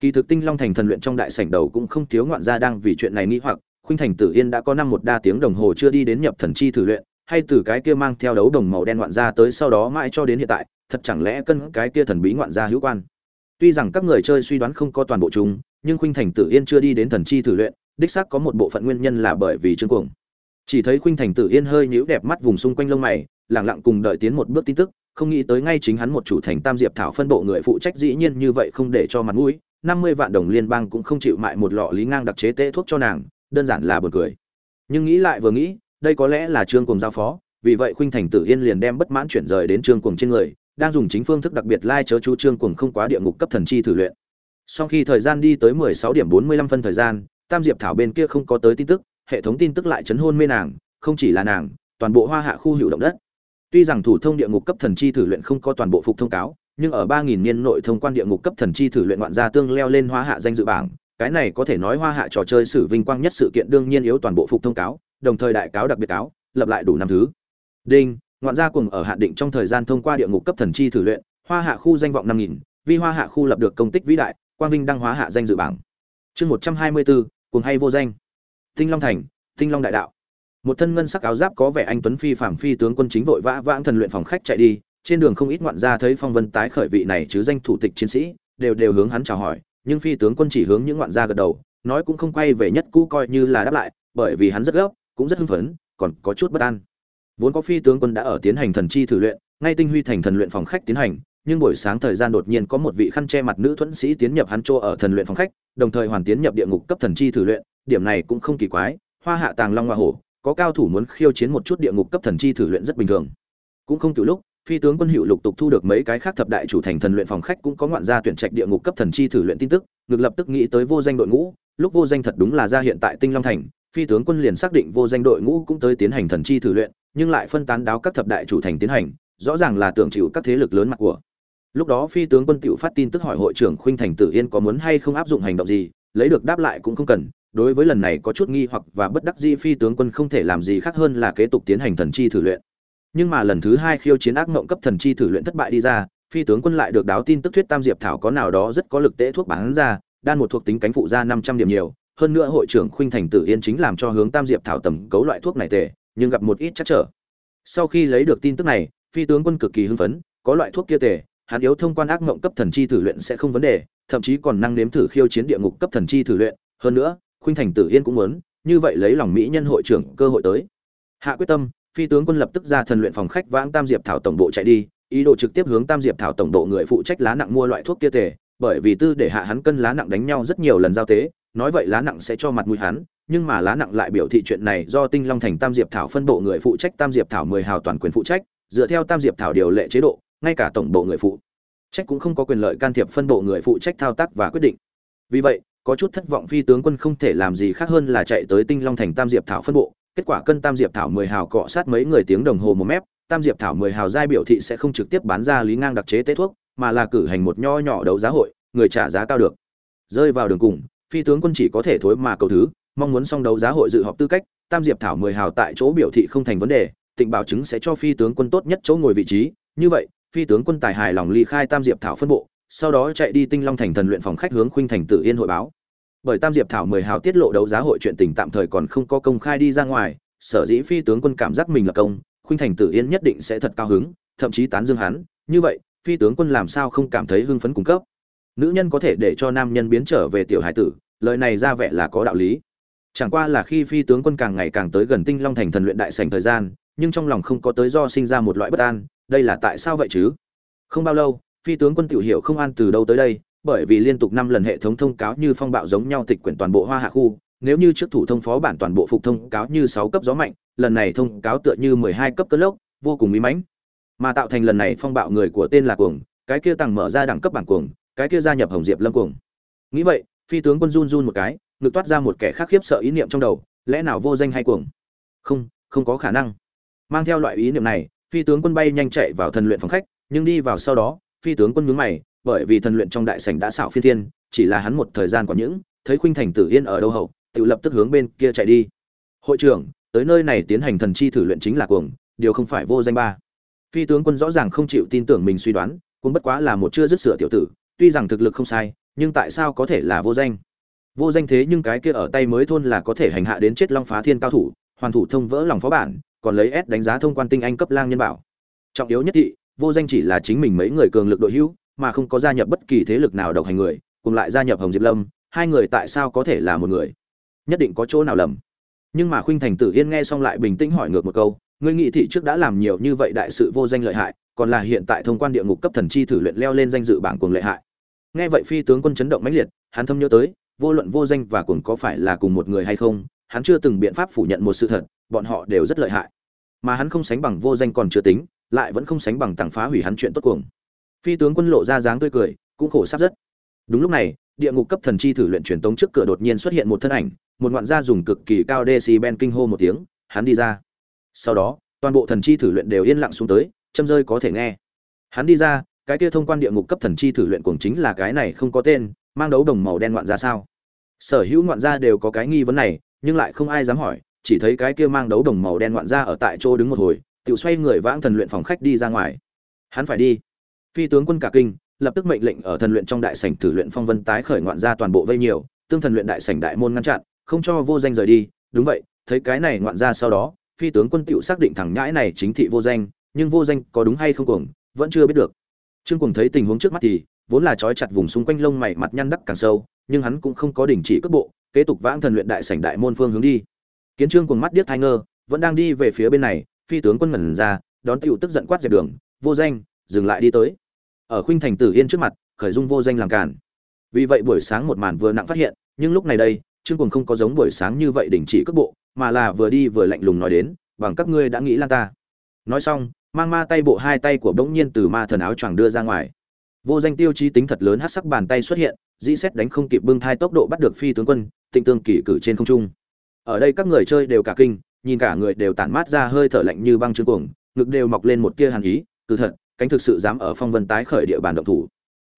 Kỳ thực tinh long thành thần luyện trong đại sảnh đầu cũng không thiếu ngoạn gia đang vì chuyện này nghĩ hoặc, khuynh thành tử yên đã có năm một đa tiếng đồng hồ chưa đi đến nhập thần chi thử luyện, hay từ cái kia mang theo đấu đồng màu đen ngoạn gia tới sau đó mãi cho đến hiện tại, thật chẳng lẽ cân cái kia thần bí ngoạn gia hữu quan tuy rằng các người chơi suy đoán không có toàn bộ chúng, nhưng khuynh thành tử yên chưa đi đến thần chi thử luyện, đích xác có một bộ phận nguyên nhân là bởi vì trương cuồng. Chỉ thấy khuynh thành tử yên hơi nhíu đẹp mắt vùng xung quanh lông mày lẳng lặng cùng đợi tiến một bước tin tức, không nghĩ tới ngay chính hắn một chủ thành tam diệp thảo phân bộ người phụ trách dĩ nhiên như vậy không để cho mặt mũi, năm mươi vạn đồng liên bang cũng không chịu mại một lọ lý ngang đặc chế tê thuốc cho nàng, đơn giản là buồn cười. Nhưng nghĩ lại vừa nghĩ, đây có lẽ là trương cùng giao phó, vì vậy khuynh thành tử yên liền đem bất mãn chuyển rời đến trương cùng trên người đang dùng chính phương thức đặc biệt lai chớ chú trương cuồng không quá địa ngục cấp thần chi thử luyện. Sau khi thời gian đi tới mười sáu điểm bốn mươi lăm phân thời gian, tam diệp thảo bên kia không có tới tin tức, hệ thống tin tức lại chấn hôn mê nàng, không chỉ là nàng, toàn bộ hoa hạ khu hữu động đất. Tuy rằng thủ thông địa ngục cấp thần chi thử luyện không có toàn bộ phục thông cáo, nhưng ở ba nghìn niên nội thông quan địa ngục cấp thần chi thử luyện ngoạn gia tương leo lên hoa hạ danh dự bảng, cái này có thể nói hoa hạ trò chơi sử vinh quang nhất sự kiện đương nhiên yếu toàn bộ phục thông cáo, đồng thời đại cáo đặc biệt cáo, lập lại đủ năm thứ. Đinh ngoạn gia cùng ở hạn định trong thời gian thông qua địa ngục cấp thần chi thử luyện, hoa hạ khu danh vọng năm nghìn, vì hoa hạ khu lập được công tích vĩ đại, quang vinh đăng hóa hạ danh dự bảng. Chương một trăm hai mươi bốn, Cuồng hay vô danh. Tinh long thành, tinh long đại đạo. Một thân ngân sắc áo giáp có vẻ anh tuấn phi phạm phi tướng quân chính vội vã vãng thần luyện phòng khách chạy đi, trên đường không ít ngoạn gia thấy phong vân tái khởi vị này chứ danh thủ tịch chiến sĩ, đều đều hướng hắn chào hỏi, nhưng phi tướng quân chỉ hướng những ngoạn gia gật đầu, nói cũng không quay về nhất cũ coi như là đáp lại, bởi vì hắn rất gấp, cũng rất hưng phấn, còn có chút bất an vốn có phi tướng quân đã ở tiến hành thần chi thử luyện, ngay tinh huy thành thần luyện phòng khách tiến hành, nhưng buổi sáng thời gian đột nhiên có một vị khăn che mặt nữ thuẫn sĩ tiến nhập hắn chỗ ở thần luyện phòng khách, đồng thời hoàn tiến nhập địa ngục cấp thần chi thử luyện, điểm này cũng không kỳ quái, hoa hạ tàng long hoa hổ, có cao thủ muốn khiêu chiến một chút địa ngục cấp thần chi thử luyện rất bình thường. Cũng không cựu lúc, phi tướng quân hữu lục tục thu được mấy cái khác thập đại chủ thành thần luyện phòng khách cũng có ngoạn gia tuyển trạch địa ngục cấp thần chi thử luyện tin tức ngược lập tức nghĩ tới vô danh đội ngũ, lúc vô danh thật đúng là ra hiện tại tinh long thành phi tướng quân liền xác định vô danh đội ngũ cũng tới tiến hành thần chi thử luyện, nhưng lại phân tán đáo các thập đại chủ thành tiến hành, rõ ràng là tưởng chịu các thế lực lớn mặt của. Lúc đó phi tướng quân tiểu phát tin tức hỏi hội trưởng khuynh thành tử yên có muốn hay không áp dụng hành động gì, lấy được đáp lại cũng không cần, đối với lần này có chút nghi hoặc và bất đắc dĩ phi tướng quân không thể làm gì khác hơn là kế tục tiến hành thần chi thử luyện. Nhưng mà lần thứ hai khiêu chiến ác mộng cấp thần chi thử luyện thất bại đi ra, phi tướng quân lại được đáo tin tức thuyết tam diệp thảo có nào đó rất có lực tễ thuốc bán ra, đan một thuộc tính cánh phụ ra năm trăm điểm nhiều hơn nữa hội trưởng khuynh thành tử yên chính làm cho hướng tam diệp thảo tầm cấu loại thuốc này tệ nhưng gặp một ít chắc trở. Sau khi lấy được tin tức này, phi tướng quân cực kỳ hưng phấn, có loại thuốc kia tệ hắn yếu thông quan ác mộng cấp thần chi thử luyện sẽ không vấn đề, thậm chí còn năng nếm thử khiêu chiến địa ngục cấp thần chi thử luyện. Hơn nữa, khuynh thành tử yên cũng muốn, như vậy lấy lòng mỹ nhân hội trưởng cơ hội tới. Hạ quyết tâm, phi tướng quân lập tức ra thần luyện phòng khách vãng tam diệp thảo tổng bộ chạy đi, ý đồ trực tiếp hướng tam diệp thảo tổng độ người phụ trách lá nặng mua loại thuốc kia tề, bởi vì tư để hạ hắn cân lá nặng đánh nhau rất nhiều lần giao tế nói vậy lá nặng sẽ cho mặt mũi hắn, nhưng mà lá nặng lại biểu thị chuyện này do tinh long thành tam diệp thảo phân bộ người phụ trách tam diệp thảo mười hào toàn quyền phụ trách, dựa theo tam diệp thảo điều lệ chế độ, ngay cả tổng bộ người phụ trách cũng không có quyền lợi can thiệp phân bộ người phụ trách thao tác và quyết định. Vì vậy, có chút thất vọng phi tướng quân không thể làm gì khác hơn là chạy tới tinh long thành tam diệp thảo phân bộ, kết quả cân tam diệp thảo mười hào cọ sát mấy người tiếng đồng hồ một mép, tam diệp thảo mười hào giai biểu thị sẽ không trực tiếp bán ra lý ngang đặc chế tế thuốc, mà là cử hành một nho nhỏ đấu giá hội, người trả giá cao được. Rơi vào đường cùng phi tướng quân chỉ có thể thối mà cầu thứ, mong muốn xong đấu giá hội dự họp tư cách, tam diệp thảo mười hào tại chỗ biểu thị không thành vấn đề, tịnh bảo chứng sẽ cho phi tướng quân tốt nhất chỗ ngồi vị trí. Như vậy, phi tướng quân tài hài lòng ly khai tam diệp thảo phân bộ, sau đó chạy đi tinh long thành thần luyện phòng khách hướng khuynh thành tự yên hội báo. Bởi tam diệp thảo mười hào tiết lộ đấu giá hội chuyện tình tạm thời còn không có công khai đi ra ngoài, sở dĩ phi tướng quân cảm giác mình là công, khuynh thành tử yên nhất định sẽ thật cao hứng, thậm chí tán dương hắn. Như vậy, phi tướng quân làm sao không cảm thấy hưng phấn cung cấp? Nữ nhân có thể để cho nam nhân biến trở về tiểu hải tử, lời này ra vẻ là có đạo lý. Chẳng qua là khi phi tướng quân càng ngày càng tới gần tinh long thành thần luyện đại sành thời gian, nhưng trong lòng không có tới do sinh ra một loại bất an, đây là tại sao vậy chứ? Không bao lâu, phi tướng quân tiểu hiểu không an từ đâu tới đây, bởi vì liên tục năm lần hệ thống thông cáo như phong bạo giống nhau tịch quyển toàn bộ hoa hạ khu, nếu như trước thủ thông phó bản toàn bộ phục thông cáo như sáu cấp gió mạnh, lần này thông cáo tựa như mười hai cấp cơn lốc, vô cùng mỹ mãnh. Mà tạo thành lần này phong bạo người của tên là cuồng, cái kia tặng mở ra đẳng cấp bảng cuồng cái kia gia nhập hồng diệp lâm cuồng. Nghĩ vậy, phi tướng quân run run một cái, ngực toát ra một kẻ khác khiếp sợ ý niệm trong đầu, lẽ nào vô danh hay cuồng? Không không có khả năng. Mang theo loại ý niệm này, phi tướng quân bay nhanh chạy vào thần luyện phòng khách, nhưng đi vào sau đó, phi tướng quân nhướng mày, bởi vì thần luyện trong đại sảnh đã xảo phi thiên, chỉ là hắn một thời gian còn những, thấy khuynh thành tử yên ở đâu hậu, tự lập tức hướng bên kia chạy đi. Hội trưởng, tới nơi này tiến hành thần chi thử luyện chính là cuồng, điều không phải vô danh ba. Phi tướng quân rõ ràng không chịu tin tưởng mình suy đoán cũng bất quá là một chưa dứt sửa tiểu tử tuy rằng thực lực không sai, nhưng tại sao có thể là vô danh? Vô danh thế nhưng cái kia ở tay mới thôn là có thể hành hạ đến chết long phá thiên cao thủ, hoàn thủ thông vỡ lòng phó bản, còn lấy S đánh giá thông quan tinh anh cấp lang nhân bảo. Trọng yếu nhất thị, vô danh chỉ là chính mình mấy người cường lực đội hữu, mà không có gia nhập bất kỳ thế lực nào độc hành người, cùng lại gia nhập hồng diệp lâm, hai người tại sao có thể là một người? Nhất định có chỗ nào lầm. Nhưng mà khuynh thành tử yên nghe xong lại bình tĩnh hỏi ngược một câu, ngươi nghị thị trước đã làm nhiều như vậy đại sự vô danh lợi hại, còn là hiện tại thông quan địa ngục cấp thần chi thử luyện leo lên danh dự bảng cuồng lợi hại nghe vậy phi tướng quân chấn động mãnh liệt, hắn thâm nhớ tới, vô luận vô danh và cùng có phải là cùng một người hay không, hắn chưa từng biện pháp phủ nhận một sự thật, bọn họ đều rất lợi hại. Mà hắn không sánh bằng vô danh còn chưa tính, lại vẫn không sánh bằng tàng phá hủy hắn chuyện tốt cuồng. Phi tướng quân lộ ra dáng tươi cười, cũng khổ sắp rất. Đúng lúc này, địa ngục cấp thần chi thử luyện truyền tống trước cửa đột nhiên xuất hiện một thân ảnh, một ngoạn gia dùng cực kỳ cao decibel kinh hô một tiếng, hắn đi ra. Sau đó, toàn bộ thần chi thử luyện đều yên lặng xuống tới, châm rơi có thể nghe. Hắn đi ra cái kia thông quan địa ngục cấp thần chi thử luyện cuồng chính là cái này không có tên, mang đấu đồng màu đen ngoạn ra sao? Sở hữu ngoạn gia đều có cái nghi vấn này, nhưng lại không ai dám hỏi, chỉ thấy cái kia mang đấu đồng màu đen ngoạn ra ở tại chỗ đứng một hồi, tự xoay người vãng thần luyện phòng khách đi ra ngoài. Hắn phải đi. Phi tướng quân cả kinh, lập tức mệnh lệnh ở thần luyện trong đại sảnh thử luyện phong vân tái khởi ngoạn ra toàn bộ vây nhiều, tương thần luyện đại sảnh đại môn ngăn chặn, không cho vô danh rời đi. Đúng vậy, thấy cái này ngoạn ra sau đó, phi tướng quân tựu xác định thẳng nhãi này chính thị vô danh, nhưng vô danh có đúng hay không cuồng, vẫn chưa biết được trương cuồng thấy tình huống trước mắt thì, vốn là trói chặt vùng xung quanh lông mày mặt nhăn đắc càng sâu, nhưng hắn cũng không có đình chỉ cước bộ, kế tục vãng thần luyện đại sảnh đại môn phương hướng đi. Kiến trương cuồng mắt điếc thay ngơ, vẫn đang đi về phía bên này, phi tướng quân ngẩn ra, đón tiểu tức giận quát dẹp đường, vô danh, dừng lại đi tới. Ở khuynh thành tử yên trước mặt, khởi dung vô danh làm cản vì vậy buổi sáng một màn vừa nặng phát hiện, nhưng lúc này đây, trương cuồng không có giống buổi sáng như vậy đình chỉ cước bộ, mà là vừa đi vừa lạnh lùng nói đến, bằng các ngươi đã nghĩ lan ta. Nói xong mang ma tay bộ hai tay của bỗng nhiên từ ma thần áo choàng đưa ra ngoài. Vô danh tiêu chí tính thật lớn hát sắc bàn tay xuất hiện, dĩ xét đánh không kịp bưng thai tốc độ bắt được phi tướng quân, tịnh tương kỷ cử trên không trung. Ở đây các người chơi đều cả kinh, nhìn cả người đều tản mát ra hơi thở lạnh như băng trương cuồng, ngực đều mọc lên một tia hàn ý cử thật, cánh thực sự dám ở phong vân tái khởi địa bàn động thủ.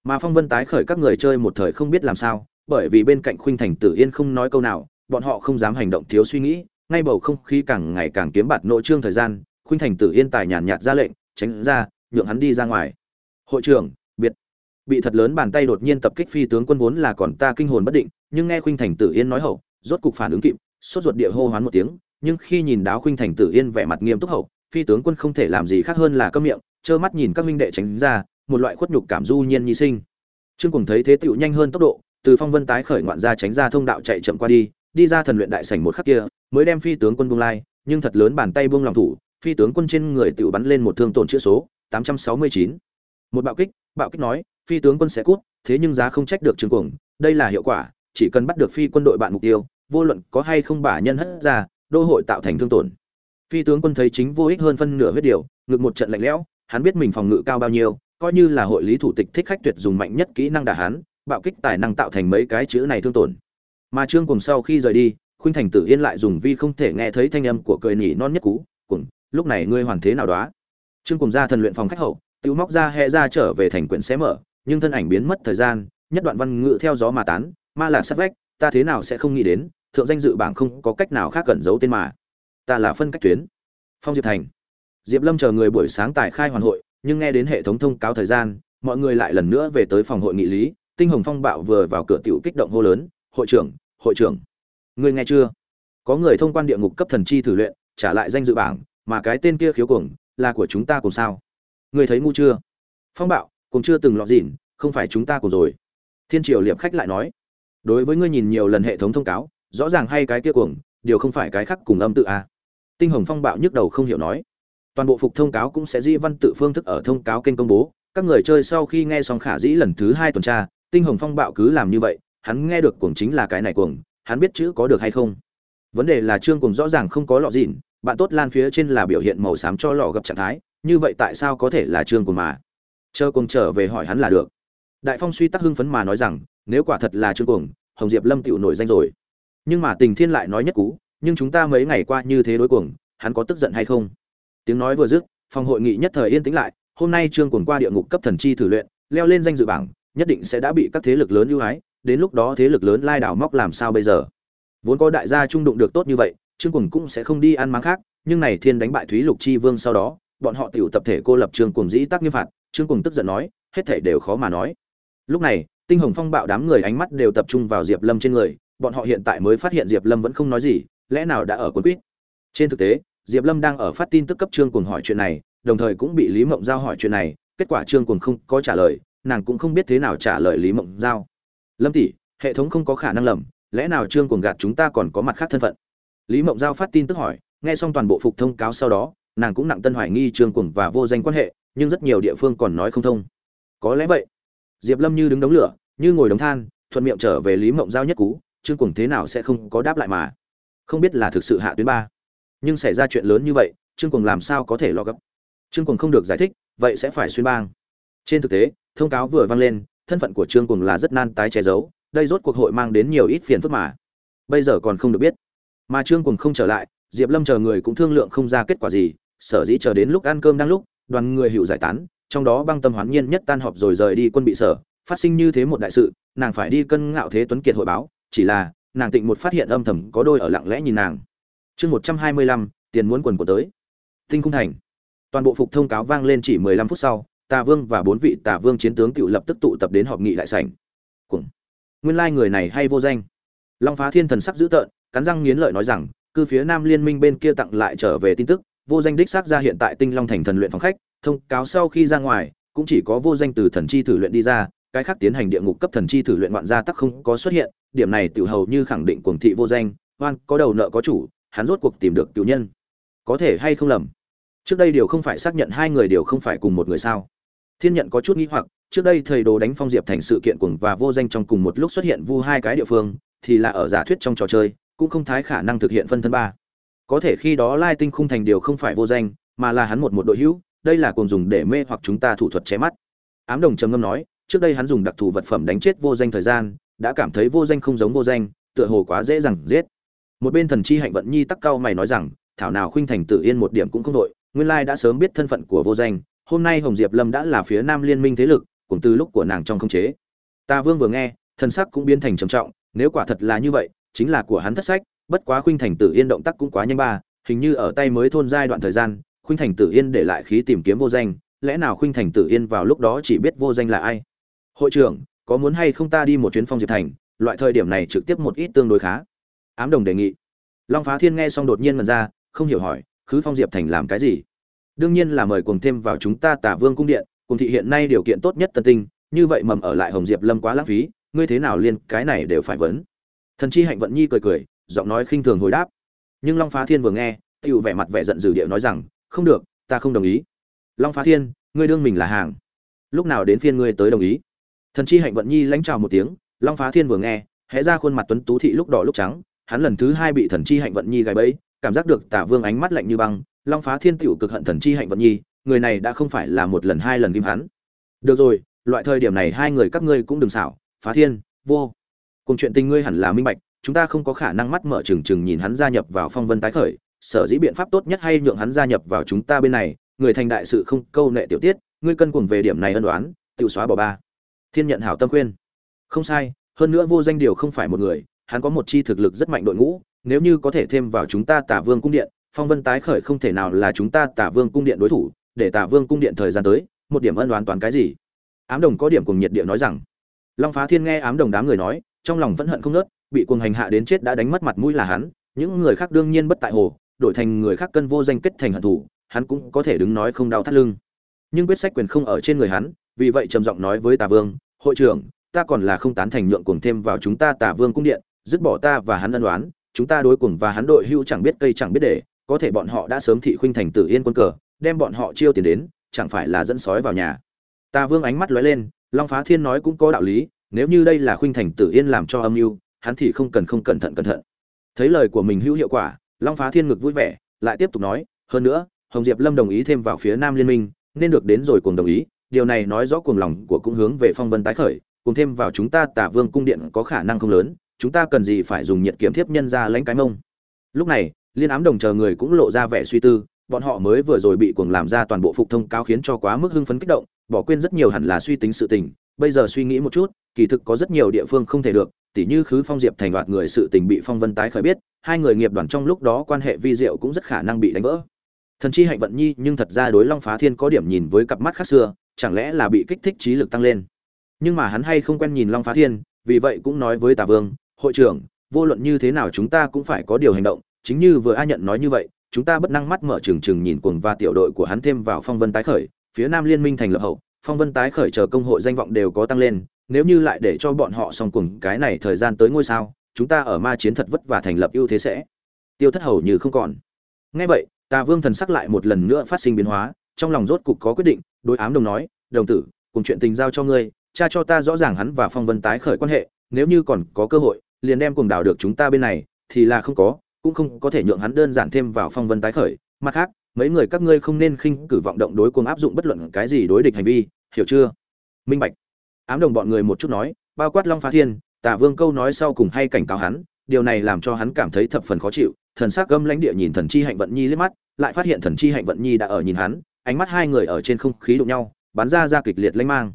Mà phong vân tái khởi các người chơi một thời không biết làm sao, bởi vì bên cạnh khuynh thành tử yên không nói câu nào, bọn họ không dám hành động thiếu suy nghĩ, ngay bầu không khí càng ngày càng kiếm bạt nội trương thời gian khuynh thành tử yên tài nhàn nhạt ra lệnh, tránh ra, nhượng hắn đi ra ngoài. Hội trưởng, biệt. Bị thật lớn bàn tay đột nhiên tập kích phi tướng quân vốn là còn ta kinh hồn bất định, nhưng nghe khuynh thành tử yên nói hậu, rốt cục phản ứng kịp, sốt ruột địa hô hoán một tiếng, nhưng khi nhìn đáo khuynh thành tử yên vẻ mặt nghiêm túc hậu, phi tướng quân không thể làm gì khác hơn là câm miệng, trơ mắt nhìn các minh đệ tránh ra, một loại khuất nhục cảm du nhiên nhi sinh. Trương cùng thấy thế tựu nhanh hơn tốc độ, từ phong vân tái khởi ngoạn ra tránh ra thông đạo chạy chậm qua đi đi ra thần luyện đại sảnh một khắc kia, mới đem phi tướng quân buông lai, nhưng thật lớn bàn tay buông lòng thủ phi tướng quân trên người tự bắn lên một thương tổn chữ số 869. một bạo kích bạo kích nói, phi tướng quân sẽ cút, thế nhưng giá không trách được trương cuồng, đây là hiệu quả, chỉ cần bắt được phi quân đội bạn mục tiêu, vô luận có hay không bả nhân hất ra, đô hội tạo thành thương tổn phi tướng quân thấy chính vô ích hơn phân nửa huyết điều, ngực một trận lạnh lẽo, hắn biết mình phòng ngự cao bao nhiêu, coi như là hội lý thủ tịch thích khách tuyệt dùng mạnh nhất kỹ năng đả hắn, bạo kích tài năng tạo thành mấy cái chữ này thương tổn mà trương cùng sau khi rời đi, khuynh thành tử yên lại dùng vi không thể nghe thấy thanh âm của cười nhỉ non nhất cú lúc này ngươi hoàn thế nào đó trương cùng ra thần luyện phòng khách hậu tự móc ra hệ ra trở về thành quyển xé mở, nhưng thân ảnh biến mất thời gian, nhất đoạn văn ngự theo gió mà tán, ma là sát vách, ta thế nào sẽ không nghĩ đến, thượng danh dự bảng không có cách nào khác cẩn giấu tên mà. Ta là phân cách tuyến. Phong diệp thành. Diệp lâm chờ người buổi sáng tại khai hoàn hội, nhưng nghe đến hệ thống thông cáo thời gian, mọi người lại lần nữa về tới phòng hội nghị lý, tinh hồng phong bạo vừa vào cửa tiểu kích động hô lớn, hội trưởng hội trưởng người nghe chưa? Có người thông quan địa ngục cấp thần chi thử luyện, trả lại danh dự bảng mà cái tên kia khiếu cuồng là của chúng ta cùng sao? Người thấy ngu chưa? Phong bạo cũng chưa từng lọt dỉn không phải chúng ta cùng rồi. Thiên triều liệp khách lại nói, đối với ngươi nhìn nhiều lần hệ thống thông cáo, rõ ràng hay cái kia cuồng, điều không phải cái khác cùng âm tự a à. tinh hồng phong bạo nhức đầu không hiểu nói, toàn bộ phục thông cáo cũng sẽ di văn tự phương thức ở thông cáo kênh công bố, các người chơi sau khi nghe xong khả dĩ lần thứ hai tuần tra, tinh hồng phong bạo cứ làm như vậy, hắn nghe được cuồng chính là cái này cuồng, hắn biết chữ có được hay không? Vấn đề là trương cuồng rõ ràng không có lọ dịn bạn tốt lan phía trên là biểu hiện màu xám cho lò gặp trạng thái, như vậy tại sao có thể là trương cùng mà? Chờ cùng trở về hỏi hắn là được. Đại phong suy tắc hưng phấn mà nói rằng, nếu quả thật là trương cùng hồng diệp lâm tựu nổi danh rồi. Nhưng mà tình thiên lại nói nhất cú, nhưng chúng ta mấy ngày qua như thế đối cuồng, hắn có tức giận hay không? Tiếng nói vừa dứt, phòng hội nghị nhất thời yên tĩnh lại, hôm nay trương cuồng qua địa ngục cấp thần chi thử luyện, leo lên danh dự bảng, nhất định sẽ đã bị các thế lực lớn ưu ái, đến lúc đó thế lực lớn lai đảo móc làm sao bây giờ? Vốn có đại gia trung đụng được tốt như vậy trương cuồng cũng sẽ không đi ăn máng khác, nhưng này thiên đánh bại thúy lục chi vương sau đó, bọn họ tiểu tập thể cô lập trương cuồng dĩ tác nghiêm phạt, trương cuồng tức giận nói, hết thể đều khó mà nói. Lúc này, tinh hồng phong bạo đám người ánh mắt đều tập trung vào diệp lâm trên người, bọn họ hiện tại mới phát hiện diệp lâm vẫn không nói gì, lẽ nào đã ở quân quýt? Trên thực tế, diệp lâm đang ở phát tin tức cấp trương cuồng hỏi chuyện này, đồng thời cũng bị lý mộng giao hỏi chuyện này, kết quả trương cuồng không có trả lời, nàng cũng không biết thế nào trả lời lý mộng giao. Lâm tỷ, hệ thống không có khả năng lầm, lẽ nào trương cuồng gạt chúng ta còn có mặt khác thân phận? Lý mộng giao phát tin tức hỏi, nghe xong toàn bộ phục thông cáo sau đó, nàng cũng nặng tân hoài nghi trương cuồng và vô danh quan hệ, nhưng rất nhiều địa phương còn nói không thông. Có lẽ vậy. Diệp lâm như đứng đống lửa, như ngồi đống than, thuận miệng trở về lý mộng giao nhất cú, trương cuồng thế nào sẽ không có đáp lại mà. Không biết là thực sự hạ tuyến ba. Nhưng xảy ra chuyện lớn như vậy, trương cuồng làm sao có thể lo gấp? Trương cuồng không được giải thích, vậy sẽ phải xuyên bang. Trên thực tế, thông cáo vừa vang lên, thân phận của trương cuồng là rất nan tái che giấu, đây rốt cuộc hội mang đến nhiều ít phiền phức mà. Bây giờ còn không được biết mà trương cùng không trở lại, diệp lâm chờ người cũng thương lượng không ra kết quả gì, sở dĩ chờ đến lúc ăn cơm đang lúc, đoàn người hữu giải tán, trong đó băng tâm hoán nhiên nhất tan họp rồi rời đi quân bị sở, phát sinh như thế một đại sự, nàng phải đi cân ngạo thế tuấn kiệt hội báo, chỉ là, nàng tịnh một phát hiện âm thầm có đôi ở lặng lẽ nhìn nàng. Chương một trăm hai mươi lăm, tiền muốn quần của tới. Tinh cung thành. Toàn bộ phục thông cáo vang lên chỉ mười lăm phút sau, tà vương và bốn vị tà vương chiến tướng cựu lập tức tụ tập đến họp nghị đại sảnh. Cùng nguyên lai người này hay vô danh. Long phá thiên thần sắc dữ tợn cắn răng nghiến lợi nói rằng cư phía nam liên minh bên kia tặng lại trở về tin tức, vô danh đích xác ra hiện tại tinh long thành thần luyện phòng khách, thông cáo sau khi ra ngoài, cũng chỉ có vô danh từ thần chi thử luyện đi ra, cái khác tiến hành địa ngục cấp thần chi thử luyện ngoạn gia tắc không có xuất hiện, điểm này tiểu hầu như khẳng định cuồng thị vô danh, oan, có đầu nợ có chủ, hắn rốt cuộc tìm được tiểu nhân. Có thể hay không lầm? Trước đây điều không phải xác nhận hai người đều không phải cùng một người sao? Thiên nhận có chút nghĩ hoặc, trước đây thầy đồ đánh phong diệp thành sự kiện cuồng và vô danh trong cùng một lúc xuất hiện vu hai cái địa phương, thì là ở giả thuyết trong trò chơi cũng không thái khả năng thực hiện phân thân ba. Có thể khi đó lai tinh khung thành điều không phải vô danh, mà là hắn một một đội hữu, đây là cồn dùng để mê hoặc chúng ta thủ thuật che mắt. Ám đồng trầm ngâm nói, trước đây hắn dùng đặc thù vật phẩm đánh chết vô danh thời gian, đã cảm thấy vô danh không giống vô danh, tựa hồ quá dễ dàng giết. Một bên thần chi hạnh vận nhi tắc cao mày nói rằng, thảo nào khuynh thành tự yên một điểm cũng không đội, nguyên lai đã sớm biết thân phận của vô danh, hôm nay hồng diệp lâm đã là phía nam liên minh thế lực, cũng từ lúc của nàng trong không chế. Ta vương vừa nghe thân sắc cũng biến thành trầm trọng, nếu quả thật là như vậy chính là của hắn thất sách, bất quá khuynh thành tử yên động tác cũng quá nhanh ba, hình như ở tay mới thôn giai đoạn thời gian, khuynh thành tử yên để lại khí tìm kiếm vô danh, lẽ nào khuynh thành tử yên vào lúc đó chỉ biết vô danh là ai? Hội trưởng, có muốn hay không ta đi một chuyến phong diệp thành, loại thời điểm này trực tiếp một ít tương đối khá. Ám đồng đề nghị. Long phá thiên nghe xong đột nhiên mần ra, không hiểu hỏi, khứ phong diệp thành làm cái gì? Đương nhiên là mời cùng thêm vào chúng ta tả vương cung điện cùng thị hiện nay điều kiện tốt nhất tân tinh, như vậy mầm ở lại hồng diệp lâm quá lãng phí, ngươi thế nào liên, cái này đều phải vấn thần chi hạnh vận nhi cười cười, giọng nói khinh thường hồi đáp. Nhưng long phá thiên vừa nghe tựu vẻ mặt vẻ giận dữ điệu nói rằng, không được, ta không đồng ý. Long phá thiên, ngươi đương mình là hàng. Lúc nào đến phiên ngươi tới đồng ý? Thần chi hạnh vận nhi lãnh chào một tiếng, long phá thiên vừa nghe, hé ra khuôn mặt tuấn tú thị lúc đỏ lúc trắng, hắn lần thứ hai bị thần chi hạnh vận nhi gài bẫy, cảm giác được tả vương ánh mắt lạnh như băng, long phá thiên tựu cực hận thần chi hạnh vận nhi, người này đã không phải là một lần hai lần ghim hắn. Được rồi, loại thời điểm này hai người các ngươi cũng đừng xảo, phá thiên, vô cùng chuyện tình ngươi hẳn là minh bạch, chúng ta không có khả năng mắt mở trừng trừng nhìn hắn gia nhập vào phong vân tái khởi, sở dĩ biện pháp tốt nhất hay nhượng hắn gia nhập vào chúng ta bên này, người thành đại sự không câu nệ tiểu tiết, ngươi cân cuồng về điểm này ân đoán tự xóa bỏ ba. Thiên nhận hảo tâm khuyên. Không sai, hơn nữa vô danh điều không phải một người, hắn có một chi thực lực rất mạnh đội ngũ, nếu như có thể thêm vào chúng ta tả vương cung điện, phong vân tái khởi không thể nào là chúng ta tả vương cung điện đối thủ, để tả vương cung điện thời gian tới, một điểm ân đoán toàn cái gì? Ám đồng có điểm cùng nhiệt địa nói rằng. Long phá thiên nghe ám đồng đám người nói trong lòng vẫn hận không nớt, bị cuồng hành hạ đến chết đã đánh mất mặt mũi là hắn, những người khác đương nhiên bất tại hồ, đổi thành người khác cân vô danh kết thành hận thủ hắn cũng có thể đứng nói không đau thắt lưng. Nhưng quyết sách quyền không ở trên người hắn, vì vậy trầm giọng nói với tà vương, hội trưởng, ta còn là không tán thành nhượng cuồng thêm vào chúng ta tà vương cung điện, dứt bỏ ta và hắn ân đoán chúng ta đối cuồng và hắn đội hưu chẳng biết cây chẳng biết để, có thể bọn họ đã sớm thị khuynh thành tử yên quân cờ, đem bọn họ chiêu tiền đến, chẳng phải là dẫn sói vào nhà. Tà vương ánh mắt lóe lên, long phá thiên nói cũng có đạo lý nếu như đây là khuynh thành tử yên làm cho âm mưu, hắn thì không cần không cẩn thận cẩn thận. Thấy lời của mình hữu hiệu quả, long phá thiên ngực vui vẻ, lại tiếp tục nói, hơn nữa, hồng diệp lâm đồng ý thêm vào phía nam liên minh, nên được đến rồi cùng đồng ý. Điều này nói rõ cuồng lòng của cũng hướng về phong vân tái khởi, cùng thêm vào chúng ta tả vương cung điện có khả năng không lớn, chúng ta cần gì phải dùng nhiệt kiếm thiếp nhân ra lãnh cái mông? Lúc này, liên ám đồng chờ người cũng lộ ra vẻ suy tư, bọn họ mới vừa rồi bị cuồng làm ra toàn bộ phục thông cao khiến cho quá mức hưng phấn kích động, bỏ quên rất nhiều hẳn là suy tính sự tình bây giờ suy nghĩ một chút, kỳ thực có rất nhiều địa phương không thể được, tỉ như khứ phong diệp thành đoạt người sự tình bị phong vân tái khởi biết, hai người nghiệp đoàn trong lúc đó quan hệ vi diệu cũng rất khả năng bị đánh vỡ. Thần chi hạnh vận nhi, nhưng thật ra đối long phá thiên có điểm nhìn với cặp mắt khác xưa, chẳng lẽ là bị kích thích trí lực tăng lên. Nhưng mà hắn hay không quen nhìn long phá thiên, vì vậy cũng nói với tà vương, hội trưởng, vô luận như thế nào chúng ta cũng phải có điều hành động, chính như vừa a nhận nói như vậy, chúng ta bất năng mắt mở trừng trừng nhìn cuồng và tiểu đội của hắn thêm vào phong vân tái khởi, phía nam liên minh thành lập hậu phong vân tái khởi chờ công hội danh vọng đều có tăng lên, nếu như lại để cho bọn họ xong cùng cái này thời gian tới ngôi sao, chúng ta ở ma chiến thật vất và thành lập ưu thế sẽ. Tiêu thất hầu như không còn. Ngay vậy, tà vương thần sắc lại một lần nữa phát sinh biến hóa, trong lòng rốt cục có quyết định, đối ám đồng nói, đồng tử, cùng chuyện tình giao cho ngươi, cha cho ta rõ ràng hắn và phong vân tái khởi quan hệ, nếu như còn có cơ hội, liền đem cùng đảo được chúng ta bên này, thì là không có, cũng không có thể nhượng hắn đơn giản thêm vào phong vân tái khởi. Mặt khác mấy người các ngươi không nên khinh cử vọng động đối cuồng áp dụng bất luận cái gì đối địch hành vi, hiểu chưa? Minh bạch. Ám đồng bọn người một chút nói, bao quát long phá thiên, tả vương câu nói sau cùng hay cảnh cáo hắn, điều này làm cho hắn cảm thấy thập phần khó chịu, thần sắc gâm lãnh địa nhìn thần chi hạnh vận nhi liếc mắt, lại phát hiện thần chi hạnh vận nhi đã ở nhìn hắn, ánh mắt hai người ở trên không khí đụng nhau, bắn ra ra kịch liệt lanh mang.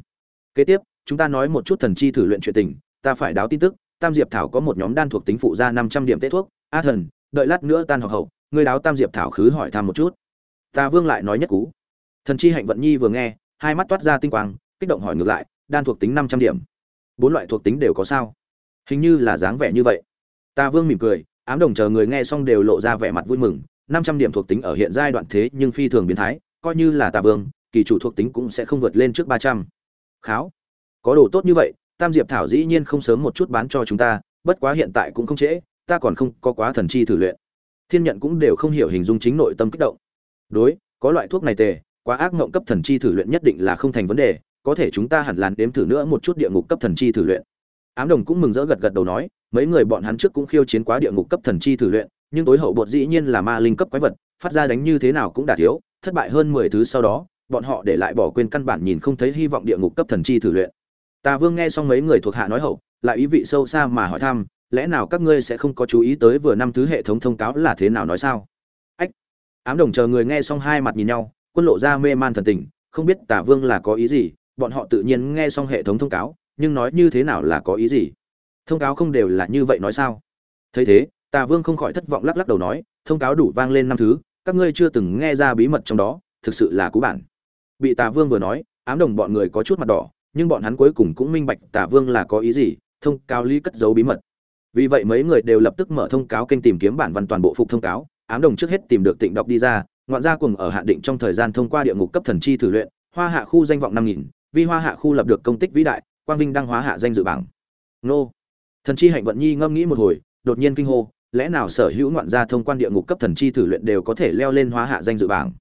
Kế tiếp, chúng ta nói một chút thần chi thử luyện chuyện tình, ta phải đáo tin tức, tam diệp thảo có một nhóm đan thuộc tính phụ ra năm trăm điểm tế thuốc, a thần, đợi lát nữa tan học hậu, ngươi đáo tam diệp thảo khứ hỏi thăm một chút ta vương lại nói nhất cú. Thần chi hạnh vận nhi vừa nghe, hai mắt toát ra tinh quang, kích động hỏi ngược lại, đan thuộc tính năm trăm điểm. Bốn loại thuộc tính đều có sao? Hình như là dáng vẻ như vậy. Ta vương mỉm cười, ám đồng chờ người nghe xong đều lộ ra vẻ mặt vui mừng, năm trăm điểm thuộc tính ở hiện giai đoạn thế nhưng phi thường biến thái, coi như là ta vương, kỳ chủ thuộc tính cũng sẽ không vượt lên trước ba trăm. Kháo. Có đồ tốt như vậy, tam diệp thảo dĩ nhiên không sớm một chút bán cho chúng ta, bất quá hiện tại cũng không trễ, ta còn không có quá thần chi thử luyện. Thiên nhận cũng đều không hiểu hình dung chính nội tâm kích động đối, có loại thuốc này tề, quá ác ngộng cấp thần chi thử luyện nhất định là không thành vấn đề, có thể chúng ta hẳn làn đếm thử nữa một chút địa ngục cấp thần chi thử luyện. Ám đồng cũng mừng rỡ gật gật đầu nói, mấy người bọn hắn trước cũng khiêu chiến quá địa ngục cấp thần chi thử luyện, nhưng tối hậu bột dĩ nhiên là ma linh cấp quái vật, phát ra đánh như thế nào cũng đã thiếu, thất bại hơn mười thứ sau đó, bọn họ để lại bỏ quên căn bản nhìn không thấy hy vọng địa ngục cấp thần chi thử luyện. Tà vương nghe xong mấy người thuộc hạ nói hậu, lại ý vị sâu xa mà hỏi thăm, lẽ nào các ngươi sẽ không có chú ý tới vừa năm thứ hệ thống thông cáo là thế nào nói sao? Ám đồng chờ người nghe xong hai mặt nhìn nhau, quân lộ ra mê man thần tình, không biết tả vương là có ý gì, bọn họ tự nhiên nghe xong hệ thống thông cáo, nhưng nói như thế nào là có ý gì? Thông cáo không đều là như vậy nói sao? Thấy thế tà vương không khỏi thất vọng lắc lắc đầu nói, thông cáo đủ vang lên năm thứ, các ngươi chưa từng nghe ra bí mật trong đó, thực sự là cú bản. Bị tà vương vừa nói, ám đồng bọn người có chút mặt đỏ, nhưng bọn hắn cuối cùng cũng minh bạch tà vương là có ý gì, thông cáo lý cất giấu bí mật. Vì vậy mấy người đều lập tức mở thông cáo kênh tìm kiếm bản văn toàn bộ phục thông cáo ám đồng trước hết tìm được tịnh đọc đi ra, ngoạn gia cùng ở hạn định trong thời gian thông qua địa ngục cấp thần chi thử luyện, hoa hạ khu danh vọng năm nghìn, vi hoa hạ khu lập được công tích vĩ đại, quang vinh đăng hóa hạ danh dự bảng. Nô. Thần chi hạnh vận nhi ngâm nghĩ một hồi, đột nhiên kinh hô, lẽ nào sở hữu ngoạn gia thông quan địa ngục cấp thần chi thử luyện đều có thể leo lên hóa hạ danh dự bảng?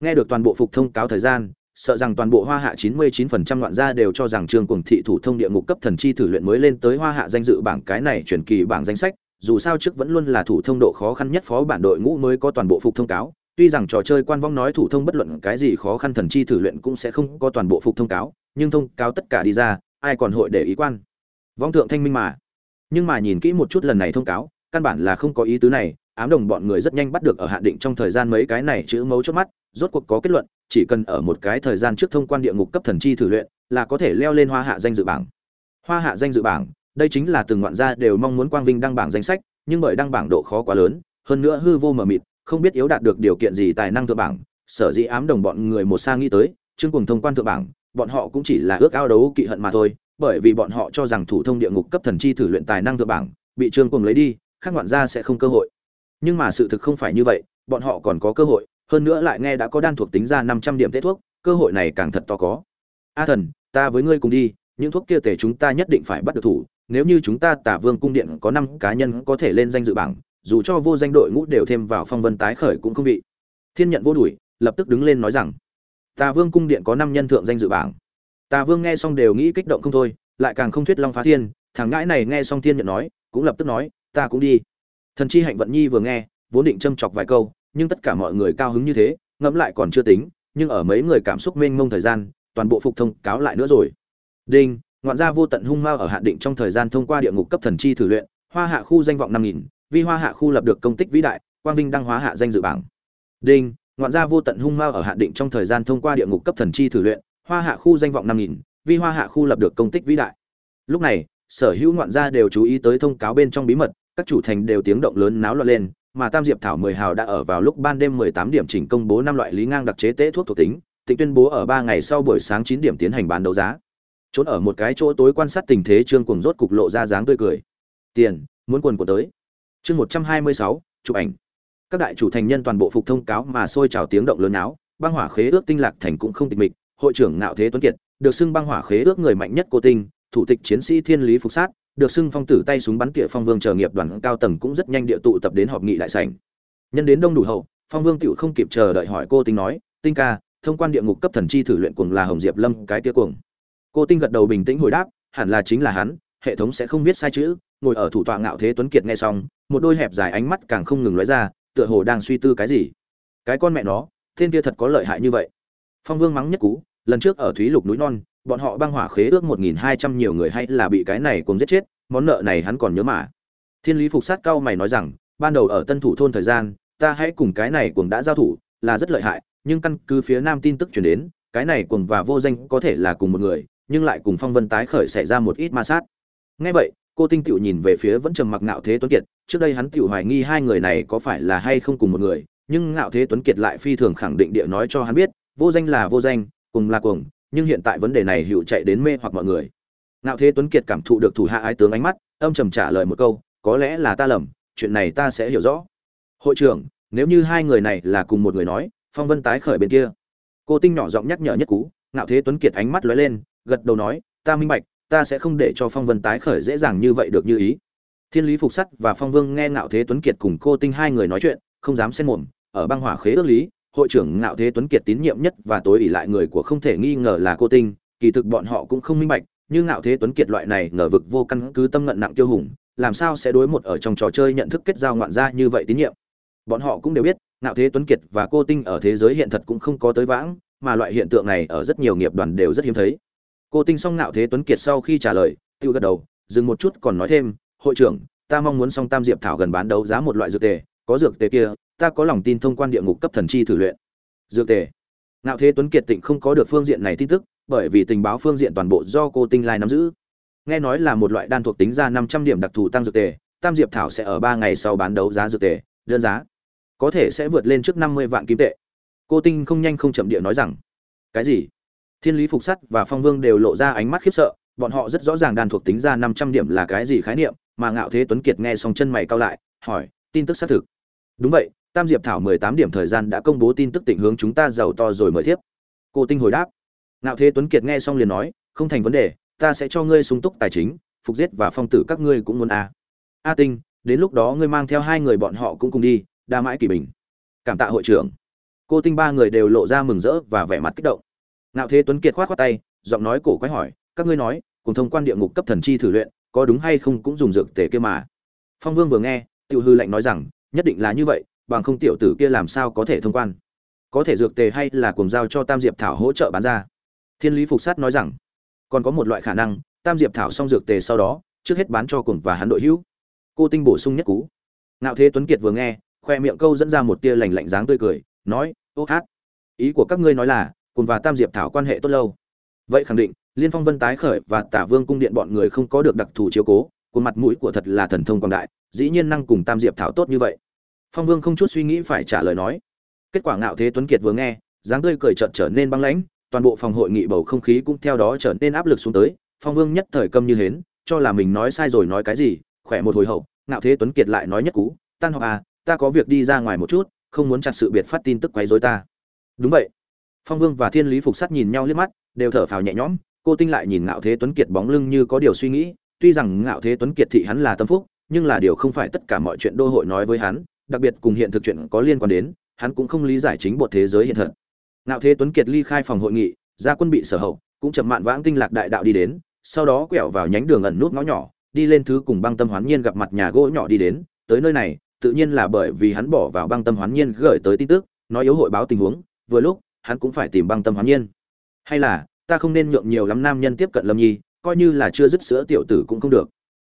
Nghe được toàn bộ phục thông cáo thời gian, sợ rằng toàn bộ hoa hạ 99% ngoạn gia đều cho rằng trương cuồng thị thủ thông địa ngục cấp thần chi thử luyện mới lên tới hoa hạ danh dự bảng cái này chuyển kỳ bảng danh sách dù sao trước vẫn luôn là thủ thông độ khó khăn nhất phó bản đội ngũ mới có toàn bộ phục thông cáo. Tuy rằng trò chơi quan vong nói thủ thông bất luận cái gì khó khăn thần chi thử luyện cũng sẽ không có toàn bộ phục thông cáo, nhưng thông cáo tất cả đi ra, ai còn hội để ý quan? Vong thượng thanh minh mà. Nhưng mà nhìn kỹ một chút lần này thông cáo, căn bản là không có ý tứ này, ám đồng bọn người rất nhanh bắt được ở hạn định trong thời gian mấy cái này chữ mấu chốt mắt, rốt cuộc có kết luận, chỉ cần ở một cái thời gian trước thông quan địa ngục cấp thần chi thử luyện, là có thể leo lên hoa hạ danh dự bảng. Hoa hạ danh dự bảng đây chính là từng ngoạn gia đều mong muốn quang vinh đăng bảng danh sách, nhưng bởi đăng bảng độ khó quá lớn, hơn nữa hư vô mờ mịt, không biết yếu đạt được điều kiện gì tài năng thượng bảng, sở dĩ ám đồng bọn người một sang nghĩ tới chương cùng thông quan thượng bảng, bọn họ cũng chỉ là ước ao đấu kỵ hận mà thôi, bởi vì bọn họ cho rằng thủ thông địa ngục cấp thần chi thử luyện tài năng thượng bảng, bị trương cùng lấy đi, khác ngoạn gia sẽ không cơ hội. Nhưng mà sự thực không phải như vậy, bọn họ còn có cơ hội, hơn nữa lại nghe đã có đan thuộc tính ra năm trăm điểm tết thuốc, cơ hội này càng thật to có. A thần, ta với ngươi cùng đi những thuốc kia tể chúng ta nhất định phải bắt được thủ, nếu như chúng ta tả vương cung điện có năm cá nhân có thể lên danh dự bảng, dù cho vô danh đội ngũ đều thêm vào phong vân tái khởi cũng không vị. Thiên nhận vô đuổi, lập tức đứng lên nói rằng tà vương cung điện có năm nhân thượng danh dự bảng. Tà vương nghe xong đều nghĩ kích động không thôi, lại càng không thuyết long phá thiên, thằng ngãi này nghe xong thiên nhận nói, cũng lập tức nói, ta cũng đi. Thần chi hạnh vận nhi vừa nghe, vốn định châm chọc vài câu, nhưng tất cả mọi người cao hứng như thế, ngẫm lại còn chưa tính, nhưng ở mấy người cảm xúc mênh mông thời gian, toàn bộ phục thông cáo lại nữa rồi đinh, ngoạn gia vô tận hung mao ở hạn định trong thời gian thông qua địa ngục cấp thần chi thử luyện, hoa hạ khu danh vọng năm nghìn, vi hoa hạ khu lập được công tích vĩ đại, quang vinh đăng hóa hạ danh dự bảng. Đinh, ngoạn gia vô tận hung mao ở hạn định trong thời gian thông qua địa ngục cấp thần chi thử luyện, hoa hạ khu danh vọng năm nghìn, vi hoa hạ khu lập được công tích vĩ đại. Lúc này, sở hữu ngoạn gia đều chú ý tới thông cáo bên trong bí mật, các chủ thành đều tiếng động lớn náo loạn lên, mà tam diệp thảo mười hào đã ở vào lúc ban đêm mười tám điểm chỉnh công bố năm loại lý ngang đặc chế tế thuốc thuộc tính, tịnh tuyên bố ở ba ngày sau buổi sáng chín điểm tiến hành bán đấu giá trốn ở một cái chỗ tối quan sát tình thế trương cuồng rốt cục lộ ra dáng tươi cười. Tiền, muốn quần của tới. Chương một trăm hai mươi sáu, chụp ảnh. Các đại chủ thành nhân toàn bộ phục thông cáo mà sôi trào tiếng động lớn áo băng hỏa khế ước tinh lạc thành cũng không tịch mịch, hội trưởng nạo thế tuấn kiệt, được xưng băng hỏa khế ước người mạnh nhất cô tinh, thủ tịch chiến sĩ thiên lý phục sát, được xưng phong tử tay súng bắn tỉa phong vương chờ nghiệp đoàn cao tầng cũng rất nhanh địa tụ tập đến họp nghị đại sảnh. Nhân đến đông đủ hậu, phong vương tựu không kịp chờ đợi hỏi cô tinh nói, tinh ca, thông quan địa ngục cấp thần chi thử luyện cuồng là hồng diệp lâm cái tia cuồng cô tinh gật đầu bình tĩnh hồi đáp, hẳn là chính là hắn, hệ thống sẽ không viết sai chữ. Ngồi ở thủ tọa ngạo thế tuấn kiệt nghe xong, một đôi hẹp dài ánh mắt càng không ngừng nói ra, tựa hồ đang suy tư cái gì. Cái con mẹ nó tên kia thật có lợi hại như vậy. Phong vương mắng nhất cú, lần trước ở thúy lục núi non, bọn họ băng hỏa khế ước một nghìn hai trăm nhiều người hay là bị cái này cùng giết chết, món nợ này hắn còn nhớ mà. Thiên lý phục sát cao mày nói rằng, ban đầu ở tân thủ thôn thời gian, ta hãy cùng cái này cùng đã giao thủ, là rất lợi hại, nhưng căn cứ phía nam tin tức chuyển đến, cái này cùng và vô danh có thể là cùng một người nhưng lại cùng phong vân tái khởi xảy ra một ít ma sát. Ngay vậy, cô tinh tựu nhìn về phía vẫn trầm mặc ngạo thế tuấn kiệt, trước đây hắn tựu hoài nghi hai người này có phải là hay không cùng một người, nhưng ngạo thế tuấn kiệt lại phi thường khẳng định địa nói cho hắn biết, vô danh là vô danh, cùng là cùng, nhưng hiện tại vấn đề này hữu chạy đến mê hoặc mọi người. Ngạo thế tuấn kiệt cảm thụ được thủ hạ ái tướng ánh mắt, âm trầm trả lời một câu, có lẽ là ta lầm, chuyện này ta sẽ hiểu rõ. Hội trưởng, nếu như hai người này là cùng một người nói, phong vân tái khởi bên kia. Cô tinh nhỏ giọng nhắc nhở nhất cú, ngạo thế tuấn kiệt ánh mắt lóe lên gật đầu nói, ta minh bạch, ta sẽ không để cho phong vân tái khởi dễ dàng như vậy được như ý. Thiên lý phục sắt và phong vương nghe ngạo thế tuấn kiệt cùng cô tinh hai người nói chuyện, không dám xen mồm, ở băng hỏa khế ước lý, hội trưởng ngạo thế tuấn kiệt tín nhiệm nhất và tối ỷ lại người của không thể nghi ngờ là cô tinh, kỳ thực bọn họ cũng không minh bạch nhưng ngạo thế tuấn kiệt loại này ngờ vực vô căn cứ tâm ngận nặng tiêu hùng, làm sao sẽ đối một ở trong trò chơi nhận thức kết giao ngoạn gia như vậy tín nhiệm. Bọn họ cũng đều biết, ngạo thế tuấn kiệt và cô tinh ở thế giới hiện thật cũng không có tới vãng, mà loại hiện tượng này ở rất nhiều nghiệp đoàn đều rất hiếm thấy cô tinh song ngạo thế tuấn kiệt sau khi trả lời tiêu gật đầu, dừng một chút còn nói thêm, hội trưởng, ta mong muốn song tam diệp thảo gần bán đấu giá một loại dược tề, có dược tề kia, ta có lòng tin thông quan địa ngục cấp thần chi thử luyện. Dược tề. Ngạo thế tuấn kiệt tịnh không có được phương diện này tin tức, bởi vì tình báo phương diện toàn bộ do cô tinh lai nắm giữ. Nghe nói là một loại đan thuộc tính ra năm trăm điểm đặc thù tăng dược tề, tam diệp thảo sẽ ở ba ngày sau bán đấu giá dược tề, đơn giá. Có thể sẽ vượt lên trước năm mươi vạn kim tệ. Cô tinh không nhanh không chậm địa nói rằng, cái gì? Thiên lý phục sắt và phong vương đều lộ ra ánh mắt khiếp sợ, bọn họ rất rõ ràng đan thuộc tính ra năm trăm điểm là cái gì khái niệm, mà ngạo thế tuấn kiệt nghe xong chân mày cao lại, hỏi, tin tức xác thực? Đúng vậy, tam diệp thảo mười tám điểm thời gian đã công bố tin tức tình hướng chúng ta giàu to rồi mời thiếp cô tinh hồi đáp. Ngạo thế tuấn kiệt nghe xong liền nói, không thành vấn đề, ta sẽ cho ngươi sung túc tài chính, phục giết và phong tử các ngươi cũng muốn a à. a tinh, đến lúc đó ngươi mang theo hai người bọn họ cũng cùng đi, đa mãi kỳ bình. Cảm tạ hội trưởng. Cô tinh ba người đều lộ ra mừng rỡ và vẻ mặt kích động nạo thế tuấn kiệt khoát khoát tay, giọng nói cổ quái hỏi, các ngươi nói, cùng thông quan địa ngục cấp thần chi thử luyện, có đúng hay không cũng dùng dược tề kia mà? Phong vương vừa nghe, tiểu hư lệnh nói rằng, nhất định là như vậy, bằng không tiểu tử kia làm sao có thể thông quan? Có thể dược tề hay là cùng giao cho tam diệp thảo hỗ trợ bán ra? Thiên lý phục sát nói rằng, còn có một loại khả năng, tam diệp thảo xong dược tề sau đó, trước hết bán cho cùng và hắn đội hữu. Cô tinh bổ sung nhất cú. Nạo thế tuấn kiệt vừa nghe, khoe miệng câu dẫn ra một tia lạnh lạnh dáng tươi cười, nói, ô hát, ý của các ngươi nói là cùng và tam diệp thảo quan hệ tốt lâu. Vậy khẳng định, liên phong vân tái khởi và tả vương cung điện bọn người không có được đặc thù chiếu cố của mặt mũi của thật là thần thông quảng đại, dĩ nhiên năng cùng tam diệp thảo tốt như vậy. Phong vương không chút suy nghĩ phải trả lời nói. Kết quả ngạo thế tuấn kiệt vừa nghe, dáng tươi cười trợn trở nên băng lãnh, toàn bộ phòng hội nghị bầu không khí cũng theo đó trở nên áp lực xuống tới. Phong vương nhất thời câm như hến, cho là mình nói sai rồi nói cái gì, khỏe một hồi hậu, ngạo thế tuấn kiệt lại nói nhất cú, tan họp à ta có việc đi ra ngoài một chút, không muốn chặt sự biệt phát tin tức quấy rối ta. Đúng vậy phong vương và thiên lý phục sắt nhìn nhau liếc mắt, đều thở phào nhẹ nhõm, cô tinh lại nhìn ngạo thế tuấn kiệt bóng lưng như có điều suy nghĩ, tuy rằng ngạo thế tuấn kiệt thị hắn là tâm phúc, nhưng là điều không phải tất cả mọi chuyện đô hội nói với hắn, đặc biệt cùng hiện thực chuyện có liên quan đến, hắn cũng không lý giải chính bộ thế giới hiện thật. Ngạo thế tuấn kiệt ly khai phòng hội nghị, ra quân bị sở hậu, cũng chậm mạn vãng tinh lạc đại đạo đi đến, sau đó quẹo vào nhánh đường ẩn nút ngõ nhỏ, đi lên thứ cùng băng tâm hoán nhiên gặp mặt nhà gỗ nhỏ đi đến, tới nơi này, tự nhiên là bởi vì hắn bỏ vào băng tâm hoán nhiên gửi tới tin tức, nói yếu hội báo tình huống, vừa lúc hắn cũng phải tìm băng tâm hoán nhiên. Hay là, ta không nên nhượng nhiều lắm nam nhân tiếp cận lâm nhi, coi như là chưa dứt sữa tiểu tử cũng không được.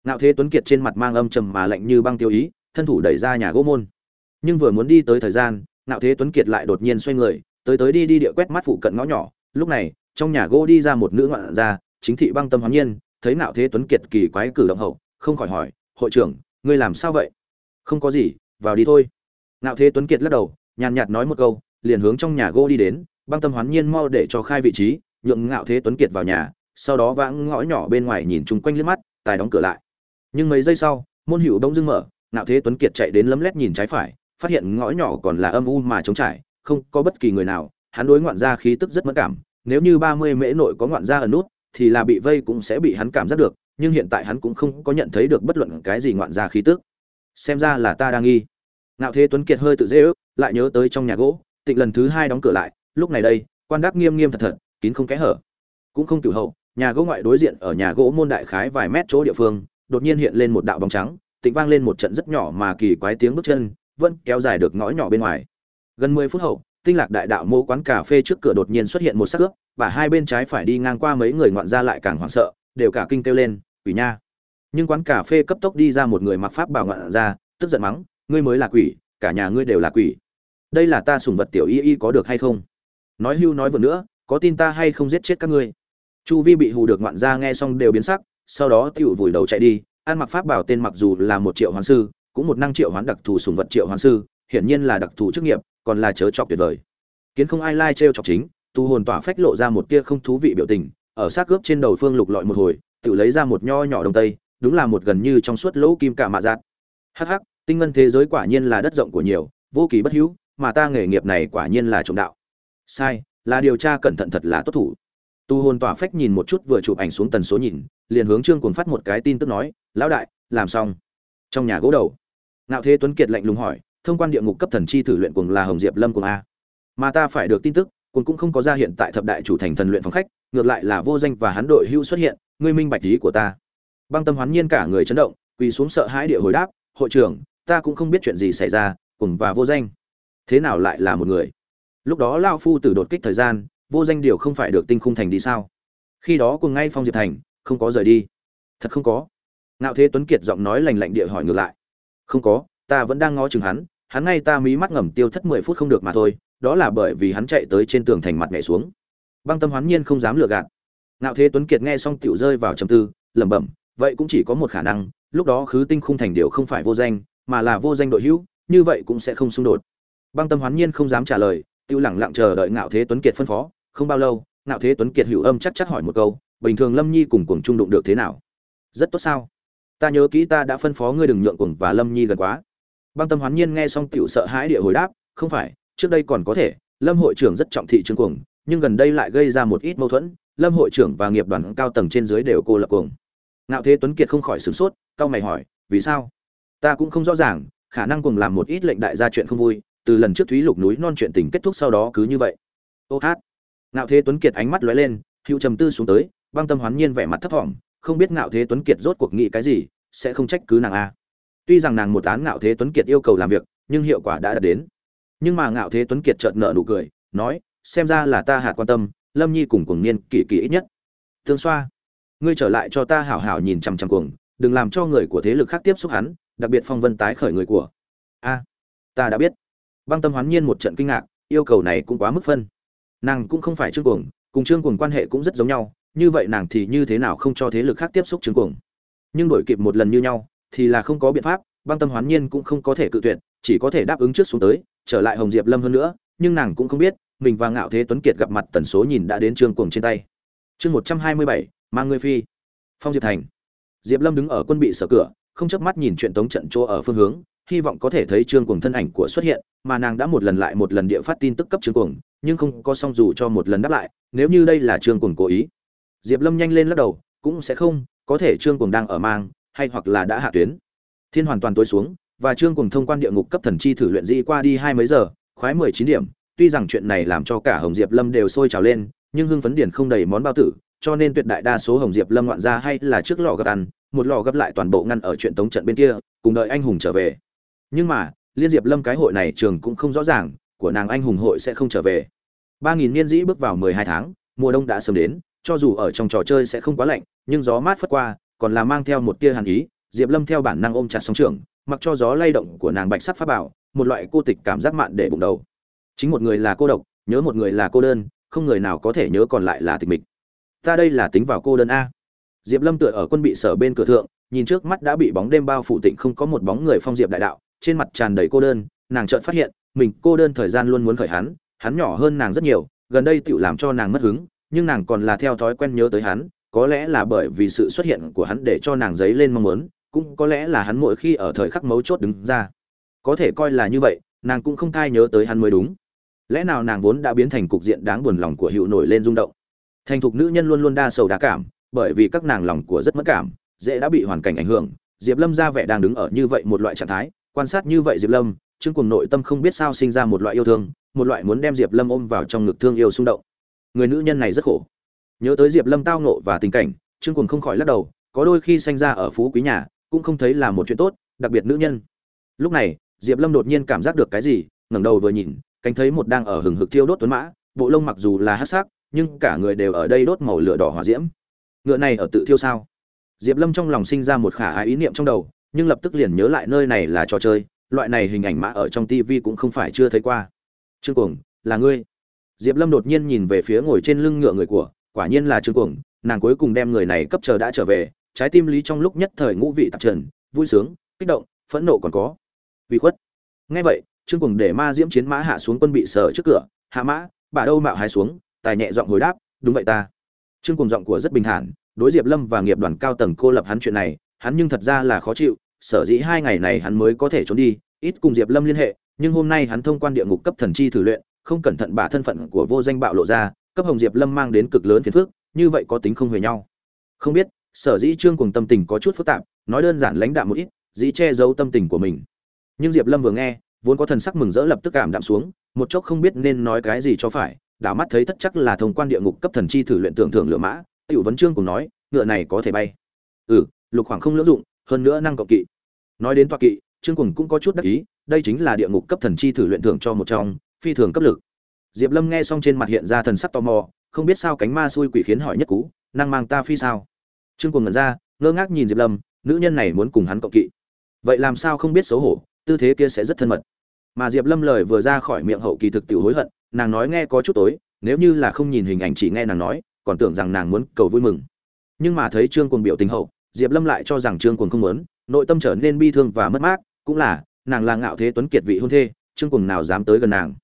Ngạo thế tuấn kiệt trên mặt mang âm trầm mà lạnh như băng tiêu ý, thân thủ đẩy ra nhà gỗ môn. Nhưng vừa muốn đi tới thời gian, ngạo thế tuấn kiệt lại đột nhiên xoay người, tới tới đi đi địa quét mắt phụ cận ngõ nhỏ. Lúc này, trong nhà gỗ đi ra một nữ ngoạn gia, chính thị băng tâm hoán nhiên, thấy ngạo thế tuấn kiệt kỳ quái cử động hậu, không khỏi hỏi, hội trưởng, ngươi làm sao vậy? Không có gì, vào đi thôi. Ngạo thế tuấn kiệt lắc đầu, nhàn nhạt nói một câu liền hướng trong nhà gỗ đi đến, băng tâm hoán nhiên mau để cho khai vị trí, nhượng ngạo thế tuấn kiệt vào nhà, sau đó vãng ngõ nhỏ bên ngoài nhìn chung quanh liếc mắt, tài đóng cửa lại. Nhưng mấy giây sau, môn hữu đông dưng mở, ngạo thế tuấn kiệt chạy đến lấm lét nhìn trái phải, phát hiện ngõ nhỏ còn là âm u mà trống trải, không có bất kỳ người nào, hắn đối ngoạn gia khí tức rất mất cảm, nếu như ba mươi mễ nội có ngoạn gia ở nút, thì là bị vây cũng sẽ bị hắn cảm giác được, nhưng hiện tại hắn cũng không có nhận thấy được bất luận cái gì ngoạn gia khí tức. Xem ra là ta đang nghi. Ngạo thế tuấn kiệt hơi tự dễ ước, lại nhớ tới trong nhà gỗ tịnh lần thứ hai đóng cửa lại, lúc này đây, quan đắc nghiêm nghiêm thật thật, kín không kẽ hở. Cũng không cửu hậu, nhà gỗ ngoại đối diện ở nhà gỗ môn đại khái vài mét chỗ địa phương, đột nhiên hiện lên một đạo bóng trắng, tịnh vang lên một trận rất nhỏ mà kỳ quái tiếng bước chân, vẫn kéo dài được ngõ nhỏ bên ngoài. Gần mười phút hậu, tinh lạc đại đạo mô quán cà phê trước cửa đột nhiên xuất hiện một sắc ướp, và hai bên trái phải đi ngang qua mấy người ngoạn ra lại càng hoảng sợ, đều cả kinh kêu lên, quỷ nha! Nhưng quán cà phê cấp tốc đi ra một người mặc pháp bảo ngoạn ra, tức giận mắng, ngươi mới là quỷ, cả nhà ngươi đều là quỷ đây là ta sùng vật tiểu y y có được hay không? Nói hưu nói vừa nữa, có tin ta hay không giết chết các ngươi? Chu vi bị hù được ngoạn ra nghe xong đều biến sắc, sau đó tựu vùi đầu chạy đi An mặc pháp bảo tên mặc dù là một triệu hoán sư, cũng một năng triệu hoán đặc thù sùng vật triệu hoán sư, hiển nhiên là đặc thù chức nghiệp, còn là chớ chọc tuyệt vời. Kiến không ai lai trêu chọc chính, tu hồn tỏa phách lộ ra một tia không thú vị biểu tình, ở xác cướp trên đầu phương lục lọi một hồi, tự lấy ra một nho nhỏ đồng tây, đúng là một gần như trong suốt lỗ kim cả mạ giạt. Hắc hắc, tinh ngân thế giới quả nhiên là đất rộng của nhiều, vô kỳ bất hữu mà ta nghề nghiệp này quả nhiên là trộm đạo. Sai, là điều tra cẩn thận thật là tốt thủ. Tu hồn tỏa phách nhìn một chút vừa chụp ảnh xuống tần số nhìn, liền hướng trương cuồng phát một cái tin tức nói, lão đại, làm xong. Trong nhà gỗ đầu, ngạo thế tuấn kiệt lạnh lùng hỏi, thông quan địa ngục cấp thần chi thử luyện cuồng là hồng diệp lâm cuồng a? Mà ta phải được tin tức, cuồng cũng không có ra hiện tại thập đại chủ thành thần luyện phòng khách, ngược lại là vô danh và hắn đội hưu xuất hiện, ngươi minh bạch lý của ta. Băng tâm hoán nhiên cả người chấn động, quỳ xuống sợ hãi địa hồi đáp, hội trưởng, ta cũng không biết chuyện gì xảy ra cùng và vô danh thế nào lại là một người? Lúc đó lao phu tử đột kích thời gian, vô danh điều không phải được tinh khung thành đi sao? Khi đó cùng ngay phong diệp thành, không có rời đi. Thật không có. Ngạo thế tuấn kiệt giọng nói lành lạnh địa hỏi ngược lại. Không có, ta vẫn đang ngó chừng hắn hắn ngay ta mí mắt ngầm tiêu thất mười phút không được mà thôi, đó là bởi vì hắn chạy tới trên tường thành mặt nhảy xuống. Băng tâm hoán nhiên không dám lừa gạt. Ngạo thế tuấn kiệt nghe xong tiểu rơi vào trầm tư, lẩm bẩm, vậy cũng chỉ có một khả năng, lúc đó khứ tinh khung thành điều không phải vô danh, mà là vô danh đội hữu, như vậy cũng sẽ không xung đột băng tâm hoán nhiên không dám trả lời, tiêu lẳng lặng chờ đợi ngạo thế tuấn kiệt phân phó. Không bao lâu, ngạo thế tuấn kiệt hữu âm chắc chắc hỏi một câu, bình thường lâm nhi cùng cuồng trung đụng được thế nào? Rất tốt sao? Ta nhớ kỹ ta đã phân phó ngươi đừng nhượng cuồng và lâm nhi gần quá. Băng tâm hoán nhiên nghe xong tiểu sợ hãi địa hồi đáp, không phải, trước đây còn có thể, lâm hội trưởng rất trọng thị trương cuồng, nhưng gần đây lại gây ra một ít mâu thuẫn, lâm hội trưởng và nghiệp đoàn cao tầng trên dưới đều cô lập cuồng. Ngạo thế tuấn kiệt không khỏi sửng sốt, cau mày hỏi, vì sao? Ta cũng không rõ ràng, khả năng Cuồng làm một ít lệnh đại gia chuyện không vui từ lần trước thúy lục núi non chuyện tình kết thúc sau đó cứ như vậy. Ô hát. Ngạo thế tuấn kiệt ánh mắt lóe lên, hữu trầm tư xuống tới, băng tâm hoán nhiên vẻ mặt thấp thỏm, không biết ngạo thế tuấn kiệt rốt cuộc nghĩ cái gì, sẽ không trách cứ nàng a. Tuy rằng nàng một án ngạo thế tuấn kiệt yêu cầu làm việc, nhưng hiệu quả đã đạt đến. Nhưng mà ngạo thế tuấn kiệt chợt nợ nụ cười, nói, xem ra là ta hạt quan tâm, lâm nhi cùng cuồng niên kỳ kỳ ít nhất. Thương xoa, ngươi trở lại cho ta hảo hảo nhìn chằm chằm cuồng, đừng làm cho người của thế lực khác tiếp xúc hắn, đặc biệt phong vân tái khởi người của. A, ta đã biết băng tâm hoán nhiên một trận kinh ngạc, yêu cầu này cũng quá mức phân. Nàng cũng không phải trương cuồng, cùng trương cuồng quan hệ cũng rất giống nhau, như vậy nàng thì như thế nào không cho thế lực khác tiếp xúc trương cuồng. Nhưng đổi kịp một lần như nhau, thì là không có biện pháp, băng tâm hoán nhiên cũng không có thể cự tuyệt, chỉ có thể đáp ứng trước xuống tới, trở lại hồng diệp lâm hơn nữa, nhưng nàng cũng không biết, mình và ngạo thế tuấn kiệt gặp mặt tần số nhìn đã đến trương cuồng trên tay. Chương một trăm hai mươi bảy, mang người phi. Phong diệp thành. Diệp lâm đứng ở quân bị sở cửa, không chớp mắt nhìn chuyện tống trận chỗ ở phương hướng hy vọng có thể thấy trương cuồng thân ảnh của xuất hiện, mà nàng đã một lần lại một lần địa phát tin tức cấp trương cuồng, nhưng không có song dù cho một lần đáp lại, nếu như đây là trương cuồng cố ý. Diệp lâm nhanh lên lắc đầu, cũng sẽ không, có thể trương cuồng đang ở mang, hay hoặc là đã hạ tuyến. Thiên hoàn toàn tối xuống, và trương cuồng thông quan địa ngục cấp thần chi thử luyện di qua đi hai mấy giờ, khoái mười chín điểm, tuy rằng chuyện này làm cho cả hồng diệp lâm đều sôi trào lên, nhưng hưng phấn điển không đầy món bao tử, cho nên tuyệt đại đa số hồng diệp lâm ngoạn ra hay là trước lò gấp ăn, một lò gấp lại toàn bộ ngăn ở chuyện tống trận bên kia, cùng đợi anh hùng trở về nhưng mà, liên diệp lâm cái hội này trường cũng không rõ ràng, của nàng anh hùng hội sẽ không trở về. Ba nghìn niên dĩ bước vào mười hai tháng, mùa đông đã sớm đến, cho dù ở trong trò chơi sẽ không quá lạnh, nhưng gió mát phất qua, còn là mang theo một tia hàn ý, diệp lâm theo bản năng ôm chặt sóng trường, mặc cho gió lay động của nàng bạch sắc pháp bảo, một loại cô tịch cảm giác mạn để bụng đầu. Chính một người là cô độc, nhớ một người là cô đơn, không người nào có thể nhớ còn lại là tịch mịch. Ta đây là tính vào cô đơn a. Diệp lâm tựa ở quân bị sở bên cửa thượng, nhìn trước mắt đã bị bóng đêm bao phủ tịnh không có một bóng người phong diệp đại đạo trên mặt tràn đầy cô đơn, nàng chợt phát hiện, mình cô đơn thời gian luôn muốn khởi hắn hắn nhỏ hơn nàng rất nhiều, gần đây tự làm cho nàng mất hứng, nhưng nàng còn là theo thói quen nhớ tới hắn, có lẽ là bởi vì sự xuất hiện của hắn để cho nàng dấy lên mong muốn, cũng có lẽ là hắn mỗi khi ở thời khắc mấu chốt đứng ra. Có thể coi là như vậy, nàng cũng không thai nhớ tới hắn mới đúng. Lẽ nào nàng vốn đã biến thành cục diện đáng buồn lòng của hữu nổi lên rung động? Thành thục nữ nhân luôn luôn đa sầu đa cảm, bởi vì các nàng lòng của rất mất cảm, dễ đã bị hoàn cảnh ảnh hưởng, diệp lâm ra vẻ đang đứng ở như vậy một loại trạng thái quan sát như vậy diệp lâm, trương cùng nội tâm không biết sao sinh ra một loại yêu thương, một loại muốn đem diệp lâm ôm vào trong ngực thương yêu xung động. Người nữ nhân này rất khổ. Nhớ tới diệp lâm tao nộ và tình cảnh, trương cùng không khỏi lắc đầu, có đôi khi sanh ra ở phú quý nhà, cũng không thấy là một chuyện tốt, đặc biệt nữ nhân. Lúc này, diệp lâm đột nhiên cảm giác được cái gì, ngẩng đầu vừa nhìn, cánh thấy một đang ở hừng hực thiêu đốt tuấn mã, bộ lông mặc dù là hát sắc, nhưng cả người đều ở đây đốt màu lửa đỏ hỏa diễm. Ngựa này ở tự thiêu sao? Diệp lâm trong lòng sinh ra một khả ái ý niệm trong đầu nhưng lập tức liền nhớ lại nơi này là trò chơi, loại này hình ảnh mã ở trong tv cũng không phải chưa thấy qua. Trương cuồng, là ngươi? Diệp lâm đột nhiên nhìn về phía ngồi trên lưng ngựa người của, quả nhiên là trương cuồng, nàng cuối cùng đem người này cấp chờ đã trở về, trái tim lý trong lúc nhất thời ngũ vị tạp trần, vui sướng, kích động, phẫn nộ còn có. Uy khuất. Ngay vậy, trương cuồng để ma diễm chiến mã hạ xuống quân bị sở trước cửa, hạ mã, bà đâu mạo hai xuống, tài nhẹ giọng hồi đáp, đúng vậy ta. Trương cuồng giọng của rất bình thản, đối diệp lâm và nghiệp đoàn cao tầng cô lập hắn chuyện này hắn nhưng thật ra là khó chịu, sở dĩ hai ngày này hắn mới có thể trốn đi, ít cùng diệp lâm liên hệ, nhưng hôm nay hắn thông quan địa ngục cấp thần chi thử luyện, không cẩn thận bả thân phận của vô danh bạo lộ ra, cấp hồng diệp lâm mang đến cực lớn phiền phức, như vậy có tính không hề nhau. Không biết, sở dĩ trương cùng tâm tình có chút phức tạp, nói đơn giản lãnh đạm một ít, dĩ che giấu tâm tình của mình. Nhưng diệp lâm vừa nghe, vốn có thần sắc mừng rỡ lập tức cảm đạm xuống, một chốc không biết nên nói cái gì cho phải, đảo mắt thấy tất chắc là thông quan địa ngục cấp thần chi thử luyện tưởng thưởng lựa mã, tiểu vấn trương cùng nói, ngựa này có thể bay. Ừ lục khoảng không lưỡng dụng, hơn nữa năng cộng kỵ. Nói đến toa kỵ, trương cùng cũng có chút đắc ý, đây chính là địa ngục cấp thần chi thử luyện thưởng cho một trong, phi thường cấp lực. Diệp lâm nghe xong trên mặt hiện ra thần sắc tò mò, không biết sao cánh ma xui quỷ khiến hỏi nhất cú, năng mang ta phi sao? Trương cùng ngẩn ra, ngơ ngác nhìn diệp lâm, nữ nhân này muốn cùng hắn cộng kỵ. Vậy làm sao không biết xấu hổ, tư thế kia sẽ rất thân mật. Mà diệp lâm lời vừa ra khỏi miệng hậu kỳ thực tiểu hối hận, nàng nói nghe có chút tối, nếu như là không nhìn hình ảnh chỉ nghe nàng nói, còn tưởng rằng nàng muốn cầu vui mừng. Nhưng mà thấy trương cuồng biểu tình hậu diệp lâm lại cho rằng trương cuồng không muốn, nội tâm trở nên bi thương và mất mát, cũng là, nàng là ngạo thế tuấn kiệt vị hôn thê, trương cuồng nào dám tới gần nàng.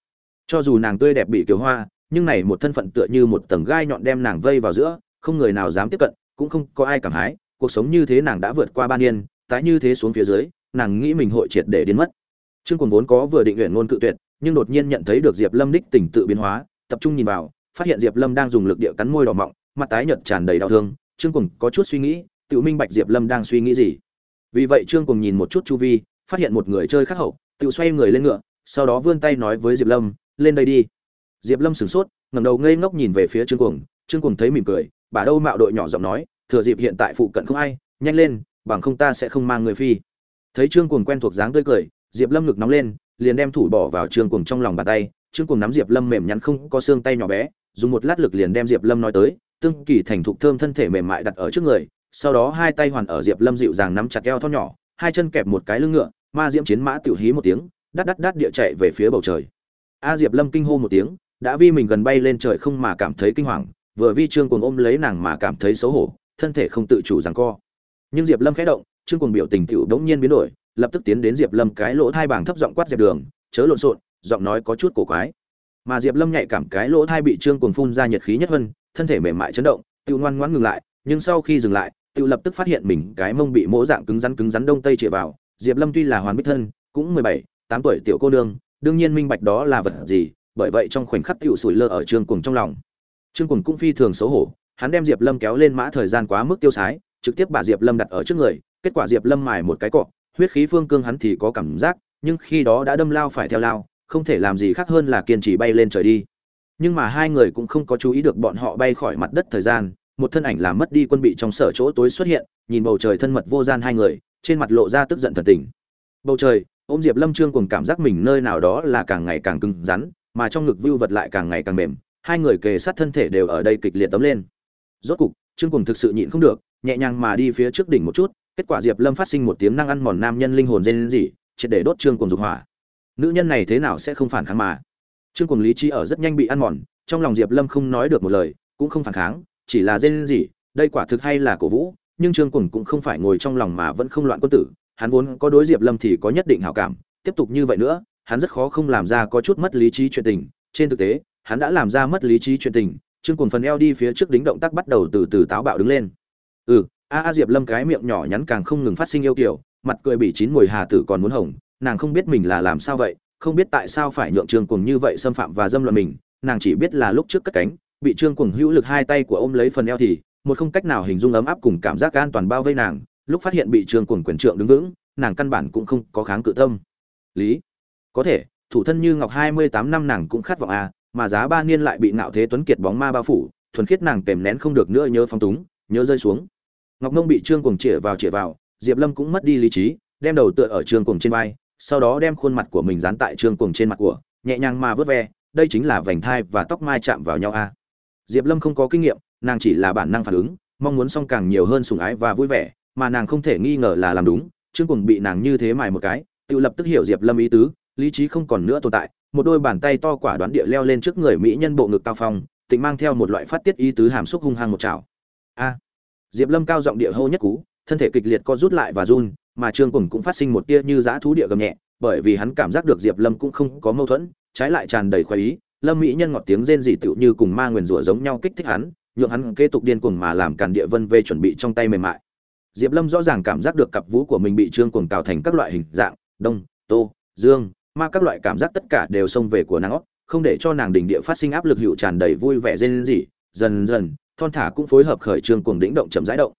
Cho dù nàng tươi đẹp bị kiều hoa, nhưng này một thân phận tựa như một tầng gai nhọn đem nàng vây vào giữa, không người nào dám tiếp cận, cũng không có ai cảm hái, cuộc sống như thế nàng đã vượt qua ba niên, tái như thế xuống phía dưới, nàng nghĩ mình hội triệt để đến mất. Trương cuồng vốn có vừa định nguyện ngôn cự tuyệt, nhưng đột nhiên nhận thấy được diệp lâm đích tình tự biến hóa, tập trung nhìn vào, phát hiện diệp lâm đang dùng lực địa cắn môi đỏ mọng, mặt tái nhợt tràn đầy đau thương. Trương cuồng có chút suy nghĩ tự minh bạch diệp lâm đang suy nghĩ gì? Vì vậy trương cùng nhìn một chút chu vi, phát hiện một người chơi khác hậu tự xoay người lên ngựa, sau đó vươn tay nói với diệp lâm, lên đây đi. Diệp lâm sửng sốt, ngẩng đầu ngây ngốc nhìn về phía trương cùng trương cùng thấy mỉm cười, bà đâu mạo đội nhỏ giọng nói, thừa dịp hiện tại phụ cận không ai, nhanh lên, bằng không ta sẽ không mang người phi. Thấy trương cùng quen thuộc dáng tươi cười, diệp lâm ngực nóng lên, liền đem thủ bỏ vào trương cùng trong lòng bàn tay. Trương cùng nắm diệp lâm mềm nhắn không có xương tay nhỏ bé, dùng một lát lực liền đem diệp lâm nói tới, tương kỳ thành thục thơm thân thể mềm mại đặt ở trước người sau đó hai tay hoàn ở diệp lâm dịu dàng nắm chặt eo thon nhỏ, hai chân kẹp một cái lưng ngựa, ma diễm chiến mã tiểu hí một tiếng, đắt đắt đắt địa chạy về phía bầu trời. A diệp lâm kinh hô một tiếng, đã vi mình gần bay lên trời không mà cảm thấy kinh hoàng, vừa vi trương cuồng ôm lấy nàng mà cảm thấy xấu hổ, thân thể không tự chủ rằng co. Nhưng diệp lâm khẽ động, trương cuồng biểu tình tiểu đống nhiên biến đổi, lập tức tiến đến diệp lâm cái lỗ thai bảng thấp giọng quát dẹp đường, chớ lộn xộn, giọng nói có chút cổ quái. Mà diệp lâm nhạy cảm cái lỗ thai bị trương cuồng phun ra nhiệt khí nhất hơn, thân thể mềm mại chấn động, tiểu ngoan ngoãn ngừng lại, nhưng sau khi dừng lại tự lập tức phát hiện mình cái mông bị mỗ dạng cứng rắn cứng rắn đông tây chĩa vào. Diệp lâm tuy là hoàn bích thân, cũng mười bảy, tám tuổi tiểu cô nương, đương nhiên minh bạch đó là vật gì, bởi vậy trong khoảnh khắc tiểu sủi lơ ở trương cuồng trong lòng. Trương cuồng cũng phi thường xấu hổ, hắn đem diệp lâm kéo lên mã thời gian quá mức tiêu sái, trực tiếp bà diệp lâm đặt ở trước người, kết quả diệp lâm mài một cái cọ, huyết khí phương cương hắn thì có cảm giác, nhưng khi đó đã đâm lao phải theo lao, không thể làm gì khác hơn là kiên trì bay lên trời đi. Nhưng mà hai người cũng không có chú ý được bọn họ bay khỏi mặt đất thời gian một thân ảnh làm mất đi quân bị trong sở chỗ tối xuất hiện, nhìn bầu trời thân mật vô gian hai người, trên mặt lộ ra tức giận thần tình. Bầu trời, ôm diệp lâm trương cùng cảm giác mình nơi nào đó là càng ngày càng cứng rắn, mà trong ngực vưu vật lại càng ngày càng mềm, hai người kề sát thân thể đều ở đây kịch liệt tấm lên. Rốt cục, trương cùng thực sự nhịn không được, nhẹ nhàng mà đi phía trước đỉnh một chút, kết quả diệp lâm phát sinh một tiếng năng ăn mòn nam nhân linh hồn dên gì triệt để đốt trương cùng dục hỏa. Nữ nhân này thế nào sẽ không phản kháng mà? Trương cùng lý trí ở rất nhanh bị ăn mòn, trong lòng diệp lâm không nói được một lời, cũng không phản kháng chỉ là dên gì đây quả thực hay là cổ vũ, nhưng trương cùng cũng không phải ngồi trong lòng mà vẫn không loạn quân tử, hắn vốn có đối diệp lâm thì có nhất định hảo cảm, tiếp tục như vậy nữa, hắn rất khó không làm ra có chút mất lý trí chuyện tình, trên thực tế, hắn đã làm ra mất lý trí chuyện tình, trương cùng phần eo đi phía trước đính động tác bắt đầu từ từ táo bạo đứng lên. Ừ a a diệp lâm cái miệng nhỏ nhắn càng không ngừng phát sinh yêu kiểu mặt cười bị chín mùi hà tử còn muốn hồng, nàng không biết mình là làm sao vậy, không biết tại sao phải nhượng trương cùng như vậy xâm phạm và dâm loạn mình, nàng chỉ biết là lúc trước cất cánh bị trương cuồng hữu lực hai tay của ôm lấy phần eo thì, một không cách nào hình dung ấm áp cùng cảm giác an toàn bao vây nàng, lúc phát hiện bị trương cuồng quyền trượng đứng vững, nàng căn bản cũng không có kháng cự tâm lý, có thể, thủ thân như ngọc hai mươi tám năm nàng cũng khát vọng à mà giá ba niên lại bị ngạo thế tuấn kiệt bóng ma bao phủ, thuần khiết nàng kèm nén không được nữa nhớ phong túng, nhớ rơi xuống ngọc nông bị trương cuồng chĩa vào chĩa vào, diệp lâm cũng mất đi lý trí, đem đầu tựa ở trương cuồng trên vai, sau đó đem khuôn mặt của mình dán tại trương cuồng trên mặt của, nhẹ nhàng mà vớt ve, đây chính là vành thai và tóc mai chạm vào nhau a à diệp lâm không có kinh nghiệm, nàng chỉ là bản năng phản ứng, mong muốn xong càng nhiều hơn sủng ái và vui vẻ, mà nàng không thể nghi ngờ là làm đúng, trương cuồng bị nàng như thế mài một cái, tự lập tức hiểu diệp lâm ý tứ, lý trí không còn nữa tồn tại, một đôi bàn tay to quả đoán địa leo lên trước người mỹ nhân bộ ngực cao phong, tịnh mang theo một loại phát tiết ý tứ hàm xúc hung hăng một chảo a! Diệp lâm cao giọng địa hô nhất cú, thân thể kịch liệt co rút lại và run, mà trương cùng cũng phát sinh một tia như dã thú địa gầm nhẹ, bởi vì hắn cảm giác được diệp lâm cũng không có mâu thuẫn, trái lại tràn đầy khoái ý lâm mỹ nhân ngọt tiếng rên dị tựu như cùng ma nguyền rủa giống nhau kích thích hắn, nhượng hắn kế tục điên cuồng mà làm càn địa vân vê chuẩn bị trong tay mềm mại. Diệp lâm rõ ràng cảm giác được cặp vú của mình bị trương cuồng cào thành các loại hình dạng, đông, tô, dương, ma các loại cảm giác tất cả đều xông về của nàng óc, không để cho nàng đỉnh địa phát sinh áp lực hiệu tràn đầy vui vẻ rên rỉ, dần dần, thon thả cũng phối hợp khởi trương cuồng đĩnh động chậm rãi động.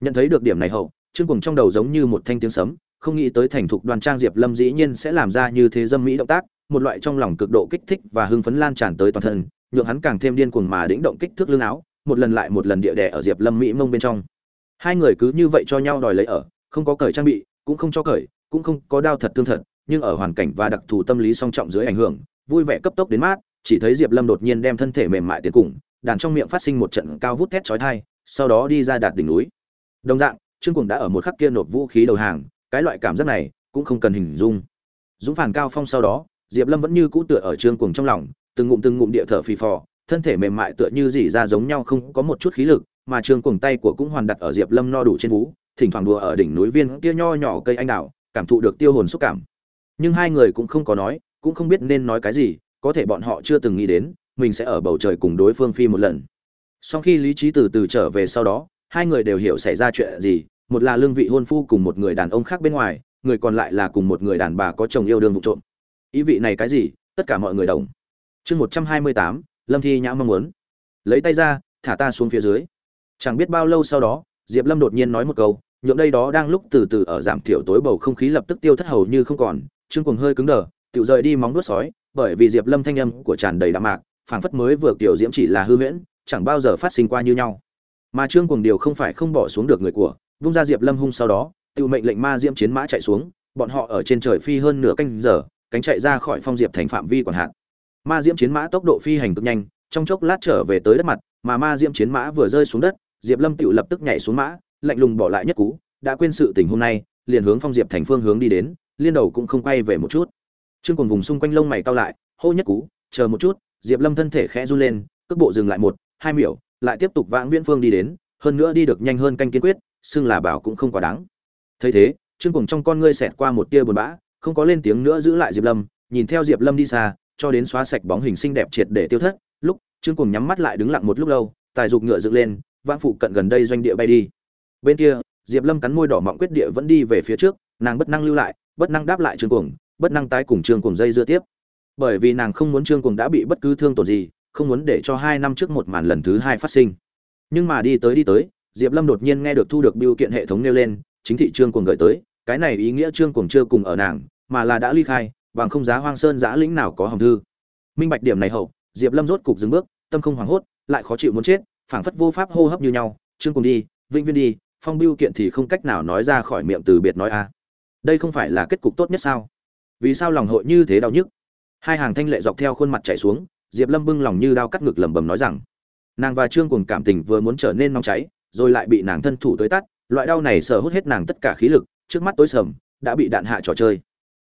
Nhận thấy được điểm này hậu, trương cuồng trong đầu giống như một thanh tiếng sấm, không nghĩ tới thành thục đoàn trang diệp lâm dĩ nhiên sẽ làm ra như thế dâm mỹ động tác một loại trong lòng cực độ kích thích và hưng phấn lan tràn tới toàn thân, nhượng hắn càng thêm điên cuồng mà đĩnh động kích thước lưng áo, một lần lại một lần địa đè ở diệp lâm mỹ mông bên trong. Hai người cứ như vậy cho nhau đòi lấy ở, không có cởi trang bị, cũng không cho cởi, cũng không có đao thật thương thật, nhưng ở hoàn cảnh và đặc thù tâm lý song trọng dưới ảnh hưởng, vui vẻ cấp tốc đến mát, chỉ thấy diệp lâm đột nhiên đem thân thể mềm mại tiến cùng, đàn trong miệng phát sinh một trận cao vút thét chói tai, sau đó đi ra đạt đỉnh núi. Đồng dạng, trương cuồng đã ở một khắc kia nộp vũ khí đầu hàng, cái loại cảm giác này cũng không cần hình dung. Dũng phản cao phong sau đó diệp lâm vẫn như cũ tựa ở trương cuồng trong lòng, từng ngụm từng ngụm địa thở phì phò, thân thể mềm mại tựa như dỉ ra giống nhau không có một chút khí lực, mà trương cuồng tay của cũng hoàn đặt ở diệp lâm no đủ trên vú, thỉnh thoảng đùa ở đỉnh núi viên kia nho nhỏ cây anh đào, cảm thụ được tiêu hồn xúc cảm. Nhưng hai người cũng không có nói, cũng không biết nên nói cái gì, có thể bọn họ chưa từng nghĩ đến, mình sẽ ở bầu trời cùng đối phương phi một lần. Sau khi lý trí từ từ trở về sau đó, hai người đều hiểu xảy ra chuyện gì, một là lương vị hôn phu cùng một người đàn ông khác bên ngoài, người còn lại là cùng một người đàn bà có chồng yêu đương vụ trộm ý vị này cái gì? Tất cả mọi người đồng. Chương một trăm hai mươi tám, lâm thi nhã mong muốn. Lấy tay ra, thả ta xuống phía dưới. Chẳng biết bao lâu sau đó, diệp lâm đột nhiên nói một câu, nhượng đây đó đang lúc từ từ ở giảm thiểu tối bầu không khí lập tức tiêu thất hầu như không còn, trương cuồng hơi cứng đờ tự rời đi móng đuốt sói, bởi vì diệp lâm thanh âm của tràn đầy đạm mạc, phảng phất mới vừa kiểu diễm chỉ là hư huyễn, chẳng bao giờ phát sinh qua như nhau. Mà trương cuồng điều không phải không bỏ xuống được người của, vung ra diệp lâm hung sau đó tự mệnh lệnh ma diễm chiến mã chạy xuống, bọn họ ở trên trời phi hơn nửa canh giờ cánh chạy ra khỏi phong diệp thành phạm vi quản hạn. Ma diễm chiến mã tốc độ phi hành cực nhanh, trong chốc lát trở về tới đất mặt, mà ma diễm chiến mã vừa rơi xuống đất, diệp lâm tiểu lập tức nhảy xuống mã, lạnh lùng bỏ lại nhất cú, đã quên sự tình hôm nay, liền hướng phong diệp thành phương hướng đi đến, liên đầu cũng không quay về một chút. Trương cùng vùng xung quanh lông mày cao lại, hô nhất cú, chờ một chút, diệp lâm thân thể khẽ run lên, cước bộ dừng lại một, hai miểu, lại tiếp tục vãng viễn phương đi đến, hơn nữa đi được nhanh hơn canh kiên quyết, xưng là bảo cũng không quá đáng. Thấy thế, trương cùng trong con ngươi xẹt qua một tia buồn bã không có lên tiếng nữa giữ lại diệp lâm, nhìn theo diệp lâm đi xa, cho đến xóa sạch bóng hình xinh đẹp triệt để tiêu thất, lúc trương cùng nhắm mắt lại đứng lặng một lúc lâu, tài dục ngựa dựng lên vãng phụ cận gần đây doanh địa bay đi. Bên kia, diệp lâm cắn môi đỏ mọng quyết địa vẫn đi về phía trước, nàng bất năng lưu lại, bất năng đáp lại trương cuồng, bất năng tái cùng trương cuồng dây dưa tiếp. Bởi vì nàng không muốn trương cuồng đã bị bất cứ thương tổn gì, không muốn để cho hai năm trước một màn lần thứ hai phát sinh. Nhưng mà đi tới đi tới, diệp lâm đột nhiên nghe được thu được biêu kiện hệ thống nêu lên, chính thị trương cuồng gửi tới cái này ý nghĩa trương cuồng chưa cùng ở nàng, mà là đã ly khai, bằng không giá hoang sơn giã lĩnh nào có hồng thư. Minh bạch điểm này hậu, diệp lâm rốt cục dừng bước, tâm không hoảng hốt, lại khó chịu muốn chết, phảng phất vô pháp hô hấp như nhau, trương cùng đi, vĩnh viên đi, phong biêu kiện thì không cách nào nói ra khỏi miệng từ biệt nói a. Đây không phải là kết cục tốt nhất sao? Vì sao lòng hội như thế đau nhức? Hai hàng thanh lệ dọc theo khuôn mặt chảy xuống, diệp lâm bưng lòng như đao cắt ngực lẩm bẩm nói rằng, nàng và trương cùng cảm tình vừa muốn trở nên nóng cháy, rồi lại bị nàng thân thủ tới tắt loại đau này sờ hút hết nàng tất cả khí lực trước mắt tối sầm, đã bị đạn hạ trò chơi.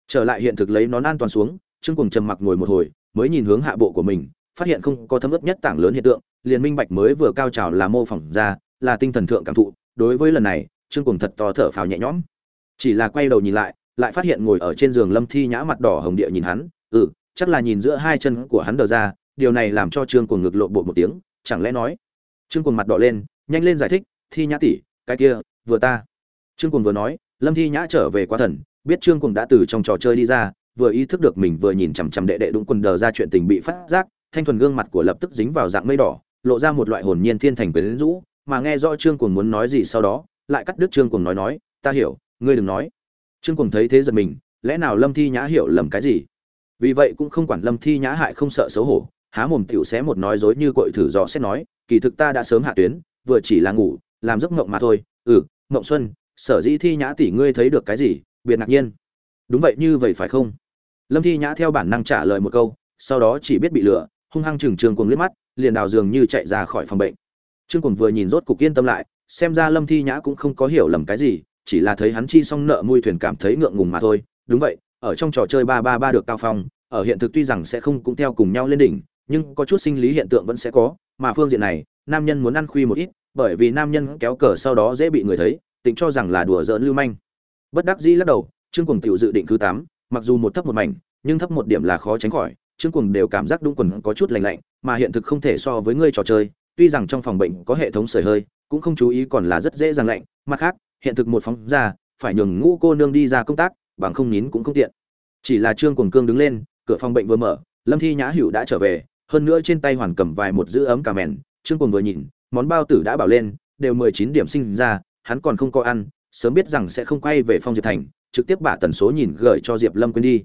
Trở lại hiện thực lấy nón an toàn xuống, trương cùng trầm mặc ngồi một hồi, mới nhìn hướng hạ bộ của mình, phát hiện không có thấm ướt nhất tảng lớn hiện tượng, liền minh bạch mới vừa cao trào là mô phỏng ra, là tinh thần thượng cảm thụ, đối với lần này, trương cùng thật to thở phào nhẹ nhõm. Chỉ là quay đầu nhìn lại lại phát hiện ngồi ở trên giường lâm thi nhã mặt đỏ hồng địa nhìn hắn ừ chắc là nhìn giữa hai chân của hắn đờ ra, điều này làm cho trương cùng ngực lộ bộ một tiếng, chẳng lẽ nói? Trương cùng mặt đỏ lên, nhanh lên giải thích, thi nhã tỷ, cái kia, vừa ta. Trương cùng vừa nói lâm thi nhã trở về quá thần, biết trương cùng đã từ trong trò chơi đi ra, vừa ý thức được mình vừa nhìn chằm chằm đệ đệ đúng quần đờ ra chuyện tình bị phát giác, thanh thuần gương mặt của lập tức dính vào dạng mây đỏ, lộ ra một loại hồn nhiên thiên thành quyến rũ, mà nghe rõ trương cùng muốn nói gì sau đó, lại cắt đứt trương cùng nói nói, ta hiểu, ngươi đừng nói. Trương cùng thấy thế giật mình, lẽ nào lâm thi nhã hiểu lầm cái gì? Vì vậy cũng không quản lâm thi nhã hại không sợ xấu hổ, há mồm tiểu xé một nói dối như cội thử dò xét nói, kỳ thực ta đã sớm hạ tuyến, vừa chỉ là ngủ, làm giấc mộng mà thôi. Ừ mộng xuân sở dĩ thi nhã tỷ ngươi thấy được cái gì, biệt ngạc nhiên. Đúng vậy, như vậy phải không? Lâm thi nhã theo bản năng trả lời một câu, sau đó chỉ biết bị lừa, hung hăng trừng trường cuồng liếc mắt, liền đào dường như chạy ra khỏi phòng bệnh. Trương cuồng vừa nhìn rốt cục yên tâm lại, xem ra lâm thi nhã cũng không có hiểu lầm cái gì, chỉ là thấy hắn chi xong nợ mui thuyền cảm thấy ngượng ngùng mà thôi. Đúng vậy, ở trong trò chơi ba ba ba được cao phong, ở hiện thực tuy rằng sẽ không cũng theo cùng nhau lên đỉnh, nhưng có chút sinh lý hiện tượng vẫn sẽ có, mà phương diện này, nam nhân muốn ăn khuy một ít, bởi vì nam nhân kéo cờ sau đó dễ bị người thấy tỉnh cho rằng là đùa giỡn lưu manh. Bất đắc dĩ lắc đầu, trương cuồng tiểu dự định thứ tám mặc dù một thấp một mảnh, nhưng thấp một điểm là khó tránh khỏi, trương cuồng đều cảm giác đúng quần có chút lạnh lạnh, mà hiện thực không thể so với ngươi trò chơi, tuy rằng trong phòng bệnh có hệ thống sưởi hơi, cũng không chú ý còn là rất dễ dàng lạnh, mặt khác, hiện thực một phóng ra, phải nhường ngũ cô nương đi ra công tác, bằng không nín cũng không tiện. Chỉ là trương cuồng cương đứng lên, cửa phòng bệnh vừa mở, lâm thi nhã hữu đã trở về, hơn nữa trên tay hoàn cầm vài một giữ ấm cà mèn, trương cuồng vừa nhìn, món bao tử đã bảo lên, đều mười chín điểm sinh ra hắn còn không có ăn, sớm biết rằng sẽ không quay về phong diệp thành, trực tiếp bả tần số nhìn gửi cho diệp lâm quên đi.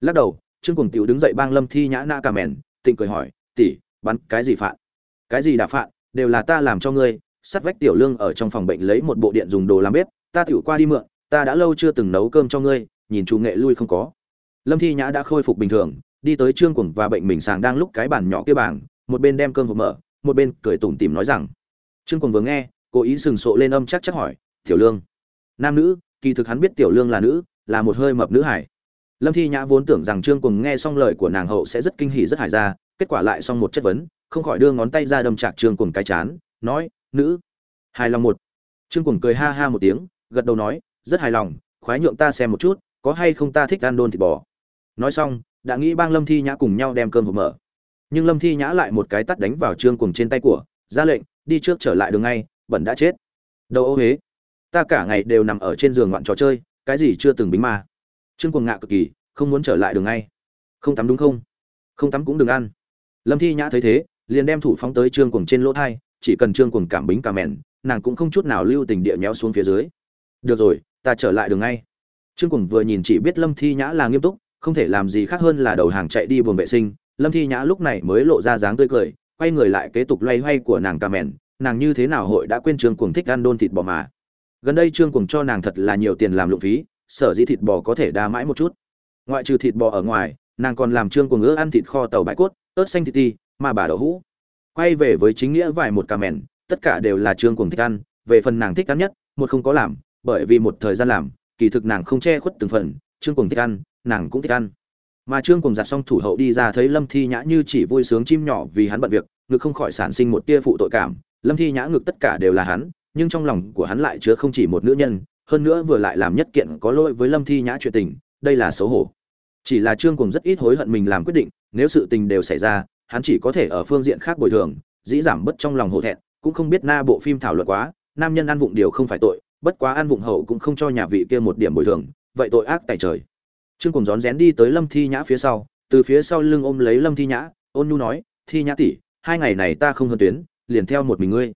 Lắc đầu, trương cuồng tiểu đứng dậy bang lâm thi nhã na cà mèn, tịnh cười hỏi, tỷ, bắn cái gì phạn? Cái gì đã phạn? Đều là ta làm cho ngươi, sắt vách tiểu lương ở trong phòng bệnh lấy một bộ điện dùng đồ làm bếp, ta tiểu qua đi mượn, ta đã lâu chưa từng nấu cơm cho ngươi, nhìn chú nghệ lui không có. Lâm thi nhã đã khôi phục bình thường, đi tới trương cuồng và bệnh mình sàng đang lúc cái bàn nhỏ kia bảng, một bên đem cơm hộp mở, một bên cười tủm tỉm nói rằng, trương cuồng vừa nghe cố ý sừng sộ lên âm chắc chắc hỏi, tiểu lương, nam nữ, kỳ thực hắn biết tiểu lương là nữ, là một hơi mập nữ hải. Lâm thi nhã vốn tưởng rằng trương cùng nghe xong lời của nàng hậu sẽ rất kinh hỉ rất hài ra, kết quả lại xong một chất vấn, không khỏi đưa ngón tay ra đâm chạc trương cùng cái chán, nói, nữ, hài lòng một. Trương cùng cười ha ha một tiếng, gật đầu nói, rất hài lòng, khoái nhượng ta xem một chút, có hay không ta thích ăn đôn thịt bò. Nói xong, đã nghĩ bang lâm thi nhã cùng nhau đem cơm hộp mở. Nhưng lâm thi nhã lại một cái tắt đánh vào trương cùng trên tay của, ra lệnh, đi trước trở lại đường ngay bẩn đã chết. Đầu ô huế? Ta cả ngày đều nằm ở trên giường ngoạn trò chơi, cái gì chưa từng bính ma. Trương cuồng ngạ cực kỳ, không muốn trở lại đường ngay. Không tắm đúng không? Không tắm cũng đừng ăn. Lâm thi nhã thấy thế, liền đem thủ phóng tới trương cuồng trên lỗ thai, chỉ cần trương cuồng cảm bính cả mèn, nàng cũng không chút nào lưu tình địa nhéo xuống phía dưới. Được rồi, ta trở lại đường ngay. Trương cuồng vừa nhìn chỉ biết lâm thi nhã là nghiêm túc, không thể làm gì khác hơn là đầu hàng chạy đi buồng vệ sinh. Lâm thi nhã lúc này mới lộ ra dáng tươi cười, quay người lại kế tục loay hoay của nàng cà mèn nàng như thế nào hội đã quên trương cuồng thích ăn đôn thịt bò mà? Gần đây trương cuồng cho nàng thật là nhiều tiền làm lụng phí, sở dĩ thịt bò có thể đa mãi một chút. Ngoại trừ thịt bò ở ngoài, nàng còn làm trương cuồng ưa ăn thịt kho tàu bãi cốt, ớt xanh thịt ti, mà bà đậu hũ. Quay về với chính nghĩa vài một cà mèn, tất cả đều là trương cuồng thích ăn, về phần nàng thích ăn nhất, một không có làm, bởi vì một thời gian làm, kỳ thực nàng không che khuất từng phần, trương cuồng thích ăn, nàng cũng thích ăn. Mà trương cùng giặt xong thủ hậu đi ra thấy lâm thi nhã như chỉ vui sướng chim nhỏ vì hắn bận việc, ngực không khỏi sản sinh một tia phụ tội cảm lâm thi nhã ngực tất cả đều là hắn, nhưng trong lòng của hắn lại chứa không chỉ một nữ nhân, hơn nữa vừa lại làm nhất kiện có lỗi với lâm thi nhã chuyện tình, đây là xấu hổ. Chỉ là trương cùng rất ít hối hận mình làm quyết định, nếu sự tình đều xảy ra, hắn chỉ có thể ở phương diện khác bồi thường, dĩ giảm bất trong lòng hổ thẹn, cũng không biết na bộ phim thảo luận quá, nam nhân ăn vụng điều không phải tội, bất quá ăn vụng hậu cũng không cho nhà vị kia một điểm bồi thường, vậy tội ác tại trời. Trương cùng rón rén đi tới lâm thi nhã phía sau, từ phía sau lưng ôm lấy lâm thi nhã, ôn nhu nói, thi nhã tỷ, hai ngày này ta không hơn tuyến liền theo một mình ngươi.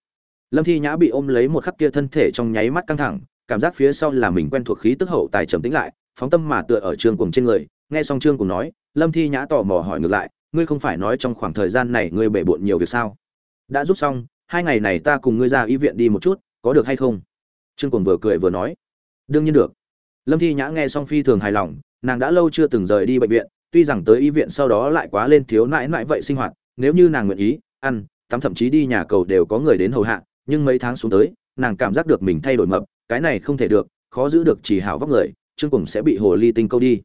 Lâm thi nhã bị ôm lấy một khắc kia thân thể trong nháy mắt căng thẳng, cảm giác phía sau là mình quen thuộc khí tức hậu tài trầm tĩnh lại, phóng tâm mà tựa ở trương cùng trên người, nghe xong trương cùng nói, lâm thi nhã tò mò hỏi ngược lại, ngươi không phải nói trong khoảng thời gian này ngươi bể bộn nhiều việc sao? Đã rút xong, hai ngày này ta cùng ngươi ra y viện đi một chút, có được hay không? Trương cùng vừa cười vừa nói. Đương nhiên được. Lâm thi nhã nghe xong phi thường hài lòng, nàng đã lâu chưa từng rời đi bệnh viện, tuy rằng tới y viện sau đó lại quá lên thiếu nãi nãi vậy sinh hoạt, nếu như nàng nguyện ý, ăn tắm thậm chí đi nhà cầu đều có người đến hầu hạ, nhưng mấy tháng xuống tới, nàng cảm giác được mình thay đổi mập, cái này không thể được, khó giữ được chỉ hảo vóc người, trương cùng sẽ bị hồ ly tinh câu đi.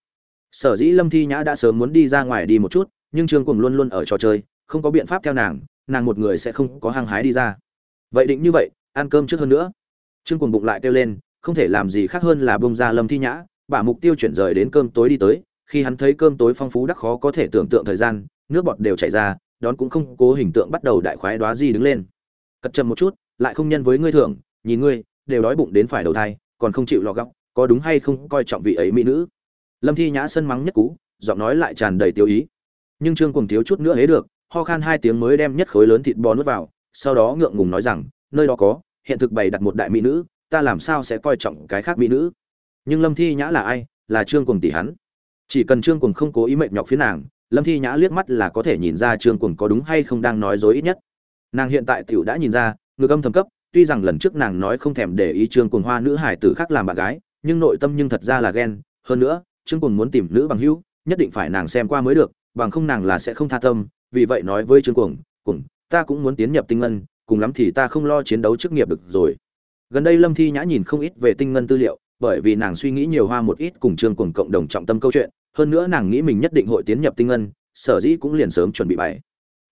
Sở dĩ lâm thi nhã đã sớm muốn đi ra ngoài đi một chút, nhưng trương cùng luôn luôn ở trò chơi, không có biện pháp theo nàng nàng một người sẽ không có hăng hái đi ra. Vậy định như vậy, ăn cơm trước hơn nữa. Trương cùng bụng lại kêu lên, không thể làm gì khác hơn là bông ra lâm thi nhã, bả mục tiêu chuyển rời đến cơm tối đi tới, khi hắn thấy cơm tối phong phú đắc khó có thể tưởng tượng thời gian, nước bọt đều chảy ra đón cũng không cố hình tượng bắt đầu đại khoái đoá gì đứng lên. Cật chậm một chút, lại không nhân với ngươi thưởng, nhìn ngươi, đều đói bụng đến phải đầu thai, còn không chịu lọ góc có đúng hay không coi trọng vị ấy mỹ nữ. Lâm thi nhã sân mắng nhất cú, giọng nói lại tràn đầy tiêu ý. Nhưng trương cùng thiếu chút nữa hế được, ho khan hai tiếng mới đem nhất khối lớn thịt bò nuốt vào, sau đó ngượng ngùng nói rằng, nơi đó có, hiện thực bày đặt một đại mỹ nữ, ta làm sao sẽ coi trọng cái khác mỹ nữ? Nhưng lâm thi nhã là ai? Là trương cùng tỷ hắn. Chỉ cần trương cùng không cố ý mệt nhọc phía nàng lâm thi nhã liếc mắt là có thể nhìn ra trương cuồng có đúng hay không đang nói dối ít nhất. Nàng hiện tại tiểu đã nhìn ra ngược âm thầm cấp tuy rằng lần trước nàng nói không thèm để ý trương cuồng hoa nữ hải tử khác làm bạn gái nhưng nội tâm nhưng thật ra là ghen. Hơn nữa trương cuồng muốn tìm nữ bằng hữu nhất định phải nàng xem qua mới được bằng không nàng là sẽ không tha tâm. Vì vậy nói với trương cuồng, cùng ta cũng muốn tiến nhập tinh ngân cùng lắm thì ta không lo chiến đấu chức nghiệp được rồi. Gần đây lâm thi nhã nhìn không ít về tinh ngân tư liệu bởi vì nàng suy nghĩ nhiều hoa một ít cùng trương cuồng cộng đồng trọng tâm câu chuyện hơn nữa nàng nghĩ mình nhất định hội tiến nhập tinh ngân, sở dĩ cũng liền sớm chuẩn bị bày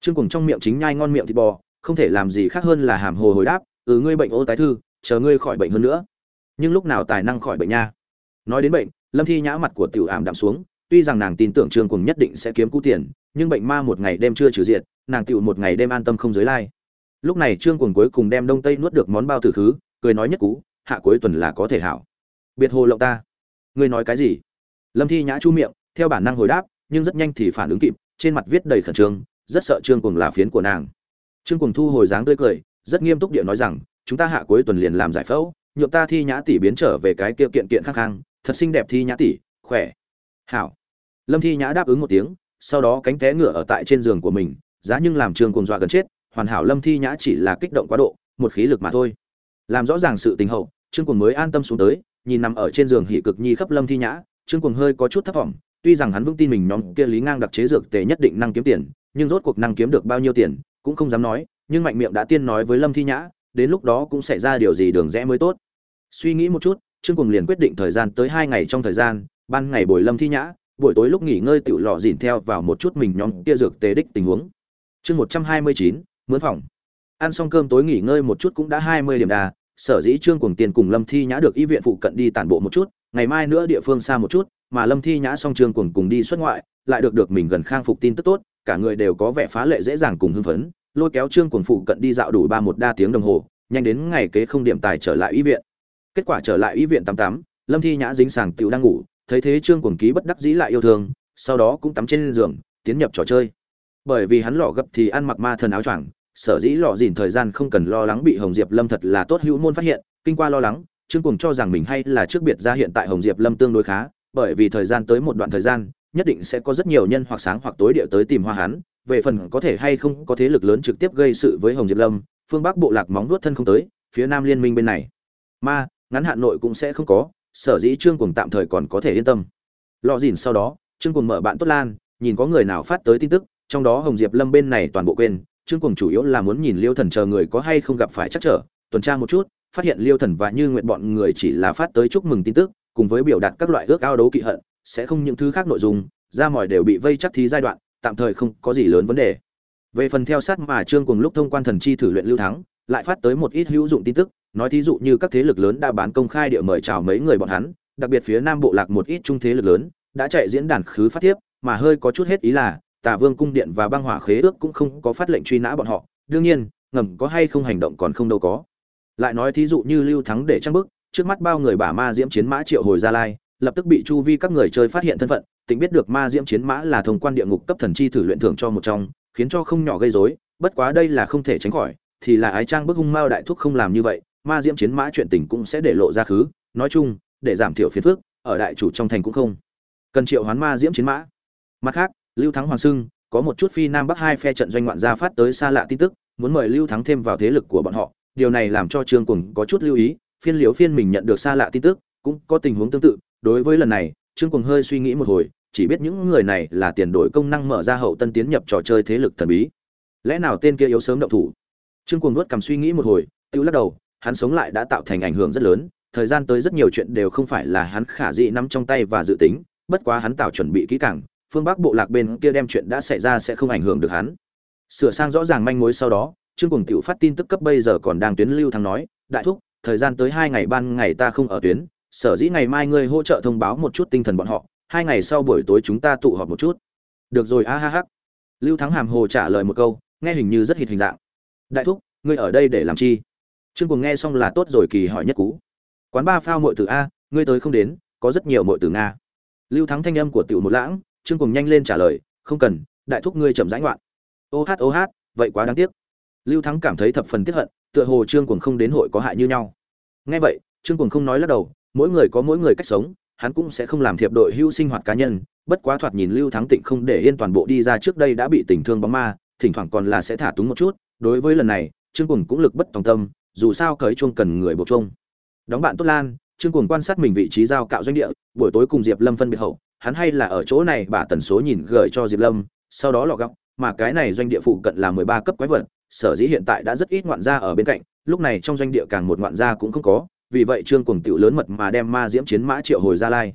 trương cùng trong miệng chính nhai ngon miệng thịt bò, không thể làm gì khác hơn là hàm hồ hồi đáp ừ ngươi bệnh ô tái thư, chờ ngươi khỏi bệnh hơn nữa. Nhưng lúc nào tài năng khỏi bệnh nha? Nói đến bệnh, lâm thi nhã mặt của tiểu ảm đạm xuống, tuy rằng nàng tin tưởng trương cùng nhất định sẽ kiếm cú tiền, nhưng bệnh ma một ngày đêm chưa trừ diệt, nàng tiểu một ngày đêm an tâm không giới lai. Lúc này trương cùng cuối cùng đem đông tây nuốt được món bao tử khứ, cười nói nhất cú, hạ cuối tuần là có thể hảo. Biệt hồ lộng ta. Ngươi nói cái gì? Lâm thi nhã chu miệng, theo bản năng hồi đáp, nhưng rất nhanh thì phản ứng kịp, trên mặt viết đầy khẩn trương, rất sợ trương cùng là phiến của nàng. Trương cùng thu hồi dáng tươi cười, rất nghiêm túc địa nói rằng, chúng ta hạ cuối tuần liền làm giải phẫu, nhượng ta thi nhã tỷ biến trở về cái kia kiện kiện khắc khang, thật xinh đẹp thi nhã tỷ, khỏe, hảo. Lâm thi nhã đáp ứng một tiếng, sau đó cánh té ngựa ở tại trên giường của mình, giá nhưng làm trương cùng dọa gần chết, hoàn hảo lâm thi nhã chỉ là kích động quá độ, một khí lực mà thôi. Làm rõ ràng sự tình hậu, trương cùng mới an tâm xuống tới, nhìn nằm ở trên giường hỉ cực nhi khắp lâm thi nhã trương Cuồng hơi có chút thất vọng, tuy rằng hắn vững tin mình nhóm kia lý ngang đặc chế dược tề nhất định năng kiếm tiền, nhưng rốt cuộc năng kiếm được bao nhiêu tiền, cũng không dám nói, nhưng mạnh miệng đã tiên nói với lâm thi nhã, đến lúc đó cũng xảy ra điều gì đường rẽ mới tốt. Suy nghĩ một chút, trương Cuồng liền quyết định thời gian tới hai ngày trong thời gian, ban ngày buổi lâm thi nhã, buổi tối lúc nghỉ ngơi tự lọ dỉn theo vào một chút mình nhóm kia dược tề đích tình huống. Chương một trăm hai mươi chín, mướn phòng. Ăn xong cơm tối nghỉ ngơi một chút cũng đã hai mươi điểm đà, sở dĩ trương Cuồng tiền cùng lâm thi nhã được y viện phụ cận đi tản bộ một chút ngày mai nữa địa phương xa một chút, mà lâm thi nhã song trương cùng cùng đi xuất ngoại, lại được được mình gần khang phục tin tức tốt, cả người đều có vẻ phá lệ dễ dàng cùng hưng phấn, lôi kéo trương cùng phụ cận đi dạo đủ ba một đa tiếng đồng hồ, nhanh đến ngày kế không điểm tài trở lại y viện. Kết quả trở lại y viện tám tám lâm thi nhã dính sàng tiểu đang ngủ, thấy thế trương cùng ký bất đắc dĩ lại yêu thương, sau đó cũng tắm trên giường, tiến nhập trò chơi. Bởi vì hắn lọ gấp thì ăn mặc ma thần áo choàng, sở dĩ lọ dìn thời gian không cần lo lắng bị hồng diệp lâm thật là tốt hữu môn phát hiện, kinh qua lo lắng trương Cuồng cho rằng mình hay là trước biệt ra hiện tại hồng diệp lâm tương đối khá, bởi vì thời gian tới một đoạn thời gian, nhất định sẽ có rất nhiều nhân hoặc sáng hoặc tối địa tới tìm hoa Hán. về phần có thể hay không có thế lực lớn trực tiếp gây sự với hồng diệp lâm, phương bắc bộ lạc móng nuốt thân không tới, phía nam liên minh bên này ma, ngắn hạn nội cũng sẽ không có, sở dĩ trương Cuồng tạm thời còn có thể yên tâm lọ gìn sau đó, trương Cuồng mở bạn tốt lan, nhìn có người nào phát tới tin tức, trong đó hồng diệp lâm bên này toàn bộ quên, trương Cuồng chủ yếu là muốn nhìn liêu thần chờ người có hay không gặp phải chắc trở, tuần tra một chút phát hiện liêu thần và như nguyện bọn người chỉ là phát tới chúc mừng tin tức, cùng với biểu đạt các loại ước ao đấu kỵ hận, sẽ không những thứ khác nội dung ra mỏi đều bị vây chắc thí giai đoạn, tạm thời không có gì lớn vấn đề. Về phần theo sát mà trương cùng lúc thông quan thần chi thử luyện lưu thắng, lại phát tới một ít hữu dụng tin tức, nói thí dụ như các thế lực lớn đã bán công khai địa mời chào mấy người bọn hắn, đặc biệt phía nam bộ lạc một ít trung thế lực lớn, đã chạy diễn đàn khứ phát tiếp mà hơi có chút hết ý là tả vương cung điện và băng hỏa khế ước cũng không có phát lệnh truy nã bọn họ, đương nhiên, ngầm có hay không hành động còn không đâu có lại nói thí dụ như lưu thắng để trang bức, trước mắt bao người bả ma diễm chiến mã triệu hồi gia lai, lập tức bị chu vi các người chơi phát hiện thân phận tỉnh biết được ma diễm chiến mã là thông quan địa ngục cấp thần chi thử luyện thưởng cho một trong, khiến cho không nhỏ gây rối, bất quá đây là không thể tránh khỏi, thì là ái trang bức hung mao đại thúc không làm như vậy, ma diễm chiến mã chuyện tình cũng sẽ để lộ ra khứ, nói chung, để giảm thiểu phiền phức, ở đại chủ trong thành cũng không cần triệu hoán ma diễm chiến mã. Mặt khác, lưu thắng hoàng sưng, có một chút phi nam bắc hai phe trận doanh ngoạn gia phát tới xa lạ tin tức, muốn mời lưu thắng thêm vào thế lực của bọn họ điều này làm cho trương cuồng có chút lưu ý, phiên liếu phiên mình nhận được xa lạ tin tức, cũng có tình huống tương tự. Đối với lần này, trương cuồng hơi suy nghĩ một hồi, chỉ biết những người này là tiền đổi công năng mở ra hậu tân tiến nhập trò chơi thế lực thần bí. Lẽ nào tên kia yếu sớm động thủ? Trương cuồng nuốt cầm suy nghĩ một hồi, tự lắc đầu, hắn sống lại đã tạo thành ảnh hưởng rất lớn, thời gian tới rất nhiều chuyện đều không phải là hắn khả dị nắm trong tay và dự tính, bất quá hắn tạo chuẩn bị kỹ càng, phương bắc bộ lạc bên kia đem chuyện đã xảy ra sẽ không ảnh hưởng được hắn. Sửa sang rõ ràng manh mối sau đó trương cùng tiểu phát tin tức cấp bây giờ còn đang tuyến lưu thắng nói, đại thúc, thời gian tới hai ngày ban ngày ta không ở tuyến, sở dĩ ngày mai ngươi hỗ trợ thông báo một chút tinh thần bọn họ, hai ngày sau buổi tối chúng ta tụ họp một chút. Được rồi, a ha ha. Lưu thắng hàm hồ trả lời một câu, nghe hình như rất hít hình dạng. Đại thúc, ngươi ở đây để làm chi? Trương cùng nghe xong là tốt rồi, kỳ hỏi nhất cú. Quán ba phao muội tử a, ngươi tới không đến, có rất nhiều muội tử nga. Lưu thắng thanh âm của tiểu một lãng, trương cùng nhanh lên trả lời, không cần, đại thúc ngươi chậm rãi ngoạn. Ô hát ô hát, vậy quá đáng tiếc lưu thắng cảm thấy thập phần tiếc hận, tựa hồ trương cùng không đến hội có hại như nhau. Nghe vậy, trương cùng không nói lắc đầu, mỗi người có mỗi người cách sống, hắn cũng sẽ không làm thiệp đội hưu sinh hoạt cá nhân, bất quá thoạt nhìn lưu thắng tịnh không để yên toàn bộ đi ra trước đây đã bị tình thương bóng ma, thỉnh thoảng còn là sẽ thả túng một chút, đối với lần này, trương cùng cũng lực bất tòng tâm, dù sao cởi chuông cần người buộc chuông. Đóng bạn tốt lan, trương cùng quan sát mình vị trí giao cạo doanh địa, buổi tối cùng diệp lâm phân biệt hậu, hắn hay là ở chỗ này bả tần số nhìn gửi cho diệp lâm, sau đó lọ gọng, mà cái này doanh địa phụ cận là mười ba cấp quái vật sở dĩ hiện tại đã rất ít ngoạn gia ở bên cạnh, lúc này trong doanh địa càng một ngoạn gia cũng không có, vì vậy trương Cuồng tiểu lớn mật mà đem ma diễm chiến mã triệu hồi ra lai.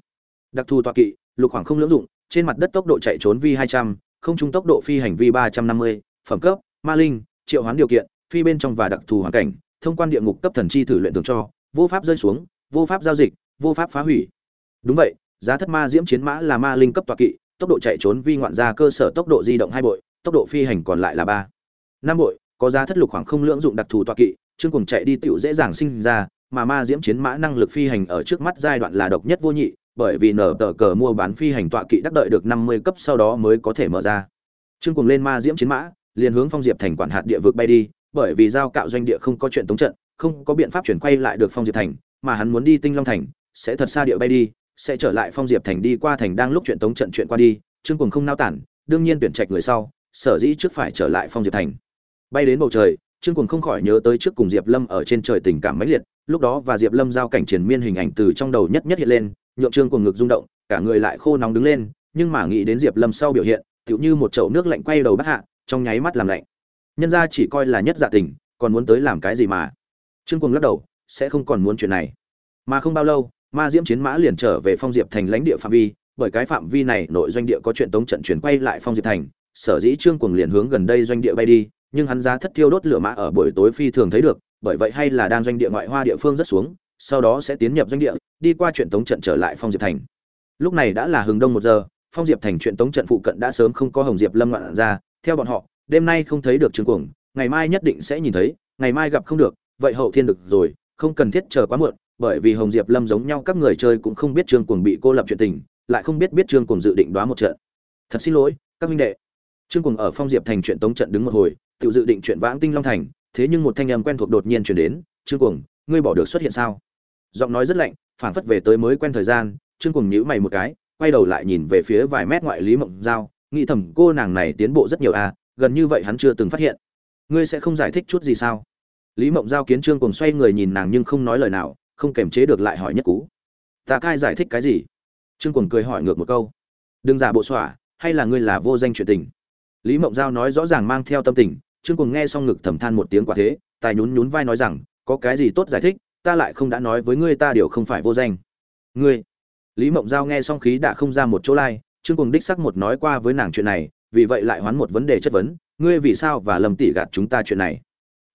Đặc thù tọa kỵ, lục hoàng không lưỡng dụng, trên mặt đất tốc độ chạy trốn vi hai trăm, không trung tốc độ phi hành vi ba trăm năm mươi, phẩm cấp, ma linh, triệu hoán điều kiện, phi bên trong và đặc thù hoàn cảnh, thông quan địa ngục cấp thần chi thử luyện thường cho, vô pháp rơi xuống, vô pháp giao dịch, vô pháp phá hủy. Đúng vậy, giá thất ma diễm chiến mã là ma linh cấp tọa kỵ, tốc độ chạy trốn vi ngoạn ra cơ sở tốc độ di động hai bội, tốc độ phi hành còn lại là ba. Năm bội có giá thất lục khoảng không lưỡng dụng đặc thù tọa kỵ chương cùng chạy đi tiểu dễ dàng sinh ra, mà ma diễm chiến mã năng lực phi hành ở trước mắt giai đoạn là độc nhất vô nhị, bởi vì nở tờ cờ mua bán phi hành tọa kỵ đắc đợi được năm mươi cấp sau đó mới có thể mở ra. Chương cùng lên ma diễm chiến mã, liền hướng phong diệp thành quản hạt địa vực bay đi, bởi vì giao cạo doanh địa không có chuyện tống trận, không có biện pháp chuyển quay lại được phong diệp thành, mà hắn muốn đi tinh long thành, sẽ thật xa địa bay đi, sẽ trở lại phong diệp thành đi qua thành đang lúc chuyện tống trận chuyện qua đi, trương cùng không nao tản, đương nhiên tuyển trạch người sau, sở dĩ trước phải trở lại phong diệp thành bay đến bầu trời, trương cùng không khỏi nhớ tới trước cùng diệp lâm ở trên trời tình cảm mãnh liệt, lúc đó và diệp lâm giao cảnh triển miên hình ảnh từ trong đầu nhất nhất hiện lên, nhượng trương cùng ngực rung động, cả người lại khô nóng đứng lên, nhưng mà nghĩ đến diệp lâm sau biểu hiện, tựu như một chậu nước lạnh quay đầu bắt hạ, trong nháy mắt làm lạnh. Nhân ra chỉ coi là nhất dạ tình, còn muốn tới làm cái gì mà? Trương cùng lắc đầu, sẽ không còn muốn chuyện này. Mà không bao lâu, ma diễm chiến mã liền trở về phong diệp thành lãnh địa phạm vi, bởi cái phạm vi này nội doanh địa có chuyện tống trận chuyển quay lại phong diệp thành, sở dĩ trương cuồng liền hướng gần đây doanh địa bay đi nhưng hắn giá thất thiêu đốt lửa mã ở buổi tối phi thường thấy được, bởi vậy hay là đang doanh địa ngoại hoa địa phương rất xuống, sau đó sẽ tiến nhập doanh địa, đi qua chuyện tống trận trở lại phong diệp thành. Lúc này đã là hừng đông một giờ, phong diệp thành chuyện tống trận phụ cận đã sớm không có hồng diệp lâm ngoạn ra, theo bọn họ, đêm nay không thấy được trương cuồng, ngày mai nhất định sẽ nhìn thấy, ngày mai gặp không được, vậy hậu thiên được rồi, không cần thiết chờ quá muộn, bởi vì hồng diệp lâm giống nhau các người chơi cũng không biết trương cuồng bị cô lập chuyện tình, lại không biết biết trương cuồng dự định đoán một trận. Thật xin lỗi, các minh đệ. Trương cuồng ở phong diệp thành chuyện tống trận đứng một hồi tự dự định chuyện vãng tinh long thành, thế nhưng một thanh âm quen thuộc đột nhiên chuyển đến, trương cuồng, ngươi bỏ được xuất hiện sao? Giọng nói rất lạnh phản phất về tới mới quen thời gian, trương cuồng nhíu mày một cái, quay đầu lại nhìn về phía vài mét ngoại lý mộng giao, nghĩ thầm, cô nàng này tiến bộ rất nhiều à gần như vậy hắn chưa từng phát hiện. Ngươi sẽ không giải thích chút gì sao? Lý mộng giao kiến trương cuồng xoay người nhìn nàng nhưng không nói lời nào, không kềm chế được lại hỏi nhất cú. Ta cai giải thích cái gì? Trương cuồng cười hỏi ngược một câu. Đừng giả bộ xỏa, hay là ngươi là vô danh chuyện tình? Lý mộng giao nói rõ ràng mang theo tâm tình trương Cuồng nghe xong ngực thầm than một tiếng quả thế, tài nhún nhún vai nói rằng, có cái gì tốt giải thích, ta lại không đã nói với ngươi ta điều không phải vô danh. Ngươi? Lý mộng giao nghe xong khí đã không ra một chỗ lai, trương Cuồng đích sắc một nói qua với nàng chuyện này, vì vậy lại hoán một vấn đề chất vấn, ngươi vì sao và lâm tỷ gạt chúng ta chuyện này?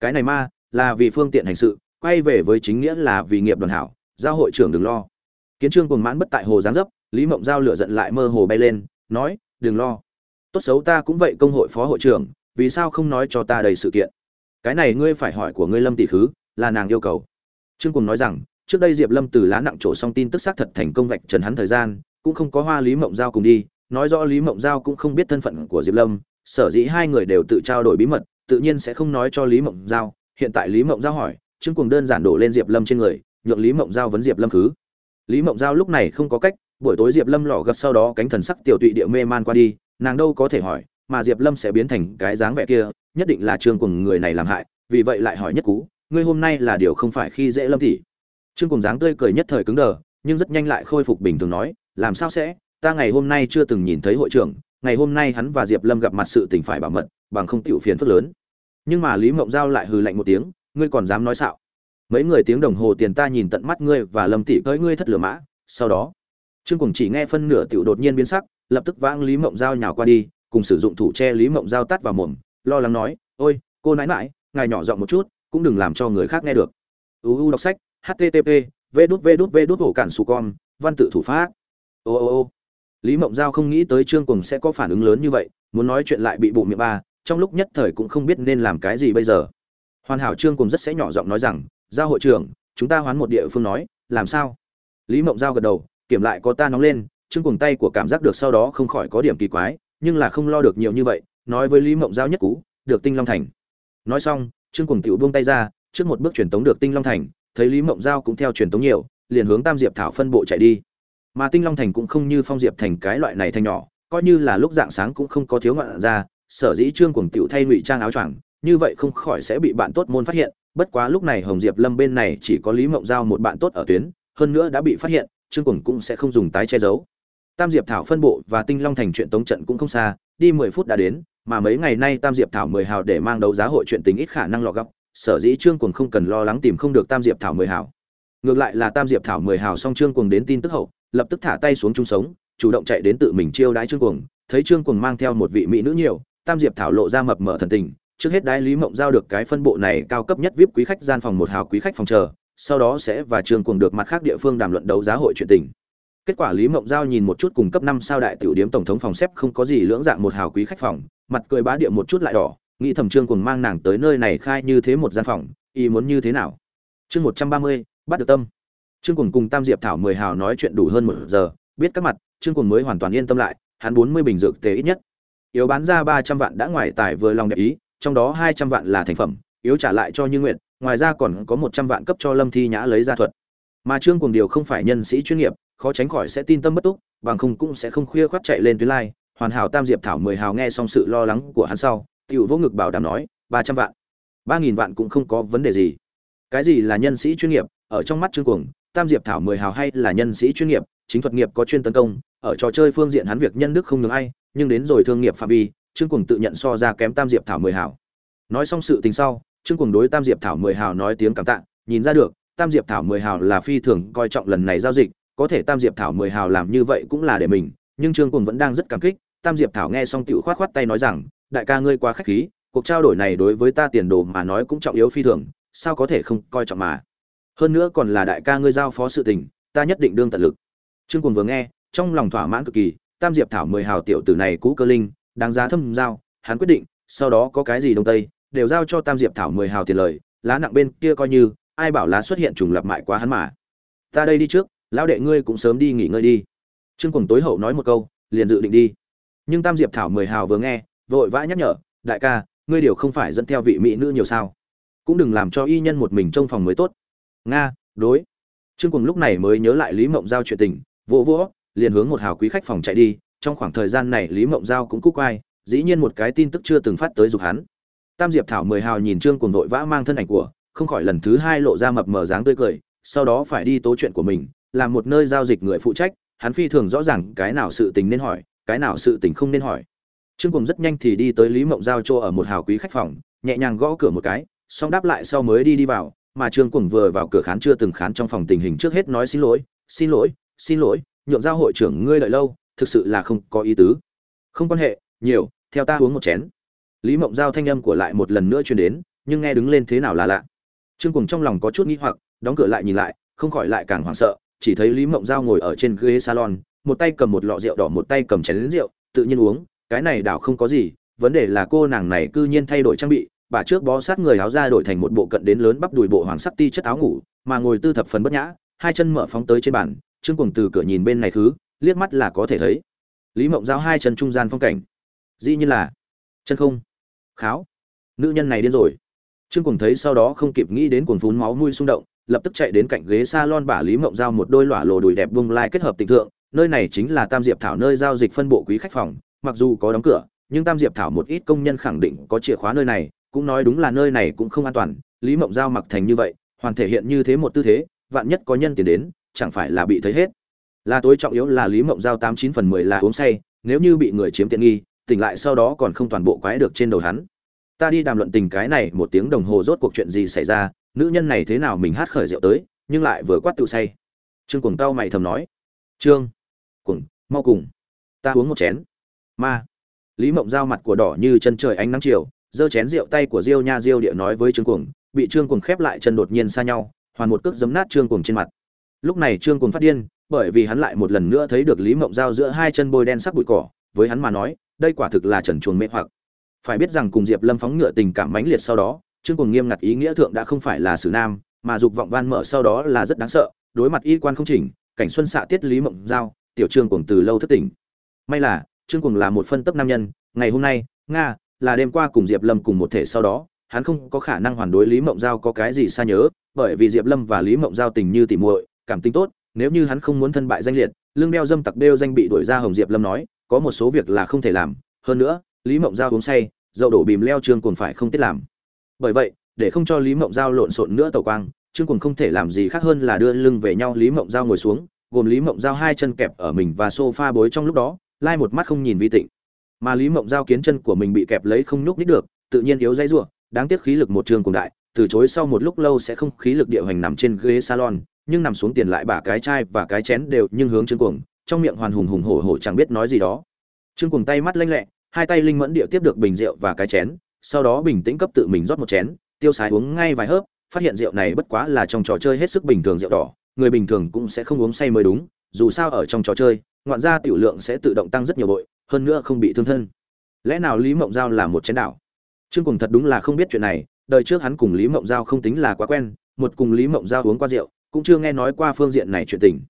Cái này ma, là vì phương tiện hành sự, quay về với chính nghĩa là vì nghiệp đoàn hảo, giao hội trưởng đừng lo. Kiến trương Cuồng mãn bất tại hồ giáng dấp, lý mộng giao lửa giận lại mơ hồ bay lên, nói, đừng lo. Tốt xấu ta cũng vậy công hội phó hội trưởng vì sao không nói cho ta đầy sự kiện? Cái này ngươi phải hỏi của ngươi lâm tỷ khứ, là nàng yêu cầu. Trương cùng nói rằng, trước đây diệp lâm từ lá nặng trổ xong tin tức xác thật thành công vạch trần hắn thời gian, cũng không có hoa lý mộng giao cùng đi, nói rõ lý mộng giao cũng không biết thân phận của diệp lâm, sở dĩ hai người đều tự trao đổi bí mật, tự nhiên sẽ không nói cho lý mộng giao. Hiện tại lý mộng giao hỏi, trương cùng đơn giản đổ lên diệp lâm trên người, nhượng lý mộng giao vấn diệp lâm khứ. Lý mộng giao lúc này không có cách, buổi tối diệp lâm lò gật sau đó cánh thần sắc tiểu tụy địa mê man qua đi, nàng đâu có thể hỏi mà diệp lâm sẽ biến thành cái dáng vẻ kia, nhất định là trương cùng người này làm hại, vì vậy lại hỏi nhất cú, ngươi hôm nay là điều không phải khi dễ lâm tỷ? Trương cùng dáng tươi cười nhất thời cứng đờ, nhưng rất nhanh lại khôi phục bình thường nói, làm sao sẽ? Ta ngày hôm nay chưa từng nhìn thấy hội trưởng, ngày hôm nay hắn và diệp lâm gặp mặt sự tình phải bảo mật, bằng không tiểu phiền phức lớn. Nhưng mà lý mộng giao lại hừ lạnh một tiếng, ngươi còn dám nói xạo? Mấy người tiếng đồng hồ tiền ta nhìn tận mắt ngươi và lâm tỷ cưỡi ngươi thất lửa mã. Sau đó, trương cùng chỉ nghe phân nửa tiểu đột nhiên biến sắc, lập tức vãng lý mộng giao nhào qua đi cùng sử dụng thủ che lý mộng giao tắt vào mồm, lo lắng nói, ôi, cô nãi mãi ngài nhỏ giọng một chút, cũng đừng làm cho người khác nghe được. Uu đọc sách http v đút v đút v đút ổ cản su con, văn tự thủ pháp. Ô ô ô. Lý mộng giao không nghĩ tới trương cùng sẽ có phản ứng lớn như vậy, muốn nói chuyện lại bị bộ miệng ba, trong lúc nhất thời cũng không biết nên làm cái gì bây giờ. Hoàn hảo trương cùng rất sẽ nhỏ giọng nói rằng, giao hội trưởng, chúng ta hoán một địa phương nói, làm sao? Lý mộng giao gật đầu, kiểm lại có ta nóng lên, trương cùng tay của cảm giác được sau đó không khỏi có điểm kỳ quái nhưng là không lo được nhiều như vậy, nói với lý mộng giao nhất cú, được tinh long thành. Nói xong, trương cùng tiểu buông tay ra, trước một bước truyền tống được tinh long thành, thấy lý mộng giao cũng theo truyền tống nhiều, liền hướng tam diệp thảo phân bộ chạy đi. Mà tinh long thành cũng không như phong diệp thành cái loại này thành nhỏ, coi như là lúc dạng sáng cũng không có thiếu ngoạn ra, sở dĩ trương cùng tiểu thay ngụy trang áo choàng, như vậy không khỏi sẽ bị bạn tốt môn phát hiện, bất quá lúc này hồng diệp lâm bên này chỉ có lý mộng giao một bạn tốt ở tuyến, hơn nữa đã bị phát hiện, trương cùng cũng sẽ không dùng tái che giấu tam diệp thảo phân bộ và tinh long thành chuyện tống trận cũng không xa đi mười phút đã đến mà mấy ngày nay tam diệp thảo mười hào để mang đấu giá hội chuyện tính ít khả năng lọ gấp, sở dĩ trương Cuồng không cần lo lắng tìm không được tam diệp thảo mười hào. Ngược lại là tam diệp thảo mười hào xong trương Cuồng đến tin tức hậu lập tức thả tay xuống chung sống chủ động chạy đến tự mình chiêu đãi trương cuồng thấy trương cuồng mang theo một vị mỹ nữ nhiều tam diệp thảo lộ ra mập mờ thần tình trước hết đái lý mộng giao được cái phân bộ này cao cấp nhất vip quý khách gian phòng một hào quý khách phòng chờ sau đó sẽ và trương cuồng được mặt khác địa phương đàm luận đấu giá hội chuyện tình kết quả lý mộng giao nhìn một chút cùng cấp năm sao đại tiểu điếm tổng thống phòng xếp không có gì lưỡng dạng một hào quý khách phòng, mặt cười bá địa một chút lại đỏ, nghĩ thầm trương cuồng mang nàng tới nơi này khai như thế một gian phòng y muốn như thế nào? Chương một trăm ba mươi, bắt được tâm. Trương cuồng cùng tam diệp thảo mười hào nói chuyện đủ hơn một giờ, biết các mặt, trương cuồng mới hoàn toàn yên tâm lại, hắn bốn mươi bình dược tế ít nhất. Yếu bán ra ba trăm vạn đã ngoài tài vừa lòng đẹp ý, trong đó hai trăm vạn là thành phẩm, yếu trả lại cho như nguyện ngoài ra còn có một trăm vạn cấp cho lâm thi nhã lấy ra thuật mà trương cuồng điều không phải nhân sĩ chuyên nghiệp, khó tránh khỏi sẽ tin tâm bất túc, bằng không cũng sẽ không khuya khoát chạy lên tuyến lai. Hoàn hảo tam diệp thảo mười hào nghe xong sự lo lắng của hắn sau, tiểu vô ngực bảo đảm nói, ba trăm vạn. Ba nghìn vạn cũng không có vấn đề gì. Cái gì là nhân sĩ chuyên nghiệp? Ở trong mắt trương cuồng, tam diệp thảo mười hào hay là nhân sĩ chuyên nghiệp, chính thuật nghiệp có chuyên tấn công, ở trò chơi phương diện hắn việc nhân đức không ngừng ai, nhưng đến rồi thương nghiệp phạm vi, trương cuồng tự nhận so ra kém tam diệp thảo mười hào. Nói xong sự tình sau, trương cuồng đối tam diệp thảo mười hào nói tiếng cảm tạ, nhìn ra được tam diệp thảo mười hào là phi thường coi trọng lần này giao dịch, có thể tam diệp thảo mười hào làm như vậy cũng là để mình, nhưng trương cùng vẫn đang rất cảm kích. Tam diệp thảo nghe xong tiểu khoát khoát tay nói rằng, đại ca ngươi quá khách khí, cuộc trao đổi này đối với ta tiền đồ mà nói cũng trọng yếu phi thường, sao có thể không coi trọng mà? Hơn nữa còn là đại ca ngươi giao phó sự tình, ta nhất định đương tận lực. Trương cùng vừa nghe, trong lòng thỏa mãn cực kỳ, tam diệp thảo mười hào tiểu tử này cũ cơ linh, đáng giá thâm giao, hắn quyết định, sau đó có cái gì đông tây, đều giao cho tam diệp thảo mười hào tiền lời, lá nặng bên kia coi như ai bảo lá xuất hiện trùng lập mại quá hắn mà. Ta đây đi trước, lão đệ ngươi cũng sớm đi nghỉ ngơi đi. Trương cuồng tối hậu nói một câu, liền dự định đi. Nhưng tam diệp thảo mười hào vừa nghe, vội vã nhắc nhở, đại ca, ngươi điều không phải dẫn theo vị mỹ nữ nhiều sao? Cũng đừng làm cho y nhân một mình trong phòng mới tốt. Nga, đối. Trương cùng lúc này mới nhớ lại lý mộng giao chuyện tình, vỗ vỗ, liền hướng một hào quý khách phòng chạy đi. Trong khoảng thời gian này, lý mộng giao cũng cúc quai dĩ nhiên một cái tin tức chưa từng phát tới dục hắn. Tam diệp thảo mười hào nhìn trương cùng vội vã mang thân ảnh của không khỏi lần thứ hai lộ ra mập mờ dáng tươi cười, sau đó phải đi tố chuyện của mình, làm một nơi giao dịch người phụ trách, hắn phi thường rõ ràng cái nào sự tình nên hỏi, cái nào sự tình không nên hỏi. Trương cùng rất nhanh thì đi tới lý mộng giao chỗ ở một hào quý khách phòng, nhẹ nhàng gõ cửa một cái, xong đáp lại sau mới đi đi vào, mà trương cùng vừa vào cửa khán chưa từng khán trong phòng tình hình trước hết nói xin lỗi xin lỗi xin lỗi, nhượng giao hội trưởng ngươi đợi lâu, thực sự là không có ý tứ. Không quan hệ, nhiều, theo ta uống một chén. Lý mộng giao thanh âm của lại một lần nữa truyền đến, nhưng nghe đứng lên thế nào là lạ trương cùng trong lòng có chút nghĩ hoặc, đóng cửa lại nhìn lại, không khỏi lại càng hoảng sợ, chỉ thấy lý mộng giao ngồi ở trên ghế salon, một tay cầm một lọ rượu đỏ, một tay cầm chén lính rượu, tự nhiên uống, cái này đảo không có gì, vấn đề là cô nàng này cư nhiên thay đổi trang bị, bà trước bó sát người áo ra đổi thành một bộ cận đến lớn bắp đùi bộ hoàng sắc ti chất áo ngủ, mà ngồi tư thập phần bất nhã, hai chân mở phóng tới trên bàn, trương cùng từ cửa nhìn bên này thứ, liếc mắt là có thể thấy. Lý mộng giao hai chân trung gian phong cảnh. Dĩ nhiên là, chân không. Kháo. Nữ nhân này điên rồi trương cùng thấy sau đó không kịp nghĩ đến cuồng phún máu nuôi xung động, lập tức chạy đến cạnh ghế salon bả lý mộng giao một đôi lỏa lồ đùi đẹp bung lai kết hợp tình thượng, nơi này chính là tam diệp thảo nơi giao dịch phân bộ quý khách phòng, mặc dù có đóng cửa, nhưng tam diệp thảo một ít công nhân khẳng định có chìa khóa nơi này, cũng nói đúng là nơi này cũng không an toàn, lý mộng giao mặc thành như vậy, hoàn thể hiện như thế một tư thế, vạn nhất có nhân tiền đến, chẳng phải là bị thấy hết. Là tối trọng yếu là lý mộng giao tám chín phần mười là uống say, nếu như bị người chiếm tiện nghi, tỉnh lại sau đó còn không toàn bộ quái được trên đầu hắn ta đi đàm luận tình cái này một tiếng đồng hồ rốt cuộc chuyện gì xảy ra, nữ nhân này thế nào mình hát khởi rượu tới, nhưng lại vừa quát tự say. Trương cuồng tao mày thầm nói. Trương cuồng, mau cùng. Ta uống một chén. Ma. Lý mộng giao mặt của đỏ như chân trời ánh nắng chiều, giơ chén rượu tay của diêu nha diêu địa nói với trương cuồng, bị trương cuồng khép lại chân đột nhiên xa nhau, hoàn một cước giấm nát trương cuồng trên mặt. Lúc này trương cuồng phát điên, bởi vì hắn lại một lần nữa thấy được lý mộng giao giữa hai chân bôi đen sắc bụi cỏ, với hắn mà nói, đây quả thực là trần chuồng mê hoặc phải biết rằng cùng diệp lâm phóng ngựa tình cảm mãnh liệt sau đó, trương cuồng nghiêm ngặt ý nghĩa thượng đã không phải là xử nam, mà dục vọng van mở sau đó là rất đáng sợ, đối mặt y quan không chỉnh, cảnh xuân xạ tiết lý mộng giao, tiểu trương cuồng từ lâu thất tỉnh may là, trương cuồng là một phân tấp nam nhân, ngày hôm nay, nga, là đêm qua cùng diệp lâm cùng một thể sau đó, hắn không có khả năng hoàn đối lý mộng giao có cái gì xa nhớ, bởi vì diệp lâm và lý mộng giao tình như tỉ muội, cảm tình tốt, nếu như hắn không muốn thân bại danh liệt, lương đeo dâm tặc đeo danh bị đuổi ra hồng diệp lâm nói, có một số việc là không thể làm, hơn nữa lý mộng giao uống say, dậu đổ bìm leo trương cuồng phải không tiết làm. Bởi vậy, để không cho lý mộng giao lộn xộn nữa tàu quang, trương cuồng không thể làm gì khác hơn là đưa lưng về nhau lý mộng giao ngồi xuống, gồm lý mộng giao hai chân kẹp ở mình và sofa bối trong lúc đó, lai một mắt không nhìn vi tịnh. Mà lý mộng giao kiến chân của mình bị kẹp lấy không nhúc nít được, tự nhiên yếu dây ruộng, đáng tiếc khí lực một trường cùng đại, từ chối sau một lúc lâu sẽ không khí lực địa hoành nằm trên ghế salon, nhưng nằm xuống tiền lại bả cái chai và cái chén đều nhưng hướng trương cuồng, trong miệng hoàn hùng hùng hổ hổ chẳng biết nói gì đó. Trương cuồng tay mắt lanh lẹ hai tay linh mẫn địa tiếp được bình rượu và cái chén, sau đó bình tĩnh cấp tự mình rót một chén, tiêu sái uống ngay vài hớp, phát hiện rượu này bất quá là trong trò chơi hết sức bình thường rượu đỏ, người bình thường cũng sẽ không uống say mới đúng, dù sao ở trong trò chơi, ngoạn ra tiểu lượng sẽ tự động tăng rất nhiều bội, hơn nữa không bị thương thân. Lẽ nào lý mộng giao là một chén đảo? Trương cùng thật đúng là không biết chuyện này, đời trước hắn cùng lý mộng giao không tính là quá quen, một cùng lý mộng giao uống qua rượu, cũng chưa nghe nói qua phương diện này chuyện tình.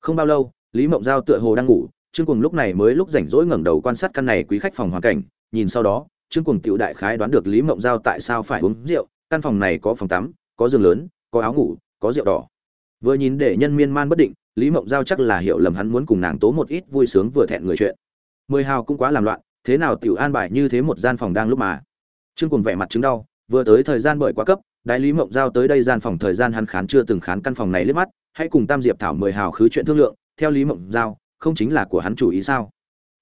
Không bao lâu, lý mộng giao tựa hồ đang ngủ trương Cuồng lúc này mới lúc rảnh rỗi ngẩng đầu quan sát căn này quý khách phòng hoàn cảnh, nhìn sau đó, trương Cuồng tiểu đại khái đoán được lý mộng giao tại sao phải uống rượu, căn phòng này có phòng tắm, có giường lớn, có áo ngủ, có rượu đỏ. Vừa nhìn để nhân miên man bất định, lý mộng giao chắc là hiểu lầm hắn muốn cùng nàng tố một ít vui sướng vừa thẹn người chuyện. Mười hào cũng quá làm loạn, thế nào tiểu an bài như thế một gian phòng đang lúc mà. Trương Cuồng vẻ mặt chứng đau, vừa tới thời gian bởi quá cấp, đại lý mộng giao tới đây gian phòng thời gian hắn khán chưa từng khán căn phòng này liếc mắt, hãy cùng tam diệp thảo mười hào khứ chuyện thương lượng, theo lý mộng giao không chính là của hắn chủ ý sao?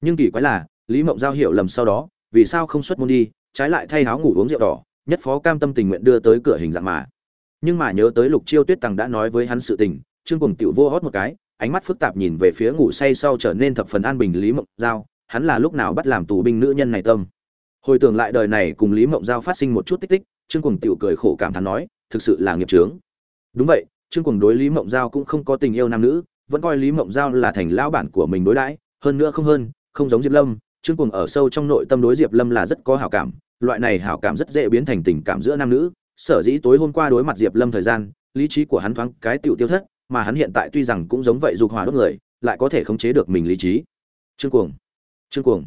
Nhưng kỳ quái là, lý mộng giao hiểu lầm sau đó, vì sao không xuất môn đi, trái lại thay áo ngủ uống rượu đỏ, nhất phó cam tâm tình nguyện đưa tới cửa hình dạng mà. Nhưng mà nhớ tới lục chiêu tuyết tằng đã nói với hắn sự tình, trương cùng tiểu vô hót một cái, ánh mắt phức tạp nhìn về phía ngủ say sau trở nên thập phần an bình lý mộng giao, hắn là lúc nào bắt làm tù binh nữ nhân này tâm? Hồi tưởng lại đời này cùng lý mộng giao phát sinh một chút tích tích, trương cùng tiểu cười khổ cảm thán nói, thực sự là nghiệp trướng đúng vậy, trương cùng đối lý mộng giao cũng không có tình yêu nam nữ vẫn coi lý mộng giao là thành lão bản của mình đối đãi, hơn nữa không hơn, không giống diệp lâm, trương cùng ở sâu trong nội tâm đối diệp lâm là rất có hảo cảm, loại này hảo cảm rất dễ biến thành tình cảm giữa nam nữ. Sở dĩ tối hôm qua đối mặt diệp lâm thời gian, lý trí của hắn thoáng cái tựu tiêu thất, mà hắn hiện tại tuy rằng cũng giống vậy dục hỏa đốt người, lại có thể khống chế được mình lý trí. Trương cuồng trương cuồng.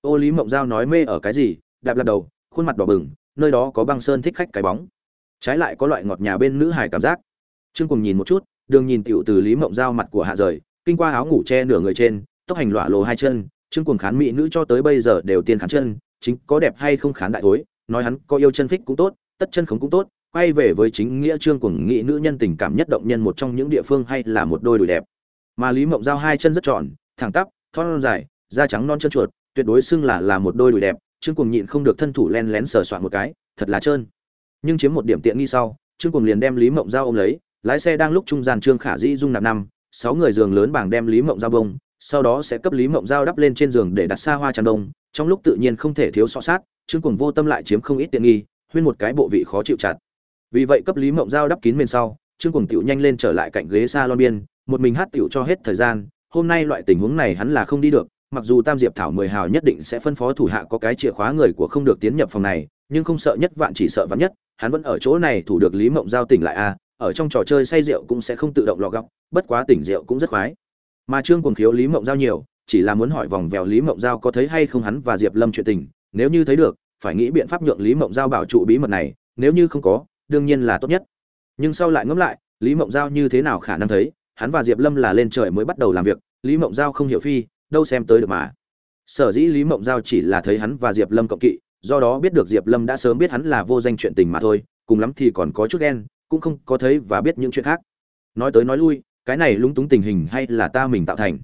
Ô lý mộng giao nói mê ở cái gì, đạp lạp đầu, khuôn mặt đỏ bừng, nơi đó có băng sơn thích khách cái bóng. Trái lại có loại ngọt nhà bên nữ hài cảm giác. Trương cuồng nhìn một chút đường nhìn tiểu từ lý mộng giao mặt của hạ rời, kinh qua áo ngủ che nửa người trên, tóc hành lọa lồ hai chân, trương cuồng khán mỹ nữ cho tới bây giờ đều tiên khán chân, chính có đẹp hay không khán đại thối, nói hắn có yêu chân phích cũng tốt, tất chân khống cũng tốt, quay về với chính nghĩa trương cuồng nghị nữ nhân tình cảm nhất động nhân một trong những địa phương hay là một đôi đùi đẹp. Mà lý mộng giao hai chân rất tròn, thẳng tắp, thon dài, da trắng non chân chuột, tuyệt đối xưng là là một đôi đùi đẹp, trương cuồng nhịn không được thân thủ len lén sờ soạn một cái, thật là trơn. Nhưng chiếm một điểm tiện nghi sau, trương cuồng liền đem lý mộng giao ôm lấy lái xe đang lúc trung gian trương khả dĩ dung nạp năm, sáu người giường lớn bảng đem lý mộng giao bông, sau đó sẽ cấp lý mộng giao đắp lên trên giường để đặt xa hoa tràn đông trong lúc tự nhiên không thể thiếu so sát, trương cuồng vô tâm lại chiếm không ít tiện nghi, huyên một cái bộ vị khó chịu chặt. Vì vậy cấp lý mộng giao đắp kín bên sau, trương cuồng tiểu nhanh lên trở lại cạnh ghế xa lon biên, một mình hát tiểu cho hết thời gian, hôm nay loại tình huống này hắn là không đi được, mặc dù tam diệp thảo mười hào nhất định sẽ phân phó thủ hạ có cái chìa khóa người của không được tiến nhập phòng này, nhưng không sợ nhất vạn chỉ sợ vạn nhất, hắn vẫn ở chỗ này thủ được lý mộng giao tỉnh lại a ở trong trò chơi say rượu cũng sẽ không tự động lọ gọc bất quá tỉnh rượu cũng rất khoái. Mà trương cuồng khiếu, lý mộng giao nhiều, chỉ là muốn hỏi vòng vèo lý mộng giao có thấy hay không hắn và diệp lâm chuyện tình, nếu như thấy được, phải nghĩ biện pháp nhượng lý mộng giao bảo trụ bí mật này, nếu như không có, đương nhiên là tốt nhất. Nhưng sau lại ngẫm lại, lý mộng giao như thế nào khả năng thấy, hắn và diệp lâm là lên trời mới bắt đầu làm việc, lý mộng giao không hiểu phi, đâu xem tới được mà. Sở dĩ lý mộng giao chỉ là thấy hắn và diệp lâm cộng kỵ, do đó biết được diệp lâm đã sớm biết hắn là vô danh chuyện tình mà thôi, cùng lắm thì còn có chút ghen cũng không có thấy và biết những chuyện khác. Nói tới nói lui, cái này lúng túng tình hình hay là ta mình tạo thành?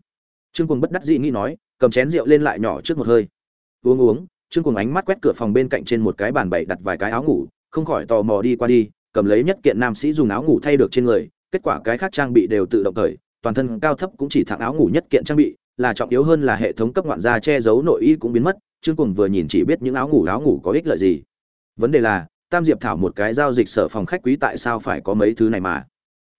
Trương cuồng bất đắc dĩ nghĩ nói, cầm chén rượu lên lại nhỏ trước một hơi. Uống uống, trương cuồng ánh mắt quét cửa phòng bên cạnh trên một cái bàn bậy đặt vài cái áo ngủ, không khỏi tò mò đi qua đi, cầm lấy nhất kiện nam sĩ dùng áo ngủ thay được trên người, kết quả cái khác trang bị đều tự động cởi, toàn thân cao thấp cũng chỉ thẳng áo ngủ nhất kiện trang bị, là trọng yếu hơn là hệ thống cấp ngoạn gia che giấu nội y cũng biến mất, trương cuồng vừa nhìn chỉ biết những áo ngủ áo ngủ có ích lợi gì. Vấn đề là tam diệp thảo một cái giao dịch sở phòng khách quý tại sao phải có mấy thứ này mà?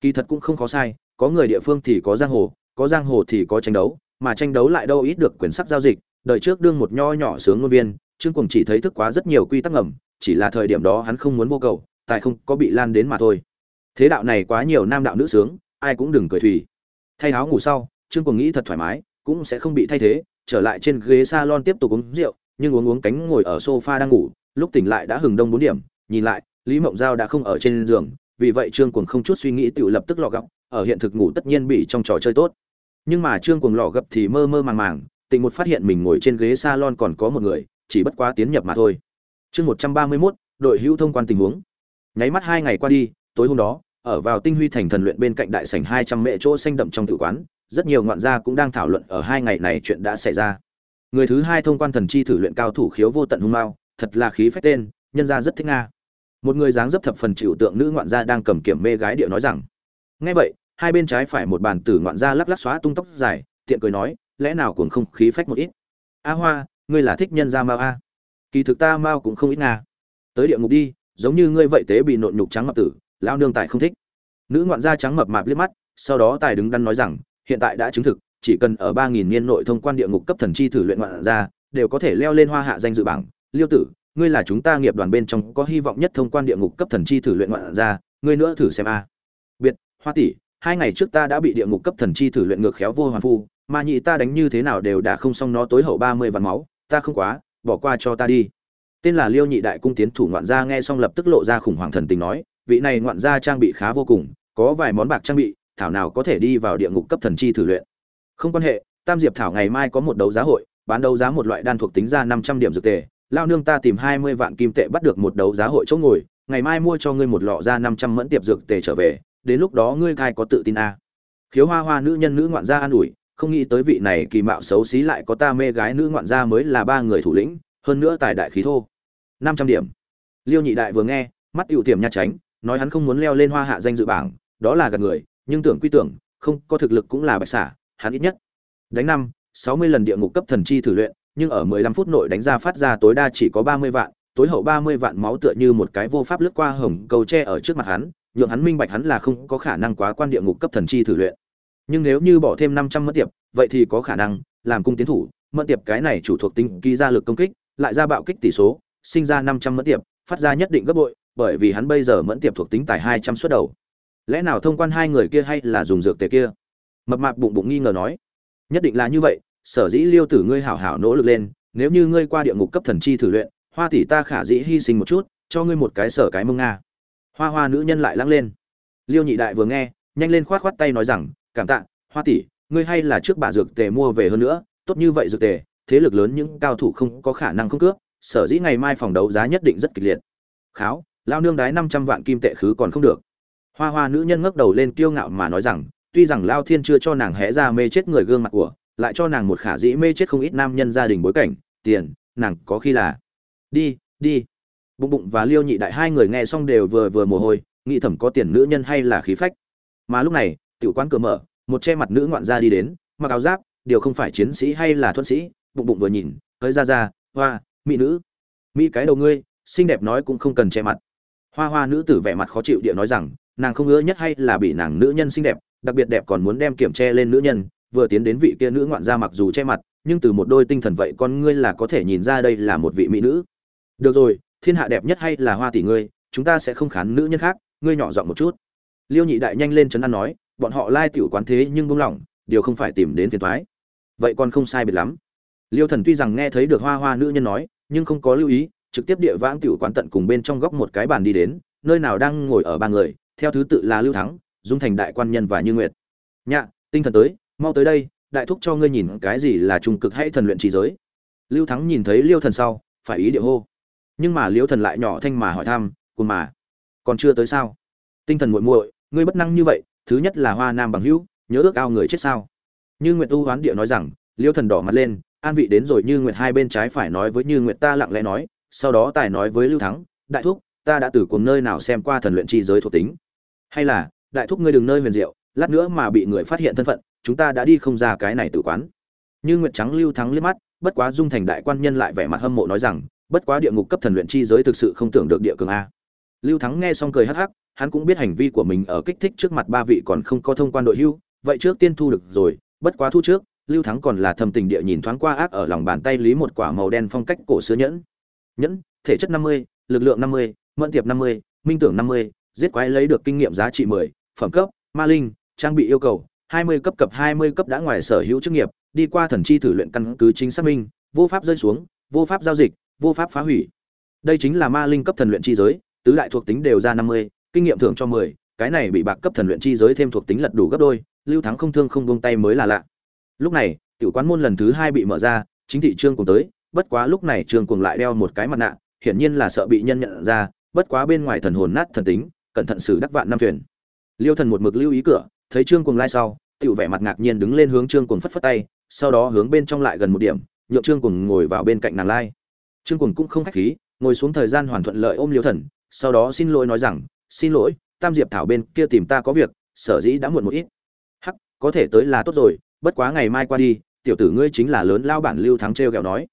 Kỳ thật cũng không có sai, có người địa phương thì có giang hồ, có giang hồ thì có tranh đấu, mà tranh đấu lại đâu ít được quyền sắc giao dịch đợi trước đương một nho nhỏ sướng ngôn viên, trương cùng chỉ thấy thức quá rất nhiều quy tắc ngầm, chỉ là thời điểm đó hắn không muốn vô cầu tại không có bị lan đến mà thôi. Thế đạo này quá nhiều nam đạo nữ sướng, ai cũng đừng cười thủy thay áo ngủ sau, trương cùng nghĩ thật thoải mái, cũng sẽ không bị thay thế, trở lại trên ghế salon tiếp tục uống rượu, nhưng uống uống cánh ngồi ở sofa đang ngủ, lúc tỉnh lại đã hừng đông bốn điểm nhìn lại, lý mộng giao đã không ở trên giường, vì vậy trương cuồng không chút suy nghĩ tự lập tức lọ gọc ở hiện thực ngủ tất nhiên bị trong trò chơi tốt. Nhưng mà trương cuồng lọ gập thì mơ mơ màng màng tình một phát hiện mình ngồi trên ghế salon còn có một người, chỉ bất quá tiến nhập mà thôi. Chương một trăm ba mươi mốt, đội hữu thông quan tình huống. Nháy mắt hai ngày qua đi, tối hôm đó, ở vào tinh huy thành thần luyện bên cạnh đại sảnh hai trăm mệ chỗ xanh đậm trong tử quán, rất nhiều ngoạn gia cũng đang thảo luận ở hai ngày này chuyện đã xảy ra. Người thứ hai thông quan thần chi thử luyện cao thủ khiếu vô tận hung mao, thật là khí phách tên, nhân gia rất thích nga một người dáng dấp thập phần chịu tượng nữ ngoạn gia đang cầm kiểm mê gái điệu nói rằng, nghe vậy, hai bên trái phải một bàn tử ngoạn gia lắc lắc xóa tung tóc dài, tiện cười nói, lẽ nào cũng không khí phách một ít? A hoa, ngươi là thích nhân gia mao a. Kỳ thực ta mao cũng không ít nga. Tới địa ngục đi, giống như ngươi vậy tế bị nộn nhục trắng mập tử lao nương tài không thích. Nữ ngoạn gia trắng mập mạp liếc mắt, sau đó tài đứng đắn nói rằng, hiện tại đã chứng thực, chỉ cần ở ba nghìn niên nội thông quan địa ngục cấp thần chi thử luyện ngoạn gia, đều có thể leo lên hoa hạ danh dự bảng, liêu tử ngươi là chúng ta nghiệp đoàn bên trong có hy vọng nhất thông quan địa ngục cấp thần chi thử luyện ngoạn ra. ngươi nữa thử xem a biệt, hoa tỷ, hai ngày trước ta đã bị địa ngục cấp thần chi thử luyện ngược khéo vô hoàn phu, mà nhị ta đánh như thế nào đều đã không xong nó tối hậu ba mươi vạn máu, ta không quá, bỏ qua cho ta đi tên là liêu nhị đại cung tiến thủ ngoạn gia nghe xong lập tức lộ ra khủng hoảng thần tình nói, vị này ngoạn gia trang bị khá vô cùng, có vài món bạc trang bị, thảo nào có thể đi vào địa ngục cấp thần chi thử luyện không quan hệ, tam diệp thảo ngày mai có một đấu giá hội, bán đấu giá một loại đan thuộc tính ra năm trăm điểm dược tệ lao nương ta tìm hai mươi vạn kim tệ bắt được một đấu giá hội chỗ ngồi, ngày mai mua cho ngươi một lọ ra năm trăm mẫn tiệp dược tề trở về, đến lúc đó ngươi cai có tự tin a à. khiếu hoa hoa nữ nhân nữ ngoạn gia an ủi, không nghĩ tới vị này kỳ mạo xấu xí lại có ta mê gái nữ ngoạn gia mới là ba người thủ lĩnh, hơn nữa tài đại khí thô. năm trăm điểm. Liêu nhị đại vừa nghe, mắt ưu tiềm nha tránh, nói hắn không muốn leo lên hoa hạ danh dự bảng, đó là gạt người, nhưng tưởng quy tưởng, không, có thực lực cũng là bạch xả, hắn ít nhất. Đánh năm, sáu mươi lần địa ngục cấp thần chi thử luyện nhưng ở mười lăm phút nội đánh ra phát ra tối đa chỉ có ba mươi vạn, tối hậu ba mươi vạn máu tựa như một cái vô pháp lướt qua hồng cầu tre ở trước mặt hắn, nhượng hắn minh bạch hắn là không có khả năng quá quan địa ngục cấp thần chi thử luyện. Nhưng nếu như bỏ thêm năm trăm tiệp, vậy thì có khả năng, làm cung tiến thủ mẫn tiệp cái này chủ thuộc tính ký ra lực công kích, lại ra bạo kích tỷ số, sinh ra năm trăm mẫn tiệp, phát ra nhất định gấp bội, bởi vì hắn bây giờ mẫn tiệp thuộc tính tài hai trăm đầu. Lẽ nào thông quan hai người kia hay là dùng dược tề kia? Mập mạp bụng bụng nghi ngờ nói. Nhất định là như vậy sở dĩ liêu tử ngươi hảo hảo nỗ lực lên, nếu như ngươi qua địa ngục cấp thần chi thử luyện, hoa tỷ ta khả dĩ hy sinh một chút, cho ngươi một cái sở cái mông nga. Hoa hoa nữ nhân lại lăng lên. Liêu nhị đại vừa nghe, nhanh lên khoát khoát tay nói rằng, cảm tạ, hoa tỷ, ngươi hay là trước bà dược tề mua về hơn nữa, tốt như vậy dược tề, thế lực lớn những cao thủ không có khả năng không cướp, sở dĩ ngày mai phòng đấu giá nhất định rất kịch liệt. Kháo, lao nương đái năm trăm vạn kim tệ khứ còn không được. Hoa hoa nữ nhân ngước đầu lên kiêu ngạo mà nói rằng, tuy rằng lao thiên chưa cho nàng hé ra mê chết người gương mặt của lại cho nàng một khả dĩ mê chết không ít nam nhân gia đình bối cảnh, tiền, nàng có khi là, đi đi. Bụng bụng và liêu nhị đại hai người nghe xong đều vừa vừa mồ hôi, nghĩ thẩm có tiền nữ nhân hay là khí phách. Mà lúc này, tiểu quán cửa mở, một che mặt nữ ngoạn gia đi đến, mặc áo giáp, điều không phải chiến sĩ hay là thuận sĩ, bụng bụng vừa nhìn hơi ra ra, hoa, mỹ nữ. Mỹ cái đầu ngươi, xinh đẹp nói cũng không cần che mặt. Hoa hoa nữ tử vẻ mặt khó chịu địa nói rằng, nàng không ngứa nhất hay là bị nàng nữ nhân xinh đẹp, đặc biệt đẹp còn muốn đem kiểm che lên nữ nhân vừa tiến đến vị kia nữ ngoạn gia mặc dù che mặt, nhưng từ một đôi tinh thần vậy con ngươi là có thể nhìn ra đây là một vị mỹ nữ. Được rồi, thiên hạ đẹp nhất hay là hoa tỷ ngươi, chúng ta sẽ không khán nữ nhân khác, ngươi nhỏ giọng một chút. Liêu nhị đại nhanh lên chấn an nói, bọn họ lai tiểu quán thế nhưng buông lỏng, điều không phải tìm đến phiền thoái vậy còn không sai biệt lắm. Liêu thần tuy rằng nghe thấy được hoa hoa nữ nhân nói, nhưng không có lưu ý, trực tiếp địa vãng tiểu quán tận cùng bên trong góc một cái bàn đi đến, nơi nào đang ngồi ở ba người, theo thứ tự là lưu thắng, dung thành đại quan nhân và như nguyệt. Nhạ, tinh thần tới mau tới đây, đại thúc cho ngươi nhìn cái gì là trung cực hay thần luyện trí giới. Lưu thắng nhìn thấy liêu thần sau, phải ý địa hô. Nhưng mà liêu thần lại nhỏ thanh mà hỏi thăm cùng mà, còn chưa tới sao? Tinh thần muội muội, ngươi bất năng như vậy, thứ nhất là hoa nam bằng hữu, nhớ ước ao người chết sao? Như nguyệt u hoán địa nói rằng, liêu thần đỏ mặt lên, an vị đến rồi. Như nguyệt hai bên trái phải nói với như nguyệt ta lặng lẽ nói, sau đó tài nói với lưu thắng, đại thúc, ta đã từ cuồng nơi nào xem qua thần luyện chi giới thuộc tính? Hay là, đại thúc ngươi đừng nơi huyền diệu, lát nữa mà bị người phát hiện thân phận chúng ta đã đi không ra cái này tự quán. Như nguyệt trắng lưu thắng liếc mắt, bất quá dung thành đại quan nhân lại vẻ mặt hâm mộ nói rằng, bất quá địa ngục cấp thần luyện chi giới thực sự không tưởng được địa cường a. Lưu thắng nghe xong cười hắc hắc, hắn cũng biết hành vi của mình ở kích thích trước mặt ba vị còn không có thông quan đội hưu, vậy trước tiên thu được rồi, bất quá thu trước, lưu thắng còn là thầm tình địa nhìn thoáng qua ác ở lòng bàn tay lý một quả màu đen phong cách cổ xưa nhẫn. Nhẫn, thể chất năm mươi, lực lượng năm mươi, mẫn tiệp năm mươi, minh tưởng năm mươi, giết quái lấy được kinh nghiệm giá trị mười, phẩm cấp, ma linh, trang bị yêu cầu hai mươi cấp cập hai mươi cấp đã ngoài sở hữu chức nghiệp, đi qua thần chi thử luyện căn cứ chính xác minh, vô pháp rơi xuống, vô pháp giao dịch, vô pháp phá hủy. Đây chính là ma linh cấp thần luyện chi giới, tứ đại thuộc tính đều ra năm mươi, kinh nghiệm thưởng cho mười, cái này bị bạc cấp thần luyện chi giới thêm thuộc tính lật đủ gấp đôi, lưu thắng không thương không buông tay mới là lạ. Lúc này, tiểu quán môn lần thứ hai bị mở ra, chính thị trương cùng tới, bất quá lúc này trương cùng lại đeo một cái mặt nạ, hiển nhiên là sợ bị nhân nhận ra, bất quá bên ngoài thần hồn nát thần tính, cẩn thận xử đắc vạn năm thuyền. Liêu thần một mực lưu ý cửa thấy trương cuồng lai sau, tiểu vẻ mặt ngạc nhiên đứng lên hướng trương cuồng phất phất tay, sau đó hướng bên trong lại gần một điểm, nhượng trương cuồng ngồi vào bên cạnh nàng lai. Trương cuồng cũng không khách khí, ngồi xuống thời gian hoàn thuận lợi ôm liêu thần, sau đó xin lỗi nói rằng, xin lỗi, tam diệp thảo bên kia tìm ta có việc, sở dĩ đã muộn một ít. Hắc, có thể tới là tốt rồi, bất quá ngày mai qua đi, tiểu tử ngươi chính là lớn lao bản lưu thắng trêu ghẹo nói.